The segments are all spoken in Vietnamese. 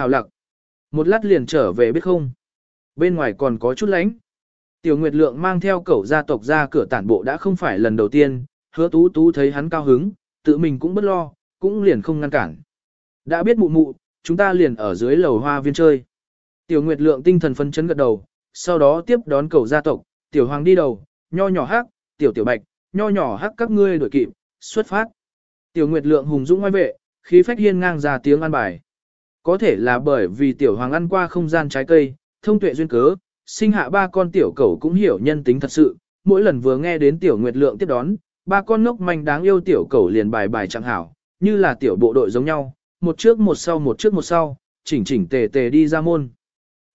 Hảo lặc. Một lát liền trở về biết không. Bên ngoài còn có chút lánh. Tiểu Nguyệt Lượng mang theo cẩu gia tộc ra cửa tản bộ đã không phải lần đầu tiên, hứa tú tú thấy hắn cao hứng, tự mình cũng bất lo, cũng liền không ngăn cản. Đã biết mụ mụ, chúng ta liền ở dưới lầu hoa viên chơi. Tiểu Nguyệt Lượng tinh thần phấn chấn gật đầu, sau đó tiếp đón cẩu gia tộc, tiểu hoàng đi đầu, nho nhỏ hắc, tiểu tiểu bạch, nho nhỏ hắc các ngươi đuổi kịp, xuất phát. Tiểu Nguyệt Lượng hùng dũng ngoài vệ, khí phách hiên ngang ra tiếng ăn bài. Có thể là bởi vì tiểu hoàng ăn qua không gian trái cây, thông tuệ duyên cớ, sinh hạ ba con tiểu cẩu cũng hiểu nhân tính thật sự, mỗi lần vừa nghe đến tiểu Nguyệt Lượng tiếp đón, ba con ngốc manh đáng yêu tiểu cẩu liền bài bài chẳng hảo, như là tiểu bộ đội giống nhau, một trước một sau một trước một sau, chỉnh chỉnh tề tề đi ra môn.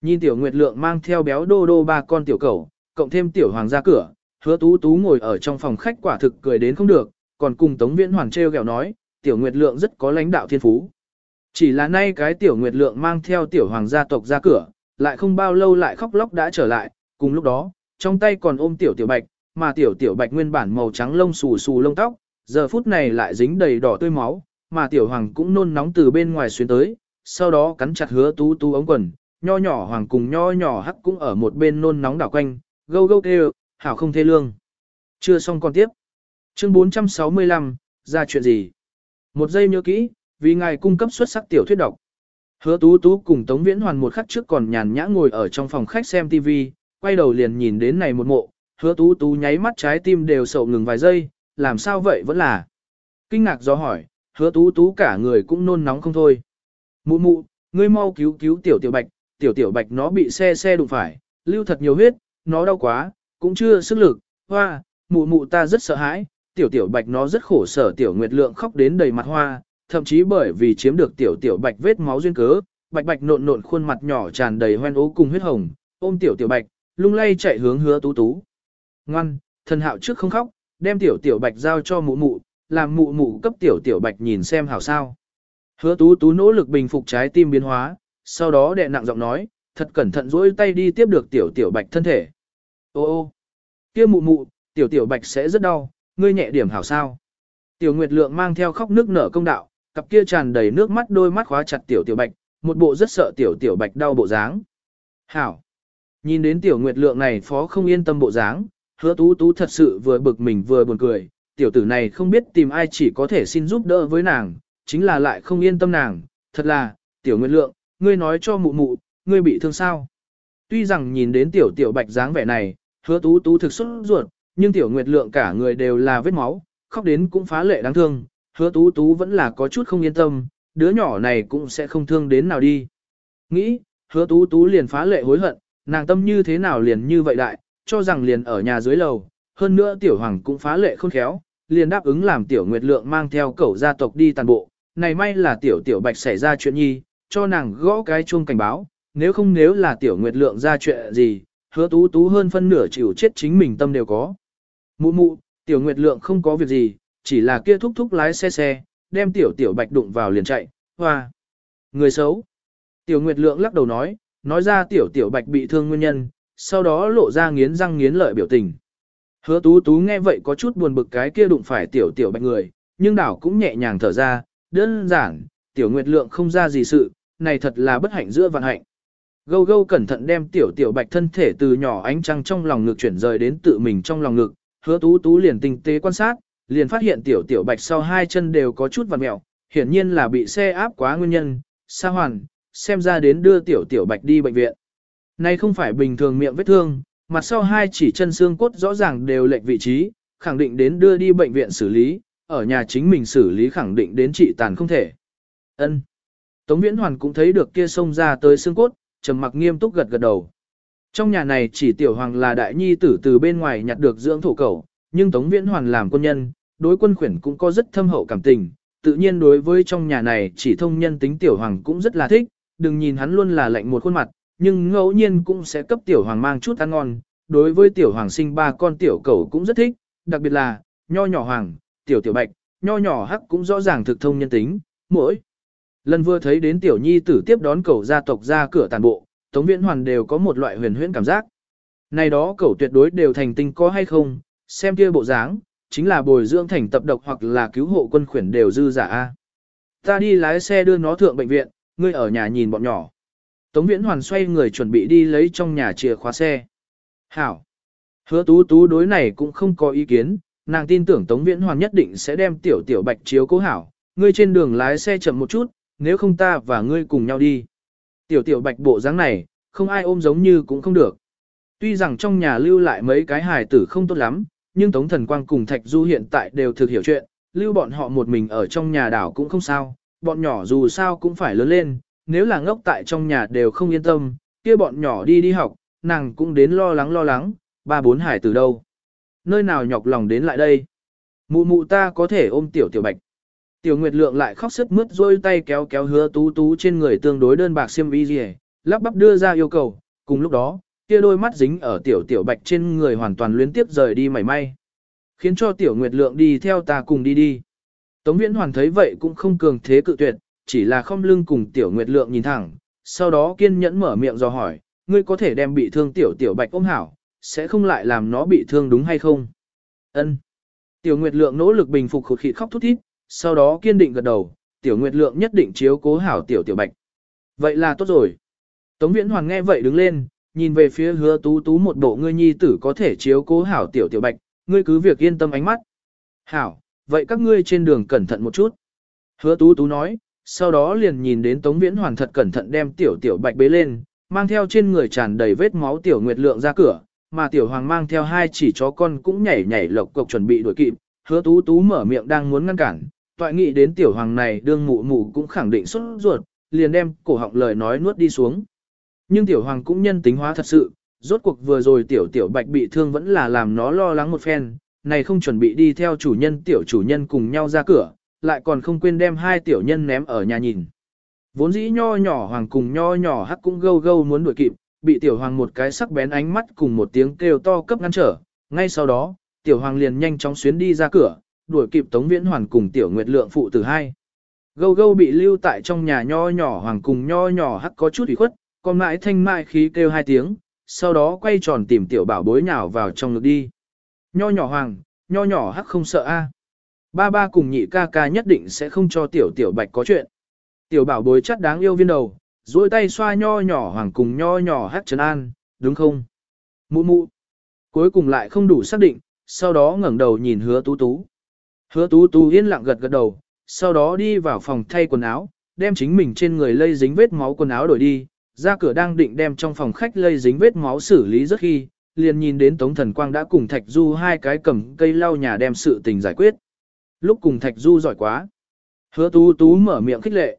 Nhìn tiểu Nguyệt Lượng mang theo béo đô đô ba con tiểu cẩu, cộng thêm tiểu hoàng ra cửa, hứa tú tú ngồi ở trong phòng khách quả thực cười đến không được, còn cùng Tống Viễn Hoàng treo gẹo nói, tiểu Nguyệt Lượng rất có lãnh đạo thiên phú. Chỉ là nay cái tiểu Nguyệt Lượng mang theo tiểu hoàng gia tộc ra cửa, lại không bao lâu lại khóc lóc đã trở lại, cùng lúc đó, trong tay còn ôm tiểu tiểu bạch, mà tiểu tiểu bạch nguyên bản màu trắng lông xù xù lông tóc, giờ phút này lại dính đầy đỏ tươi máu, mà tiểu hoàng cũng nôn nóng từ bên ngoài xuyên tới, sau đó cắn chặt hứa tú tú ống quần, nho nhỏ hoàng cùng nho nhỏ hắc cũng ở một bên nôn nóng đảo quanh, gâu gâu kêu, hảo không thê lương. Chưa xong còn tiếp. Chương 465, ra chuyện gì? Một giây nhớ kỹ, vì ngài cung cấp xuất sắc tiểu thuyết độc. Hứa tú tú cùng Tống Viễn Hoàn một khắc trước còn nhàn nhã ngồi ở trong phòng khách xem TV, quay đầu liền nhìn đến này một mộ, hứa tú tú nháy mắt trái tim đều sầu ngừng vài giây, làm sao vậy vẫn là. Kinh ngạc do hỏi, hứa tú tú cả người cũng nôn nóng không thôi. Mụ mụ, ngươi mau cứu cứu tiểu tiểu bạch, tiểu tiểu bạch nó bị xe xe đụng phải, lưu thật nhiều huyết, nó đau quá, cũng chưa sức lực, hoa, mụ mụ ta rất sợ hãi, tiểu tiểu bạch nó rất khổ sở tiểu nguyệt lượng khóc đến đầy mặt hoa, thậm chí bởi vì chiếm được tiểu tiểu bạch vết máu duyên cớ, bạch bạch nộn nộn khuôn mặt nhỏ tràn đầy hoen ố cùng huyết hồng, ôm tiểu tiểu bạch, lung lay chạy hướng hứa tú tú. Ngoan, thần hạo trước không khóc, đem tiểu tiểu bạch giao cho mụ mụ, làm mụ mụ cấp tiểu tiểu bạch nhìn xem hảo sao. Hứa tú tú nỗ lực bình phục trái tim biến hóa, sau đó đệ nặng giọng nói, thật cẩn thận dỗi tay đi tiếp được tiểu tiểu bạch thân thể. Ô ô, kia mụ mụ, tiểu tiểu bạch sẽ rất đau, ngươi nhẹ điểm hảo sao. Tiểu Nguyệt Lượng mang theo khóc nước nở công đạo, cặp kia tràn đầy nước mắt đôi mắt khóa chặt tiểu tiểu bạch, một bộ rất sợ tiểu tiểu bạch đau bộ dáng. Hảo. Nhìn đến tiểu Nguyệt Lượng này phó không yên tâm bộ dáng, hứa tú tú thật sự vừa bực mình vừa buồn cười, tiểu tử này không biết tìm ai chỉ có thể xin giúp đỡ với nàng, chính là lại không yên tâm nàng, thật là, tiểu Nguyệt Lượng, ngươi nói cho mụ mụ, ngươi bị thương sao. Tuy rằng nhìn đến tiểu tiểu bạch dáng vẻ này, hứa tú tú thực xuất ruột, nhưng tiểu nguyệt lượng cả người đều là vết máu, khóc đến cũng phá lệ đáng thương, hứa tú tú vẫn là có chút không yên tâm, đứa nhỏ này cũng sẽ không thương đến nào đi. Nghĩ, hứa tú tú liền phá lệ hối hận, nàng tâm như thế nào liền như vậy đại, cho rằng liền ở nhà dưới lầu, hơn nữa tiểu hoàng cũng phá lệ khôn khéo, liền đáp ứng làm tiểu nguyệt lượng mang theo cẩu gia tộc đi tàn bộ, này may là tiểu tiểu bạch xảy ra chuyện nhi, cho nàng gõ cái chuông cảnh báo, nếu không nếu là tiểu nguyệt lượng ra chuyện gì, hứa tú tú hơn phân nửa chịu chết chính mình tâm đều có. Mụ mụ, tiểu nguyệt lượng không có việc gì, chỉ là kia thúc thúc lái xe xe, đem tiểu tiểu bạch đụng vào liền chạy, hoa. Người xấu. Tiểu nguyệt lượng lắc đầu nói, nói ra tiểu tiểu bạch bị thương nguyên nhân, sau đó lộ ra nghiến răng nghiến lợi biểu tình. Hứa tú tú nghe vậy có chút buồn bực cái kia đụng phải tiểu tiểu bạch người, nhưng đảo cũng nhẹ nhàng thở ra, đơn giản, tiểu nguyệt lượng không ra gì sự, này thật là bất hạnh giữa vạn hạnh. Gâu gâu cẩn thận đem tiểu tiểu bạch thân thể từ nhỏ ánh trăng trong lòng ngực chuyển rời đến tự mình trong lòng ngực, hứa tú tú liền tinh tế quan sát, liền phát hiện tiểu tiểu bạch sau hai chân đều có chút vặn mẹo, hiển nhiên là bị xe áp quá nguyên nhân, sa hoàn, xem ra đến đưa tiểu tiểu bạch đi bệnh viện. Này không phải bình thường miệng vết thương, mặt sau hai chỉ chân xương cốt rõ ràng đều lệch vị trí, khẳng định đến đưa đi bệnh viện xử lý, ở nhà chính mình xử lý khẳng định đến trị tàn không thể. Ân. Tống Viễn Hoàn cũng thấy được kia xông ra tới xương cốt, trầm mặc nghiêm túc gật gật đầu. Trong nhà này chỉ tiểu hoàng là đại nhi tử từ bên ngoài nhặt được dưỡng thổ cầu, nhưng Tống Viễn Hoàn làm quân nhân, đối quân khuyển cũng có rất thâm hậu cảm tình, tự nhiên đối với trong nhà này chỉ thông nhân tính tiểu hoàng cũng rất là thích, đừng nhìn hắn luôn là lạnh một khuôn mặt, nhưng ngẫu nhiên cũng sẽ cấp tiểu hoàng mang chút ăn ngon, đối với tiểu hoàng sinh ba con tiểu cầu cũng rất thích, đặc biệt là, nho nhỏ hoàng, tiểu tiểu bạch, nho nhỏ hắc cũng rõ ràng thực thông nhân tính, mỗi Lần vừa thấy đến tiểu nhi tử tiếp đón cầu gia tộc ra cửa tàn bộ, Tống Viễn Hoàn đều có một loại huyền huyễn cảm giác. Này đó Cẩu tuyệt đối đều thành tinh có hay không, xem kia bộ dáng, chính là bồi dưỡng thành tập độc hoặc là cứu hộ quân khuyển đều dư giả a. Ta đi lái xe đưa nó thượng bệnh viện, ngươi ở nhà nhìn bọn nhỏ. Tống Viễn Hoàn xoay người chuẩn bị đi lấy trong nhà chìa khóa xe. Hảo. Hứa tú tú đối này cũng không có ý kiến, nàng tin tưởng Tống Viễn Hoàn nhất định sẽ đem tiểu tiểu bạch chiếu cố hảo. Ngươi trên đường lái xe chậm một chút, nếu không ta và ngươi cùng nhau đi. Tiểu tiểu bạch bộ dáng này, không ai ôm giống như cũng không được. Tuy rằng trong nhà lưu lại mấy cái hài tử không tốt lắm, nhưng Tống Thần Quang cùng Thạch Du hiện tại đều thực hiểu chuyện, lưu bọn họ một mình ở trong nhà đảo cũng không sao, bọn nhỏ dù sao cũng phải lớn lên, nếu là ngốc tại trong nhà đều không yên tâm, kia bọn nhỏ đi đi học, nàng cũng đến lo lắng lo lắng, ba bốn hải từ đâu. Nơi nào nhọc lòng đến lại đây. Mụ mụ ta có thể ôm tiểu tiểu bạch. Tiểu Nguyệt Lượng lại khóc sức mướt rôi tay kéo kéo hứa tú tú trên người tương đối đơn bạc xiêm y gì, lắp bắp đưa ra yêu cầu, cùng lúc đó, kia đôi mắt dính ở tiểu tiểu bạch trên người hoàn toàn luyến tiếp rời đi mảy may. Khiến cho tiểu Nguyệt Lượng đi theo ta cùng đi đi. Tống Viễn Hoàn thấy vậy cũng không cường thế cự tuyệt, chỉ là không lưng cùng tiểu Nguyệt Lượng nhìn thẳng, sau đó kiên nhẫn mở miệng dò hỏi, ngươi có thể đem bị thương tiểu tiểu bạch ôm hảo, sẽ không lại làm nó bị thương đúng hay không? Ân. Tiểu Nguyệt Lượng nỗ lực bình phục khụt khịt khóc thút thít, sau đó kiên định gật đầu, tiểu Nguyệt Lượng nhất định chiếu cố hảo tiểu tiểu bạch. Vậy là tốt rồi. Tống Viễn Hoàng nghe vậy đứng lên, nhìn về phía hứa tú tú một bộ ngươi nhi tử có thể chiếu cố hảo tiểu tiểu bạch, ngươi cứ việc yên tâm ánh mắt. Hảo, vậy các ngươi trên đường cẩn thận một chút. Hứa tú tú nói, sau đó liền nhìn đến Tống Viễn Hoàn thật cẩn thận đem tiểu tiểu bạch bế lên, mang theo trên người tràn đầy vết máu tiểu nguyệt lượng ra cửa, mà tiểu hoàng mang theo hai chỉ chó con cũng nhảy nhảy lộc cộc chuẩn bị đuổi kịp, hứa tú tú mở miệng đang muốn ngăn cản, toại nghĩ đến tiểu hoàng này đương mụ mụ cũng khẳng định xuất ruột, liền đem cổ họng lời nói nuốt đi xuống. Nhưng tiểu hoàng cũng nhân tính hóa thật sự, rốt cuộc vừa rồi tiểu tiểu bạch bị thương vẫn là làm nó lo lắng một phen, này không chuẩn bị đi theo chủ nhân tiểu chủ nhân cùng nhau ra cửa, lại còn không quên đem hai tiểu nhân ném ở nhà nhìn. Vốn dĩ nho nhỏ hoàng cùng nho nhỏ hắc cũng gâu gâu muốn đuổi kịp, bị tiểu hoàng một cái sắc bén ánh mắt cùng một tiếng kêu to cấp ngăn trở, ngay sau đó, tiểu hoàng liền nhanh chóng xuyến đi ra cửa, đuổi kịp Tống Viễn Hoàn cùng tiểu Nguyệt Lượng phụ tử hai. Gâu gâu bị lưu tại trong nhà nho nhỏ hoàng cùng nho nhỏ hắc có chút ủy khuất, còn mãi thanh mại khí kêu hai tiếng, sau đó quay tròn tìm tiểu bảo bối nhào vào trong ngực đi. Nho nhỏ hoàng, nho nhỏ hắc không sợ a. À. Ba ba cùng nhị ca ca nhất định sẽ không cho tiểu tiểu bạch có chuyện. Tiểu bảo bối chắc đáng yêu viên đầu, duỗi tay xoa nho nhỏ hoàng cùng nho nhỏ hắc trấn an, đúng không? Mụ mụ. Cuối cùng lại không đủ xác định, sau đó ngẩng đầu nhìn hứa tú tú. Hứa tú tú yên lặng gật gật đầu, sau đó đi vào phòng thay quần áo, đem chính mình trên người lây dính vết máu quần áo đổi đi, ra cửa đang định đem trong phòng khách lây dính vết máu xử lý rất khi, liền nhìn đến Tống Thần Quang đã cùng Thạch Du hai cái cầm cây lau nhà đem sự tình giải quyết. Lúc cùng Thạch Du giỏi quá. Hứa tú tú mở miệng khích lệ.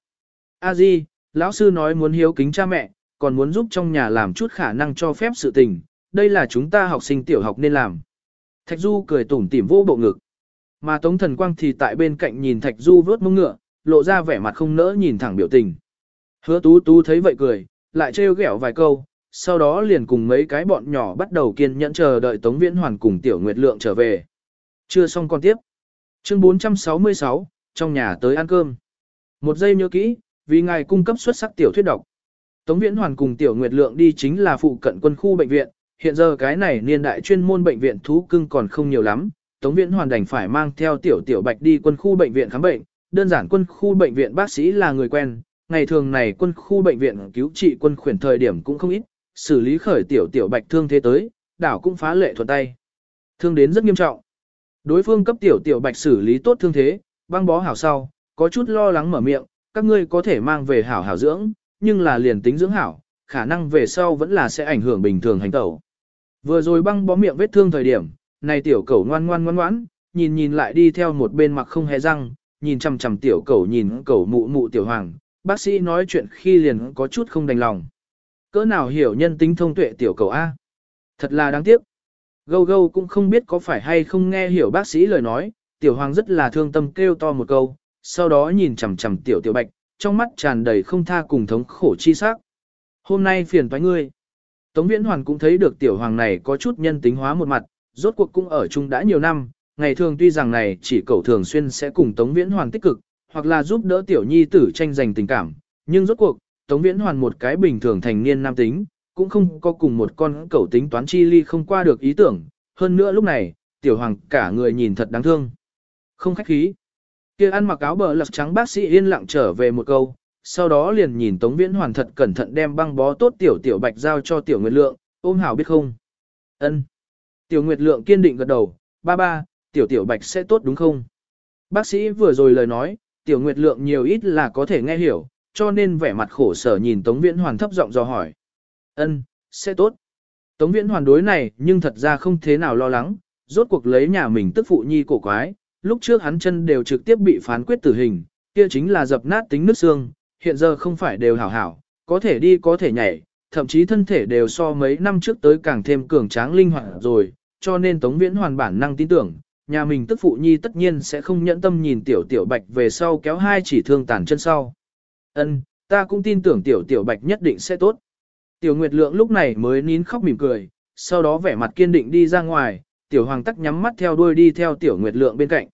A Di, lão sư nói muốn hiếu kính cha mẹ, còn muốn giúp trong nhà làm chút khả năng cho phép sự tình, đây là chúng ta học sinh tiểu học nên làm. Thạch Du cười tủm tỉm vô bộ ngực. Mà Tống Thần Quang thì tại bên cạnh nhìn Thạch Du vớt mông ngựa, lộ ra vẻ mặt không nỡ nhìn thẳng biểu tình. Hứa tú tú thấy vậy cười, lại trêu ghẹo vài câu, sau đó liền cùng mấy cái bọn nhỏ bắt đầu kiên nhẫn chờ đợi Tống Viễn Hoàn cùng Tiểu Nguyệt Lượng trở về. Chưa xong còn tiếp. Chương 466, trong nhà tới ăn cơm. Một giây nhớ kỹ, vì ngài cung cấp xuất sắc tiểu thuyết độc. Tống Viễn Hoàn cùng Tiểu Nguyệt Lượng đi chính là phụ cận quân khu bệnh viện, hiện giờ cái này niên đại chuyên môn bệnh viện thú cưng còn không nhiều lắm, Tống Viễn Hoàn đành phải mang theo Tiểu Tiểu Bạch đi quân khu bệnh viện khám bệnh, đơn giản quân khu bệnh viện bác sĩ là người quen, ngày thường này quân khu bệnh viện cứu trị quân khuyển thời điểm cũng không ít, xử lý khởi Tiểu Tiểu Bạch thương thế tới, đảo cũng phá lệ thuận tay. Thương đến rất nghiêm trọng. Đối phương cấp Tiểu Tiểu Bạch xử lý tốt thương thế, băng bó hảo sau, có chút lo lắng mở miệng, các ngươi có thể mang về hảo hảo dưỡng, nhưng là liền tính dưỡng hảo, khả năng về sau vẫn là sẽ ảnh hưởng bình thường hành tẩu. Vừa rồi băng bó miệng vết thương thời điểm, này tiểu cẩu ngoan ngoan ngoan ngoãn, nhìn nhìn lại đi theo một bên mặt không hề răng, nhìn chằm chằm tiểu cẩu nhìn cẩu mụ mụ tiểu hoàng, bác sĩ nói chuyện khi liền có chút không đành lòng. Cỡ nào hiểu nhân tính thông tuệ tiểu cầu A. Thật là đáng tiếc. Gâu gâu cũng không biết có phải hay không nghe hiểu bác sĩ lời nói, tiểu hoàng rất là thương tâm kêu to một câu, sau đó nhìn chằm chằm tiểu tiểu bạch, trong mắt tràn đầy không tha cùng thống khổ chi sắc. Hôm nay phiền toái ngươi. Tống Viễn Hoàn cũng thấy được tiểu hoàng này có chút nhân tính hóa một mặt, rốt cuộc cũng ở chung đã nhiều năm, ngày thường tuy rằng này chỉ cậu thường xuyên sẽ cùng Tống Viễn Hoàn tích cực, hoặc là giúp đỡ tiểu nhi tử tranh giành tình cảm, nhưng rốt cuộc, Tống Viễn Hoàn một cái bình thường thành niên nam tính, cũng không có cùng một con cẩu tính toán chi ly không qua được ý tưởng, hơn nữa lúc này, tiểu hoàng cả người nhìn thật đáng thương. Không khách khí. Kia ăn mặc áo bờ lật trắng bác sĩ yên lặng trở về một câu, sau đó liền nhìn Tống Viễn Hoàn thật cẩn thận đem băng bó tốt tiểu tiểu bạch giao cho tiểu Nguyệt Lượng, ôm hảo biết không? Ân. Tiểu Nguyệt Lượng kiên định gật đầu, ba ba, tiểu tiểu bạch sẽ tốt đúng không? Bác sĩ vừa rồi lời nói, tiểu Nguyệt Lượng nhiều ít là có thể nghe hiểu, cho nên vẻ mặt khổ sở nhìn Tống Viễn Hoàn thấp giọng dò hỏi. Ân, sẽ tốt. Tống Viễn Hoàn đối này nhưng thật ra không thế nào lo lắng, rốt cuộc lấy nhà mình tức phụ nhi cổ quái, lúc trước hắn chân đều trực tiếp bị phán quyết tử hình, kia chính là dập nát tính nước xương, hiện giờ không phải đều hảo hảo, có thể đi có thể nhảy, thậm chí thân thể đều so mấy năm trước tới càng thêm cường tráng linh hoạt rồi, cho nên Tống Viễn hoàn bản năng tin tưởng, nhà mình tức phụ nhi tất nhiên sẽ không nhẫn tâm nhìn tiểu tiểu bạch về sau kéo hai chỉ thương tàn chân sau. Ân, ta cũng tin tưởng tiểu tiểu bạch nhất định sẽ tốt. Tiểu Nguyệt Lượng lúc này mới nín khóc mỉm cười, sau đó vẻ mặt kiên định đi ra ngoài, tiểu hoàng tắc nhắm mắt theo đuôi đi theo tiểu Nguyệt Lượng bên cạnh.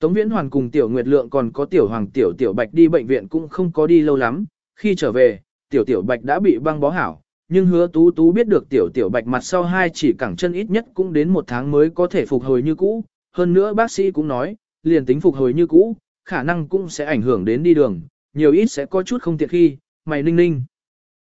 Tống Viễn Hoàn cùng Tiểu Nguyệt Lượng còn có Tiểu Hoàng Tiểu Tiểu Bạch đi bệnh viện cũng không có đi lâu lắm, khi trở về, Tiểu Tiểu Bạch đã bị băng bó hảo, nhưng hứa tú tú biết được Tiểu Tiểu Bạch mặt sau hai chỉ cẳng chân ít nhất cũng đến một tháng mới có thể phục hồi như cũ, hơn nữa bác sĩ cũng nói, liền tính phục hồi như cũ, khả năng cũng sẽ ảnh hưởng đến đi đường, nhiều ít sẽ có chút không tiện khi, mày ninh ninh.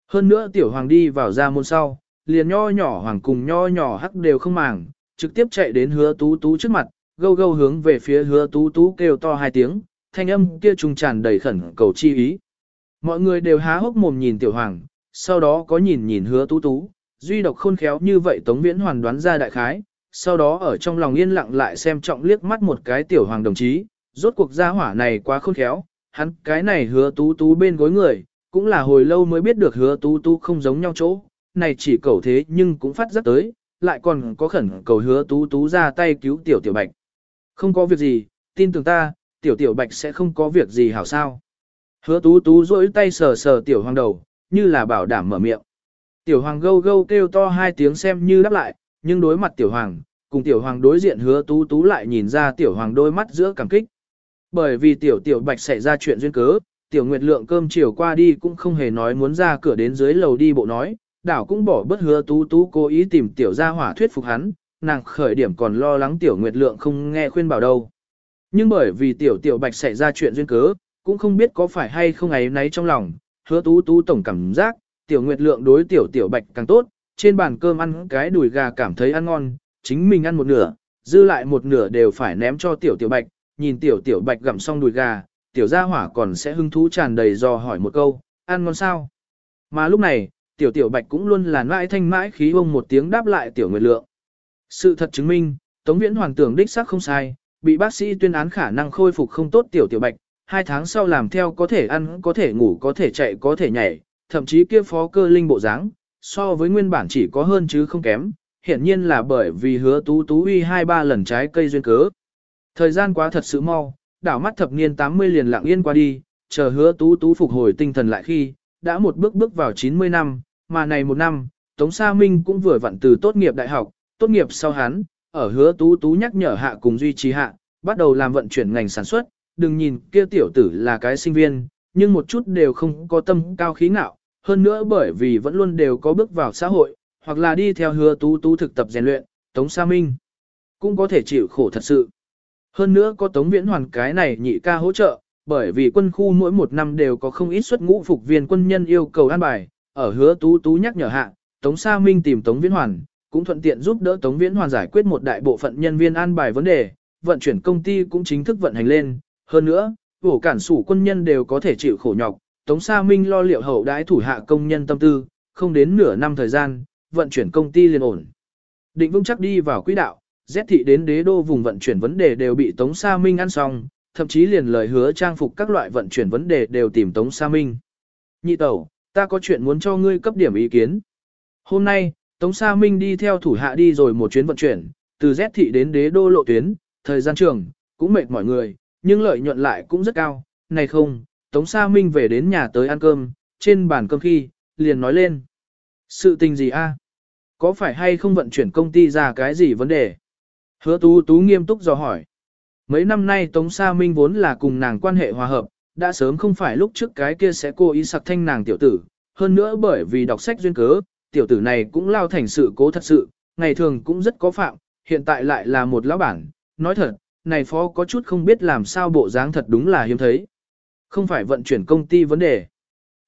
Hơn nữa Tiểu Hoàng đi vào ra môn sau, liền nho nhỏ Hoàng cùng nho nhỏ hắc đều không màng, trực tiếp chạy đến hứa tú tú trước mặt, gâu gâu hướng về phía hứa tú tú kêu to hai tiếng, thanh âm kia trùng tràn đầy khẩn cầu chi ý. Mọi người đều há hốc mồm nhìn tiểu hoàng, sau đó có nhìn nhìn hứa tú tú, duy độc khôn khéo như vậy tống viễn hoàn đoán ra đại khái, sau đó ở trong lòng yên lặng lại xem trọng liếc mắt một cái tiểu hoàng đồng chí, rốt cuộc gia hỏa này quá khôn khéo, hắn cái này hứa tú tú bên gối người, cũng là hồi lâu mới biết được hứa tú tú không giống nhau chỗ, này chỉ cầu thế nhưng cũng phát rất tới, lại còn có khẩn cầu hứa tú tú ra tay cứu tiểu tiểu bạch. Không có việc gì, tin tưởng ta, tiểu tiểu bạch sẽ không có việc gì hảo sao. Hứa tú tú rỗi tay sờ sờ tiểu hoàng đầu, như là bảo đảm mở miệng. Tiểu hoàng gâu gâu kêu to hai tiếng xem như đáp lại, nhưng đối mặt tiểu hoàng, cùng tiểu hoàng đối diện hứa tú tú lại nhìn ra tiểu hoàng đôi mắt giữa cảm kích. Bởi vì tiểu tiểu bạch xảy ra chuyện duyên cớ, tiểu nguyệt lượng cơm chiều qua đi cũng không hề nói muốn ra cửa đến dưới lầu đi bộ nói, đảo cũng bỏ bất hứa tú tú cố ý tìm tiểu gia hỏa thuyết phục hắn, nàng khởi điểm còn lo lắng tiểu nguyệt lượng không nghe khuyên bảo đâu. Nhưng bởi vì tiểu tiểu bạch xảy ra chuyện duyên cớ, cũng không biết có phải hay không ấy nấy trong lòng, hứa tú tú tổng cảm giác, tiểu nguyệt lượng đối tiểu tiểu bạch càng tốt, trên bàn cơm ăn cái đùi gà cảm thấy ăn ngon, chính mình ăn một nửa, dư lại một nửa đều phải ném cho tiểu tiểu bạch, nhìn tiểu tiểu bạch gặm xong đùi gà, tiểu gia hỏa còn sẽ hưng thú tràn đầy do hỏi một câu, ăn ngon sao? Mà lúc này, tiểu tiểu bạch cũng luôn là mãi thanh mãi khí ông một tiếng đáp lại tiểu nguyệt lượng. Sự thật chứng minh, Tống Viễn Hoàng tưởng đích xác không sai, bị bác sĩ tuyên án khả năng khôi phục không tốt tiểu tiểu bạch, hai tháng sau làm theo có thể ăn, có thể ngủ, có thể chạy, có thể nhảy, thậm chí kia phó cơ linh bộ dáng, so với nguyên bản chỉ có hơn chứ không kém, hiển nhiên là bởi vì hứa tú tú uy hai ba lần trái cây duyên cớ. Thời gian quá thật sự mau, đảo mắt thập niên 80 liền lặng yên qua đi, chờ hứa tú tú phục hồi tinh thần lại khi, đã một bước bước vào 90 năm, mà này một năm, Tống Sa Minh cũng vừa vặn từ tốt nghiệp đại học, tốt nghiệp sau hắn, ở hứa tú tú nhắc nhở hạ cùng duy trì hạ, bắt đầu làm vận chuyển ngành sản xuất, đừng nhìn kia tiểu tử là cái sinh viên, nhưng một chút đều không có tâm cao khí ngạo, hơn nữa bởi vì vẫn luôn đều có bước vào xã hội, hoặc là đi theo hứa tú tú thực tập rèn luyện, Tống Sa Minh cũng có thể chịu khổ thật sự. Hơn nữa có Tống Viễn Hoàn cái này nhị ca hỗ trợ, bởi vì quân khu mỗi một năm đều có không ít xuất ngũ phục viên quân nhân yêu cầu an bài, ở hứa tú tú nhắc nhở hạ, Tống Sa Minh tìm Tống Viễn Hoàn, cũng thuận tiện giúp đỡ Tống Viễn Hoàn giải quyết một đại bộ phận nhân viên an bài vấn đề, vận chuyển công ty cũng chính thức vận hành lên. Hơn nữa, ổ cản sủ quân nhân đều có thể chịu khổ nhọc, Tống Sa Minh lo liệu hậu đãi thủ hạ công nhân tâm tư, không đến nửa năm thời gian, vận chuyển công ty liền ổn. Định vững chắc đi vào quỹ đạo, Z thị đến đế đô vùng vận chuyển vấn đề đều bị Tống Sa Minh ăn xong, thậm chí liền lời hứa trang phục các loại vận chuyển vấn đề đều tìm Tống Sa Minh. Nhị tẩu, ta có chuyện muốn cho ngươi cấp điểm ý kiến. Hôm nay, Tống Sa Minh đi theo thủ hạ đi rồi một chuyến vận chuyển, từ Z thị đến đế đô lộ tuyến, thời gian trường, cũng mệt mọi người, nhưng lợi nhuận lại cũng rất cao. Này không, Tống Sa Minh về đến nhà tới ăn cơm, trên bàn cơm khi, liền nói lên. Sự tình gì a? Có phải hay không vận chuyển công ty ra cái gì vấn đề? Hứa tú tú nghiêm túc dò hỏi. Mấy năm nay Tống Sa Minh vốn là cùng nàng quan hệ hòa hợp, đã sớm không phải lúc trước cái kia sẽ cố ý sặc thanh nàng tiểu tử. Hơn nữa bởi vì đọc sách duyên cớ, tiểu tử này cũng lao thành sự cố thật sự, ngày thường cũng rất có phạm, hiện tại lại là một lão bản, nói thật, này phó có chút không biết làm sao bộ dáng thật đúng là hiếm thấy. Không phải vận chuyển công ty vấn đề.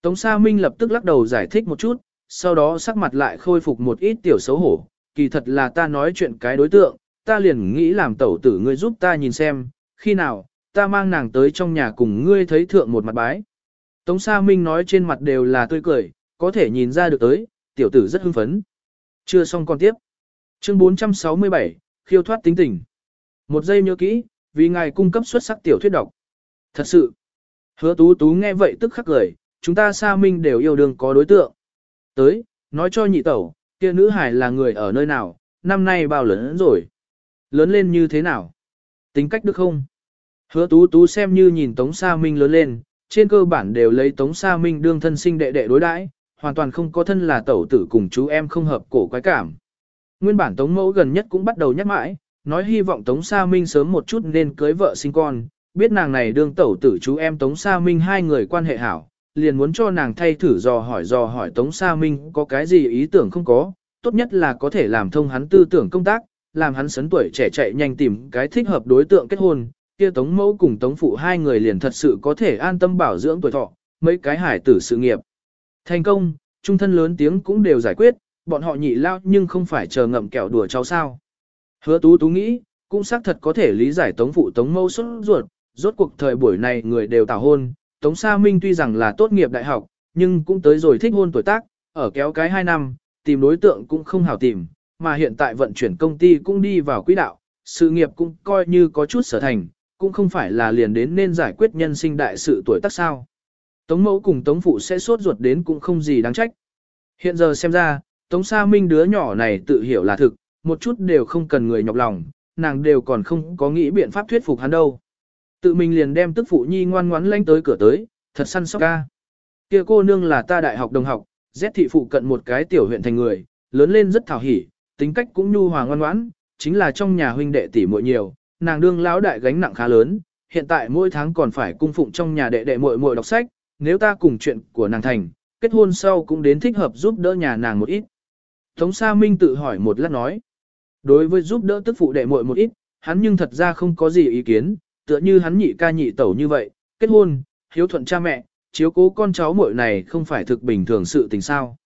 Tống Sa Minh lập tức lắc đầu giải thích một chút, sau đó sắc mặt lại khôi phục một ít tiểu xấu hổ, kỳ thật là ta nói chuyện cái đối tượng, ta liền nghĩ làm tẩu tử ngươi giúp ta nhìn xem, khi nào, ta mang nàng tới trong nhà cùng ngươi thấy thượng một mặt bái. Tống Sa Minh nói trên mặt đều là tươi cười, có thể nhìn ra được tới, tiểu tử rất hưng phấn. Chưa xong còn tiếp. Chương 467, khiêu thoát tính tình. Một giây nhớ kỹ, vì ngài cung cấp xuất sắc tiểu thuyết độc. Thật sự. Hứa tú tú nghe vậy tức khắc cười, chúng ta Sa Minh đều yêu đương có đối tượng. Tới, nói cho nhị tẩu, kia nữ hải là người ở nơi nào, năm nay bao lớn rồi. Lớn lên như thế nào? Tính cách được không? Hứa tú tú xem như nhìn Tống Sa Minh lớn lên, trên cơ bản đều lấy Tống Sa Minh đương thân sinh đệ đệ đối đãi, hoàn toàn không có thân là tẩu tử cùng chú em không hợp cổ quái cảm. Nguyên bản Tống Mẫu gần nhất cũng bắt đầu nhắc mãi, nói hy vọng Tống Sa Minh sớm một chút nên cưới vợ sinh con, biết nàng này đương tẩu tử chú em Tống Sa Minh hai người quan hệ hảo, liền muốn cho nàng thay thử dò hỏi dò hỏi Tống Sa Minh có cái gì ý tưởng không có, tốt nhất là có thể làm thông hắn tư tưởng công tác, làm hắn sấn tuổi trẻ chạy nhanh tìm cái thích hợp đối tượng kết hôn, kia Tống Mẫu cùng Tống Phụ hai người liền thật sự có thể an tâm bảo dưỡng tuổi thọ, mấy cái hải tử sự nghiệp. Thành công, trung thân lớn tiếng cũng đều giải quyết, bọn họ nhị lao nhưng không phải chờ ngậm kẹo đùa cháu sao. Hứa tú tú nghĩ, cũng xác thật có thể lý giải Tống Phụ Tống Mẫu xuất ruột, rốt cuộc thời buổi này người đều tảo hôn, Tống Sa Minh tuy rằng là tốt nghiệp đại học, nhưng cũng tới rồi thích hôn tuổi tác, ở kéo cái 2 năm, tìm đối tượng cũng không hảo tìm, mà hiện tại vận chuyển công ty cũng đi vào quỹ đạo, sự nghiệp cũng coi như có chút sở thành, cũng không phải là liền đến nên giải quyết nhân sinh đại sự tuổi tác sao. Tống mẫu cùng Tống phụ sẽ sốt ruột đến cũng không gì đáng trách. Hiện giờ xem ra, Tống Sa Minh đứa nhỏ này tự hiểu là thực, một chút đều không cần người nhọc lòng, nàng đều còn không có nghĩ biện pháp thuyết phục hắn đâu. Tự mình liền đem tức phụ nhi ngoan ngoãn lanh tới cửa tới, thật săn sóc ca. Kia cô nương là ta đại học đồng học, Z thị phụ cận một cái tiểu huyện thành người, lớn lên rất thảo hỉ, tính cách cũng nhu hòa ngoan ngoãn, chính là trong nhà huynh đệ tỷ muội nhiều, nàng đương lão đại gánh nặng khá lớn, hiện tại mỗi tháng còn phải cung phụng trong nhà đệ đệ muội muội đọc sách, nếu ta cùng chuyện của nàng thành, kết hôn sau cũng đến thích hợp giúp đỡ nhà nàng một ít. Tống Sa Minh tự hỏi một lát nói, đối với giúp đỡ tức phụ đệ muội một ít, hắn nhưng thật ra không có gì ý kiến, tựa như hắn nhị ca nhị tẩu như vậy, kết hôn, hiếu thuận cha mẹ, chiếu cố con cháu muội này không phải thực bình thường sự tình sao.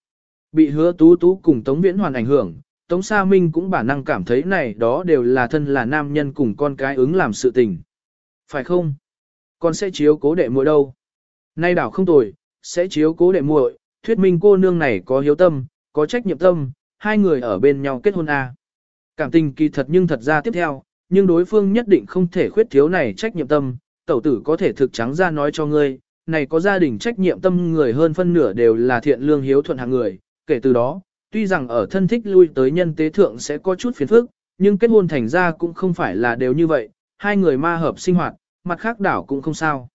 Bị hứa tú tú cùng Tống Viễn Hoàn ảnh hưởng, Tống Sa Minh cũng bản năng cảm thấy này đó đều là thân là nam nhân cùng con cái ứng làm sự tình. Phải không? Con sẽ chiếu cố đệ muội đâu? Nay đảo không tồi, sẽ chiếu cố đệ muội, thuyết minh cô nương này có hiếu tâm, có trách nhiệm tâm, hai người ở bên nhau kết hôn à. Cảm tình kỳ thật nhưng thật ra tiếp theo, nhưng đối phương nhất định không thể khuyết thiếu này trách nhiệm tâm, tẩu tử có thể thực trắng ra nói cho ngươi, này có gia đình trách nhiệm tâm người hơn phân nửa đều là thiện lương hiếu thuận hàng người, kể từ đó, tuy rằng ở thân thích lui tới nhân tế thượng sẽ có chút phiền phức, nhưng kết hôn thành ra cũng không phải là đều như vậy, hai người ma hợp sinh hoạt, mặt khác đảo cũng không sao.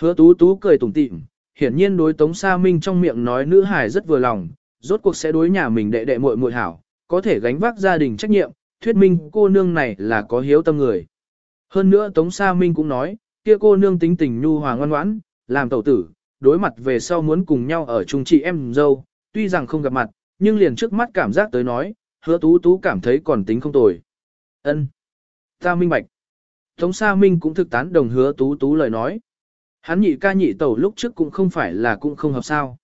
Hứa tú tú cười tủm tỉm, hiển nhiên đối Tống Sa Minh trong miệng nói nữ hài rất vừa lòng, rốt cuộc sẽ đối nhà mình đệ đệ muội muội hảo, có thể gánh vác gia đình trách nhiệm, thuyết minh cô nương này là có hiếu tâm người. Hơn nữa Tống Sa Minh cũng nói, kia cô nương tính tình nhu hòa ngoan ngoãn, làm tẩu tử, đối mặt về sau muốn cùng nhau ở chung chị em dâu, tuy rằng không gặp mặt, nhưng liền trước mắt cảm giác tới nói, hứa tú tú cảm thấy còn tính không tồi. ân Ta minh bạch. Tống Sa Minh cũng thực tán đồng hứa tú tú lời nói. Hắn nhị ca nhị tẩu lúc trước cũng không phải là cũng không hợp sao.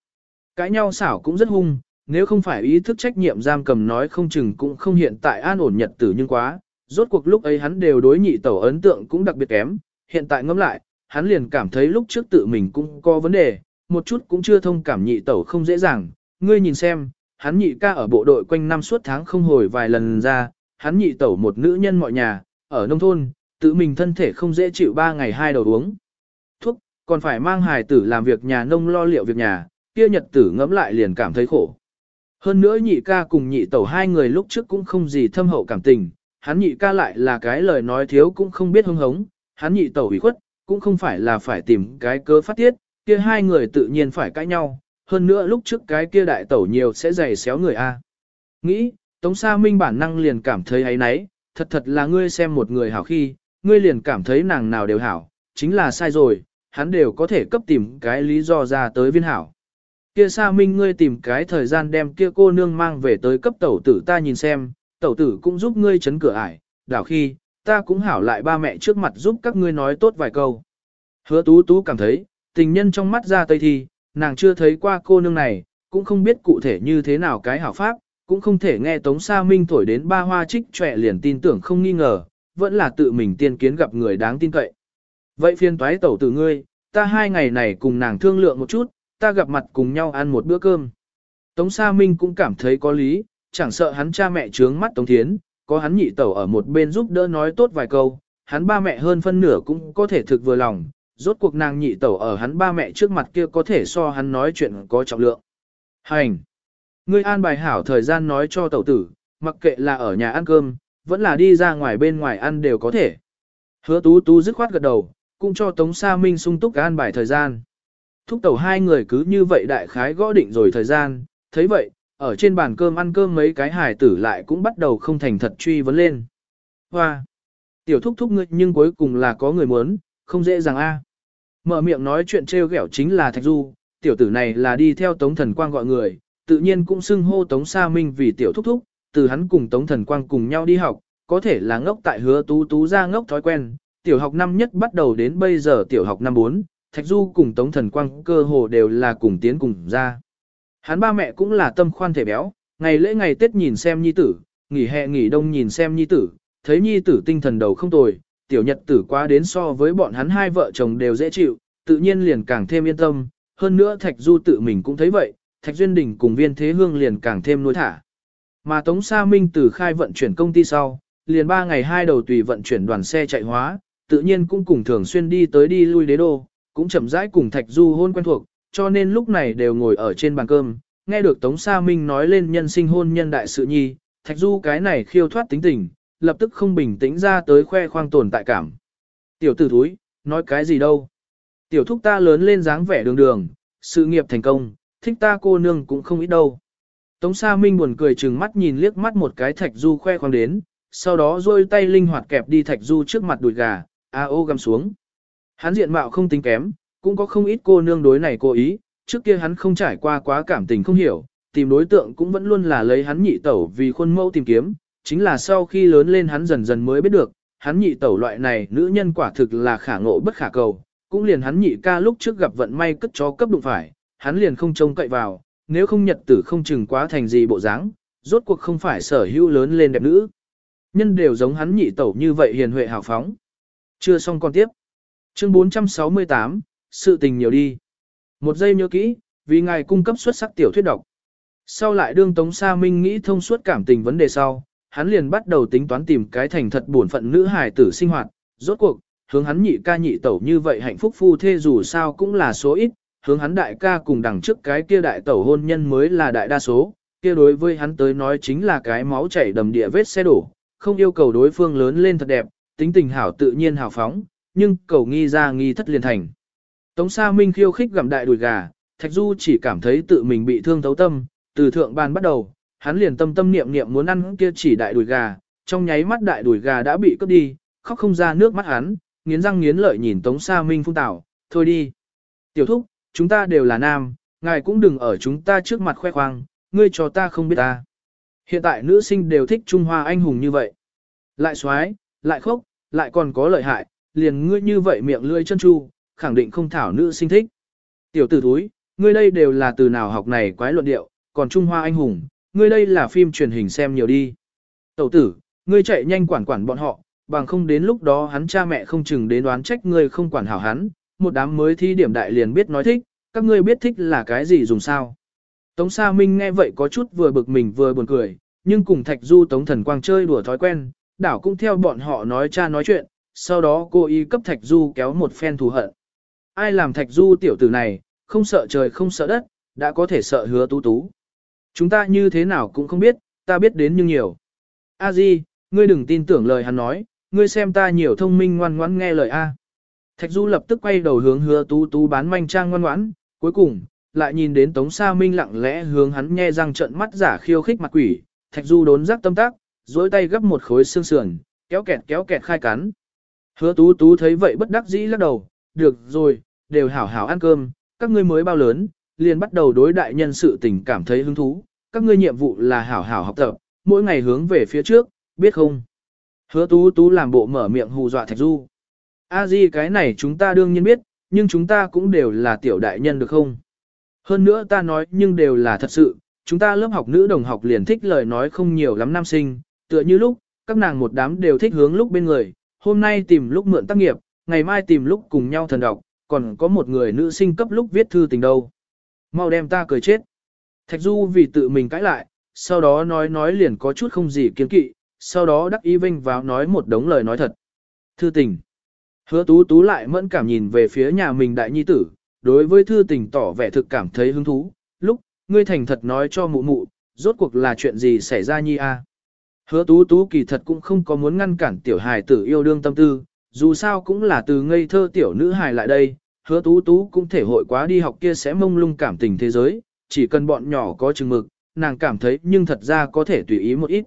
Cãi nhau xảo cũng rất hung, nếu không phải ý thức trách nhiệm giam cầm nói không chừng cũng không hiện tại an ổn nhật tử nhưng quá. Rốt cuộc lúc ấy hắn đều đối nhị tẩu ấn tượng cũng đặc biệt kém, hiện tại ngẫm lại, hắn liền cảm thấy lúc trước tự mình cũng có vấn đề, một chút cũng chưa thông cảm nhị tẩu không dễ dàng. Ngươi nhìn xem, hắn nhị ca ở bộ đội quanh năm suốt tháng không hồi vài lần ra, hắn nhị tẩu một nữ nhân mọi nhà, ở nông thôn, tự mình thân thể không dễ chịu ba ngày hai đầu uống. Thuốc, còn phải mang hài tử làm việc nhà nông lo liệu việc nhà, kia nhật tử ngẫm lại liền cảm thấy khổ. Hơn nữa nhị ca cùng nhị tẩu hai người lúc trước cũng không gì thâm hậu cảm tình, hắn nhị ca lại là cái lời nói thiếu cũng không biết hưng hống, hắn nhị tẩu ủy khuất, cũng không phải là phải tìm cái cơ phát tiết, kia hai người tự nhiên phải cãi nhau, hơn nữa lúc trước cái kia đại tẩu nhiều sẽ dày xéo người A. Nghĩ, Tống Sa Minh bản năng liền cảm thấy ấy nấy, thật thật là ngươi xem một người hảo khi, ngươi liền cảm thấy nàng nào đều hảo, chính là sai rồi, hắn đều có thể cấp tìm cái lý do ra tới viên hảo. Kia Sa Minh ngươi tìm cái thời gian đem kia cô nương mang về tới cấp tẩu tử ta nhìn xem, tẩu tử cũng giúp ngươi chấn cửa ải, đảo khi, ta cũng hảo lại ba mẹ trước mặt giúp các ngươi nói tốt vài câu. Hứa tú tú cảm thấy, tình nhân trong mắt ra tây thi, nàng chưa thấy qua cô nương này, cũng không biết cụ thể như thế nào cái hảo pháp, cũng không thể nghe Tống Sa Minh thổi đến ba hoa trích trẻ liền tin tưởng không nghi ngờ, vẫn là tự mình tiên kiến gặp người đáng tin cậy. Vậy phiên toái tẩu tử ngươi, ta hai ngày này cùng nàng thương lượng một chút, ta gặp mặt cùng nhau ăn một bữa cơm. Tống Sa Minh cũng cảm thấy có lý, chẳng sợ hắn cha mẹ trướng mắt Tống Thiến, có hắn nhị tẩu ở một bên giúp đỡ nói tốt vài câu, hắn ba mẹ hơn phân nửa cũng có thể thực vừa lòng, rốt cuộc nàng nhị tẩu ở hắn ba mẹ trước mặt kia có thể so hắn nói chuyện có trọng lượng. Hành! Ngươi an bài hảo thời gian nói cho tẩu tử, mặc kệ là ở nhà ăn cơm, vẫn là đi ra ngoài bên ngoài ăn đều có thể. Hứa tú tú dứt khoát gật đầu, cũng cho Tống Sa Minh sung túc an bài thời gian. Thúc tẩu hai người cứ như vậy đại khái gõ định rồi thời gian, thấy vậy, ở trên bàn cơm ăn cơm mấy cái hài tử lại cũng bắt đầu không thành thật truy vấn lên. Hoa! Tiểu thúc thúc ngươi nhưng cuối cùng là có người muốn, không dễ dàng a. Mở miệng nói chuyện trêu ghẹo chính là Thạch Du, tiểu tử này là đi theo Tống Thần Quang gọi người, tự nhiên cũng xưng hô Tống Sa Minh vì tiểu thúc thúc, từ hắn cùng Tống Thần Quang cùng nhau đi học, có thể là ngốc tại hứa tú tú ra ngốc thói quen, tiểu học năm nhất bắt đầu đến bây giờ tiểu học năm 4, Thạch Du cùng Tống Thần Quang cơ hồ đều là cùng tiến cùng ra. Hắn ba mẹ cũng là tâm khoan thể béo, ngày lễ ngày Tết nhìn xem nhi tử, nghỉ hè nghỉ đông nhìn xem nhi tử, thấy nhi tử tinh thần đầu không tồi, tiểu nhật tử quá đến so với bọn hắn hai vợ chồng đều dễ chịu, tự nhiên liền càng thêm yên tâm, hơn nữa Thạch Du tự mình cũng thấy vậy, Thạch Duyên Đình cùng viên thế hương liền càng thêm nuôi thả. Mà Tống Sa Minh từ khai vận chuyển công ty sau, liền ba ngày hai đầu tùy vận chuyển đoàn xe chạy hóa, tự nhiên cũng cùng thường xuyên đi tới đi lui đế đô, cũng chậm rãi cùng Thạch Du hôn quen thuộc, cho nên lúc này đều ngồi ở trên bàn cơm, nghe được Tống Sa Minh nói lên nhân sinh hôn nhân đại sự nhi, Thạch Du cái này khiêu thoát tính tình, lập tức không bình tĩnh ra tới khoe khoang tồn tại cảm. Tiểu tử thúi, nói cái gì đâu. Tiểu thúc ta lớn lên dáng vẻ đường đường, sự nghiệp thành công, thích ta cô nương cũng không ít đâu. Tống Sa Minh buồn cười chừng mắt nhìn liếc mắt một cái Thạch Du khoe khoang đến, sau đó rôi tay linh hoạt kẹp đi Thạch Du trước mặt đùi gà, a ô găm xuống. Hắn diện mạo không tính kém, cũng có không ít cô nương đối này cố ý, trước kia hắn không trải qua quá cảm tình không hiểu, tìm đối tượng cũng vẫn luôn là lấy hắn nhị tẩu vì khuôn mẫu tìm kiếm, chính là sau khi lớn lên hắn dần dần mới biết được, hắn nhị tẩu loại này nữ nhân quả thực là khả ngộ bất khả cầu, cũng liền hắn nhị ca lúc trước gặp vận may cất chó cấp đụng phải, hắn liền không trông cậy vào, nếu không nhật tử không chừng quá thành gì bộ dáng, rốt cuộc không phải sở hữu lớn lên đẹp nữ. Nhân đều giống hắn nhị tẩu như vậy hiền huệ hào phóng. Chưa xong con tiếp. Chương 468, sự tình nhiều đi. Một giây nhớ kỹ, vì ngài cung cấp xuất sắc tiểu thuyết độc. Sau lại đương Tống Sa Minh nghĩ thông suốt cảm tình vấn đề sau, hắn liền bắt đầu tính toán tìm cái thành thật buồn phận nữ hài tử sinh hoạt, rốt cuộc, hướng hắn nhị ca nhị tẩu như vậy hạnh phúc phu thê dù sao cũng là số ít, hướng hắn đại ca cùng đằng trước cái kia đại tẩu hôn nhân mới là đại đa số, kia đối với hắn tới nói chính là cái máu chảy đầm địa vết xe đổ, không yêu cầu đối phương lớn lên thật đẹp, tính tình hảo tự nhiên hào phóng, nhưng cầu nghi ra nghi thất liền thành. Tống Sa Minh khiêu khích gặm đại đùi gà, Thạch Du chỉ cảm thấy tự mình bị thương thấu tâm, từ thượng ban bắt đầu, hắn liền tâm tâm niệm niệm muốn ăn kia chỉ đại đùi gà, trong nháy mắt đại đùi gà đã bị cướp đi, khóc không ra nước mắt hắn, nghiến răng nghiến lợi nhìn Tống Sa Minh phung tảo, thôi đi. Tiểu thúc, chúng ta đều là nam, ngài cũng đừng ở chúng ta trước mặt khoe khoang, ngươi cho ta không biết ta. Hiện tại nữ sinh đều thích Trung Hoa anh hùng như vậy. Lại xoái, lại khốc, lại còn có lợi hại, liền ngươi như vậy miệng lưỡi chân chu, khẳng định không thảo nữ sinh thích. Tiểu tử thúi, ngươi đây đều là từ nào học này quái luận điệu, còn Trung Hoa anh hùng, ngươi đây là phim truyền hình xem nhiều đi. Tẩu tử, ngươi chạy nhanh quản quản bọn họ, bằng không đến lúc đó hắn cha mẹ không chừng đến đoán trách ngươi không quản hảo hắn, một đám mới thi điểm đại liền biết nói thích, các ngươi biết thích là cái gì dùng sao. Tống Sa Minh nghe vậy có chút vừa bực mình vừa buồn cười, nhưng cùng Thạch Du Tống Thần Quang chơi đùa thói quen, đảo cũng theo bọn họ nói cha nói chuyện, sau đó cô y cấp Thạch Du kéo một phen thù hận. Ai làm Thạch Du tiểu tử này, không sợ trời không sợ đất, đã có thể sợ hứa tú tú. Chúng ta như thế nào cũng không biết, ta biết đến nhưng nhiều. A Di, ngươi đừng tin tưởng lời hắn nói, ngươi xem ta nhiều thông minh ngoan ngoãn nghe lời A. Thạch Du lập tức quay đầu hướng hứa tú tú bán manh trang ngoan ngoãn, cuối cùng, lại nhìn đến Tống Sa Minh lặng lẽ hướng hắn nghe răng trận mắt giả khiêu khích mặt quỷ, Thạch Du đốn giác tâm tác, dối tay gấp một khối xương sườn, kéo kẹt kéo kẹt khai cắn. Hứa tú tú thấy vậy bất đắc dĩ lắc đầu, được rồi, đều hảo hảo ăn cơm, các ngươi mới bao lớn, liền bắt đầu đối đại nhân sự tình cảm thấy hứng thú, các ngươi nhiệm vụ là hảo hảo học tập, mỗi ngày hướng về phía trước, biết không? Hứa tú tú làm bộ mở miệng hù dọa Thạch Du. A Di cái này chúng ta đương nhiên biết, nhưng chúng ta cũng đều là tiểu đại nhân được không? Hơn nữa ta nói nhưng đều là thật sự, chúng ta lớp học nữ đồng học liền thích lời nói không nhiều lắm nam sinh, tựa như lúc, các nàng một đám đều thích hướng lúc bên người, hôm nay tìm lúc mượn tác nghiệp, ngày mai tìm lúc cùng nhau thần đọc, còn có một người nữ sinh cấp lúc viết thư tình đâu. Mau đem ta cười chết. Thạch Du vì tự mình cãi lại, sau đó nói nói liền có chút không gì kiên kỵ, sau đó đắc ý vinh vào nói một đống lời nói thật. Thư tình. Hứa tú tú lại mẫn cảm nhìn về phía nhà mình đại nhi tử, đối với thư tình tỏ vẻ thực cảm thấy hứng thú, lúc, ngươi thành thật nói cho mụ mụ, rốt cuộc là chuyện gì xảy ra nhi a? Hứa tú tú kỳ thật cũng không có muốn ngăn cản tiểu hài tử yêu đương tâm tư, dù sao cũng là từ ngây thơ tiểu nữ hài lại đây, hứa tú tú cũng thể hội quá đi học kia sẽ mông lung cảm tình thế giới, chỉ cần bọn nhỏ có chừng mực, nàng cảm thấy nhưng thật ra có thể tùy ý một ít.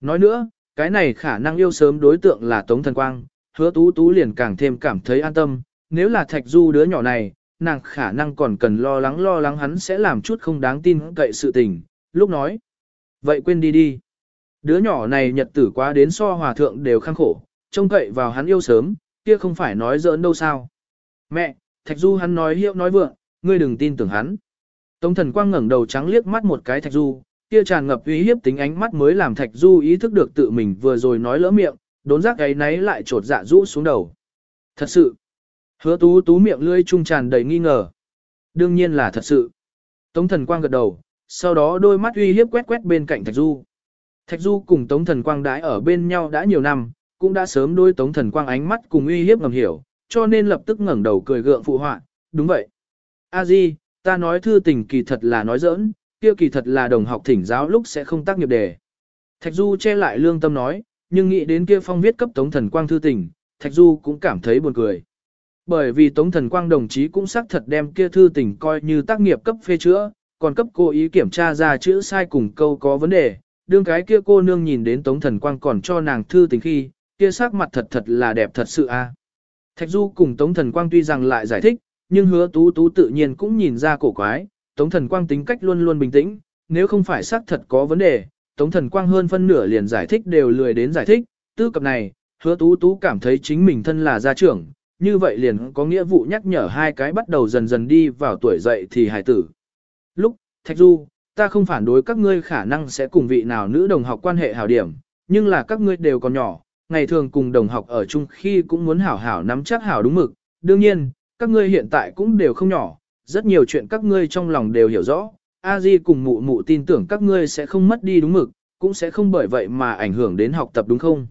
Nói nữa, cái này khả năng yêu sớm đối tượng là Tống Thần Quang, hứa tú tú liền càng thêm cảm thấy an tâm, nếu là Thạch Du đứa nhỏ này, nàng khả năng còn cần lo lắng lo lắng hắn sẽ làm chút không đáng tin cậy sự tình, lúc nói. Vậy quên đi đi. Đứa nhỏ này nhật tử quá đến so hòa thượng đều khăng khổ, trông cậy vào hắn yêu sớm, kia không phải nói giỡn đâu sao. Mẹ, Thạch Du hắn nói hiệu nói vượng, ngươi đừng tin tưởng hắn. Tống thần quang ngẩng đầu trắng liếc mắt một cái Thạch Du, kia tràn ngập uy hiếp tính ánh mắt mới làm Thạch Du ý thức được tự mình vừa rồi nói lỡ miệng, đốn giác ấy náy lại trột dạ rũ xuống đầu. Thật sự, hứa tú tú miệng lưỡi trung tràn đầy nghi ngờ. Đương nhiên là thật sự. Tống thần quang gật đầu, sau đó đôi mắt uy hiếp quét quét bên cạnh Thạch Du. Thạch Du cùng Tống thần quang đãi ở bên nhau đã nhiều năm, cũng đã sớm đôi Tống thần quang ánh mắt cùng uy hiếp ngầm hiểu, cho nên lập tức ngẩng đầu cười gượng phụ họa, đúng vậy. A Di, ta nói thư tình kỳ thật là nói giỡn, kia kỳ thật là đồng học thỉnh giáo lúc sẽ không tác nghiệp đề. Thạch Du che lại lương tâm nói, nhưng nghĩ đến kia phong viết cấp Tống Thần Quang thư tình, Thạch Du cũng cảm thấy buồn cười. Bởi vì Tống Thần Quang đồng chí cũng xác thật đem kia thư tình coi như tác nghiệp cấp phê chữa, còn cấp cố ý kiểm tra ra chữ sai cùng câu có vấn đề. Đương cái kia cô nương nhìn đến Tống Thần Quang còn cho nàng thư tình khi, kia sắc mặt thật thật là đẹp thật sự a. À. Thạch Du cùng Tống Thần Quang tuy rằng lại giải thích, nhưng hứa tú tú tự nhiên cũng nhìn ra cổ quái, Tống Thần Quang tính cách luôn luôn bình tĩnh, nếu không phải xác thật có vấn đề, Tống Thần Quang hơn phân nửa liền giải thích đều lười đến giải thích, tư cập này, hứa tú tú cảm thấy chính mình thân là gia trưởng, như vậy liền có nghĩa vụ nhắc nhở hai cái bắt đầu dần dần đi vào tuổi dậy thì hài tử. Lúc, Thạch Du, ta không phản đối các ngươi khả năng sẽ cùng vị nào nữ đồng học quan hệ hảo điểm, nhưng là các ngươi đều còn nhỏ, ngày thường cùng đồng học ở chung khi cũng muốn hảo hảo nắm chắc hảo đúng mực. Đương nhiên, các ngươi hiện tại cũng đều không nhỏ, rất nhiều chuyện các ngươi trong lòng đều hiểu rõ. A Di cùng mụ mụ tin tưởng các ngươi sẽ không mất đi đúng mực, cũng sẽ không bởi vậy mà ảnh hưởng đến học tập đúng không?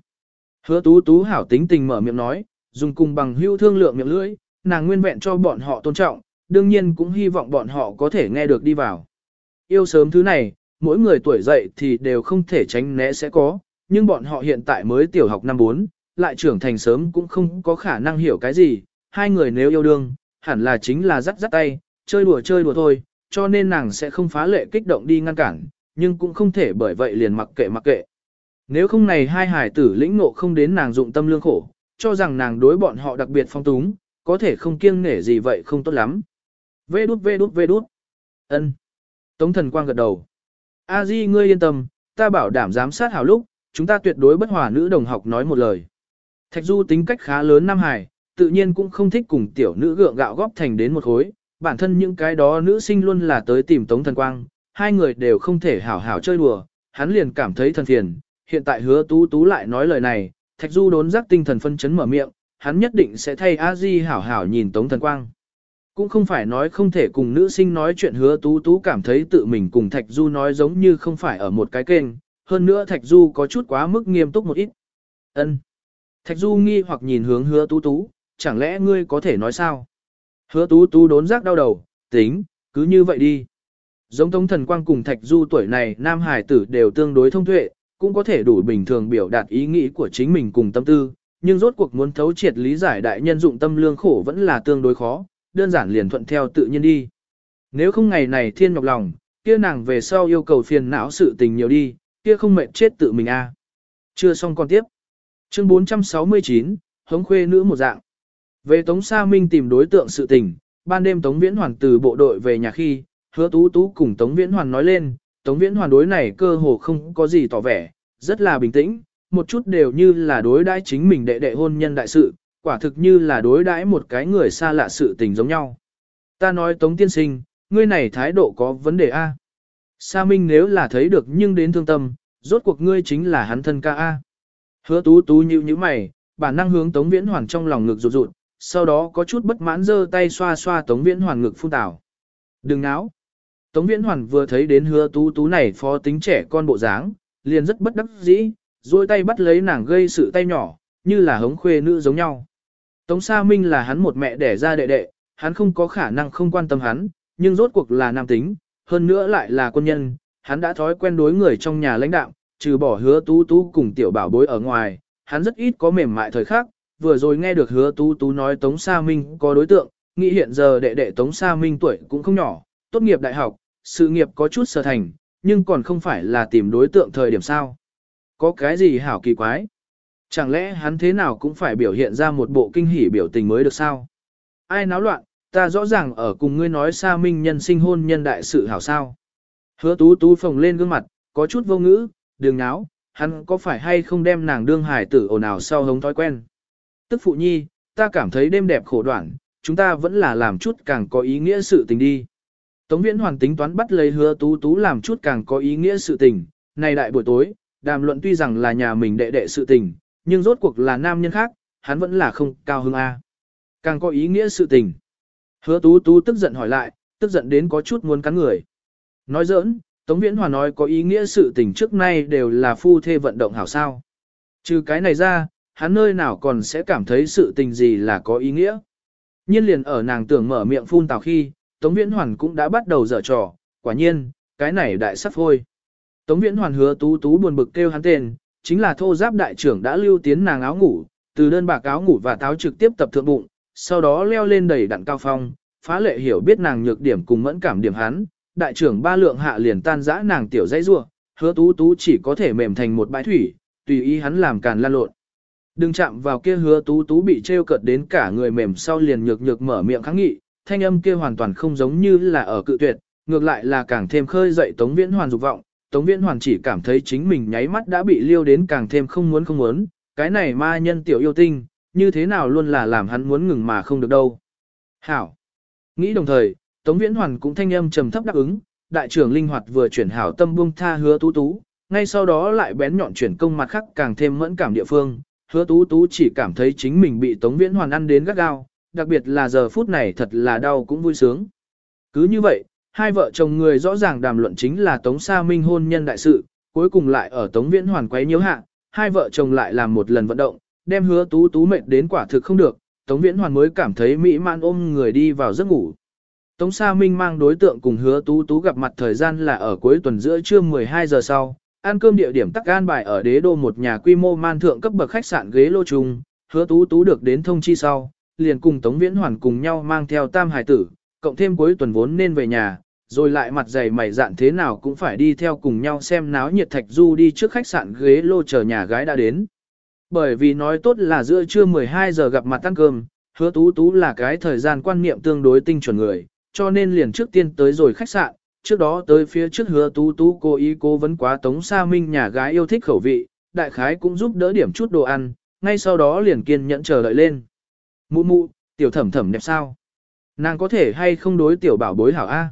Hứa tú tú hảo tính tình mở miệng nói, dùng cùng bằng hữu thương lượng miệng lưỡi, nàng nguyên vẹn cho bọn họ tôn trọng, đương nhiên cũng hy vọng bọn họ có thể nghe được đi vào. Yêu sớm thứ này, mỗi người tuổi dậy thì đều không thể tránh né sẽ có, nhưng bọn họ hiện tại mới tiểu học năm 4, lại trưởng thành sớm cũng không có khả năng hiểu cái gì, hai người nếu yêu đương, hẳn là chính là dắt dắt tay, chơi đùa chơi đùa thôi, cho nên nàng sẽ không phá lệ kích động đi ngăn cản, nhưng cũng không thể bởi vậy liền mặc kệ mặc kệ. Nếu không này hai hải tử lĩnh ngộ không đến nàng dụng tâm lương khổ, cho rằng nàng đối bọn họ đặc biệt phong túng, có thể không kiêng nể gì vậy không tốt lắm. Vê đút vê đút vê đút. ân Tống thần quang gật đầu. A Di ngươi yên tâm, ta bảo đảm giám sát hảo lúc, chúng ta tuyệt đối bất hòa nữ đồng học nói một lời. Thạch Du tính cách khá lớn Nam Hải, tự nhiên cũng không thích cùng tiểu nữ gượng gạo góp thành đến một khối, bản thân những cái đó nữ sinh luôn là tới tìm Tống Thần Quang, hai người đều không thể hảo hảo chơi đùa, hắn liền cảm thấy thân phiền, hiện tại hứa tú tú lại nói lời này, Thạch Du đốn giác tinh thần phân chấn mở miệng, hắn nhất định sẽ thay A Di hảo hảo nhìn Tống Thần Quang. Cũng không phải nói không thể cùng nữ sinh nói chuyện hứa tú tú cảm thấy tự mình cùng Thạch Du nói giống như không phải ở một cái kênh, hơn nữa Thạch Du có chút quá mức nghiêm túc một ít. Ân. Thạch Du nghi hoặc nhìn hướng hứa tú tú, chẳng lẽ ngươi có thể nói sao? Hứa tú tú đốn giác đau đầu, tính, cứ như vậy đi. Giống Tống Thần Quang cùng Thạch Du tuổi này nam hải tử đều tương đối thông tuệ, cũng có thể đủ bình thường biểu đạt ý nghĩ của chính mình cùng tâm tư, nhưng rốt cuộc muốn thấu triệt lý giải đại nhân dụng tâm lương khổ vẫn là tương đối khó, đơn giản liền thuận theo tự nhiên đi. Nếu không ngày này thiên nhọc lòng, kia nàng về sau yêu cầu phiền não sự tình nhiều đi, kia không mệt chết tự mình a. Chưa xong con tiếp. Chương 469, hống khuê nữ một dạng. Về Tống Sa Minh tìm đối tượng sự tình, ban đêm Tống Viễn Hoàn từ bộ đội về nhà khi, hứa tú tú cùng Tống Viễn Hoàn nói lên, Tống Viễn Hoàn đối này cơ hồ không có gì tỏ vẻ, rất là bình tĩnh, một chút đều như là đối đãi chính mình đệ đệ hôn nhân đại sự, quả thực như là đối đãi một cái người xa lạ sự tình giống nhau. Ta nói Tống Tiên Sinh, ngươi này thái độ có vấn đề A. Sa Minh nếu là thấy được nhưng đến thương tâm, rốt cuộc ngươi chính là hắn thân ca A. Hứa tú tú như như mày, bản năng hướng Tống Viễn Hoàn trong lòng ngực rụt rụt, sau đó có chút bất mãn giơ tay xoa xoa Tống Viễn Hoàn ngực phun tảo. Đừng náo. Tống Viễn Hoàn vừa thấy đến hứa tú tú này phó tính trẻ con bộ dáng, liền rất bất đắc dĩ, duỗi tay bắt lấy nàng gây sự tay nhỏ, như là hống khuê nữ giống nhau. Tống Sa Minh là hắn một mẹ đẻ ra đệ đệ, hắn không có khả năng không quan tâm hắn, nhưng rốt cuộc là nam tính, hơn nữa lại là quân nhân, hắn đã thói quen đối người trong nhà lãnh đạo, trừ bỏ hứa tú tú cùng tiểu bảo bối ở ngoài, hắn rất ít có mềm mại thời khắc, vừa rồi nghe được hứa tú tú nói Tống Sa Minh có đối tượng, nghĩ hiện giờ đệ đệ Tống Sa Minh tuổi cũng không nhỏ, tốt nghiệp đại học, sự nghiệp có chút sở thành, nhưng còn không phải là tìm đối tượng thời điểm sao. Có cái gì hảo kỳ quái? Chẳng lẽ hắn thế nào cũng phải biểu hiện ra một bộ kinh hỉ biểu tình mới được sao? Ai náo loạn, ta rõ ràng ở cùng ngươi nói Sa Minh nhân sinh hôn nhân đại sự hảo sao. Hứa tú tú phồng lên gương mặt, có chút vô ngữ, đừng náo, hắn có phải hay không đem nàng đương hải tử ồn ào sau hống thói quen. Tức phụ nhi, ta cảm thấy đêm đẹp khổ đoạn, chúng ta vẫn là làm chút càng có ý nghĩa sự tình đi. Tống Viễn Hoàn tính toán bắt lấy hứa tú tú làm chút càng có ý nghĩa sự tình, này đại buổi tối, đàm luận tuy rằng là nhà mình đệ đệ sự tình, nhưng rốt cuộc là nam nhân khác, hắn vẫn là không cao hứng A. Càng có ý nghĩa sự tình. Hứa tú tú tức giận hỏi lại, tức giận đến có chút muốn cắn người. Nói giỡn, Tống Viễn Hòa nói có ý nghĩa sự tình trước nay đều là phu thê vận động hảo sao. Trừ cái này ra, hắn nơi nào còn sẽ cảm thấy sự tình gì là có ý nghĩa. Nhiên liền ở nàng tưởng mở miệng phun tào khi, Tống Viễn Hoàn cũng đã bắt đầu dở trò, quả nhiên, cái này đại sắp thôi. Tống Viễn Hoàn hứa tú tú buồn bực kêu hắn tên, chính là thô giáp đại trưởng đã lưu tiến nàng áo ngủ, từ đơn bạc áo ngủ và táo trực tiếp tập thượng bụng, sau đó leo lên đầy đặn cao phong, phá lệ hiểu biết nàng nhược điểm cùng mẫn cảm điểm hắn, đại trưởng ba lượng hạ liền tan dã nàng tiểu dãy rua, hứa tú tú chỉ có thể mềm thành một bãi thủy, tùy ý hắn làm càn lan lộn. Đừng chạm vào kia hứa tú tú bị treo cợt đến cả người mềm sau liền nhược nhược mở miệng kháng nghị, thanh âm kia hoàn toàn không giống như là ở cự tuyệt, ngược lại là càng thêm khơi dậy Tống Viễn Hoàn dục vọng, Tống Viễn Hoàn chỉ cảm thấy chính mình nháy mắt đã bị liêu đến càng thêm không muốn không muốn, cái này ma nhân tiểu yêu tinh, như thế nào luôn là làm hắn muốn ngừng mà không được đâu. Hảo. Nghĩ đồng thời, Tống Viễn Hoàn cũng thanh âm trầm thấp đáp ứng, đại trưởng linh hoạt vừa chuyển hảo tâm buông tha hứa tú tú, ngay sau đó lại bén nhọn chuyển công mặt khác càng thêm mẫn cảm địa phương, hứa tú tú chỉ cảm thấy chính mình bị Tống Viễn Hoàn ăn đến gắt gao, đặc biệt là giờ phút này thật là đau cũng vui sướng. Cứ như vậy, hai vợ chồng người rõ ràng đàm luận chính là Tống Sa Minh hôn nhân đại sự, cuối cùng lại ở Tống Viễn Hoàn quấy nhiễu hạ, hai vợ chồng lại làm một lần vận động, đem hứa tú tú mệt đến quả thực không được, Tống Viễn Hoàn mới cảm thấy mỹ man ôm người đi vào giấc ngủ. Tống Sa Minh mang đối tượng cùng hứa tú tú gặp mặt thời gian là ở cuối tuần giữa trưa 12 giờ sau, ăn cơm địa điểm tắc gan bài ở đế đô một nhà quy mô man thượng cấp bậc khách sạn ghế lô trùng, hứa tú tú được đến thông chi sau, liền cùng Tống Viễn Hoàn cùng nhau mang theo tam hải tử, cộng thêm cuối tuần vốn nên về nhà, rồi lại mặt dày mày dạn thế nào cũng phải đi theo cùng nhau xem náo nhiệt thạch du đi trước khách sạn ghế lô chờ nhà gái đã đến. Bởi vì nói tốt là giữa trưa 12 giờ gặp mặt ăn cơm, hứa tú tú là cái thời gian quan niệm tương đối tinh chuẩn người, cho nên liền trước tiên tới rồi khách sạn, trước đó tới phía trước hứa tú tú cố ý cố vấn quá tống sa minh nhà gái yêu thích khẩu vị, đại khái cũng giúp đỡ điểm chút đồ ăn, ngay sau đó liền kiên nhẫn chờ đợi lên. Mụ mụ, tiểu thẩm thẩm đẹp sao? Nàng có thể hay không đối tiểu bảo bối hảo A?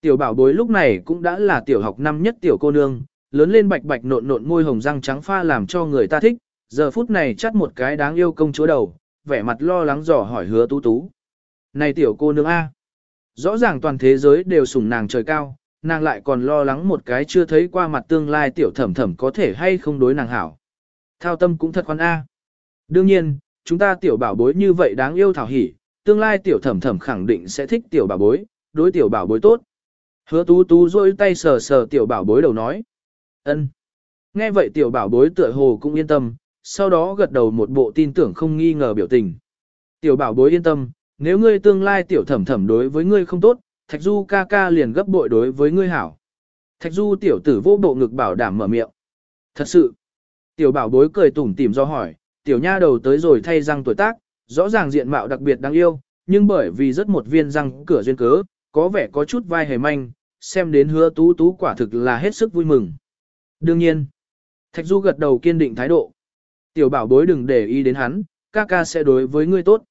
Tiểu bảo bối lúc này cũng đã là tiểu học năm nhất tiểu cô nương, lớn lên bạch bạch nộn nộn môi hồng răng trắng pha làm cho người ta thích, giờ phút này chắt một cái đáng yêu công chúa đầu, vẻ mặt lo lắng dò hỏi hứa tú tú. Này tiểu cô nương A. Rõ ràng toàn thế giới đều sủng nàng trời cao, nàng lại còn lo lắng một cái chưa thấy qua mặt tương lai tiểu thẩm thẩm có thể hay không đối nàng hảo. Thao tâm cũng thật khoan A. Đương nhiên, chúng ta tiểu bảo bối như vậy đáng yêu thảo hỉ, tương lai tiểu thẩm thẩm khẳng định sẽ thích tiểu bảo bối, đối tiểu bảo bối tốt. Hứa tú tú rôi tay sờ sờ tiểu bảo bối đầu nói. ân. Nghe vậy tiểu bảo bối tựa hồ cũng yên tâm, sau đó gật đầu một bộ tin tưởng không nghi ngờ biểu tình. Tiểu bảo bối yên tâm, nếu ngươi tương lai tiểu thẩm thẩm đối với ngươi không tốt, Thạch Du ca ca liền gấp bội đối với ngươi hảo. Thạch Du tiểu tử vô bộ ngực bảo đảm mở miệng. Thật sự. Tiểu bảo bối cười tủm tỉm do hỏi, tiểu nha đầu tới rồi thay răng tuổi tác, rõ ràng diện mạo đặc biệt đáng yêu, nhưng bởi vì rất một viên răng cửa duyên cớ, có vẻ có chút vai hề manh, xem đến hứa tú tú quả thực là hết sức vui mừng. Đương nhiên, Thạch Du gật đầu kiên định thái độ. Tiểu bảo bối đừng để ý đến hắn, ca ca sẽ đối với ngươi tốt.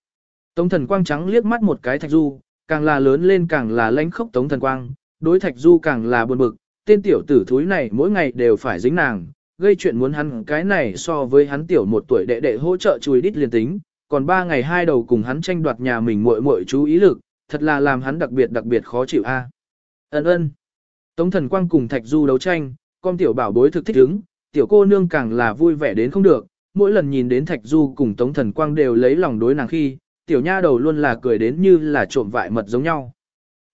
Tống thần quang trắng liếc mắt một cái Thạch Du, càng là lớn lên càng là lãnh khốc tống thần quang, đối thạch du càng là buồn bực, tên tiểu tử thúi này mỗi ngày đều phải dính nàng, gây chuyện muốn hắn cái này so với hắn tiểu một tuổi đệ đệ hỗ trợ chùi đít liền tính, còn ba ngày hai đầu cùng hắn tranh đoạt nhà mình muội muội chú ý lực, thật là làm hắn đặc biệt đặc biệt khó chịu a. Ân ân. Tống thần quang cùng thạch du đấu tranh, con tiểu bảo bối thực thích ứng, tiểu cô nương càng là vui vẻ đến không được, mỗi lần nhìn đến thạch du cùng tống thần quang đều lấy lòng đối nàng khi, tiểu nha đầu luôn là cười đến như là trộm vại mật giống nhau.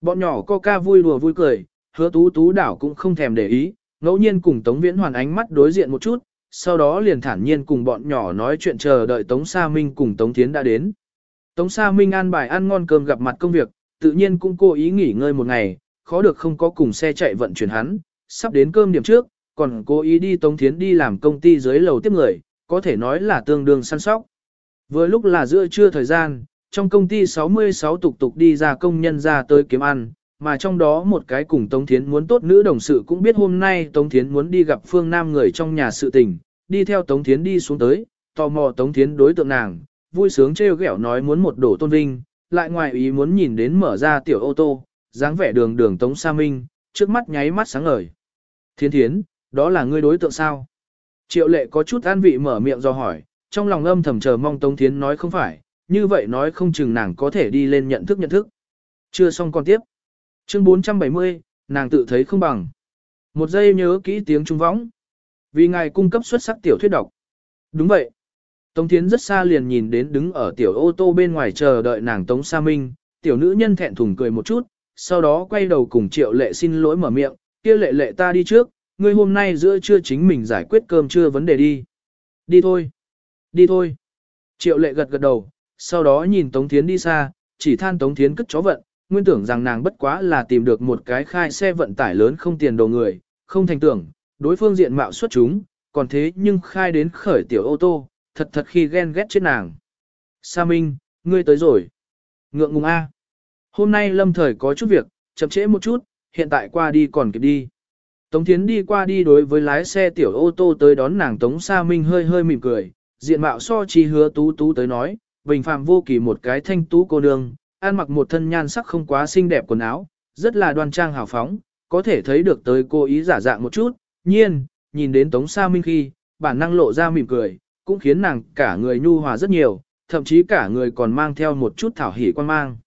Bọn nhỏ ca vui đùa vui cười, hứa tú tú đảo cũng không thèm để ý, ngẫu nhiên cùng Tống Viễn Hoàn ánh mắt đối diện một chút, sau đó liền thản nhiên cùng bọn nhỏ nói chuyện chờ đợi Tống Sa Minh cùng Tống Thiến đã đến. Tống Sa Minh ăn bài ăn ngon cơm gặp mặt công việc, tự nhiên cũng cố ý nghỉ ngơi một ngày, khó được không có cùng xe chạy vận chuyển hắn, sắp đến cơm điểm trước, còn cố ý đi Tống Thiến đi làm công ty dưới lầu tiếp người, có thể nói là tương đương săn sóc. Vừa lúc là giữa trưa thời gian, trong công ty 66 tục tục đi ra công nhân ra tới kiếm ăn, mà trong đó một cái cùng Tống Thiến muốn tốt nữ đồng sự cũng biết hôm nay Tống Thiến muốn đi gặp phương nam người trong nhà sự tình, đi theo Tống Thiến đi xuống tới, tò mò Tống Thiến đối tượng nàng, vui sướng trêu ghẹo nói muốn một đổ tôn vinh, lại ngoài ý muốn nhìn đến mở ra tiểu ô tô, dáng vẻ đường đường Tống Sa Minh, trước mắt nháy mắt sáng ngời. thiên Thiến, đó là ngươi đối tượng sao? Triệu lệ có chút an vị mở miệng do hỏi, trong lòng âm thầm chờ mong Tống Thiến nói không phải, như vậy nói không chừng nàng có thể đi lên nhận thức nhận thức. Chưa xong còn tiếp. Chương 470, nàng tự thấy không bằng. Một giây nhớ kỹ tiếng trung võng. Vì ngài cung cấp xuất sắc tiểu thuyết độc. Đúng vậy. Tống Thiến rất xa liền nhìn đến đứng ở tiểu ô tô bên ngoài chờ đợi nàng Tống Sa Minh, tiểu nữ nhân thẹn thùng cười một chút, sau đó quay đầu cùng triệu lệ xin lỗi mở miệng, kia lệ lệ ta đi trước, ngươi hôm nay giữa trưa chính mình giải quyết cơm trưa vấn đề đi. Đi thôi. Đi thôi. Triệu lệ gật gật đầu, sau đó nhìn Tống Thiến đi xa, chỉ than Tống Thiến cất chó vận, nguyên tưởng rằng nàng bất quá là tìm được một cái khai xe vận tải lớn không tiền đồ người, không thành tưởng, đối phương diện mạo xuất chúng, còn thế nhưng khai đến khởi tiểu ô tô, thật thật khi ghen ghét chết nàng. Sa Minh, ngươi tới rồi. Ngượng ngùng A. Hôm nay lâm thời có chút việc, chậm trễ một chút, hiện tại qua đi còn kịp đi. Tống Thiến đi qua đi đối với lái xe tiểu ô tô tới đón nàng Tống Sa Minh hơi hơi mỉm cười, diện mạo so chi hứa tú tú tới nói, bình phàm vô kỳ một cái thanh tú cô nương, ăn mặc một thân nhan sắc không quá xinh đẹp quần áo, rất là đoan trang hào phóng, có thể thấy được tới cô ý giả dạng một chút, nhiên, nhìn đến Tống Sa Minh khi, bản năng lộ ra mỉm cười, cũng khiến nàng cả người nhu hòa rất nhiều, thậm chí cả người còn mang theo một chút thảo hỉ quan mang.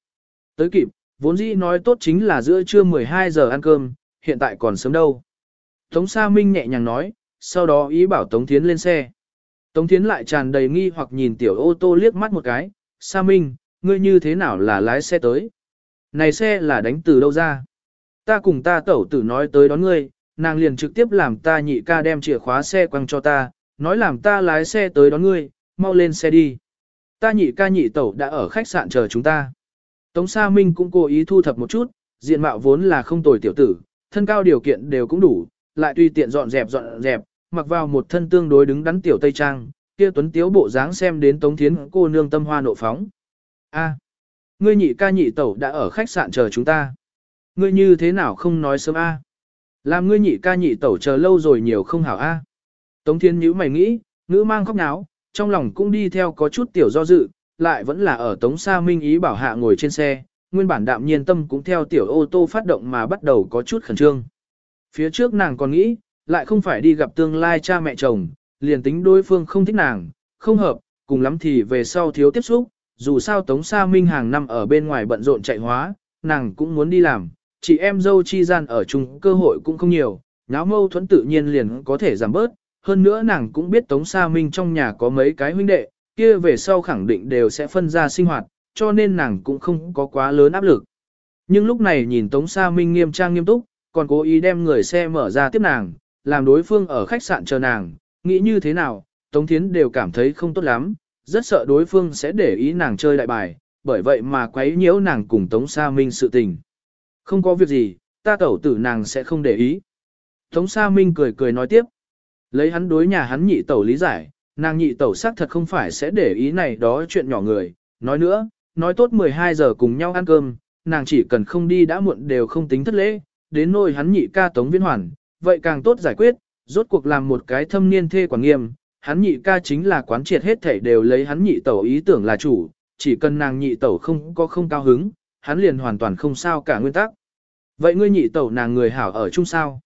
Tới kịp, vốn dĩ nói tốt chính là giữa trưa 12 giờ ăn cơm, hiện tại còn sớm đâu. Tống Sa Minh nhẹ nhàng nói, sau đó ý bảo Tống Thiến lên xe. Tống Thiến lại tràn đầy nghi hoặc nhìn tiểu ô tô liếc mắt một cái, Sa Minh, ngươi như thế nào là lái xe tới? Này xe là đánh từ đâu ra? Ta cùng ta tẩu tử nói tới đón ngươi, nàng liền trực tiếp làm ta nhị ca đem chìa khóa xe quăng cho ta, nói làm ta lái xe tới đón ngươi, mau lên xe đi. Ta nhị ca nhị tẩu đã ở khách sạn chờ chúng ta. Tống Sa Minh cũng cố ý thu thập một chút, diện mạo vốn là không tồi tiểu tử, thân cao điều kiện đều cũng đủ, lại tùy tiện dọn dẹp dọn dẹp, mặc vào một thân tương đối đứng đắn tiểu tây trang, kia tuấn tiếu bộ dáng xem đến Tống Thiến cô nương tâm hoa nộ phóng. A, ngươi nhị ca nhị tẩu đã ở khách sạn chờ chúng ta. Ngươi như thế nào không nói sớm A? Làm ngươi nhị ca nhị tẩu chờ lâu rồi nhiều không hảo A. Tống thiên nhíu mày nghĩ, ngữ mang khóc náo, trong lòng cũng đi theo có chút tiểu do dự, lại vẫn là ở Tống Sa Minh ý bảo hạ ngồi trên xe, nguyên bản đạm nhiên tâm cũng theo tiểu ô tô phát động mà bắt đầu có chút khẩn trương. Phía trước nàng còn nghĩ, lại không phải đi gặp tương lai cha mẹ chồng, liền tính đối phương không thích nàng, không hợp, cùng lắm thì về sau thiếu tiếp xúc, dù sao Tống Sa Minh hàng năm ở bên ngoài bận rộn chạy hóa, nàng cũng muốn đi làm, chị em dâu chi gian ở chung cơ hội cũng không nhiều, nháo mâu thuẫn tự nhiên liền có thể giảm bớt, hơn nữa nàng cũng biết Tống Sa Minh trong nhà có mấy cái huynh đệ, kia về sau khẳng định đều sẽ phân ra sinh hoạt, cho nên nàng cũng không có quá lớn áp lực. Nhưng lúc này nhìn Tống Sa Minh nghiêm trang nghiêm túc, còn cố ý đem người xe mở ra tiếp nàng, làm đối phương ở khách sạn chờ nàng, nghĩ như thế nào, Tống Thiến đều cảm thấy không tốt lắm, rất sợ đối phương sẽ để ý nàng chơi đại bài, bởi vậy mà quấy nhiễu nàng cùng Tống Sa Minh sự tình. Không có việc gì, ta tẩu tử nàng sẽ không để ý. Tống Sa Minh cười cười nói tiếp. Lấy hắn đối nhà hắn nhị tẩu lý giải, nàng nhị tẩu xác thật không phải sẽ để ý này đó chuyện nhỏ người. Nói nữa, nói tốt 12 giờ cùng nhau ăn cơm, nàng chỉ cần không đi đã muộn đều không tính thất lễ, đến nôi hắn nhị ca Tống Viên Hoàn, vậy càng tốt giải quyết, rốt cuộc làm một cái thâm niên thê quản nghiêm, hắn nhị ca chính là quán triệt hết thảy đều lấy hắn nhị tẩu ý tưởng là chủ, chỉ cần nàng nhị tẩu không có không cao hứng, hắn liền hoàn toàn không sao cả nguyên tắc. Vậy ngươi nhị tẩu nàng người hảo ở chung sao?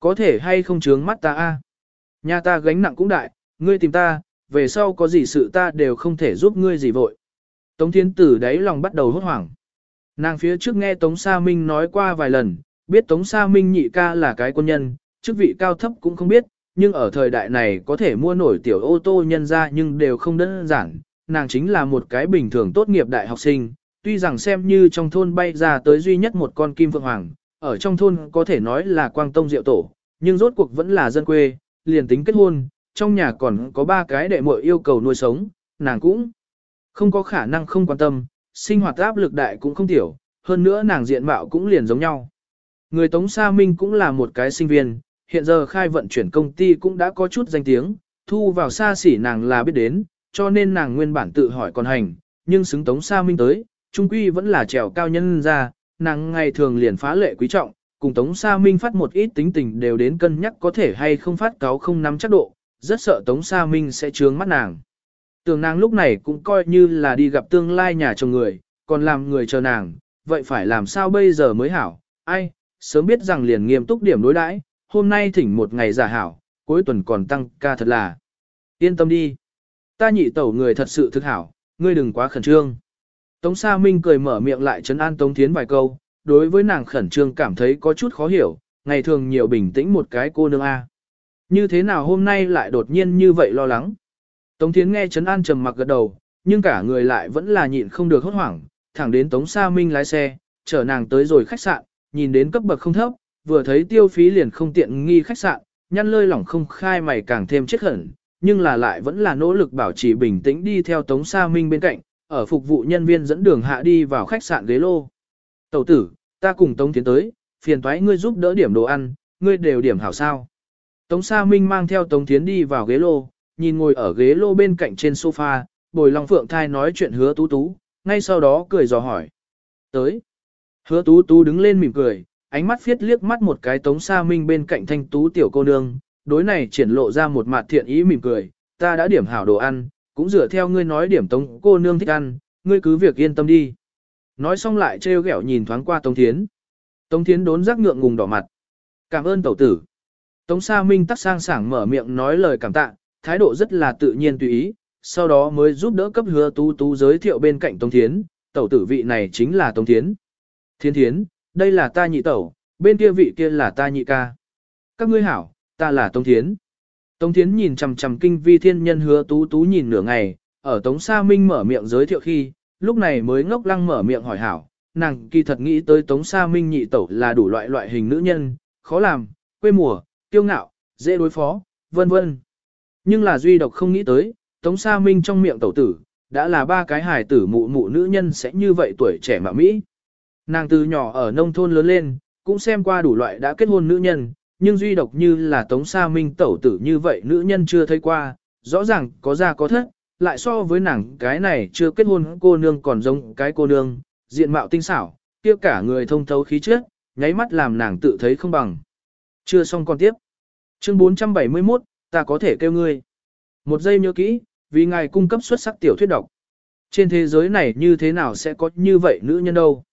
Có thể hay không chướng mắt ta a? Nhà ta gánh nặng cũng đại, ngươi tìm ta, về sau có gì sự ta đều không thể giúp ngươi gì vội. Tống Thiên Tử đáy lòng bắt đầu hốt hoảng. Nàng phía trước nghe Tống Sa Minh nói qua vài lần, biết Tống Sa Minh nhị ca là cái quân nhân, chức vị cao thấp cũng không biết, nhưng ở thời đại này có thể mua nổi tiểu ô tô nhân ra nhưng đều không đơn giản. Nàng chính là một cái bình thường tốt nghiệp đại học sinh, tuy rằng xem như trong thôn bay ra tới duy nhất một con kim phượng hoàng, ở trong thôn có thể nói là quang tông diệu tổ, nhưng rốt cuộc vẫn là dân quê, liền tính kết hôn, trong nhà còn có ba cái đệ muội yêu cầu nuôi sống, nàng cũng không có khả năng không quan tâm, sinh hoạt áp lực đại cũng không tiểu, hơn nữa nàng diện mạo cũng liền giống nhau. Người Tống Sa Minh cũng là một cái sinh viên, hiện giờ khai vận chuyển công ty cũng đã có chút danh tiếng, thu vào xa xỉ nàng là biết đến, cho nên nàng nguyên bản tự hỏi còn hành, nhưng xứng Tống Sa Minh tới, trung quy vẫn là trèo cao nhân ra, nàng ngày thường liền phá lệ quý trọng, cùng Tống Sa Minh phát một ít tính tình đều đến cân nhắc có thể hay không phát cáo không nắm chắc độ, rất sợ Tống Sa Minh sẽ trướng mắt nàng. Tưởng nàng lúc này cũng coi như là đi gặp tương lai nhà chồng người, còn làm người chờ nàng, vậy phải làm sao bây giờ mới hảo, ai, sớm biết rằng liền nghiêm túc điểm đối đãi, hôm nay thỉnh một ngày giả hảo, cuối tuần còn tăng ca thật là. Yên tâm đi. Ta nhị tẩu người thật sự thực hảo, ngươi đừng quá khẩn trương. Tống Sa Minh cười mở miệng lại trấn an Tống Thiến vài câu, đối với nàng khẩn trương cảm thấy có chút khó hiểu, ngày thường nhiều bình tĩnh một cái cô nương A. Như thế nào hôm nay lại đột nhiên như vậy lo lắng? Tống Thiến nghe trấn an trầm mặc gật đầu, nhưng cả người lại vẫn là nhịn không được hốt hoảng, thẳng đến Tống Sa Minh lái xe, chở nàng tới rồi khách sạn, nhìn đến cấp bậc không thấp, vừa thấy tiêu phí liền không tiện nghi khách sạn, nhăn lơi lỏng không khai mày càng thêm chết hẳn, nhưng là lại vẫn là nỗ lực bảo trì bình tĩnh đi theo Tống Sa Minh bên cạnh, ở phục vụ nhân viên dẫn đường hạ đi vào khách sạn ghế lô. Tẩu tử, ta cùng Tống Thiến tới, phiền thoái ngươi giúp đỡ điểm đồ ăn, ngươi đều điểm hảo sao. Tống Sa Minh mang theo Tống Thiến đi vào ghế lô, nhìn ngồi ở ghế lô bên cạnh trên sofa, bồi Long Phượng thai nói chuyện hứa tú tú, ngay sau đó cười dò hỏi. Tới. Hứa tú tú đứng lên mỉm cười, ánh mắt phiết liếc mắt một cái Tống Sa Minh bên cạnh thanh tú tiểu cô nương, đối này triển lộ ra một mặt thiện ý mỉm cười, ta đã điểm hảo đồ ăn, cũng dựa theo ngươi nói điểm Tống cô nương thích ăn, ngươi cứ việc yên tâm đi. Nói xong lại trêu ghẹo nhìn thoáng qua Tống Thiến. Tống Thiến đốn giác ngượng ngùng đỏ mặt. Cảm ơn tẩu tử. Tống Sa Minh tắc sang sảng mở miệng nói lời cảm tạ, thái độ rất là tự nhiên tùy ý, sau đó mới giúp đỡ cấp hứa tú tú giới thiệu bên cạnh Tống Thiến, tẩu tử vị này chính là Tống Thiến. Thiên Thiến, đây là ta nhị tẩu, bên kia vị kia là ta nhị ca. Các ngươi hảo, ta là Tống Thiến. Tống Thiến nhìn chằm chằm kinh vi thiên nhân hứa tú tú nhìn nửa ngày, ở Tống Sa Minh mở miệng giới thiệu khi, lúc này mới ngốc lăng mở miệng hỏi hảo, nàng kỳ thật nghĩ tới Tống Sa Minh nhị tẩu là đủ loại loại hình nữ nhân, khó làm, quê mùa, kiêu ngạo, dễ đối phó, vân vân. Nhưng là duy độc không nghĩ tới, Tống Sa Minh trong miệng tẩu tử, đã là ba cái hài tử mụ mụ nữ nhân sẽ như vậy tuổi trẻ mà Mỹ. Nàng từ nhỏ ở nông thôn lớn lên, cũng xem qua đủ loại đã kết hôn nữ nhân, nhưng duy độc như là Tống Sa Minh tẩu tử như vậy nữ nhân chưa thấy qua, rõ ràng có ra có thất, lại so với nàng cái này chưa kết hôn cô nương còn giống cái cô nương, diện mạo tinh xảo, kia cả người thông thấu khí chất, nháy mắt làm nàng tự thấy không bằng. Chưa xong còn tiếp. Chương 471, ta có thể kêu ngươi. Một giây nhớ kỹ, vì ngài cung cấp xuất sắc tiểu thuyết độc. Trên thế giới này như thế nào sẽ có như vậy nữ nhân đâu?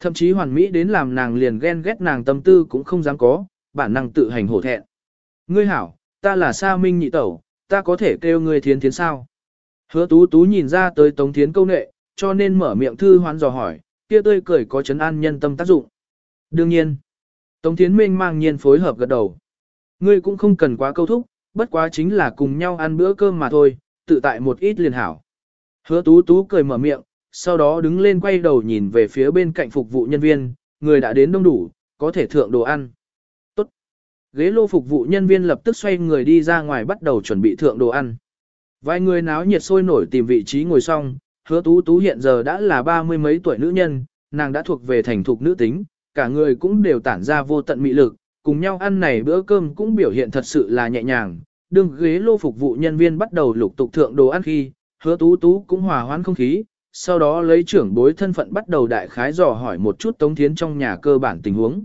Thậm chí hoàn mỹ đến làm nàng liền ghen ghét nàng tâm tư cũng không dám có, bản năng tự hành hổ thẹn. Ngươi hảo, ta là Sa Minh nhị tẩu, ta có thể kêu ngươi thiến thiến sao? Hứa tú tú nhìn ra tới tống thiến câu nệ, cho nên mở miệng thư hoán dò hỏi, kia tươi cười có chấn an nhân tâm tác dụng. Đương nhiên, tống thiến minh mang nhiên phối hợp gật đầu. Ngươi cũng không cần quá câu thúc, bất quá chính là cùng nhau ăn bữa cơm mà thôi, tự tại một ít liền hảo. Hứa tú tú cười mở miệng, sau đó đứng lên quay đầu nhìn về phía bên cạnh phục vụ nhân viên, người đã đến đông đủ, có thể thượng đồ ăn. Tốt. Ghế lô phục vụ nhân viên lập tức xoay người đi ra ngoài bắt đầu chuẩn bị thượng đồ ăn. Vài người náo nhiệt sôi nổi tìm vị trí ngồi xong, hứa tú tú hiện giờ đã là ba mươi mấy tuổi nữ nhân, nàng đã thuộc về thành thục nữ tính, cả người cũng đều tản ra vô tận mị lực, cùng nhau ăn này bữa cơm cũng biểu hiện thật sự là nhẹ nhàng. Đương ghế lô phục vụ nhân viên bắt đầu lục tục thượng đồ ăn khi, hứa tú tú cũng hòa hoãn không khí, sau đó lấy trưởng bối thân phận bắt đầu đại khái dò hỏi một chút Tống Thiến trong nhà cơ bản tình huống.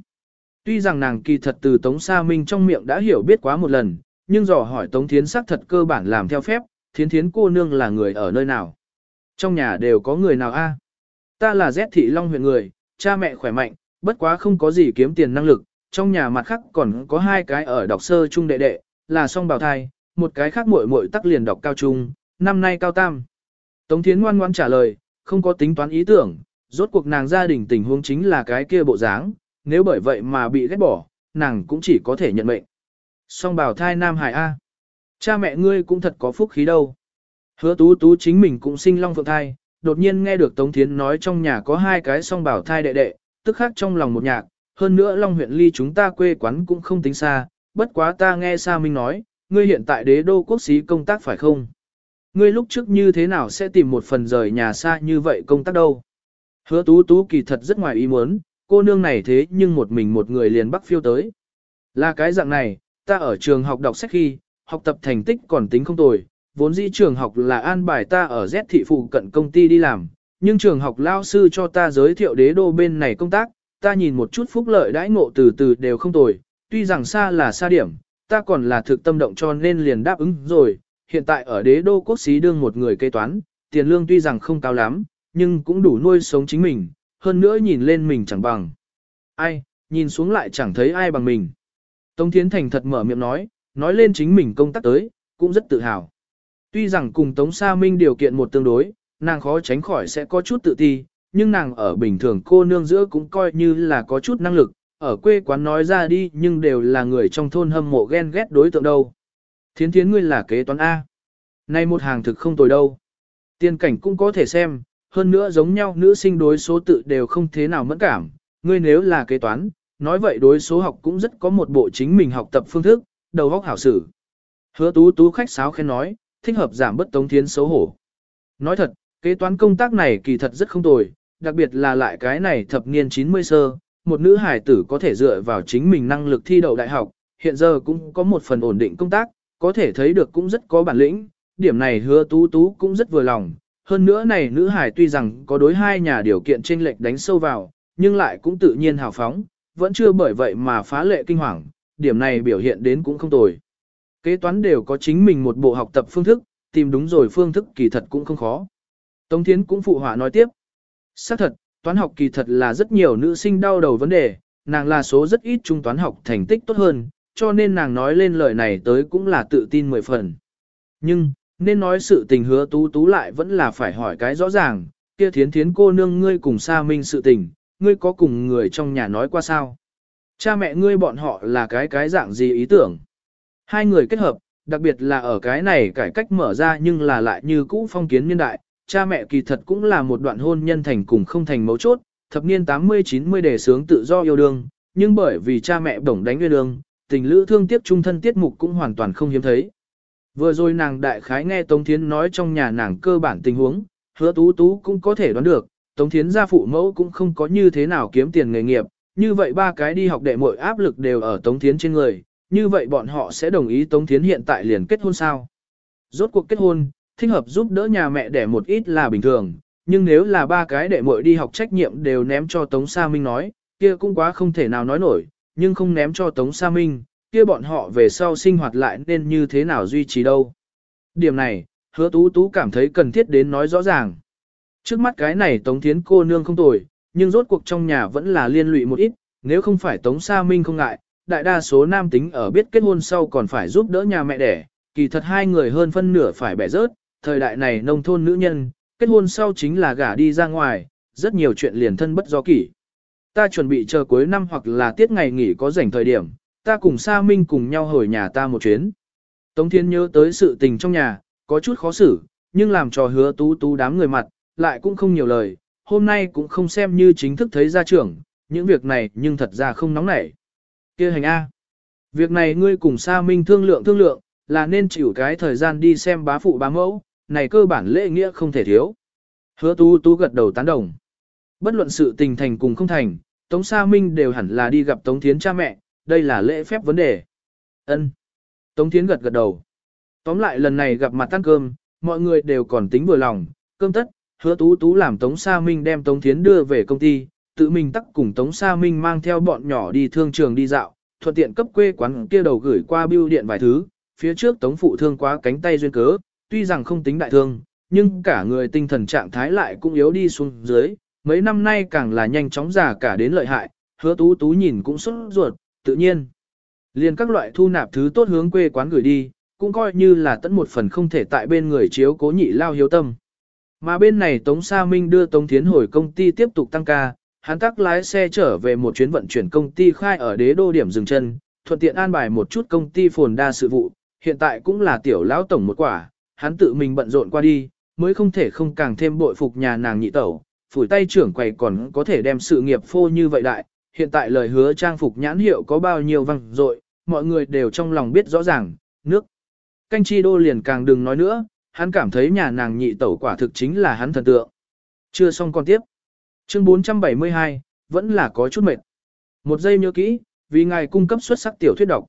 Tuy rằng nàng kỳ thật từ Tống Sa Minh trong miệng đã hiểu biết quá một lần, nhưng dò hỏi Tống Thiến xác thật cơ bản làm theo phép, Thiến Thiến cô nương là người ở nơi nào. Trong nhà đều có người nào a? Ta là Z thị Long huyện người, cha mẹ khỏe mạnh, bất quá không có gì kiếm tiền năng lực, trong nhà mặt khác còn có hai cái ở đọc sơ trung đệ đệ, là song bào thai, một cái khác muội muội tắc liền đọc cao trung, năm nay cao tam. Tống Thiến ngoan ngoãn trả lời, không có tính toán ý tưởng, rốt cuộc nàng gia đình tình huống chính là cái kia bộ dáng, nếu bởi vậy mà bị ghét bỏ, nàng cũng chỉ có thể nhận mệnh. Song bào thai Nam Hải A. Cha mẹ ngươi cũng thật có phúc khí đâu. Hứa tú tú chính mình cũng sinh long phượng thai, đột nhiên nghe được Tống Thiến nói trong nhà có hai cái song bảo thai đệ đệ, tức khác trong lòng một nhạc, hơn nữa Long huyện ly chúng ta quê quán cũng không tính xa, bất quá ta nghe Sa Minh nói, ngươi hiện tại đế đô quốc sĩ công tác phải không? Ngươi lúc trước như thế nào sẽ tìm một phần rời nhà xa như vậy công tác đâu? Hứa tú tú kỳ thật rất ngoài ý muốn, cô nương này thế nhưng một mình một người liền bắc phiêu tới. Là cái dạng này, ta ở trường học đọc sách khi, học tập thành tích còn tính không tồi, vốn dĩ trường học là an bài ta ở Z thị phụ cận công ty đi làm, nhưng trường học lao sư cho ta giới thiệu đế đô bên này công tác, ta nhìn một chút phúc lợi đãi ngộ từ từ đều không tồi, tuy rằng xa là xa điểm, ta còn là thực tâm động cho nên liền đáp ứng rồi, hiện tại ở đế đô quốc xí đương một người kế toán, tiền lương tuy rằng không cao lắm, nhưng cũng đủ nuôi sống chính mình, hơn nữa nhìn lên mình chẳng bằng. Ai, nhìn xuống lại chẳng thấy ai bằng mình. Tống Thiến Thành thật mở miệng nói, nói lên chính mình công tác tới, cũng rất tự hào. Tuy rằng cùng Tống Sa Minh điều kiện một tương đối, nàng khó tránh khỏi sẽ có chút tự ti, nhưng nàng ở bình thường cô nương giữa cũng coi như là có chút năng lực, ở quê quán nói ra đi nhưng đều là người trong thôn hâm mộ ghen ghét đối tượng đâu. Thiến thiến ngươi là kế toán A. Nay một hàng thực không tồi đâu. Tiên cảnh cũng có thể xem, hơn nữa giống nhau nữ sinh đối số tự đều không thế nào mẫn cảm, ngươi nếu là kế toán, nói vậy đối số học cũng rất có một bộ chính mình học tập phương thức, đầu óc hảo sử. Hứa tú tú khách sáo khen nói, thích hợp giảm bất tống thiến xấu hổ. Nói thật, kế toán công tác này kỳ thật rất không tồi, đặc biệt là lại cái này thập niên 90 sơ, một nữ hải tử có thể dựa vào chính mình năng lực thi đậu đại học, hiện giờ cũng có một phần ổn định công tác, có thể thấy được cũng rất có bản lĩnh, điểm này hứa tú tú cũng rất vừa lòng. Hơn nữa này nữ hải tuy rằng có đối hai nhà điều kiện chênh lệch đánh sâu vào, nhưng lại cũng tự nhiên hào phóng, vẫn chưa bởi vậy mà phá lệ kinh hoàng, điểm này biểu hiện đến cũng không tồi. Kế toán đều có chính mình một bộ học tập phương thức, tìm đúng rồi phương thức kỳ thật cũng không khó. Tống Thiến cũng phụ họa nói tiếp. Xác thật, toán học kỳ thật là rất nhiều nữ sinh đau đầu vấn đề, nàng là số rất ít trung toán học thành tích tốt hơn, cho nên nàng nói lên lời này tới cũng là tự tin mười phần. Nhưng, nên nói sự tình hứa tú tú lại vẫn là phải hỏi cái rõ ràng, kia thiến thiến cô nương ngươi cùng Sa Minh sự tình, ngươi có cùng người trong nhà nói qua sao? Cha mẹ ngươi bọn họ là cái cái dạng gì ý tưởng? Hai người kết hợp, đặc biệt là ở cái này cải cách mở ra nhưng là lại như cũ phong kiến niên đại, cha mẹ kỳ thật cũng là một đoạn hôn nhân thành cùng không thành mấu chốt, thập niên 80-90 đề sướng tự do yêu đương, nhưng bởi vì cha mẹ bổng đánh nguyên đương, tình lữ thương tiếc trung thân tiết mục cũng hoàn toàn không hiếm thấy. Vừa rồi nàng đại khái nghe Tống Thiến nói trong nhà nàng cơ bản tình huống, hứa tú tú cũng có thể đoán được, Tống Thiến gia phụ mẫu cũng không có như thế nào kiếm tiền nghề nghiệp, như vậy ba cái đi học đệ muội áp lực đều ở Tống Thiến trên người, như vậy bọn họ sẽ đồng ý Tống Thiến hiện tại liền kết hôn sao? Rốt cuộc kết hôn, thích hợp giúp đỡ nhà mẹ đẻ một ít là bình thường, nhưng nếu là ba cái đệ muội đi học trách nhiệm đều ném cho Tống Sa Minh nói, kia cũng quá không thể nào nói nổi, nhưng không ném cho Tống Sa Minh, kia bọn họ về sau sinh hoạt lại nên như thế nào duy trì đâu. Điểm này, hứa tú tú cảm thấy cần thiết đến nói rõ ràng. Trước mắt cái này Tống Thiến cô nương không tồi, nhưng rốt cuộc trong nhà vẫn là liên lụy một ít, nếu không phải Tống Sa Minh không ngại, đại đa số nam tính ở biết kết hôn sau còn phải giúp đỡ nhà mẹ đẻ, kỳ thật hai người hơn phân nửa phải bẻ rớt, thời đại này nông thôn nữ nhân, kết hôn sau chính là gả đi ra ngoài, rất nhiều chuyện liền thân bất do kỷ. Ta chuẩn bị chờ cuối năm hoặc là tiết ngày nghỉ có rảnh thời điểm, ta cùng Sa Minh cùng nhau hồi nhà ta một chuyến. Tống Thiên nhớ tới sự tình trong nhà, có chút khó xử, nhưng làm trò hứa tú tú đám người mặt, lại cũng không nhiều lời, hôm nay cũng không xem như chính thức thấy gia trưởng, những việc này nhưng thật ra không nóng nảy. kia hành A. Việc này ngươi cùng Sa Minh thương lượng thương lượng, là nên chịu cái thời gian đi xem bá phụ bá mẫu, này cơ bản lễ nghĩa không thể thiếu. Hứa tú tú gật đầu tán đồng. Bất luận sự tình thành cùng không thành, Tống Sa Minh đều hẳn là đi gặp Tống Thiến cha mẹ, đây là lễ phép vấn đề. Ân. Tống Thiến gật gật đầu. Tóm lại lần này gặp mặt ăn cơm, mọi người đều còn tính vừa lòng, cơm tất, hứa tú tú làm Tống Sa Minh đem Tống Thiến đưa về công ty, tự mình tắc cùng Tống Sa Minh mang theo bọn nhỏ đi thương trường đi dạo, thuận tiện cấp quê quán kia đầu gửi qua bưu điện vài thứ, phía trước Tống phụ thương quá cánh tay duyên cớ, tuy rằng không tính đại thương, nhưng cả người tinh thần trạng thái lại cũng yếu đi xuống dưới, mấy năm nay càng là nhanh chóng già cả đến lợi hại, hứa tú tú nhìn cũng sốt ruột, tự nhiên. Liền các loại thu nạp thứ tốt hướng quê quán gửi đi, cũng coi như là tận một phần không thể tại bên người chiếu cố nhị lao hiếu tâm. Mà bên này Tống Sa Minh đưa Tống Thiến hồi công ty tiếp tục tăng ca, hắn tắc lái xe trở về một chuyến vận chuyển công ty khai ở đế đô điểm dừng chân, thuận tiện an bài một chút công ty phồn đa sự vụ, hiện tại cũng là tiểu lão tổng một quả, hắn tự mình bận rộn qua đi, mới không thể không càng thêm bội phục nhà nàng nhị tẩu, phủi tay trưởng quầy còn có thể đem sự nghiệp phô như vậy đại, hiện tại lời hứa trang phục nhãn hiệu có bao nhiêu văng dội mọi người đều trong lòng biết rõ ràng, nước. Canh chi đô liền càng đừng nói nữa, hắn cảm thấy nhà nàng nhị tẩu quả thực chính là hắn thần tượng. Chưa xong còn tiếp. Chương 472, vẫn là có chút mệt. Một giây nhớ kỹ, vì ngài cung cấp xuất sắc tiểu thuyết độc.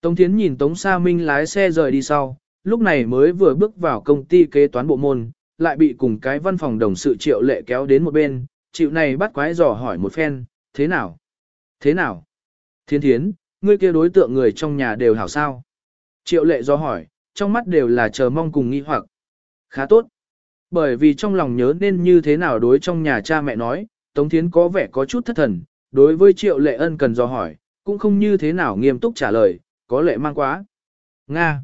Tống Thiến nhìn Tống Sa Minh lái xe rời đi sau, lúc này mới vừa bước vào công ty kế toán bộ môn, lại bị cùng cái văn phòng đồng sự triệu lệ kéo đến một bên, chịu này bắt quái dò hỏi một phen, thế nào? Thế nào? Thiên thiến, ngươi kia đối tượng người trong nhà đều hảo sao? Triệu lệ do hỏi, trong mắt đều là chờ mong cùng nghi hoặc. Khá tốt. Bởi vì trong lòng nhớ nên như thế nào đối trong nhà cha mẹ nói, Tống Thiến có vẻ có chút thất thần, đối với triệu lệ ân cần do hỏi, cũng không như thế nào nghiêm túc trả lời, có lệ mang quá. Nga.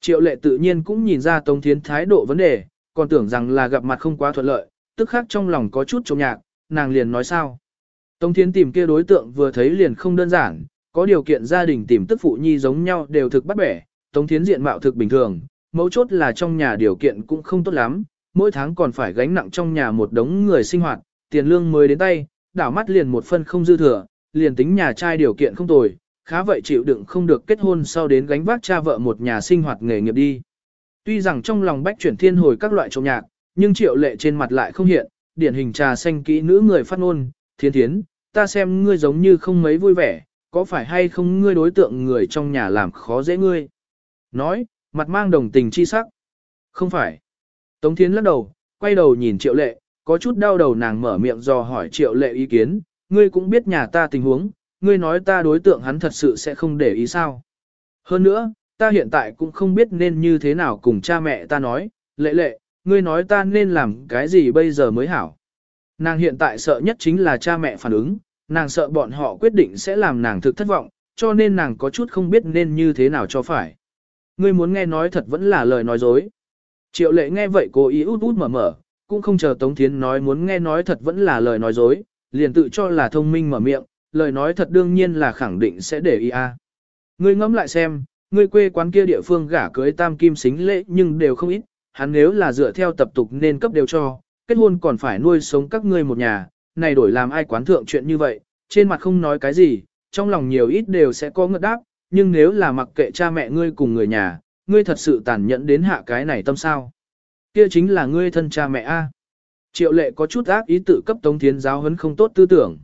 Triệu lệ tự nhiên cũng nhìn ra Tống Thiến thái độ vấn đề, còn tưởng rằng là gặp mặt không quá thuận lợi, tức khác trong lòng có chút trông nhạc, nàng liền nói sao. Tống Thiến tìm kia đối tượng vừa thấy liền không đơn giản, có điều kiện gia đình tìm tức phụ nhi giống nhau đều thực bắt bẻ, Tống Thiến diện mạo thực bình thường, mấu chốt là trong nhà điều kiện cũng không tốt lắm, mỗi tháng còn phải gánh nặng trong nhà một đống người sinh hoạt, tiền lương mới đến tay, đảo mắt liền một phân không dư thừa, liền tính nhà trai điều kiện không tồi, khá vậy chịu đựng không được kết hôn sau đến gánh vác cha vợ một nhà sinh hoạt nghề nghiệp đi. Tuy rằng trong lòng bách chuyển thiên hồi các loại trộm nhạc, nhưng triệu lệ trên mặt lại không hiện, điển hình trà xanh kỹ nữ người phát ngôn, thiên thiến, ta xem ngươi giống như không mấy vui vẻ, có phải hay không ngươi đối tượng người trong nhà làm khó dễ ngươi. Nói, mặt mang đồng tình chi sắc. Không phải. Tống Thiến lắc đầu, quay đầu nhìn triệu lệ, có chút đau đầu nàng mở miệng dò hỏi triệu lệ ý kiến, ngươi cũng biết nhà ta tình huống, ngươi nói ta đối tượng hắn thật sự sẽ không để ý sao. Hơn nữa, ta hiện tại cũng không biết nên như thế nào cùng cha mẹ ta nói, lệ lệ, ngươi nói ta nên làm cái gì bây giờ mới hảo. Nàng hiện tại sợ nhất chính là cha mẹ phản ứng, nàng sợ bọn họ quyết định sẽ làm nàng thực thất vọng, cho nên nàng có chút không biết nên như thế nào cho phải. Ngươi muốn nghe nói thật vẫn là lời nói dối. Triệu lệ nghe vậy cô ý út út mở mở, cũng không chờ Tống Thiến nói muốn nghe nói thật vẫn là lời nói dối, liền tự cho là thông minh mở miệng, lời nói thật đương nhiên là khẳng định sẽ để ý a. Ngươi ngẫm lại xem, ngươi quê quán kia địa phương gả cưới tam kim xính lễ nhưng đều không ít, hắn nếu là dựa theo tập tục nên cấp đều cho, kết hôn còn phải nuôi sống các ngươi một nhà, này đổi làm ai quán thượng chuyện như vậy, trên mặt không nói cái gì, trong lòng nhiều ít đều sẽ có ngợt đáp, nhưng nếu là mặc kệ cha mẹ ngươi cùng người nhà, ngươi thật sự tàn nhẫn đến hạ cái này tâm sao. Kia chính là ngươi thân cha mẹ A. Triệu lệ có chút ác ý tự cấp Tống Thiến giáo huấn không tốt tư tưởng.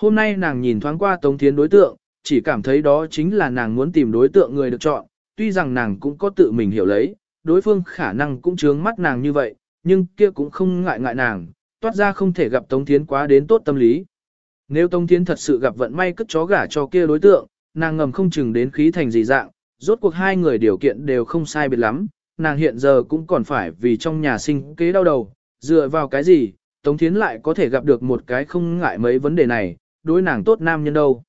Hôm nay nàng nhìn thoáng qua Tống Thiến đối tượng, chỉ cảm thấy đó chính là nàng muốn tìm đối tượng người được chọn, tuy rằng nàng cũng có tự mình hiểu lấy, đối phương khả năng cũng chướng mắt nàng như vậy, nhưng kia cũng không ngại ngại nàng, toát ra không thể gặp Tống Thiến quá đến tốt tâm lý. Nếu Tống Thiến thật sự gặp vận may cất chó gả cho kia đối tượng, nàng ngầm không chừng đến khí thành gì dạng, rốt cuộc hai người điều kiện đều không sai biệt lắm, nàng hiện giờ cũng còn phải vì trong nhà sinh kế đau đầu, dựa vào cái gì, Tống Thiến lại có thể gặp được một cái không ngại mấy vấn đề này, đối nàng tốt nam nhân đâu.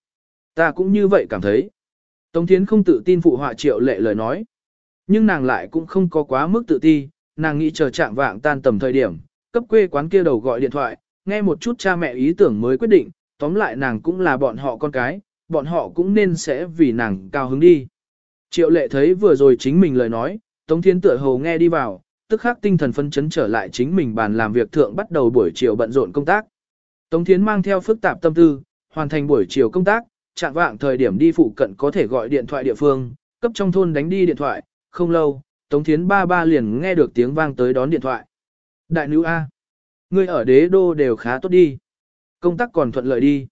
Ta cũng như vậy cảm thấy. Tống Thiến không tự tin phụ họa triệu lệ lời nói. Nhưng nàng lại cũng không có quá mức tự ti, nàng nghĩ chờ trạng vạng tan tầm thời điểm, cấp quê quán kia đầu gọi điện thoại, nghe một chút cha mẹ ý tưởng mới quyết định, tóm lại nàng cũng là bọn họ con cái, bọn họ cũng nên sẽ vì nàng cao hứng đi. Triệu lệ thấy vừa rồi chính mình lời nói, Tống Thiên tựa hồ nghe đi vào, tức khắc tinh thần phân chấn trở lại chính mình bàn làm việc thượng bắt đầu buổi chiều bận rộn công tác. Tống Thiến mang theo phức tạp tâm tư, hoàn thành buổi chiều công tác, chạm vạng thời điểm đi phụ cận có thể gọi điện thoại địa phương, cấp trong thôn đánh đi điện thoại, không lâu, Tống Thiến ba ba liền nghe được tiếng vang tới đón điện thoại. Đại nữ A. Ngươi ở đế đô đều khá tốt đi. Công tác còn thuận lợi đi.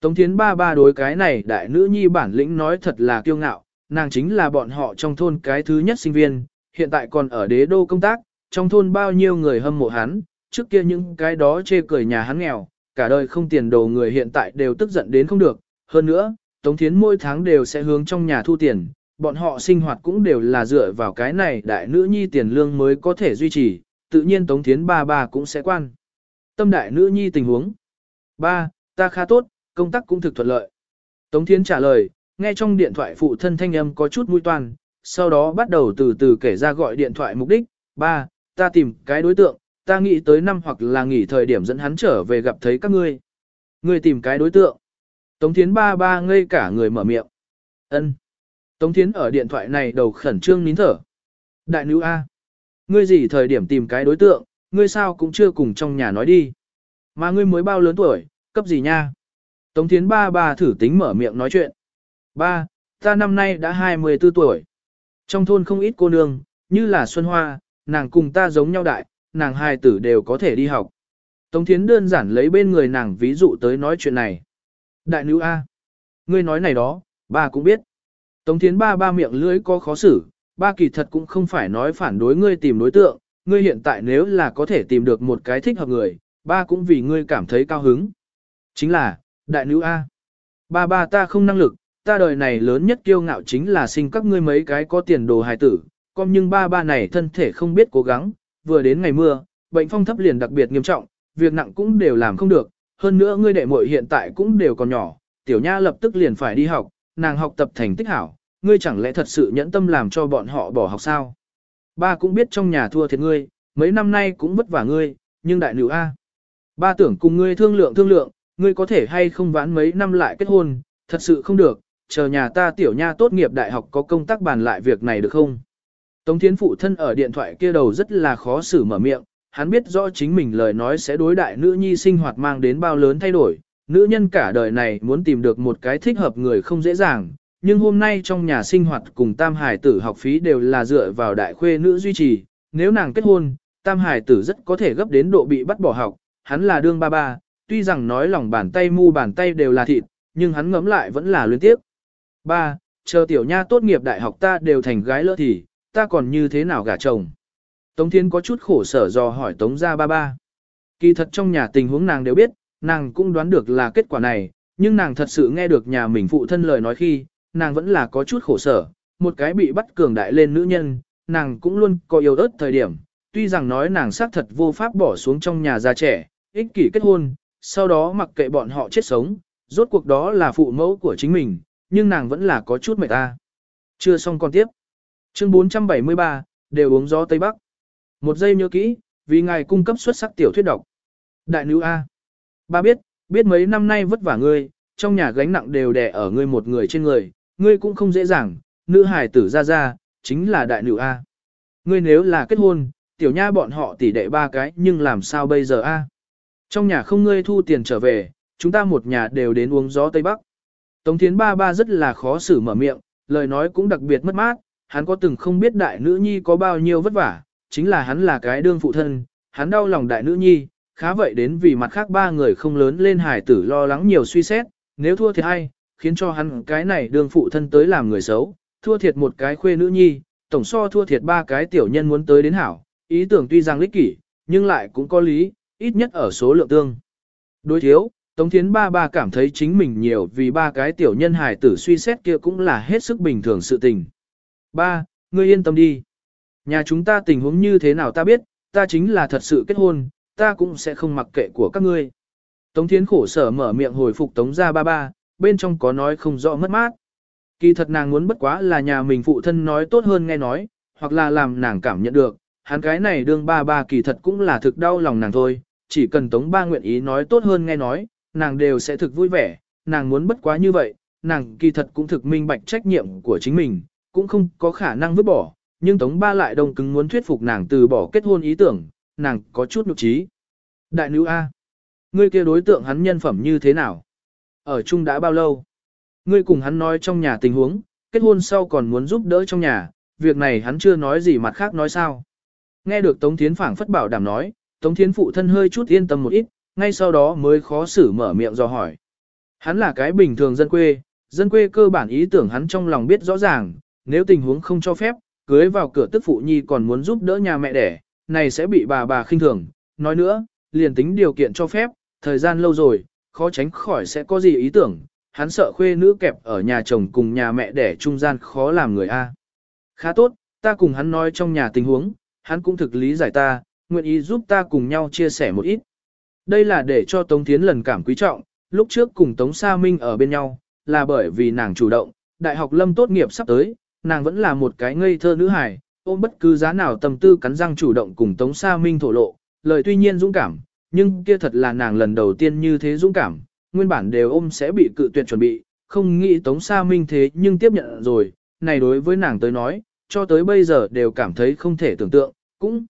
Tống Thiến ba ba đối cái này đại nữ nhi bản lĩnh nói thật là kiêu ngạo, nàng chính là bọn họ trong thôn cái thứ nhất sinh viên, hiện tại còn ở đế đô công tác, trong thôn bao nhiêu người hâm mộ hắn, trước kia những cái đó chê cười nhà hắn nghèo, cả đời không tiền đồ người hiện tại đều tức giận đến không được. Hơn nữa, Tống Thiến mỗi tháng đều sẽ hướng trong nhà thu tiền, bọn họ sinh hoạt cũng đều là dựa vào cái này đại nữ nhi tiền lương mới có thể duy trì, tự nhiên Tống Thiến ba ba cũng sẽ quan. Tâm đại nữ nhi tình huống. Ba, ta khá tốt, công tác cũng thực thuận lợi. Tống Thiến trả lời, nghe trong điện thoại phụ thân thanh âm có chút mũi toan, sau đó bắt đầu từ từ kể ra gọi điện thoại mục đích. Ba, ta tìm cái đối tượng, ta nghĩ tới năm hoặc là nghỉ thời điểm dẫn hắn trở về gặp thấy các ngươi. Ngươi tìm cái đối tượng. Tống Thiến ba ba ngây cả người mở miệng. Ân. Tống Thiến ở điện thoại này đầu khẩn trương nín thở. Đại nữ A. Ngươi gì thời điểm tìm cái đối tượng, ngươi sao cũng chưa cùng trong nhà nói đi. Mà ngươi mới bao lớn tuổi, cấp gì nha? Tống Thiến ba ba thử tính mở miệng nói chuyện. Ba, ta năm nay đã 24 tuổi. Trong thôn không ít cô nương, như là Xuân Hoa, nàng cùng ta giống nhau đại, nàng hai tử đều có thể đi học. Tống Thiến đơn giản lấy bên người nàng ví dụ tới nói chuyện này. Đại nữ A. Ngươi nói này đó, ba cũng biết. Tống Thiến ba ba miệng lưỡi có khó xử, ba kỳ thật cũng không phải nói phản đối ngươi tìm đối tượng, ngươi hiện tại nếu là có thể tìm được một cái thích hợp người, ba cũng vì ngươi cảm thấy cao hứng. Chính là, đại nữ A. Ba ba ta không năng lực, ta đời này lớn nhất kiêu ngạo chính là sinh các ngươi mấy cái có tiền đồ hài tử, còn nhưng ba ba này thân thể không biết cố gắng, vừa đến ngày mưa, bệnh phong thấp liền đặc biệt nghiêm trọng, việc nặng cũng đều làm không được, hơn nữa ngươi đệ muội hiện tại cũng đều còn nhỏ, tiểu nha lập tức liền phải đi học, nàng học tập thành tích hảo, ngươi chẳng lẽ thật sự nhẫn tâm làm cho bọn họ bỏ học sao? Ba cũng biết trong nhà thua thiệt ngươi, mấy năm nay cũng vất vả ngươi, nhưng đại nữ A. Ba tưởng cùng ngươi thương lượng thương lượng, ngươi có thể hay không vãn mấy năm lại kết hôn, thật sự không được, chờ nhà ta tiểu nha tốt nghiệp đại học có công tác bàn lại việc này được không? Tống Thiến phụ thân ở điện thoại kia đầu rất là khó xử mở miệng, hắn biết rõ chính mình lời nói sẽ đối đại nữ nhi sinh hoạt mang đến bao lớn thay đổi, nữ nhân cả đời này muốn tìm được một cái thích hợp người không dễ dàng, nhưng hôm nay trong nhà sinh hoạt cùng tam hải tử học phí đều là dựa vào đại khuê nữ duy trì, nếu nàng kết hôn, tam hải tử rất có thể gấp đến độ bị bắt bỏ học, hắn là đương ba ba, tuy rằng nói lòng bàn tay mu bàn tay đều là thịt, nhưng hắn ngấm lại vẫn là luyến tiếp. Ba, chờ tiểu nha tốt nghiệp đại học ta đều thành gái lỡ thì, ta còn như thế nào gả chồng. Tống Thiên có chút khổ sở do hỏi Tống gia ba ba. Kỳ thật trong nhà tình huống nàng đều biết, nàng cũng đoán được là kết quả này, nhưng nàng thật sự nghe được nhà mình phụ thân lời nói khi, nàng vẫn là có chút khổ sở, một cái bị bắt cường đại lên nữ nhân, nàng cũng luôn có yêu ớt thời điểm, tuy rằng nói nàng xác thật vô pháp bỏ xuống trong nhà già trẻ, ích kỷ kết hôn, sau đó mặc kệ bọn họ chết sống, rốt cuộc đó là phụ mẫu của chính mình, nhưng nàng vẫn là có chút mệt ta. Chưa xong con tiếp. Chương 473, đều uống gió Tây Bắc. Một giây nhớ kỹ, vì ngài cung cấp xuất sắc tiểu thuyết độc. Đại nữ A. Ba biết, biết mấy năm nay vất vả ngươi, trong nhà gánh nặng đều đè ở ngươi một người trên người, ngươi cũng không dễ dàng, nữ hài tử ra ra, chính là đại nữ A. Ngươi nếu là kết hôn, tiểu nha bọn họ tỷ đệ ba cái nhưng làm sao bây giờ A. Trong nhà không ngươi thu tiền trở về, chúng ta một nhà đều đến uống gió Tây Bắc. Tống Thiến ba ba rất là khó xử mở miệng, lời nói cũng đặc biệt mất mát, hắn có từng không biết đại nữ nhi có bao nhiêu vất vả, chính là hắn là cái đương phụ thân, hắn đau lòng đại nữ nhi, khá vậy đến vì mặt khác ba người không lớn lên hải tử lo lắng nhiều suy xét, nếu thua thiệt hay, khiến cho hắn cái này đương phụ thân tới làm người xấu, thua thiệt một cái khuê nữ nhi, tổng so thua thiệt ba cái tiểu nhân muốn tới đến hảo, ý tưởng tuy rằng lích kỷ, nhưng lại cũng có lý, ít nhất ở số lượng tương. Đối thiếu, Tống Thiến ba ba cảm thấy chính mình nhiều vì ba cái tiểu nhân hài tử suy xét kia cũng là hết sức bình thường sự tình. Ba, ngươi yên tâm đi. Nhà chúng ta tình huống như thế nào ta biết, ta chính là thật sự kết hôn, ta cũng sẽ không mặc kệ của các ngươi. Tống Thiến khổ sở mở miệng hồi phục Tống gia ba ba, bên trong có nói không rõ mất mát. Kỳ thật nàng muốn bất quá là nhà mình phụ thân nói tốt hơn nghe nói, hoặc là làm nàng cảm nhận được, hắn cái này đương ba ba kỳ thật cũng là thực đau lòng nàng thôi, chỉ cần Tống ba nguyện ý nói tốt hơn nghe nói, nàng đều sẽ thực vui vẻ, nàng muốn bất quá như vậy, nàng kỳ thật cũng thực minh bạch trách nhiệm của chính mình, cũng không có khả năng vứt bỏ, nhưng Tống ba lại đông cứng muốn thuyết phục nàng từ bỏ kết hôn ý tưởng, nàng có chút nhục trí. Đại nữ A. Ngươi kia đối tượng hắn nhân phẩm như thế nào? Ở chung đã bao lâu? Ngươi cùng hắn nói trong nhà tình huống, kết hôn sau còn muốn giúp đỡ trong nhà, việc này hắn chưa nói gì mặt khác nói sao? Nghe được Tống Thiến phảng phất bảo đảm nói, Tống Thiến phụ thân hơi chút yên tâm một ít, ngay sau đó mới khó xử mở miệng do hỏi. Hắn là cái bình thường dân quê, dân quê cơ bản ý tưởng hắn trong lòng biết rõ ràng, nếu tình huống không cho phép, cưới vào cửa tức phụ nhi còn muốn giúp đỡ nhà mẹ đẻ, này sẽ bị bà bà khinh thường. Nói nữa, liền tính điều kiện cho phép, thời gian lâu rồi, khó tránh khỏi sẽ có gì ý tưởng, hắn sợ khuê nữ kẹp ở nhà chồng cùng nhà mẹ đẻ trung gian khó làm người A. Khá tốt, ta cùng hắn nói trong nhà tình huống, hắn cũng thực lý giải ta, nguyện ý giúp ta cùng nhau chia sẻ một ít. Đây là để cho Tống Thiến lần cảm quý trọng, lúc trước cùng Tống Sa Minh ở bên nhau, là bởi vì nàng chủ động, đại học lâm tốt nghiệp sắp tới, nàng vẫn là một cái ngây thơ nữ hài, ôm bất cứ giá nào tâm tư cắn răng chủ động cùng Tống Sa Minh thổ lộ, lời tuy nhiên dũng cảm, nhưng kia thật là nàng lần đầu tiên như thế dũng cảm, nguyên bản đều ôm sẽ bị cự tuyệt chuẩn bị, không nghĩ Tống Sa Minh thế nhưng tiếp nhận rồi, này đối với nàng tới nói, cho tới bây giờ đều cảm thấy không thể tưởng tượng, cũng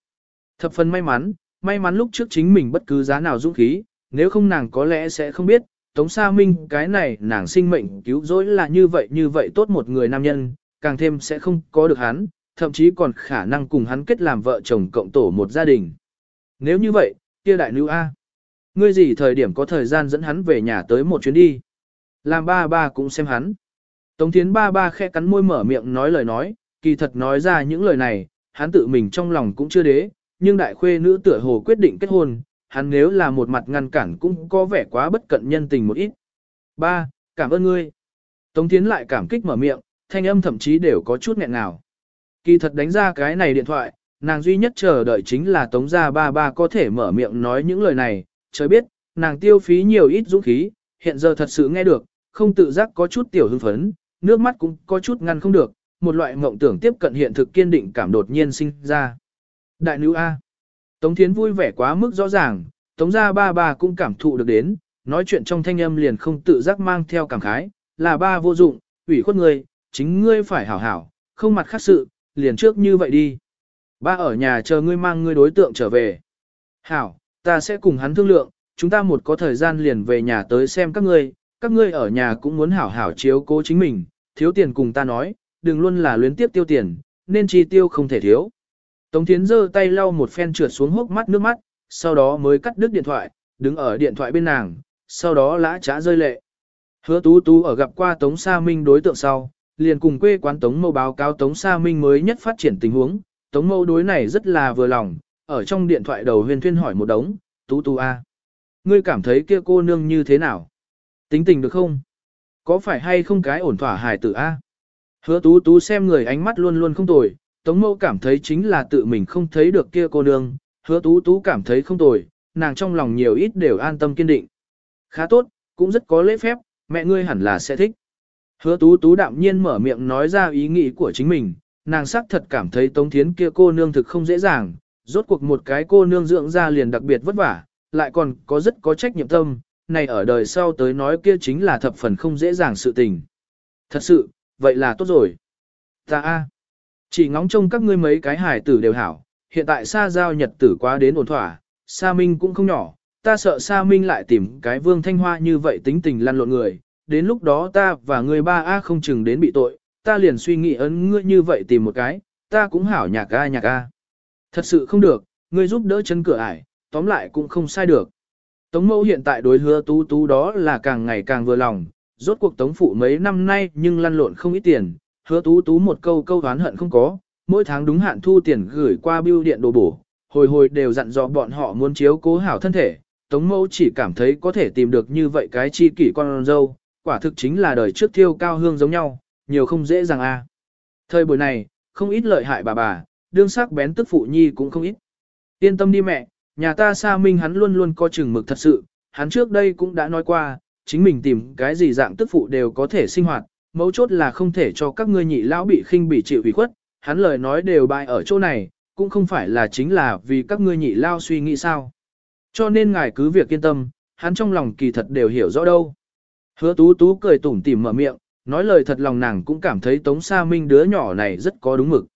thập phần may mắn, may mắn lúc trước chính mình bất cứ giá nào dũng khí, nếu không nàng có lẽ sẽ không biết, Tống Sa Minh cái này nàng sinh mệnh cứu rỗi là như vậy như vậy tốt một người nam nhân, càng thêm sẽ không có được hắn, thậm chí còn khả năng cùng hắn kết làm vợ chồng cộng tổ một gia đình. Nếu như vậy, kia đại nữ A. Ngươi gì thời điểm có thời gian dẫn hắn về nhà tới một chuyến đi. Làm ba ba cũng xem hắn. Tống Thiến ba ba khẽ cắn môi mở miệng nói lời nói, kỳ thật nói ra những lời này, hắn tự mình trong lòng cũng chưa đế, nhưng đại khuê nữ tựa hồ quyết định kết hôn, hắn nếu là một mặt ngăn cản cũng có vẻ quá bất cận nhân tình một ít. Ba, cảm ơn ngươi. Tống Thiến lại cảm kích mở miệng, thanh âm thậm chí đều có chút nghẹn ngào. Kỳ thật đánh ra cái này điện thoại, nàng duy nhất chờ đợi chính là Tống gia ba ba có thể mở miệng nói những lời này, trời biết, nàng tiêu phí nhiều ít dũng khí, hiện giờ thật sự nghe được, không tự giác có chút tiểu hưng phấn, nước mắt cũng có chút ngăn không được, một loại mộng tưởng tiếp cận hiện thực kiên định cảm đột nhiên sinh ra. Đại nữ A. Tống Thiến vui vẻ quá mức rõ ràng, Tống gia ba ba cũng cảm thụ được đến, nói chuyện trong thanh âm liền không tự giác mang theo cảm khái, là ba vô dụng, ủy khuất người chính ngươi phải hảo hảo, không mặt khác sự, liền trước như vậy đi. Ba ở nhà chờ ngươi mang ngươi đối tượng trở về. Hảo, ta sẽ cùng hắn thương lượng, chúng ta một có thời gian liền về nhà tới xem các ngươi, các ngươi ở nhà cũng muốn hảo hảo chiếu cố chính mình, thiếu tiền cùng ta nói, đừng luôn là luyến tiếp tiêu tiền, nên chi tiêu không thể thiếu. Tống Thiến giơ tay lau một phen trượt xuống hốc mắt nước mắt, sau đó mới cắt đứt điện thoại, đứng ở điện thoại bên nàng, sau đó lã trá rơi lệ. Hứa tú tú ở gặp qua Tống Sa Minh đối tượng sau, liền cùng quê quán Tống Mâu báo cáo Tống Sa Minh mới nhất phát triển tình huống, Tống Mâu đối này rất là vừa lòng, ở trong điện thoại đầu huyền thuyên hỏi một đống, tú tú a, Ngươi cảm thấy kia cô nương như thế nào? Tính tình được không? Có phải hay không cái ổn thỏa hài tử a? Hứa tú tú xem người ánh mắt luôn luôn không tồi, Tống Mâu cảm thấy chính là tự mình không thấy được kia cô nương, hứa tú tú cảm thấy không tồi, nàng trong lòng nhiều ít đều an tâm kiên định. Khá tốt, cũng rất có lễ phép, mẹ ngươi hẳn là sẽ thích. Hứa tú tú đạm nhiên mở miệng nói ra ý nghĩ của chính mình, nàng xác thật cảm thấy Tống Thiến kia cô nương thực không dễ dàng, rốt cuộc một cái cô nương dưỡng ra liền đặc biệt vất vả, lại còn có rất có trách nhiệm tâm, này ở đời sau tới nói kia chính là thập phần không dễ dàng sự tình. Thật sự, vậy là tốt rồi. Ta a, chỉ ngóng trông các ngươi mấy cái hải tử đều hảo, hiện tại xa giao nhật tử quá đến ổn thỏa, Sa Minh cũng không nhỏ, ta sợ Sa Minh lại tìm cái Vương Thanh Hoa như vậy tính tình lăn lộn người, đến lúc đó ta và người ba A không chừng đến bị tội, ta liền suy nghĩ ấn ngươi như vậy tìm một cái, ta cũng hảo nhạc A nhạc A. Thật sự không được, ngươi giúp đỡ chân cửa ải, tóm lại cũng không sai được. Tống mẫu hiện tại đối hứa tú tú đó là càng ngày càng vừa lòng, rốt cuộc tống phụ mấy năm nay nhưng lăn lộn không ít tiền, hứa tú tú một câu câu oán hận không có, mỗi tháng đúng hạn thu tiền gửi qua bưu điện đồ bổ, hồi hồi đều dặn dò bọn họ muốn chiếu cố hảo thân thể, tống mẫu chỉ cảm thấy có thể tìm được như vậy cái chi kỷ con dâu, quả thực chính là đời trước thiêu cao hương giống nhau, nhiều không dễ dàng a. À. Thời buổi này, không ít lợi hại bà bà, đương sắc bén tức phụ nhi cũng không ít. Yên tâm đi mẹ, nhà ta Sa Minh hắn luôn luôn có chừng mực thật sự, hắn trước đây cũng đã nói qua, chính mình tìm cái gì dạng tức phụ đều có thể sinh hoạt, mấu chốt là không thể cho các ngươi nhị lão bị khinh bị chịu ủy khuất, hắn lời nói đều bại ở chỗ này, cũng không phải là chính là vì các ngươi nhị lao suy nghĩ sao. Cho nên ngài cứ việc yên tâm, hắn trong lòng kỳ thật đều hiểu rõ đâu. Hứa tú tú cười tủm tỉm mở miệng, nói lời thật lòng nàng cũng cảm thấy Tống Sa Minh đứa nhỏ này rất có đúng mực.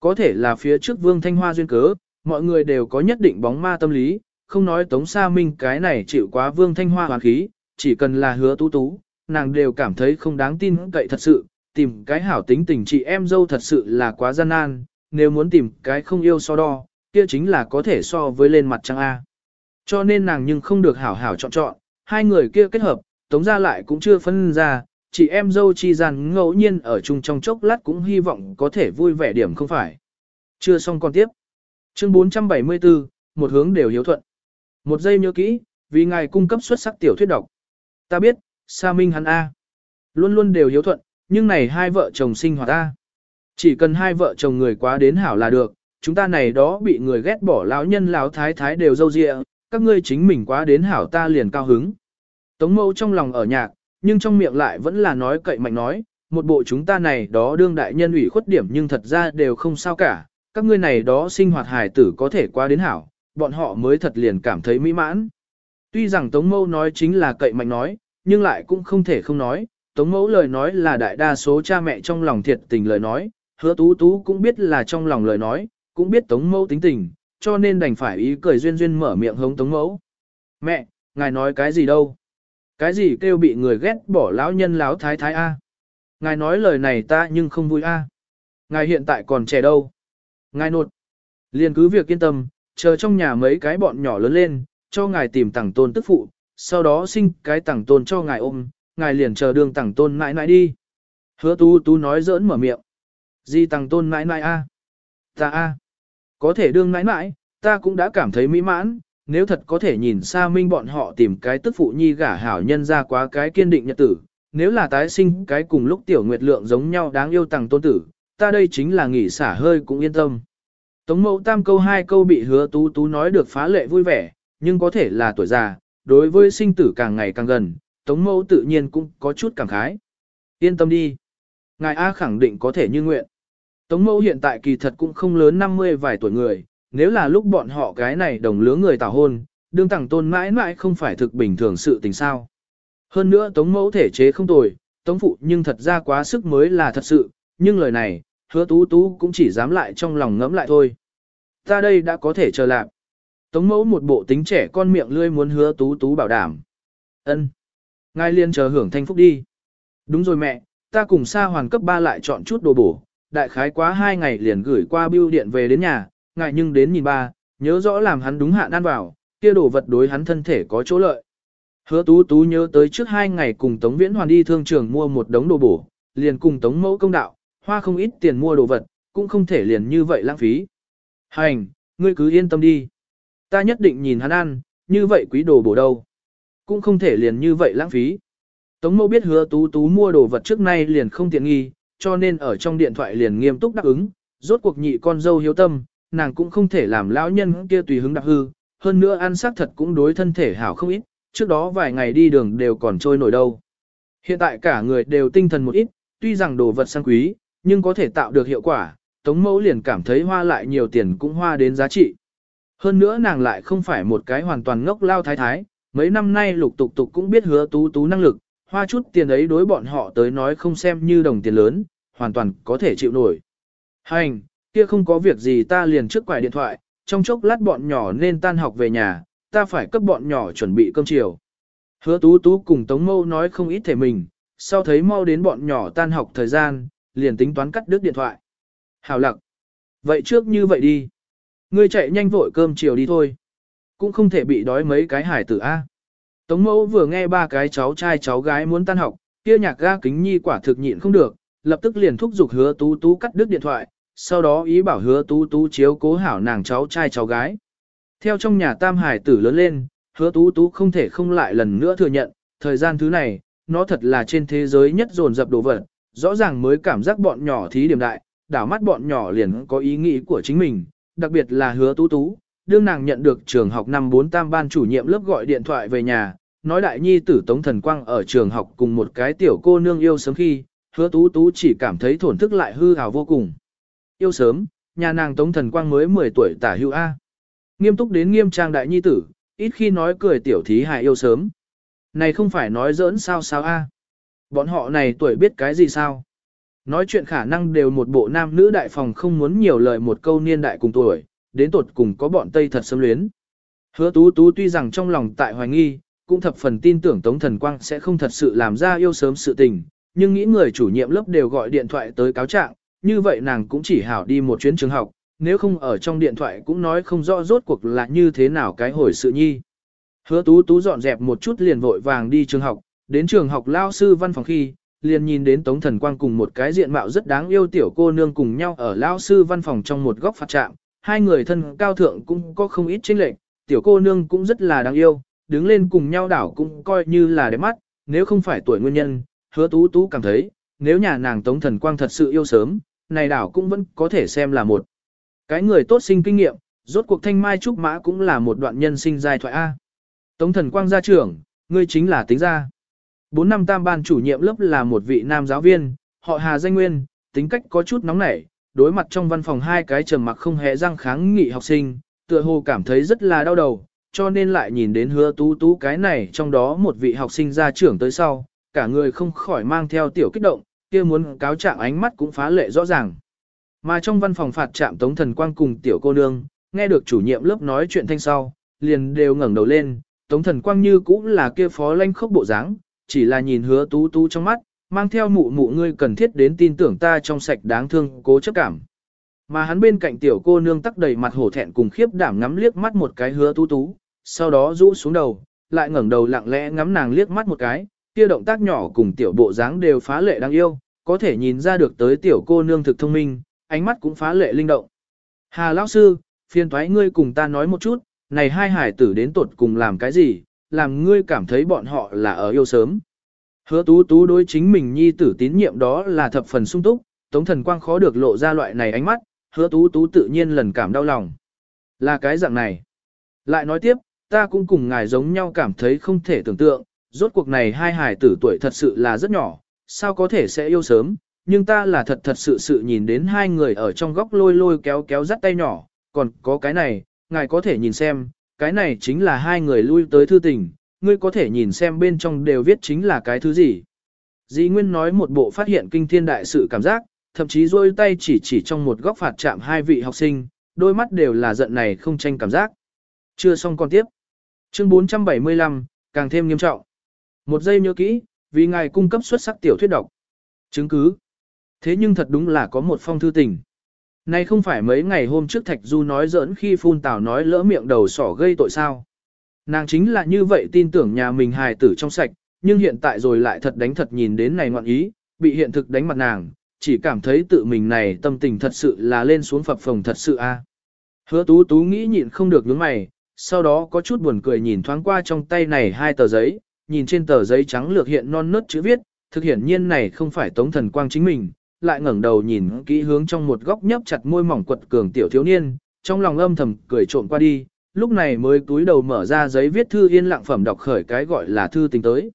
Có thể là phía trước Vương Thanh Hoa duyên cớ, mọi người đều có nhất định bóng ma tâm lý, không nói Tống Sa Minh cái này chịu quá Vương Thanh Hoa hoàn khí, chỉ cần là hứa tú tú, nàng đều cảm thấy không đáng tin cậy thật sự, tìm cái hảo tính tình chị em dâu thật sự là quá gian nan, nếu muốn tìm cái không yêu so đo, kia chính là có thể so với lên mặt trăng A. Cho nên nàng nhưng không được hảo hảo chọn chọn, hai người kia kết hợp, tống ra lại cũng chưa phân ra, chị em dâu chi gian ngẫu nhiên ở chung trong chốc lát cũng hy vọng có thể vui vẻ điểm không phải. Chưa xong còn tiếp. Chương 474, một hướng đều hiếu thuận. Một giây nhớ kỹ, vì ngài cung cấp xuất sắc tiểu thuyết độc. Ta biết, Sa Minh hắn A. Luôn luôn đều hiếu thuận, nhưng này hai vợ chồng sinh hoạt A. Chỉ cần hai vợ chồng người quá đến hảo là được, chúng ta này đó bị người ghét bỏ lão nhân lão thái thái đều dâu dịa, các ngươi chính mình quá đến hảo ta liền cao hứng. Tống mẫu trong lòng ở nhạc, nhưng trong miệng lại vẫn là nói cậy mạnh nói, một bộ chúng ta này đó đương đại nhân ủy khuất điểm nhưng thật ra đều không sao cả, các ngươi này đó sinh hoạt hài tử có thể qua đến hảo, bọn họ mới thật liền cảm thấy mỹ mãn. Tuy rằng Tống Mẫu nói chính là cậy mạnh nói, nhưng lại cũng không thể không nói, Tống Mẫu lời nói là đại đa số cha mẹ trong lòng thiệt tình lời nói, hứa tú tú cũng biết là trong lòng lời nói, cũng biết Tống Mẫu tính tình, cho nên đành phải ý cười duyên duyên mở miệng hống Tống Mẫu. Mẹ, ngài nói cái gì đâu? Cái gì kêu bị người ghét bỏ lão nhân lão thái thái A? Ngài nói lời này ta nhưng không vui A. Ngài hiện tại còn trẻ đâu? Ngài nột. Liền cứ việc yên tâm, chờ trong nhà mấy cái bọn nhỏ lớn lên, cho ngài tìm tặng tôn tức phụ, sau đó sinh cái tặng tôn cho ngài ôm, ngài liền chờ đường tặng tôn mãi mãi đi. Hứa tu tu nói giỡn mở miệng. Gì tặng tôn mãi mãi a? Ta a. Có thể đương mãi mãi, ta cũng đã cảm thấy mỹ mãn, nếu thật có thể nhìn xa minh bọn họ tìm cái tức phụ nhi gả hảo nhân ra quá cái kiên định nhật tử, nếu là tái sinh cái cùng lúc tiểu nguyệt lượng giống nhau đáng yêu tặng tôn tử, ta đây chính là nghỉ xả hơi cũng yên tâm. Tống mẫu tam câu hai câu bị hứa tú tú nói được phá lệ vui vẻ, nhưng có thể là tuổi già, đối với sinh tử càng ngày càng gần, tống mẫu tự nhiên cũng có chút cảm khái. Yên tâm đi. Ngài A khẳng định có thể như nguyện. Tống mẫu hiện tại kỳ thật cũng không lớn 50 vài tuổi người, nếu là lúc bọn họ cái này đồng lứa người tảo hôn, đương tặng tôn mãi mãi không phải thực bình thường sự tình sao. Hơn nữa tống mẫu thể chế không tồi, tống phụ nhưng thật ra quá sức mới là thật sự, nhưng lời này, hứa tú tú cũng chỉ dám lại trong lòng ngẫm lại thôi. Ta đây đã có thể chờ lạc. Tống mẫu một bộ tính trẻ con miệng lươi muốn hứa tú tú bảo đảm. ân Ngài liên chờ hưởng thanh phúc đi. Đúng rồi mẹ, ta cùng sa hoàn cấp 3 lại chọn chút đồ bổ, đại khái quá 2 ngày liền gửi qua bưu điện về đến nhà, ngài nhưng đến nhìn ba, nhớ rõ làm hắn đúng hạn ăn vào, kia đồ vật đối hắn thân thể có chỗ lợi. Hứa tú tú nhớ tới trước hai ngày cùng Tống Viễn Hoàn đi thương trường mua một đống đồ bổ, liền cùng Tống mẫu công đạo, hoa không ít tiền mua đồ vật, cũng không thể liền như vậy lãng phí. Hành, ngươi cứ yên tâm đi. Ta nhất định nhìn hắn ăn, như vậy quý đồ bổ đâu. Cũng không thể liền như vậy lãng phí. Tống mẫu biết hứa tú tú mua đồ vật trước nay liền không tiện nghi, cho nên ở trong điện thoại liền nghiêm túc đáp ứng, rốt cuộc nhị con dâu hiếu tâm, nàng cũng không thể làm lão nhân kia tùy hứng đạp hư, hơn nữa ăn xác thật cũng đối thân thể hảo không ít, trước đó vài ngày đi đường đều còn trôi nổi đâu. Hiện tại cả người đều tinh thần một ít, tuy rằng đồ vật sang quý, nhưng có thể tạo được hiệu quả, Tống Mẫu liền cảm thấy hoa lại nhiều tiền cũng hoa đến giá trị. Hơn nữa nàng lại không phải một cái hoàn toàn ngốc lao thái thái, mấy năm nay lục tục tục cũng biết hứa tú tú năng lực, hoa chút tiền ấy đối bọn họ tới nói không xem như đồng tiền lớn, hoàn toàn có thể chịu nổi. Hành, kia không có việc gì ta liền trước quải điện thoại, trong chốc lát bọn nhỏ nên tan học về nhà, ta phải cấp bọn nhỏ chuẩn bị cơm chiều. Hứa tú tú cùng Tống Mâu nói không ít thể mình, sau thấy mau đến bọn nhỏ tan học thời gian, liền tính toán cắt đứt điện thoại. Hảo lặc. Vậy trước như vậy đi. Ngươi chạy nhanh vội cơm chiều đi thôi. Cũng không thể bị đói mấy cái hải tử A. Tống mẫu vừa nghe ba cái cháu trai cháu gái muốn tan học, kia nhạc ga kính nhi quả thực nhịn không được, lập tức liền thúc giục hứa tú tú cắt đứt điện thoại, sau đó ý bảo hứa tú tú chiếu cố hảo nàng cháu trai cháu gái. Theo trong nhà tam hải tử lớn lên, hứa tú tú không thể không lại lần nữa thừa nhận, thời gian thứ này, nó thật là trên thế giới nhất dồn dập đồ vật, rõ ràng mới cảm giác bọn nhỏ thí điểm đại, đảo mắt bọn nhỏ liền có ý nghĩ của chính mình, đặc biệt là hứa tú tú, đương nàng nhận được trường học năm 4 tam ban chủ nhiệm lớp gọi điện thoại về nhà, nói đại nhi tử Tống Thần Quang ở trường học cùng một cái tiểu cô nương yêu sớm khi, hứa tú tú chỉ cảm thấy thổn thức lại hư hào vô cùng. Yêu sớm, nhà nàng Tống Thần Quang mới 10 tuổi tả hữu A. Nghiêm túc đến nghiêm trang đại nhi tử, ít khi nói cười tiểu thí hài yêu sớm. Này không phải nói giỡn sao sao A. Bọn họ này tuổi biết cái gì sao? Nói chuyện khả năng đều một bộ nam nữ đại phòng không muốn nhiều lời một câu niên đại cùng tuổi, đến tột cùng có bọn Tây thật xâm luyến. Hứa tú tú tuy rằng trong lòng tại hoài nghi, cũng thập phần tin tưởng Tống Thần Quang sẽ không thật sự làm ra yêu sớm sự tình, nhưng nghĩ người chủ nhiệm lớp đều gọi điện thoại tới cáo trạng, như vậy nàng cũng chỉ hảo đi một chuyến trường học, nếu không ở trong điện thoại cũng nói không rõ rốt cuộc là như thế nào cái hồi sự nhi. Hứa tú tú dọn dẹp một chút liền vội vàng đi trường học, đến trường học lao sư văn phòng khi, liền nhìn đến Tống Thần Quang cùng một cái diện mạo rất đáng yêu tiểu cô nương cùng nhau ở lao sư văn phòng trong một góc phạt trạm, hai người thân cao thượng cũng có không ít chênh lệch, tiểu cô nương cũng rất là đáng yêu, đứng lên cùng nhau đảo cũng coi như là đẹp mắt, nếu không phải tuổi nguyên nhân, hứa tú tú cảm thấy, nếu nhà nàng Tống Thần Quang thật sự yêu sớm, này đảo cũng vẫn có thể xem là một cái người tốt sinh kinh nghiệm, rốt cuộc thanh mai trúc mã cũng là một đoạn nhân sinh dài thoại A. Tống thần quang gia trưởng, ngươi chính là tính ra. Bốn năm tam ban chủ nhiệm lớp là một vị nam giáo viên, họ Hà danh nguyên, tính cách có chút nóng nảy, đối mặt trong văn phòng hai cái trầm mặc không hề răng kháng nghị học sinh, tựa hồ cảm thấy rất là đau đầu, cho nên lại nhìn đến hứa tú tú cái này trong đó một vị học sinh gia trưởng tới sau, cả người không khỏi mang theo tiểu kích động, kia muốn cáo trạng ánh mắt cũng phá lệ rõ ràng. Mà trong văn phòng phạt trạm Tống Thần Quang cùng tiểu cô nương, nghe được chủ nhiệm lớp nói chuyện thanh sau, liền đều ngẩng đầu lên, Tống Thần Quang như cũng là kia phó lanh khốc bộ dáng, chỉ là nhìn hứa tú tú trong mắt, mang theo mụ mụ ngươi cần thiết đến tin tưởng ta trong sạch đáng thương cố chấp cảm. Mà hắn bên cạnh tiểu cô nương tắc đầy mặt hổ thẹn cùng khiếp đảm ngắm liếc mắt một cái hứa tú tú, sau đó rũ xuống đầu, lại ngẩng đầu lặng lẽ ngắm nàng liếc mắt một cái, kia động tác nhỏ cùng tiểu bộ dáng đều phá lệ đáng yêu, có thể nhìn ra được tới tiểu cô nương thực thông minh, ánh mắt cũng phá lệ linh động. Hà lão sư, phiền thoái ngươi cùng ta nói một chút, này hai hải tử đến tột cùng làm cái gì, làm ngươi cảm thấy bọn họ là ở yêu sớm. Hứa tú tú đối chính mình nhi tử tín nhiệm đó là thập phần sung túc, tống thần quang khó được lộ ra loại này ánh mắt, hứa tú tú tự nhiên lần cảm đau lòng. Là cái dạng này. Lại nói tiếp, ta cũng cùng ngài giống nhau cảm thấy không thể tưởng tượng, rốt cuộc này hai hải tử tuổi thật sự là rất nhỏ, sao có thể sẽ yêu sớm, nhưng ta là thật thật sự sự nhìn đến hai người ở trong góc lôi lôi kéo kéo dắt tay nhỏ, còn có cái này, ngài có thể nhìn xem, cái này chính là hai người lui tới thư tình, ngươi có thể nhìn xem bên trong đều viết chính là cái thứ gì. Dĩ Nguyên nói một bộ phát hiện kinh thiên đại sự cảm giác, thậm chí rôi tay chỉ chỉ trong một góc phạt chạm hai vị học sinh, đôi mắt đều là giận này không tranh cảm giác. Chưa xong còn tiếp. Chương 475, càng thêm nghiêm trọng. Một giây nhớ kỹ, vì ngài cung cấp xuất sắc tiểu thuyết độc. Chứng cứ. Thế nhưng thật đúng là có một phong thư tình. Này không phải mấy ngày hôm trước Thạch Du nói giỡn khi phun tào nói lỡ miệng đầu sỏ gây tội sao. Nàng chính là như vậy tin tưởng nhà mình hài tử trong sạch, nhưng hiện tại rồi lại thật đánh thật nhìn đến này ngoạn ý, bị hiện thực đánh mặt nàng, chỉ cảm thấy tự mình này tâm tình thật sự là lên xuống phập phồng thật sự a. Hứa tú tú nghĩ nhịn không được nhướng mày, sau đó có chút buồn cười nhìn thoáng qua trong tay này hai tờ giấy, nhìn trên tờ giấy trắng lược hiện non nớt chữ viết, thực hiển nhiên này không phải tống thần quang chính mình, lại ngẩng đầu nhìn kỹ hướng trong một góc nhấp chặt môi mỏng quật cường tiểu thiếu niên, trong lòng âm thầm cười trộm qua đi, lúc này mới túi đầu mở ra giấy viết thư yên lặng phẩm đọc khởi cái gọi là thư tình tới.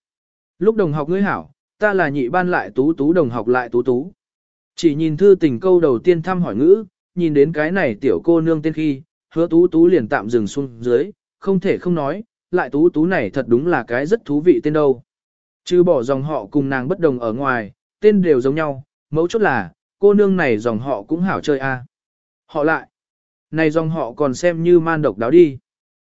Lúc đồng học ngươi hảo, ta là nhị ban lại tú tú đồng học lại tú tú. Chỉ nhìn thư tình câu đầu tiên thăm hỏi ngữ, nhìn đến cái này tiểu cô nương tên khi, hứa tú tú liền tạm dừng xuống dưới, không thể không nói, lại tú tú này thật đúng là cái rất thú vị tên đâu. Chứ bỏ dòng họ cùng nàng bất đồng ở ngoài, tên đều giống nhau, mấu chốt là, cô nương này dòng họ cũng hảo chơi a. Họ lại, này dòng họ còn xem như man độc đáo đi.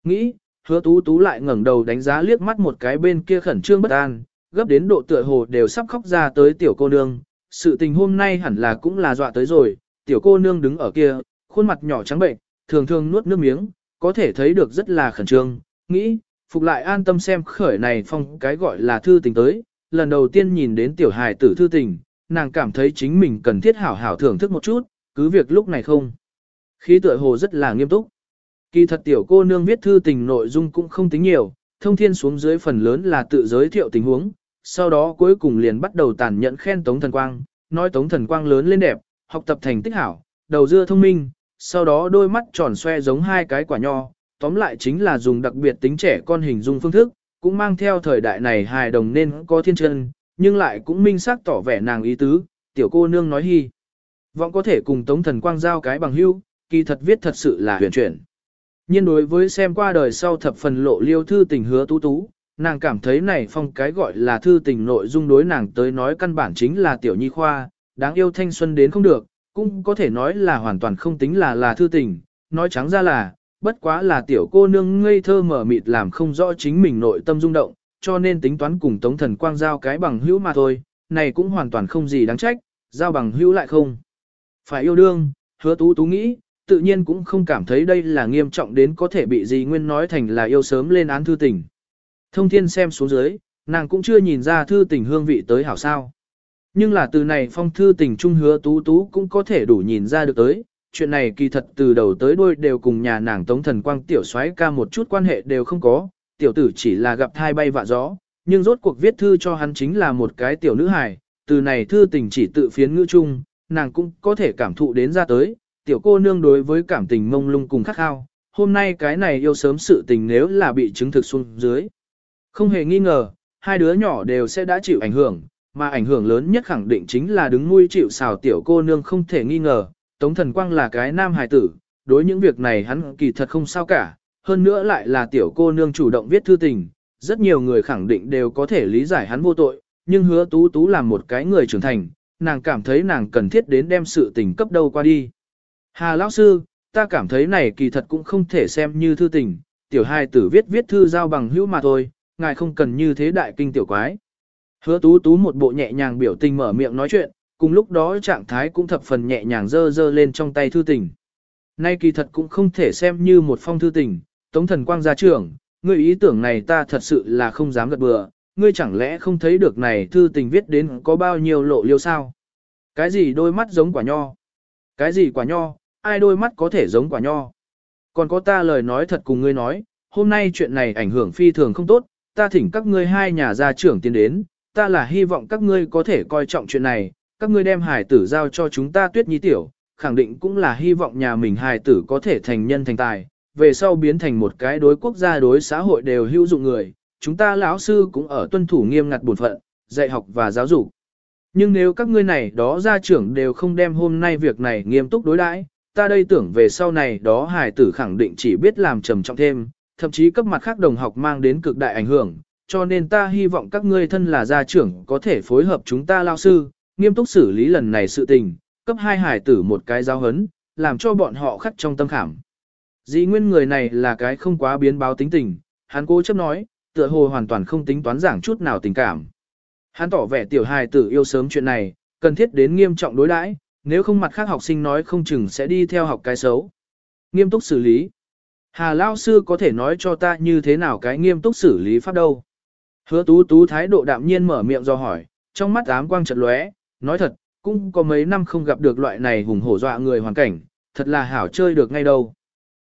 Nghĩ, hứa tú tú lại ngẩng đầu đánh giá liếc mắt một cái bên kia khẩn trương bất an, gấp đến độ tựa hồ đều sắp khóc ra tới tiểu cô nương. Sự tình hôm nay hẳn là cũng là dọa tới rồi, tiểu cô nương đứng ở kia, khuôn mặt nhỏ trắng bệnh, thường thường nuốt nước miếng, có thể thấy được rất là khẩn trương, nghĩ, phục lại an tâm xem khởi này phong cái gọi là thư tình tới, lần đầu tiên nhìn đến tiểu hài tử thư tình, nàng cảm thấy chính mình cần thiết hảo hảo thưởng thức một chút, cứ việc lúc này không. Khí tựa hồ rất là nghiêm túc. Kỳ thật tiểu cô nương viết thư tình nội dung cũng không tính nhiều, thông thiên xuống dưới phần lớn là tự giới thiệu tình huống, sau đó cuối cùng liền bắt đầu tàn nhẫn khen Tống Thần Quang, nói Tống Thần Quang lớn lên đẹp, học tập thành tích hảo, đầu dưa thông minh, sau đó đôi mắt tròn xoe giống hai cái quả nho, tóm lại chính là dùng đặc biệt tính trẻ con hình dung phương thức, cũng mang theo thời đại này hài đồng nên có thiên chân, nhưng lại cũng minh xác tỏ vẻ nàng ý tứ, tiểu cô nương nói hy. Vọng có thể cùng Tống Thần Quang giao cái bằng hữu, kỳ thật viết thật sự là huyền chuyển. Nhưng đối với xem qua đời sau thập phần lộ liêu thư tình hứa tú tú, nàng cảm thấy này phong cái gọi là thư tình nội dung đối nàng tới nói căn bản chính là tiểu nhi khoa, đáng yêu thanh xuân đến không được, cũng có thể nói là hoàn toàn không tính là là thư tình, nói trắng ra là, bất quá là tiểu cô nương ngây thơ mở mịt làm không rõ chính mình nội tâm rung động, cho nên tính toán cùng Tống Thần Quang giao cái bằng hữu mà thôi, này cũng hoàn toàn không gì đáng trách, giao bằng hữu lại không. Phải yêu đương, hứa tú tú nghĩ, tự nhiên cũng không cảm thấy đây là nghiêm trọng đến có thể bị gì nguyên nói thành là yêu sớm lên án thư tình. Thông thiên xem xuống dưới, nàng cũng chưa nhìn ra thư tình hương vị tới hảo sao. Nhưng là từ này phong thư tình trung hứa tú tú cũng có thể đủ nhìn ra được tới, chuyện này kỳ thật từ đầu tới đuôi đều cùng nhà nàng tống thần quang tiểu soái ca một chút quan hệ đều không có, tiểu tử chỉ là gặp thai bay vạ gió, nhưng rốt cuộc viết thư cho hắn chính là một cái tiểu nữ hài, từ này thư tình chỉ tự phiến ngữ chung, nàng cũng có thể cảm thụ đến ra tới, tiểu cô nương đối với cảm tình mông lung cùng khắc khao, hôm nay cái này yêu sớm sự tình nếu là bị chứng thực xuống dưới. Không hề nghi ngờ, hai đứa nhỏ đều sẽ đã chịu ảnh hưởng, mà ảnh hưởng lớn nhất khẳng định chính là đứng nuôi chịu xào tiểu cô nương không thể nghi ngờ, Tống Thần Quang là cái nam hài tử, đối những việc này hắn kỳ thật không sao cả, hơn nữa lại là tiểu cô nương chủ động viết thư tình, rất nhiều người khẳng định đều có thể lý giải hắn vô tội, nhưng hứa tú tú làm một cái người trưởng thành, nàng cảm thấy nàng cần thiết đến đem sự tình cấp đâu qua đi. Hà lão sư, ta cảm thấy này kỳ thật cũng không thể xem như thư tình, tiểu hài tử viết viết thư giao bằng hữu mà thôi, ngài không cần như thế đại kinh tiểu quái. Hứa tú tú một bộ nhẹ nhàng biểu tình mở miệng nói chuyện, cùng lúc đó trạng thái cũng thập phần nhẹ nhàng dơ dơ lên trong tay thư tình. Nay kỳ thật cũng không thể xem như một phong thư tình, tống thần quang gia trưởng, ngươi ý tưởng này ta thật sự là không dám gật bừa, ngươi chẳng lẽ không thấy được này thư tình viết đến có bao nhiêu lộ liêu sao? Cái gì đôi mắt giống quả nho? Cái gì quả nho, ai đôi mắt có thể giống quả nho? Còn có ta lời nói thật cùng ngươi nói, hôm nay chuyện này ảnh hưởng phi thường không tốt, ta thỉnh các ngươi hai nhà gia trưởng tiến đến, ta là hy vọng các ngươi có thể coi trọng chuyện này, các ngươi đem hài tử giao cho chúng ta tuyết nhi tiểu, khẳng định cũng là hy vọng nhà mình hài tử có thể thành nhân thành tài, về sau biến thành một cái đối quốc gia đối xã hội đều hữu dụng người, chúng ta lão sư cũng ở tuân thủ nghiêm ngặt bổn phận, dạy học và giáo dục. Nhưng nếu các ngươi này đó gia trưởng đều không đem hôm nay việc này nghiêm túc đối đãi, ta đây tưởng về sau này đó hài tử khẳng định chỉ biết làm trầm trọng thêm, thậm chí cấp mặt khác đồng học mang đến cực đại ảnh hưởng, cho nên ta hy vọng các ngươi thân là gia trưởng có thể phối hợp chúng ta lao sư, nghiêm túc xử lý lần này sự tình, cấp hai hải tử một cái giáo hấn, làm cho bọn họ khắc trong tâm khảm. Dĩ nguyên người này là cái không quá biến báo tính tình, hắn cố chấp nói, tựa hồ hoàn toàn không tính toán giảng chút nào tình cảm. Hắn tỏ vẻ tiểu hài tử yêu sớm chuyện này, cần thiết đến nghiêm trọng đối đãi, nếu không mặt khác học sinh nói không chừng sẽ đi theo học cái xấu. Nghiêm túc xử lý. Hà Lao Sư có thể nói cho ta như thế nào cái nghiêm túc xử lý pháp đâu. Hứa tú tú thái độ đạm nhiên mở miệng do hỏi, trong mắt ám quang chật lóe, nói thật, cũng có mấy năm không gặp được loại này hùng hổ dọa người hoàn cảnh, thật là hảo chơi được ngay đâu.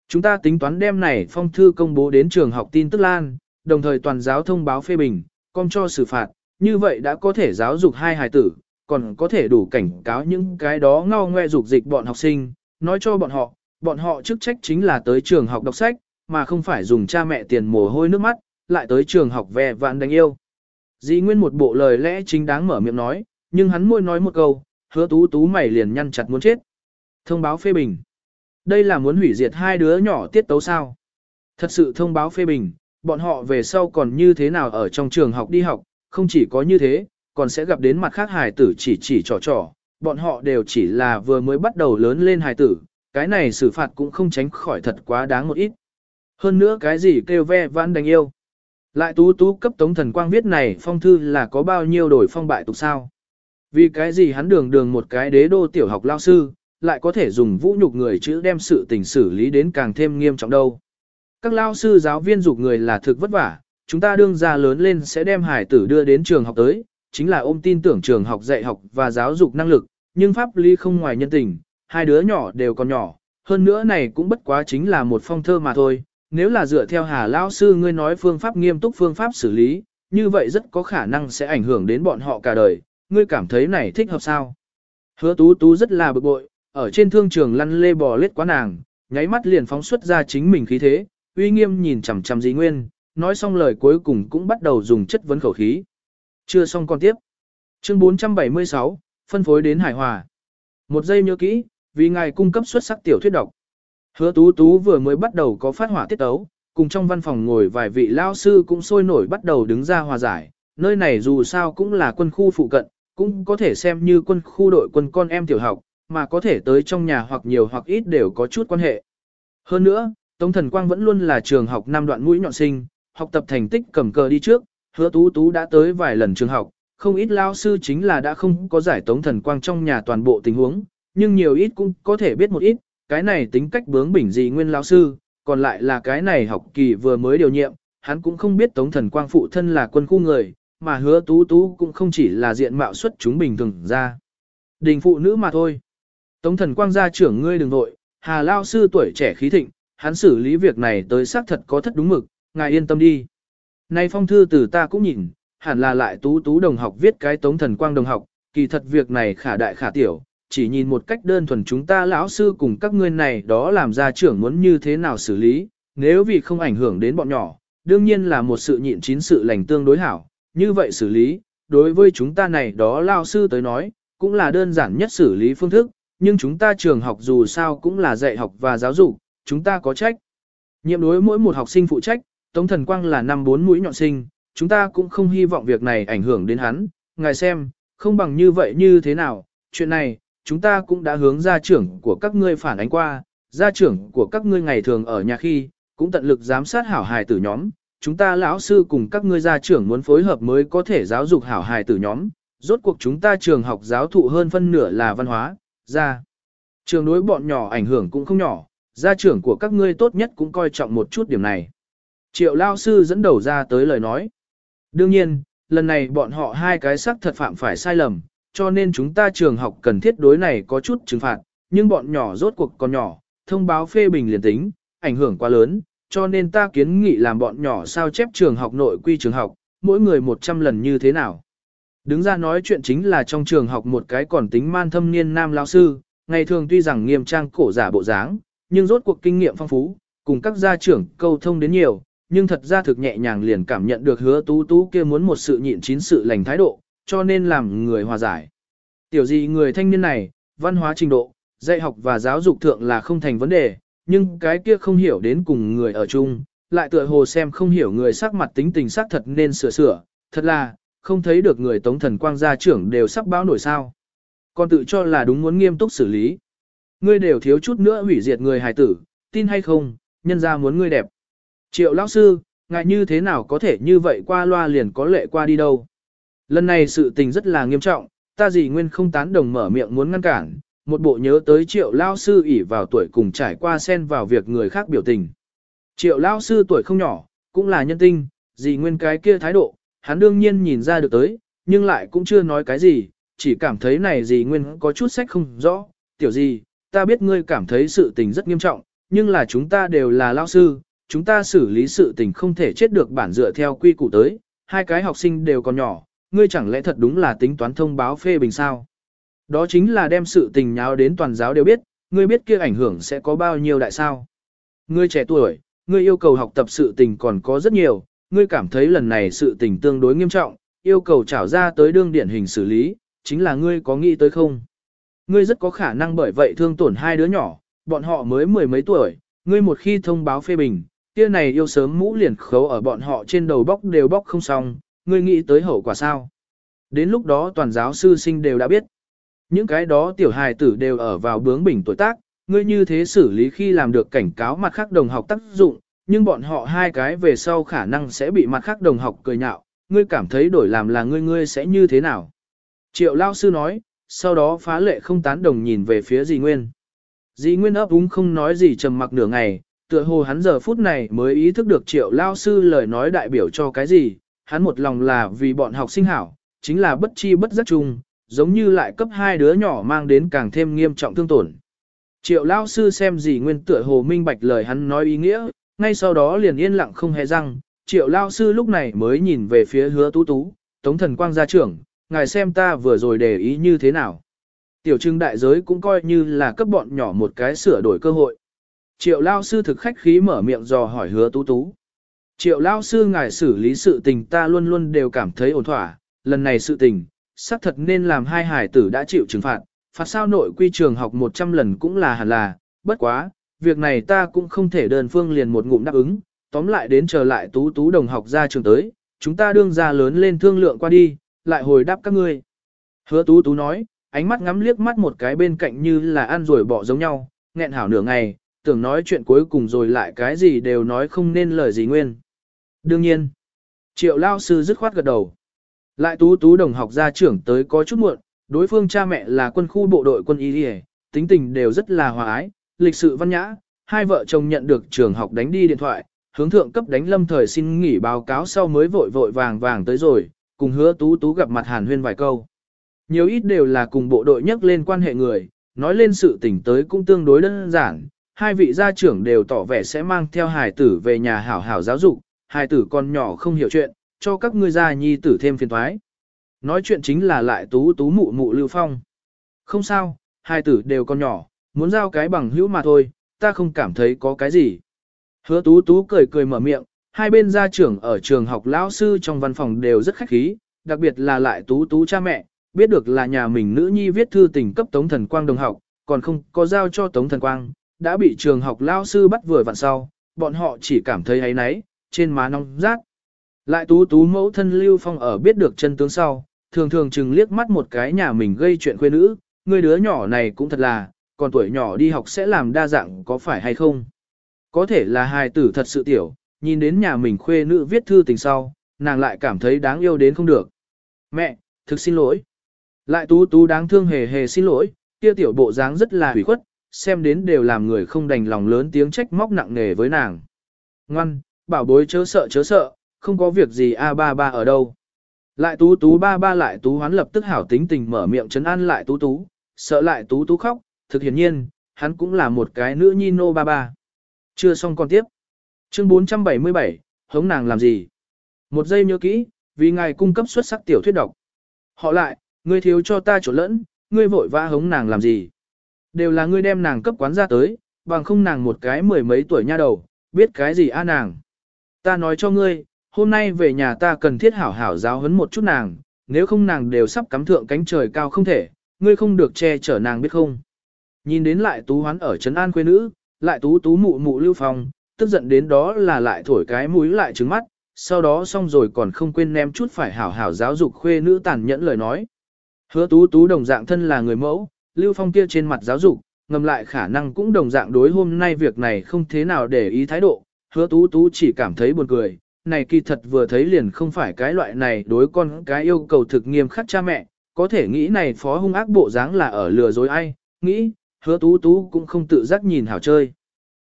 Chúng ta tính toán đem này phong thư công bố đến trường học tin tức lan, đồng thời toàn giáo thông báo phê bình, công cho xử phạt, như vậy đã có thể giáo dục hai hài tử, còn có thể đủ cảnh cáo những cái đó ngao ngoe dục dịch bọn học sinh, nói cho bọn họ, bọn họ chức trách chính là tới trường học đọc sách, mà không phải dùng cha mẹ tiền mồ hôi nước mắt, lại tới trường học về vạn đánh yêu. Dĩ nguyên một bộ lời lẽ chính đáng mở miệng nói, nhưng hắn môi nói một câu, hứa tú tú mày liền nhăn chặt muốn chết. Thông báo phê bình. Đây là muốn hủy diệt hai đứa nhỏ tiết tấu sao. Thật sự thông báo phê bình, bọn họ về sau còn như thế nào ở trong trường học đi học, không chỉ có như thế, còn sẽ gặp đến mặt khác hài tử chỉ chỉ trò trò, bọn họ đều chỉ là vừa mới bắt đầu lớn lên hài tử, cái này xử phạt cũng không tránh khỏi thật quá đáng một ít. Hơn nữa cái gì kêu ve vãn đánh yêu. Lại tú tú cấp tống thần quang viết này phong thư là có bao nhiêu đổi phong bại tục sao. Vì cái gì hắn đường đường một cái đế đô tiểu học lao sư, lại có thể dùng vũ nhục người chữ đem sự tình xử lý đến càng thêm nghiêm trọng đâu. Các lao sư giáo viên dục người là thực vất vả, chúng ta đương ra lớn lên sẽ đem hải tử đưa đến trường học tới, chính là ôm tin tưởng trường học dạy học và giáo dục năng lực, nhưng pháp lý không ngoài nhân tình, hai đứa nhỏ đều còn nhỏ, hơn nữa này cũng bất quá chính là một phong thơ mà thôi, nếu là dựa theo Hà Lao Sư ngươi nói phương pháp nghiêm túc phương pháp xử lý, như vậy rất có khả năng sẽ ảnh hưởng đến bọn họ cả đời, ngươi cảm thấy này thích hợp sao? Hứa tú tú rất là bực bội, ở trên thương trường lăn lê bò lết quá nàng, nháy mắt liền phóng xuất ra chính mình khí thế, uy nghiêm nhìn chằm chằm dĩ nguyên, nói xong lời cuối cùng cũng bắt đầu dùng chất vấn khẩu khí. Chưa xong con tiếp. Chương 476, phân phối đến hải hòa. Một giây nhớ kỹ, vì ngài cung cấp xuất sắc tiểu thuyết độc. Hứa tú tú vừa mới bắt đầu có phát hỏa tiết tấu, cùng trong văn phòng ngồi vài vị lao sư cũng sôi nổi bắt đầu đứng ra hòa giải, nơi này dù sao cũng là quân khu phụ cận, cũng có thể xem như quân khu đội quân con em tiểu học, mà có thể tới trong nhà hoặc nhiều hoặc ít đều có chút quan hệ. Hơn nữa, Tống Thần Quang vẫn luôn là trường học năm đoạn mũi nhọn sinh, học tập thành tích cầm cờ đi trước, hứa tú tú đã tới vài lần trường học, không ít lao sư chính là đã không có giải Tống Thần Quang trong nhà toàn bộ tình huống, nhưng nhiều ít cũng có thể biết một ít, cái này tính cách bướng bỉnh gì nguyên lao sư, còn lại là cái này học kỳ vừa mới điều nhiệm, hắn cũng không biết Tống Thần Quang phụ thân là quân khu người, mà hứa tú tú cũng không chỉ là diện mạo xuất chúng bình thường ra. Đình phụ nữ mà thôi. Tống Thần Quang gia trưởng ngươi đừng nội, Hà Lao sư tuổi trẻ khí thịnh, hắn xử lý việc này tới xác thật có thất đúng mực, ngài yên tâm đi. Nay phong thư từ ta cũng nhìn, hẳn là lại tú tú đồng học viết cái Tống Thần Quang đồng học, kỳ thật việc này khả đại khả tiểu, chỉ nhìn một cách đơn thuần chúng ta lão sư cùng các ngươi này đó làm ra trưởng muốn như thế nào xử lý, nếu vì không ảnh hưởng đến bọn nhỏ, đương nhiên là một sự nhịn chín sự lành tương đối hảo, như vậy xử lý, đối với chúng ta này đó lao sư tới nói, cũng là đơn giản nhất xử lý phương thức, nhưng chúng ta trường học dù sao cũng là dạy học và giáo dục, chúng ta có trách. Nhiệm đối mỗi một học sinh phụ trách, Tống Thần Quang là năm bốn mũi nhọn sinh, chúng ta cũng không hy vọng việc này ảnh hưởng đến hắn, ngài xem, không bằng như vậy như thế nào, chuyện này, chúng ta cũng đã hướng gia trưởng của các ngươi phản ánh qua, gia trưởng của các ngươi ngày thường ở nhà khi, cũng tận lực giám sát hảo hài tử nhóm, chúng ta lão sư cùng các ngươi gia trưởng muốn phối hợp mới có thể giáo dục hảo hài tử nhóm, rốt cuộc chúng ta trường học giáo thụ hơn phân nửa là văn hóa, gia. Trường đối bọn nhỏ ảnh hưởng cũng không nhỏ, gia trưởng của các ngươi tốt nhất cũng coi trọng một chút điểm này. Triệu lao sư dẫn đầu ra tới lời nói. Đương nhiên, lần này bọn họ hai cái sắc thật phạm phải sai lầm, cho nên chúng ta trường học cần thiết đối này có chút trừng phạt, nhưng bọn nhỏ rốt cuộc còn nhỏ, thông báo phê bình liền tính, ảnh hưởng quá lớn, cho nên ta kiến nghị làm bọn nhỏ sao chép trường học nội quy trường học, mỗi người 100 lần như thế nào. Đứng ra nói chuyện chính là trong trường học một cái còn tính man thâm niên nam lao sư, ngày thường tuy rằng nghiêm trang cổ giả bộ dáng, nhưng rốt cuộc kinh nghiệm phong phú, cùng các gia trưởng câu thông đến nhiều, nhưng thật ra thực nhẹ nhàng liền cảm nhận được hứa tú tú kia muốn một sự nhịn chín sự lành thái độ, cho nên làm người hòa giải. Tiểu gì người thanh niên này, văn hóa trình độ, dạy học và giáo dục thượng là không thành vấn đề, nhưng cái kia không hiểu đến cùng người ở chung, lại tựa hồ xem không hiểu người sắc mặt tính tình sắc thật nên sửa sửa, thật là, không thấy được người tống thần quang gia trưởng đều sắp báo nổi sao. Còn tự cho là đúng muốn nghiêm túc xử lý. Ngươi đều thiếu chút nữa hủy diệt người hài tử, tin hay không, nhân ra muốn ngươi đẹp. Triệu lão sư, ngại như thế nào có thể như vậy qua loa liền có lệ qua đi đâu. Lần này sự tình rất là nghiêm trọng, ta gì nguyên không tán đồng mở miệng muốn ngăn cản, một bộ nhớ tới triệu lao sư ỉ vào tuổi cùng trải qua xen vào việc người khác biểu tình. Triệu lao sư tuổi không nhỏ, cũng là nhân tinh, gì nguyên cái kia thái độ, hắn đương nhiên nhìn ra được tới, nhưng lại cũng chưa nói cái gì, chỉ cảm thấy này gì nguyên có chút sách không rõ, tiểu gì, ta biết ngươi cảm thấy sự tình rất nghiêm trọng, nhưng là chúng ta đều là lao sư, chúng ta xử lý sự tình không thể chết được bản dựa theo quy củ tới, hai cái học sinh đều còn nhỏ, ngươi chẳng lẽ thật đúng là tính toán thông báo phê bình sao? Đó chính là đem sự tình nháo đến toàn giáo đều biết, ngươi biết kia ảnh hưởng sẽ có bao nhiêu đại sao. Ngươi trẻ tuổi, ngươi yêu cầu học tập sự tình còn có rất nhiều, ngươi cảm thấy lần này sự tình tương đối nghiêm trọng, yêu cầu trảo ra tới đương điển hình xử lý, chính là ngươi có nghĩ tới không? Ngươi rất có khả năng bởi vậy thương tổn hai đứa nhỏ, bọn họ mới mười mấy tuổi, ngươi một khi thông báo phê bình, kia này yêu sớm mũ liền khấu ở bọn họ trên đầu bóc đều bóc không xong, ngươi nghĩ tới hậu quả sao? Đến lúc đó toàn giáo sư sinh đều đã biết. Những cái đó tiểu hài tử đều ở vào bướng bỉnh tuổi tác, ngươi như thế xử lý khi làm được cảnh cáo mặt khác đồng học tác dụng, nhưng bọn họ hai cái về sau khả năng sẽ bị mặt khác đồng học cười nhạo, ngươi cảm thấy đổi làm là ngươi ngươi sẽ như thế nào? Triệu lao sư nói, sau đó phá lệ không tán đồng nhìn về phía dì Nguyên. Dì Nguyên ấp úng không nói gì trầm mặc nửa ngày, tựa hồ hắn giờ phút này mới ý thức được triệu lao sư lời nói đại biểu cho cái gì, hắn một lòng là vì bọn học sinh hảo, chính là bất chi bất giác chung, giống như lại cấp hai đứa nhỏ mang đến càng thêm nghiêm trọng thương tổn. Triệu lao sư xem gì nguyên tựa hồ minh bạch lời hắn nói ý nghĩa, ngay sau đó liền yên lặng không hề răng, triệu lao sư lúc này mới nhìn về phía hứa tú tú, tống thần quang gia trưởng, ngài xem ta vừa rồi để ý như thế nào. Tiểu trưng đại giới cũng coi như là cấp bọn nhỏ một cái sửa đổi cơ hội. Triệu lao sư thực khách khí mở miệng dò hỏi hứa tú tú. Triệu lao sư ngài xử lý sự tình ta luôn luôn đều cảm thấy ổn thỏa, lần này sự tình, xác thật nên làm hai hải tử đã chịu trừng phạt, phạt sao nội quy trường học 100 lần cũng là hẳn là, bất quá, việc này ta cũng không thể đơn phương liền một ngụm đáp ứng, tóm lại đến chờ lại tú tú đồng học ra trường tới, chúng ta đương ra lớn lên thương lượng qua đi, lại hồi đáp các ngươi. Hứa tú tú nói, ánh mắt ngắm liếc mắt một cái bên cạnh như là ăn rồi bỏ giống nhau, nghẹn hảo nửa ngày, tưởng nói chuyện cuối cùng rồi lại cái gì đều nói không nên lời gì nguyên. Đương nhiên, triệu lao sư dứt khoát gật đầu. Lại tú tú đồng học gia trưởng tới có chút muộn, đối phương cha mẹ là quân khu bộ đội quân y tính tình đều rất là hòa ái, lịch sự văn nhã, hai vợ chồng nhận được trường học đánh đi điện thoại, hướng thượng cấp đánh lâm thời xin nghỉ báo cáo sau mới vội vội vàng vàng tới rồi, cùng hứa tú tú gặp mặt hàn huyên vài câu. Nhiều ít đều là cùng bộ đội nhắc lên quan hệ người, nói lên sự tình tới cũng tương đối đơn giản, hai vị gia trưởng đều tỏ vẻ sẽ mang theo hài tử về nhà hảo hảo giáo dục, hài tử con nhỏ không hiểu chuyện, cho các ngươi gia nhi tử thêm phiền thoái. Nói chuyện chính là lại tú tú mụ mụ Lưu Phong. Không sao, hai tử đều còn nhỏ, muốn giao cái bằng hữu mà thôi, ta không cảm thấy có cái gì. Hứa tú tú cười cười mở miệng, hai bên gia trưởng ở trường học lão sư trong văn phòng đều rất khách khí, đặc biệt là lại tú tú cha mẹ, biết được là nhà mình nữ nhi viết thư tình cấp Tống Thần Quang đồng học, còn không có giao cho Tống Thần Quang, đã bị trường học lão sư bắt vừa vặn sau, bọn họ chỉ cảm thấy ấy nấy, trên má nóng rát. Lại tú tú mẫu thân Lưu Phong ở biết được chân tướng sau, thường thường chừng liếc mắt một cái nhà mình gây chuyện khuê nữ, người đứa nhỏ này cũng thật là, còn tuổi nhỏ đi học sẽ làm đa dạng có phải hay không. Có thể là hài tử thật sự tiểu, nhìn đến nhà mình khuê nữ viết thư tình sau, nàng lại cảm thấy đáng yêu đến không được. Mẹ, thực xin lỗi. Lại tú tú đáng thương hề hề xin lỗi, kia tiểu bộ dáng rất là hủy khuất, xem đến đều làm người không đành lòng lớn tiếng trách móc nặng nề với nàng. Ngoan, bảo bối chớ sợ chớ sợ, không có việc gì a ba ba ở đâu. Lại tú tú ba ba lại tú hoán lập tức hảo tính tình mở miệng chấn an lại tú tú, sợ lại tú tú khóc, thực hiển nhiên, hắn cũng là một cái nữ nhi nô ba ba. Chưa xong còn tiếp. Chương 477, hống nàng làm gì? Một giây nhớ kỹ, vì ngài cung cấp xuất sắc tiểu thuyết độc. Họ lại, ngươi thiếu cho ta chỗ lẫn, ngươi vội vã hống nàng làm gì? Đều là ngươi đem nàng cấp quán ra tới, bằng không nàng một cái mười mấy tuổi nha đầu, biết cái gì a nàng. Ta nói cho ngươi, hôm nay về nhà ta cần thiết hảo hảo giáo huấn một chút nàng, nếu không nàng đều sắp cắm thượng cánh trời cao không thể, ngươi không được che chở nàng biết không. Nhìn đến lại tú hoán ở trấn an quê nữ, lại tú tú mụ mụ lưu phong, tức giận đến đó là lại thổi cái mũi lại trứng mắt, sau đó xong rồi còn không quên ném chút phải hảo hảo giáo dục khuê nữ tàn nhẫn lời nói. Hứa tú tú đồng dạng thân là người mẫu, lưu phong kia trên mặt giáo dục, ngầm lại khả năng cũng đồng dạng đối hôm nay việc này không thế nào để ý thái độ, hứa tú tú chỉ cảm thấy buồn cười, này kỳ thật vừa thấy liền không phải cái loại này đối con cái yêu cầu thực nghiêm khắc cha mẹ, có thể nghĩ này phó hung ác bộ dáng là ở lừa dối ai, nghĩ, hứa tú tú cũng không tự giác nhìn hảo chơi.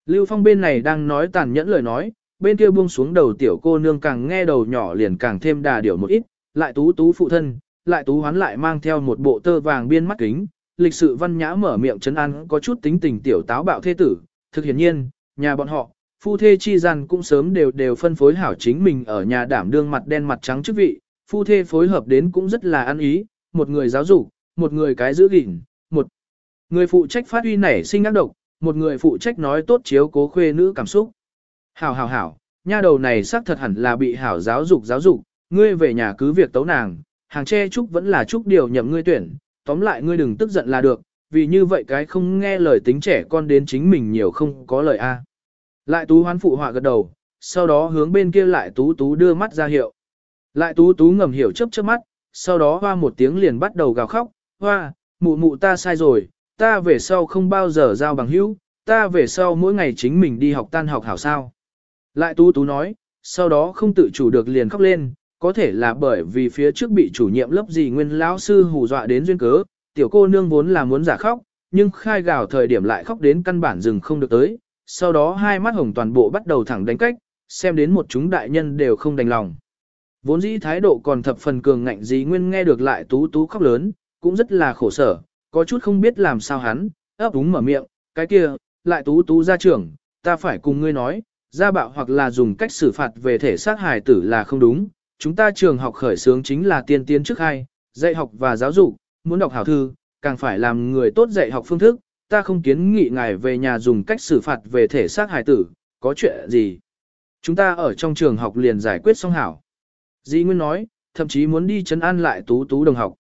Lưu Phong bên này đang nói tàn nhẫn lời nói, bên kia buông xuống đầu tiểu cô nương càng nghe đầu nhỏ liền càng thêm đà điểu một ít, lại tú tú phụ thân, lại tú hoán lại mang theo một bộ tơ vàng biên mắt kính, lịch sự văn nhã mở miệng chấn an có chút tính tình tiểu táo bạo thế tử, thực hiển nhiên, nhà bọn họ, phu thê chi gian cũng sớm đều đều phân phối hảo chính mình ở nhà đảm đương mặt đen mặt trắng chức vị, phu thê phối hợp đến cũng rất là ăn ý, một người giáo dục, một người cái giữ gìn, một người phụ trách phát huy nảy sinh ác độc, một người phụ trách nói tốt chiếu cố khuê nữ cảm xúc. Hảo hảo hảo, nha đầu này xác thật hẳn là bị hảo giáo dục giáo dục, ngươi về nhà cứ việc tấu nàng, hàng tre trúc vẫn là trúc điều nhậm ngươi tuyển, tóm lại ngươi đừng tức giận là được, vì như vậy cái không nghe lời tính trẻ con đến chính mình nhiều không có lời a. Lại tú hoán phụ họa gật đầu, sau đó hướng bên kia lại tú tú đưa mắt ra hiệu. Lại tú tú ngầm hiểu chớp chớp mắt, sau đó hoa một tiếng liền bắt đầu gào khóc, hoa, mụ mụ ta sai rồi, ta về sau không bao giờ giao bằng hữu, ta về sau mỗi ngày chính mình đi học tan học hảo sao. Lại tú tú nói, sau đó không tự chủ được liền khóc lên, có thể là bởi vì phía trước bị chủ nhiệm lớp gì nguyên lão sư hù dọa đến duyên cớ, tiểu cô nương vốn là muốn giả khóc, nhưng khai gào thời điểm lại khóc đến căn bản dừng không được tới, sau đó hai mắt hồng toàn bộ bắt đầu thẳng đánh cách, xem đến một chúng đại nhân đều không đành lòng. Vốn dĩ thái độ còn thập phần cường ngạnh gì nguyên nghe được lại tú tú khóc lớn, cũng rất là khổ sở, có chút không biết làm sao hắn, ấp úng mở miệng, cái kia, lại tú tú ra trưởng, ta phải cùng ngươi nói, gia bạo hoặc là dùng cách xử phạt về thể xác hài tử là không đúng, chúng ta trường học khởi sướng chính là tiên tiến trước hai, dạy học và giáo dục, muốn đọc hảo thư, càng phải làm người tốt dạy học phương thức, ta không kiến nghị ngài về nhà dùng cách xử phạt về thể xác hài tử, có chuyện gì. Chúng ta ở trong trường học liền giải quyết xong hảo. Di Nguyên nói, thậm chí muốn đi chấn an lại tú tú đồng học.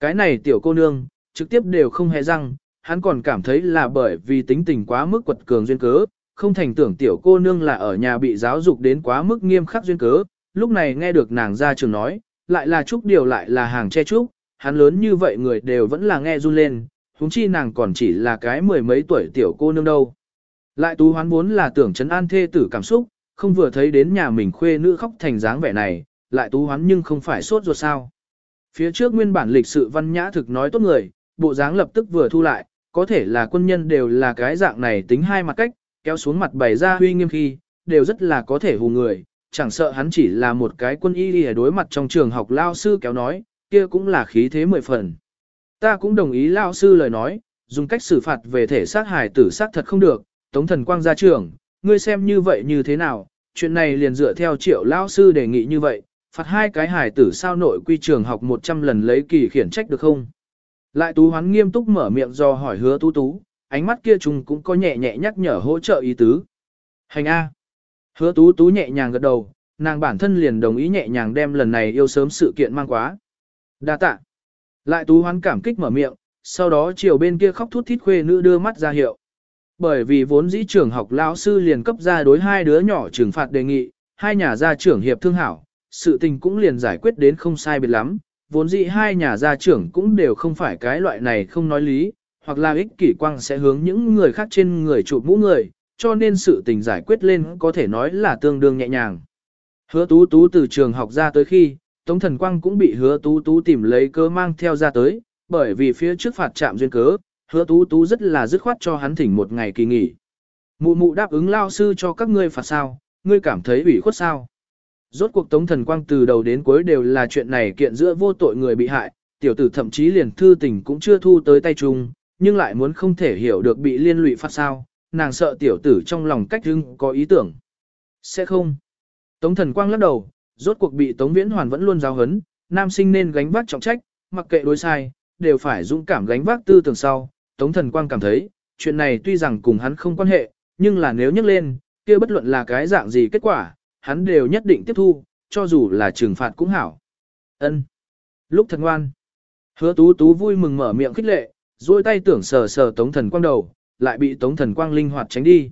Cái này tiểu cô nương, trực tiếp đều không hề răng, hắn còn cảm thấy là bởi vì tính tình quá mức quật cường duyên cớ, không thành tưởng tiểu cô nương là ở nhà bị giáo dục đến quá mức nghiêm khắc duyên cớ, lúc này nghe được nàng ra trường nói, lại là chúc điều lại là hàng che chúc, hắn lớn như vậy người đều vẫn là nghe run lên, huống chi nàng còn chỉ là cái mười mấy tuổi tiểu cô nương đâu. Lại tú hoán muốn là tưởng chấn an thê tử cảm xúc, không vừa thấy đến nhà mình khuê nữ khóc thành dáng vẻ này, lại tú hoán nhưng không phải sốt ruột sao. Phía trước nguyên bản lịch sự văn nhã thực nói tốt người, bộ dáng lập tức vừa thu lại, có thể là quân nhân đều là cái dạng này tính hai mặt cách, kéo xuống mặt bày ra huy nghiêm khi, đều rất là có thể hù người, chẳng sợ hắn chỉ là một cái quân y đi đối mặt trong trường học lao sư kéo nói, kia cũng là khí thế mười phần. Ta cũng đồng ý lao sư lời nói, dùng cách xử phạt về thể xác hài tử xác thật không được, tống thần quang ra trường, ngươi xem như vậy như thế nào, chuyện này liền dựa theo triệu lao sư đề nghị như vậy, phạt hai cái hài tử sao nội quy trường học 100 lần lấy kỳ khiển trách được không? Lại tú hoán nghiêm túc mở miệng do hỏi hứa tú tú, ánh mắt kia trùng cũng có nhẹ nhẹ nhắc nhở hỗ trợ ý tứ. Hành A. Hứa tú tú nhẹ nhàng gật đầu, nàng bản thân liền đồng ý nhẹ nhàng đem lần này yêu sớm sự kiện mang quá. Đa tạ. Lại tú hoán cảm kích mở miệng, sau đó chiều bên kia khóc thút thít khuê nữ đưa mắt ra hiệu. Bởi vì vốn dĩ trưởng học lão sư liền cấp ra đối hai đứa nhỏ trừng phạt đề nghị, hai nhà gia trưởng hiệp thương hảo, sự tình cũng liền giải quyết đến không sai biệt lắm, vốn dĩ hai nhà gia trưởng cũng đều không phải cái loại này không nói lý, hoặc là ích kỷ quang sẽ hướng những người khác trên người chụp mũ người, cho nên sự tình giải quyết lên có thể nói là tương đương nhẹ nhàng. Hứa tú tú từ trường học ra tới khi, Tống Thần Quang cũng bị hứa tú tú tìm lấy cớ mang theo ra tới, bởi vì phía trước phạt trạm duyên cớ, hứa tú tú rất là dứt khoát cho hắn thỉnh một ngày kỳ nghỉ. Mụ mụ đáp ứng lao sư cho các ngươi phạt sao, ngươi cảm thấy ủy khuất sao. Rốt cuộc Tống Thần Quang từ đầu đến cuối đều là chuyện này kiện giữa vô tội người bị hại, tiểu tử thậm chí liền thư tình cũng chưa thu tới tay chung, nhưng lại muốn không thể hiểu được bị liên lụy phạt sao, nàng sợ tiểu tử trong lòng cách hưng có ý tưởng. Sẽ không. Tống Thần Quang lắc đầu, rốt cuộc bị Tống Viễn Hoàn vẫn luôn giáo hấn, nam sinh nên gánh vác trọng trách, mặc kệ đối sai, đều phải dũng cảm gánh vác tư tưởng sau. Tống Thần Quang cảm thấy, chuyện này tuy rằng cùng hắn không quan hệ, nhưng là nếu nhắc lên, kia bất luận là cái dạng gì kết quả, hắn đều nhất định tiếp thu, cho dù là trừng phạt cũng hảo. Ân. Lúc thật ngoan. Hứa tú tú vui mừng mở miệng khích lệ, duỗi tay tưởng sờ sờ tống thần quang đầu, lại bị tống thần quang linh hoạt tránh đi.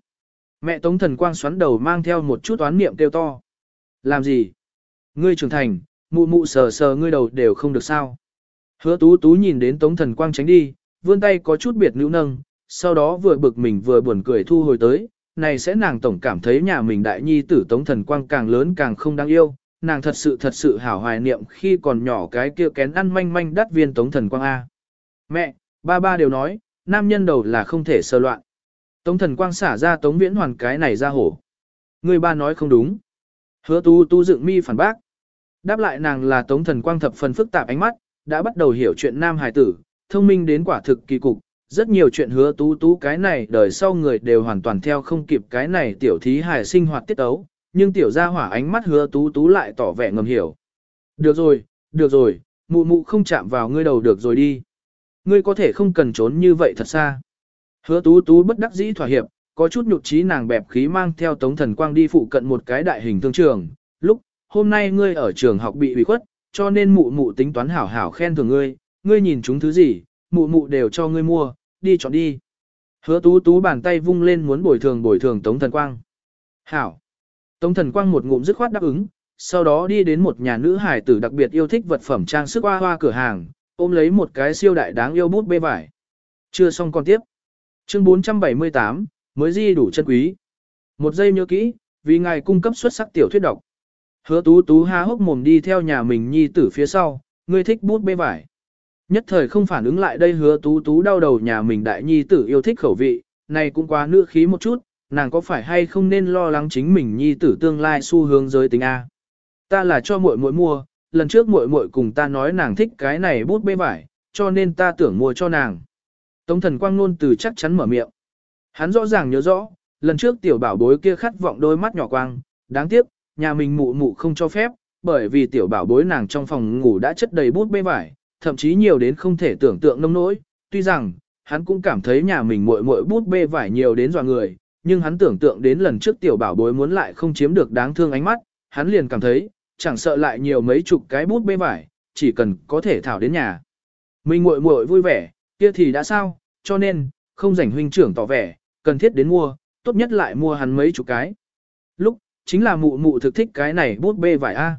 Mẹ tống thần quang xoắn đầu mang theo một chút oán niệm kêu to. Làm gì? Ngươi trưởng thành, mụ mụ sờ sờ ngươi đầu đều không được sao. Hứa tú tú nhìn đến tống thần quang tránh đi, vươn tay có chút biệt nữ nâng, sau đó vừa bực mình vừa buồn cười thu hồi tới, này sẽ nàng tổng cảm thấy nhà mình đại nhi tử tống thần quang càng lớn càng không đáng yêu, nàng thật sự thật sự hảo hoài niệm khi còn nhỏ cái kia kén ăn manh manh đắt viên tống thần quang A. Mẹ, ba ba đều nói, nam nhân đầu là không thể sơ loạn. Tống thần quang xả ra tống viễn hoàn cái này ra hổ. Người ba nói không đúng. Hứa tu tu dựng mi phản bác. Đáp lại nàng là tống thần quang thập phần phức tạp ánh mắt, đã bắt đầu hiểu chuyện nam hài tử, thông minh đến quả thực kỳ cục, rất nhiều chuyện hứa tú tú cái này đời sau người đều hoàn toàn theo không kịp cái này tiểu thí hài sinh hoạt tiết ấu, nhưng tiểu gia hỏa ánh mắt hứa tú tú lại tỏ vẻ ngầm hiểu. Được rồi, được rồi, mụ mụ không chạm vào ngươi đầu được rồi đi. Ngươi có thể không cần trốn như vậy thật xa. Hứa tú tú bất đắc dĩ thỏa hiệp, có chút nhụt chí nàng bẹp khí mang theo tống thần quang đi phụ cận một cái đại hình thương trường. Lúc, hôm nay ngươi ở trường học bị ủy khuất, cho nên mụ mụ tính toán hảo hảo khen thưởng ngươi, ngươi nhìn chúng thứ gì, mụ mụ đều cho ngươi mua, đi chọn đi. Hứa tú tú bàn tay vung lên muốn bồi thường bồi thường Tống Thần Quang. Hảo. Tống Thần Quang một ngụm dứt khoát đáp ứng, sau đó đi đến một nhà nữ hải tử đặc biệt yêu thích vật phẩm trang sức hoa hoa cửa hàng, ôm lấy một cái siêu đại đáng yêu bút bê vải. Chưa xong còn tiếp. Chương 478, mới di đủ chân quý. Một giây nhớ kỹ, vì ngài cung cấp xuất sắc tiểu thuyết độc. Hứa tú tú ha hốc mồm đi theo nhà mình nhi tử phía sau, ngươi thích bút bê vải. Nhất thời không phản ứng lại đây hứa tú tú đau đầu nhà mình đại nhi tử yêu thích khẩu vị, này cũng quá nữ khí một chút, nàng có phải hay không nên lo lắng chính mình nhi tử tương lai xu hướng giới tính A. Ta là cho muội muội mua, lần trước muội muội cùng ta nói nàng thích cái này bút bê vải, cho nên ta tưởng mua cho nàng. Tống thần quang nôn từ chắc chắn mở miệng. Hắn rõ ràng nhớ rõ, lần trước tiểu bảo bối kia khát vọng đôi mắt nhỏ quang, đáng tiếc, nhà mình mụ mụ không cho phép, bởi vì tiểu bảo bối nàng trong phòng ngủ đã chất đầy bút bê vải, thậm chí nhiều đến không thể tưởng tượng nông nỗi, tuy rằng, hắn cũng cảm thấy nhà mình muội muội bút bê vải nhiều đến dọa người, nhưng hắn tưởng tượng đến lần trước tiểu bảo bối muốn lại không chiếm được đáng thương ánh mắt, hắn liền cảm thấy, chẳng sợ lại nhiều mấy chục cái bút bê vải, chỉ cần có thể thảo đến nhà. Mình muội muội vui vẻ, kia thì đã sao, cho nên, không rảnh huynh trưởng tỏ vẻ, cần thiết đến mua, tốt nhất lại mua hắn mấy chục cái. Lúc, chính là mụ mụ thực thích cái này bút bê vải A.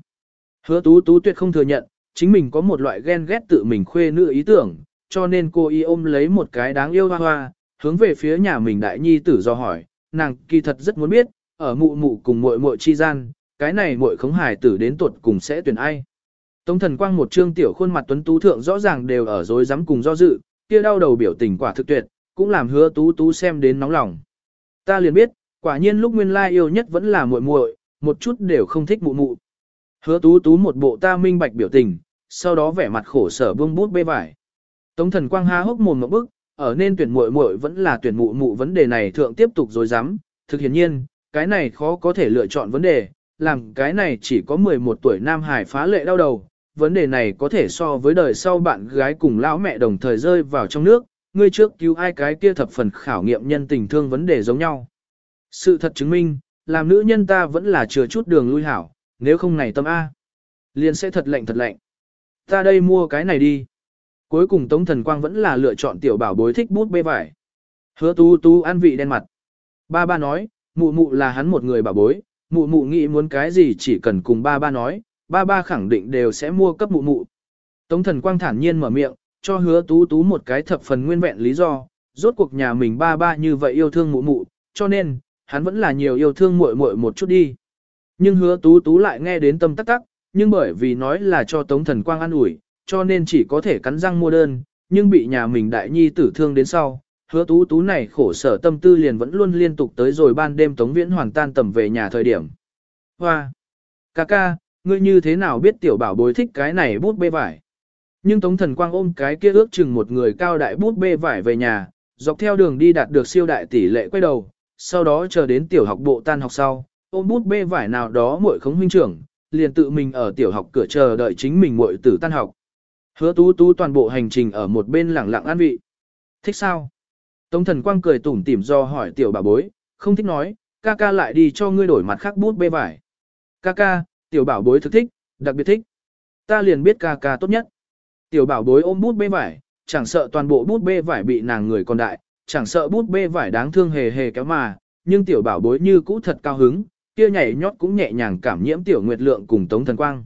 Hứa tú tú tuyệt không thừa nhận, chính mình có một loại ghen ghét tự mình khuê nữ ý tưởng, cho nên cô y ôm lấy một cái đáng yêu hoa hoa, hướng về phía nhà mình đại nhi tử do hỏi, nàng kỳ thật rất muốn biết, ở mụ mụ cùng muội muội chi gian, cái này muội khống hải tử đến tuột cùng sẽ tuyển ai. Tống thần quang một trương tiểu khuôn mặt tuấn tú thượng rõ ràng đều ở dối rắm cùng do dự, kia đau đầu biểu tình quả thực tuyệt, cũng làm hứa tú tú xem đến nóng lòng. Ta liền biết, quả nhiên lúc nguyên lai yêu nhất vẫn là muội muội, một chút đều không thích mụ mụ. Hứa tú tú một bộ ta minh bạch biểu tình, sau đó vẻ mặt khổ sở buông bút bê vải. Tống thần quang há hốc mồm một bức, ở nên tuyển muội muội vẫn là tuyển mụ mụ vấn đề này thượng tiếp tục dối rắm thực hiện nhiên, cái này khó có thể lựa chọn vấn đề, làm cái này chỉ có 11 tuổi nam hải phá lệ đau đầu, vấn đề này có thể so với đời sau bạn gái cùng lão mẹ đồng thời rơi vào trong nước, ngươi trước cứu ai cái kia thập phần khảo nghiệm nhân tình thương vấn đề giống nhau. Sự thật chứng minh, làm nữ nhân ta vẫn là chừa chút đường lui hảo, nếu không này tâm A. Liền sẽ thật lạnh thật lạnh. Ta đây mua cái này đi. Cuối cùng Tống Thần Quang vẫn là lựa chọn tiểu bảo bối thích bút bê vải. Hứa tu tu ăn vị đen mặt. Ba ba nói, mụ mụ là hắn một người bảo bối, mụ mụ nghĩ muốn cái gì chỉ cần cùng ba ba nói, ba ba khẳng định đều sẽ mua cấp mụ mụ. Tống Thần Quang thản nhiên mở miệng, cho hứa tú tú một cái thập phần nguyên vẹn lý do, rốt cuộc nhà mình ba ba như vậy yêu thương mụ mụ, cho nên, hắn vẫn là nhiều yêu thương muội muội một chút đi. Nhưng hứa tú tú lại nghe đến tâm tắc tắc, nhưng bởi vì nói là cho Tống Thần Quang ăn ủi, cho nên chỉ có thể cắn răng mua đơn, nhưng bị nhà mình đại nhi tử thương đến sau. Hứa tú tú này khổ sở tâm tư liền vẫn luôn liên tục tới rồi ban đêm Tống Viễn Hoàn tan tầm về nhà thời điểm. Hoa! Ca ca, ngươi như thế nào biết tiểu bảo bối thích cái này bút bê vải? Nhưng Tống Thần Quang ôm cái kia ước chừng một người cao đại bút bê vải về nhà, dọc theo đường đi đạt được siêu đại tỷ lệ quay đầu, sau đó chờ đến tiểu học bộ tan học sau, ôm bút bê vải nào đó muội khống huynh trưởng, liền tự mình ở tiểu học cửa chờ đợi chính mình muội tử tan học. Hứa tú tú toàn bộ hành trình ở một bên lẳng lặng an vị. Thích sao? Tống thần quang cười tủm tỉm do hỏi tiểu bà bối, không thích nói, ca ca lại đi cho ngươi đổi mặt khác bút bê vải. Ca ca, tiểu bảo bối thực thích, đặc biệt thích. Ta liền biết ca ca tốt nhất. Tiểu bảo bối ôm bút bê vải, chẳng sợ toàn bộ bút bê vải bị nàng người còn đại, chẳng sợ bút bê vải đáng thương hề hề kéo mà, nhưng tiểu bảo bối như cũ thật cao hứng, kia nhảy nhót cũng nhẹ nhàng cảm nhiễm tiểu nguyệt lượng cùng tống thần quang.